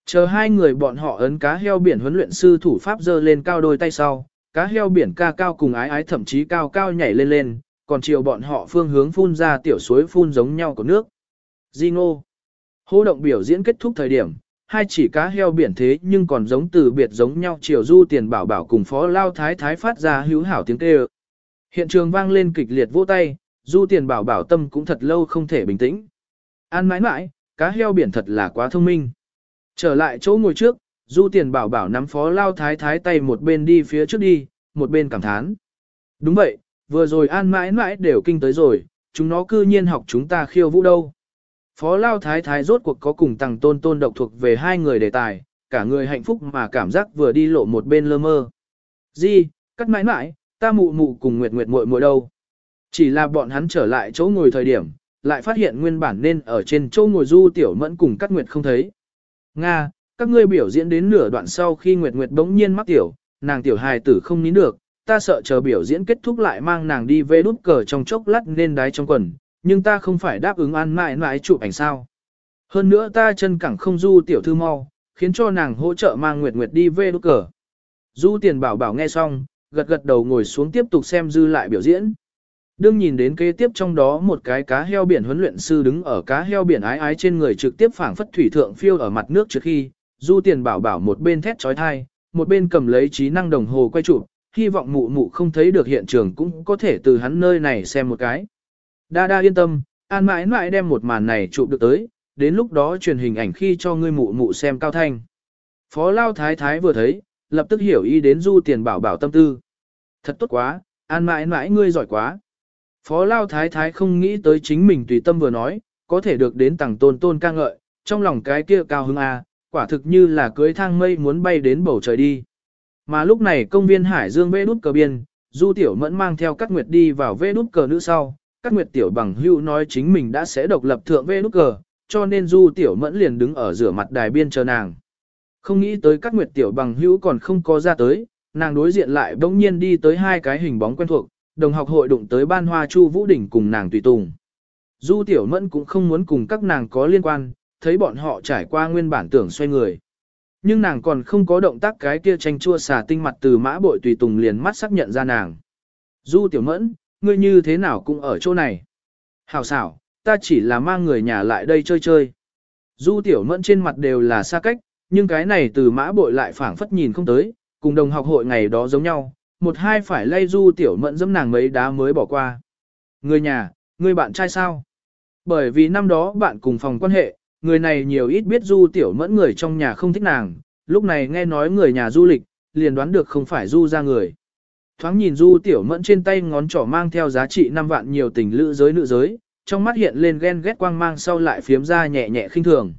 Chờ hai người bọn họ ấn cá heo biển huấn luyện sư thủ pháp dơ lên cao đôi tay sau, cá heo biển ca cao cùng ái ái thậm chí cao cao nhảy lên lên, còn chiều bọn họ phương hướng phun ra tiểu suối phun giống nhau của nước. Di ngô. Hô động biểu diễn kết thúc thời điểm, hai chỉ cá heo biển thế nhưng còn giống từ biệt giống nhau chiều du tiền bảo bảo cùng phó lao thái thái phát ra hữu hảo tiếng kêu. Hiện trường vang lên kịch liệt vỗ tay, du tiền bảo bảo tâm cũng thật lâu không thể bình tĩnh. An mãi mãi, cá heo biển thật là quá thông minh. Trở lại chỗ ngồi trước, du tiền bảo bảo nắm phó lao thái thái tay một bên đi phía trước đi, một bên cảm thán. Đúng vậy, vừa rồi an mãi mãi đều kinh tới rồi, chúng nó cư nhiên học chúng ta khiêu vũ đâu. Phó Lao Thái Thái rốt cuộc có cùng tàng tôn tôn độc thuộc về hai người đề tài, cả người hạnh phúc mà cảm giác vừa đi lộ một bên lơ mơ. Di, cắt mãi mãi, ta mụ mụ cùng Nguyệt Nguyệt muội muội đâu. Chỉ là bọn hắn trở lại chỗ ngồi thời điểm, lại phát hiện nguyên bản nên ở trên chỗ ngồi du tiểu mẫn cùng cắt Nguyệt không thấy. Nga, các ngươi biểu diễn đến nửa đoạn sau khi Nguyệt Nguyệt bỗng nhiên mắc tiểu, nàng tiểu hài tử không nín được, ta sợ chờ biểu diễn kết thúc lại mang nàng đi về đút cờ trong chốc lát nên đái trong quần, nhưng ta không phải đáp ứng an mãi mãi chụp ảnh sao. Hơn nữa ta chân cẳng không du tiểu thư mau, khiến cho nàng hỗ trợ mang Nguyệt Nguyệt đi về đốt cờ. Du tiền bảo bảo nghe xong, gật gật đầu ngồi xuống tiếp tục xem dư lại biểu diễn. Đương nhìn đến kế tiếp trong đó một cái cá heo biển huấn luyện sư đứng ở cá heo biển ái ái trên người trực tiếp phảng phất thủy thượng phiêu ở mặt nước trước khi, du tiền bảo bảo một bên thét trói thai, một bên cầm lấy trí năng đồng hồ quay chụp, hy vọng mụ mụ không thấy được hiện trường cũng có thể từ hắn nơi này xem một cái. Đa đa yên tâm, an mãi mãi đem một màn này chụp được tới, đến lúc đó truyền hình ảnh khi cho ngươi mụ mụ xem cao thanh. Phó Lao Thái Thái vừa thấy, lập tức hiểu ý đến du tiền bảo bảo tâm tư. Thật tốt quá, an mãi mãi ngươi giỏi quá. Phó Lao Thái Thái không nghĩ tới chính mình tùy tâm vừa nói, có thể được đến tầng tôn tôn ca ngợi, trong lòng cái kia cao hứng a, quả thực như là cưới thang mây muốn bay đến bầu trời đi. Mà lúc này công viên Hải Dương vê đút cờ biên, Du Tiểu Mẫn mang theo các nguyệt đi vào vê đút cờ nữ sau, các nguyệt tiểu bằng hưu nói chính mình đã sẽ độc lập thượng vê nút cờ, cho nên Du Tiểu Mẫn liền đứng ở rửa mặt đài biên chờ nàng. Không nghĩ tới các nguyệt tiểu bằng hữu còn không có ra tới, nàng đối diện lại bỗng nhiên đi tới hai cái hình bóng quen thuộc, đồng học hội đụng tới ban hoa chu vũ đỉnh cùng nàng tùy tùng. Du Tiểu Mẫn cũng không muốn cùng các nàng có liên quan, thấy bọn họ trải qua nguyên bản tưởng xoay người. Nhưng nàng còn không có động tác cái kia tranh chua xà tinh mặt từ mã bội tùy tùng liền mắt xác nhận ra nàng. Du tiểu mẫn, ngươi như thế nào cũng ở chỗ này. Hảo xảo, ta chỉ là mang người nhà lại đây chơi chơi. Du tiểu mẫn trên mặt đều là xa cách, nhưng cái này từ mã bội lại phảng phất nhìn không tới, cùng đồng học hội ngày đó giống nhau, một hai phải lay du tiểu mẫn dẫm nàng mấy đá mới bỏ qua. Người nhà, người bạn trai sao? Bởi vì năm đó bạn cùng phòng quan hệ, người này nhiều ít biết du tiểu mẫn người trong nhà không thích nàng, lúc này nghe nói người nhà du lịch, liền đoán được không phải du ra người. Thoáng nhìn du tiểu mẫn trên tay ngón trỏ mang theo giá trị 5 vạn nhiều tình lữ giới nữ giới, trong mắt hiện lên ghen ghét quang mang sau lại phiếm ra nhẹ nhẹ khinh thường.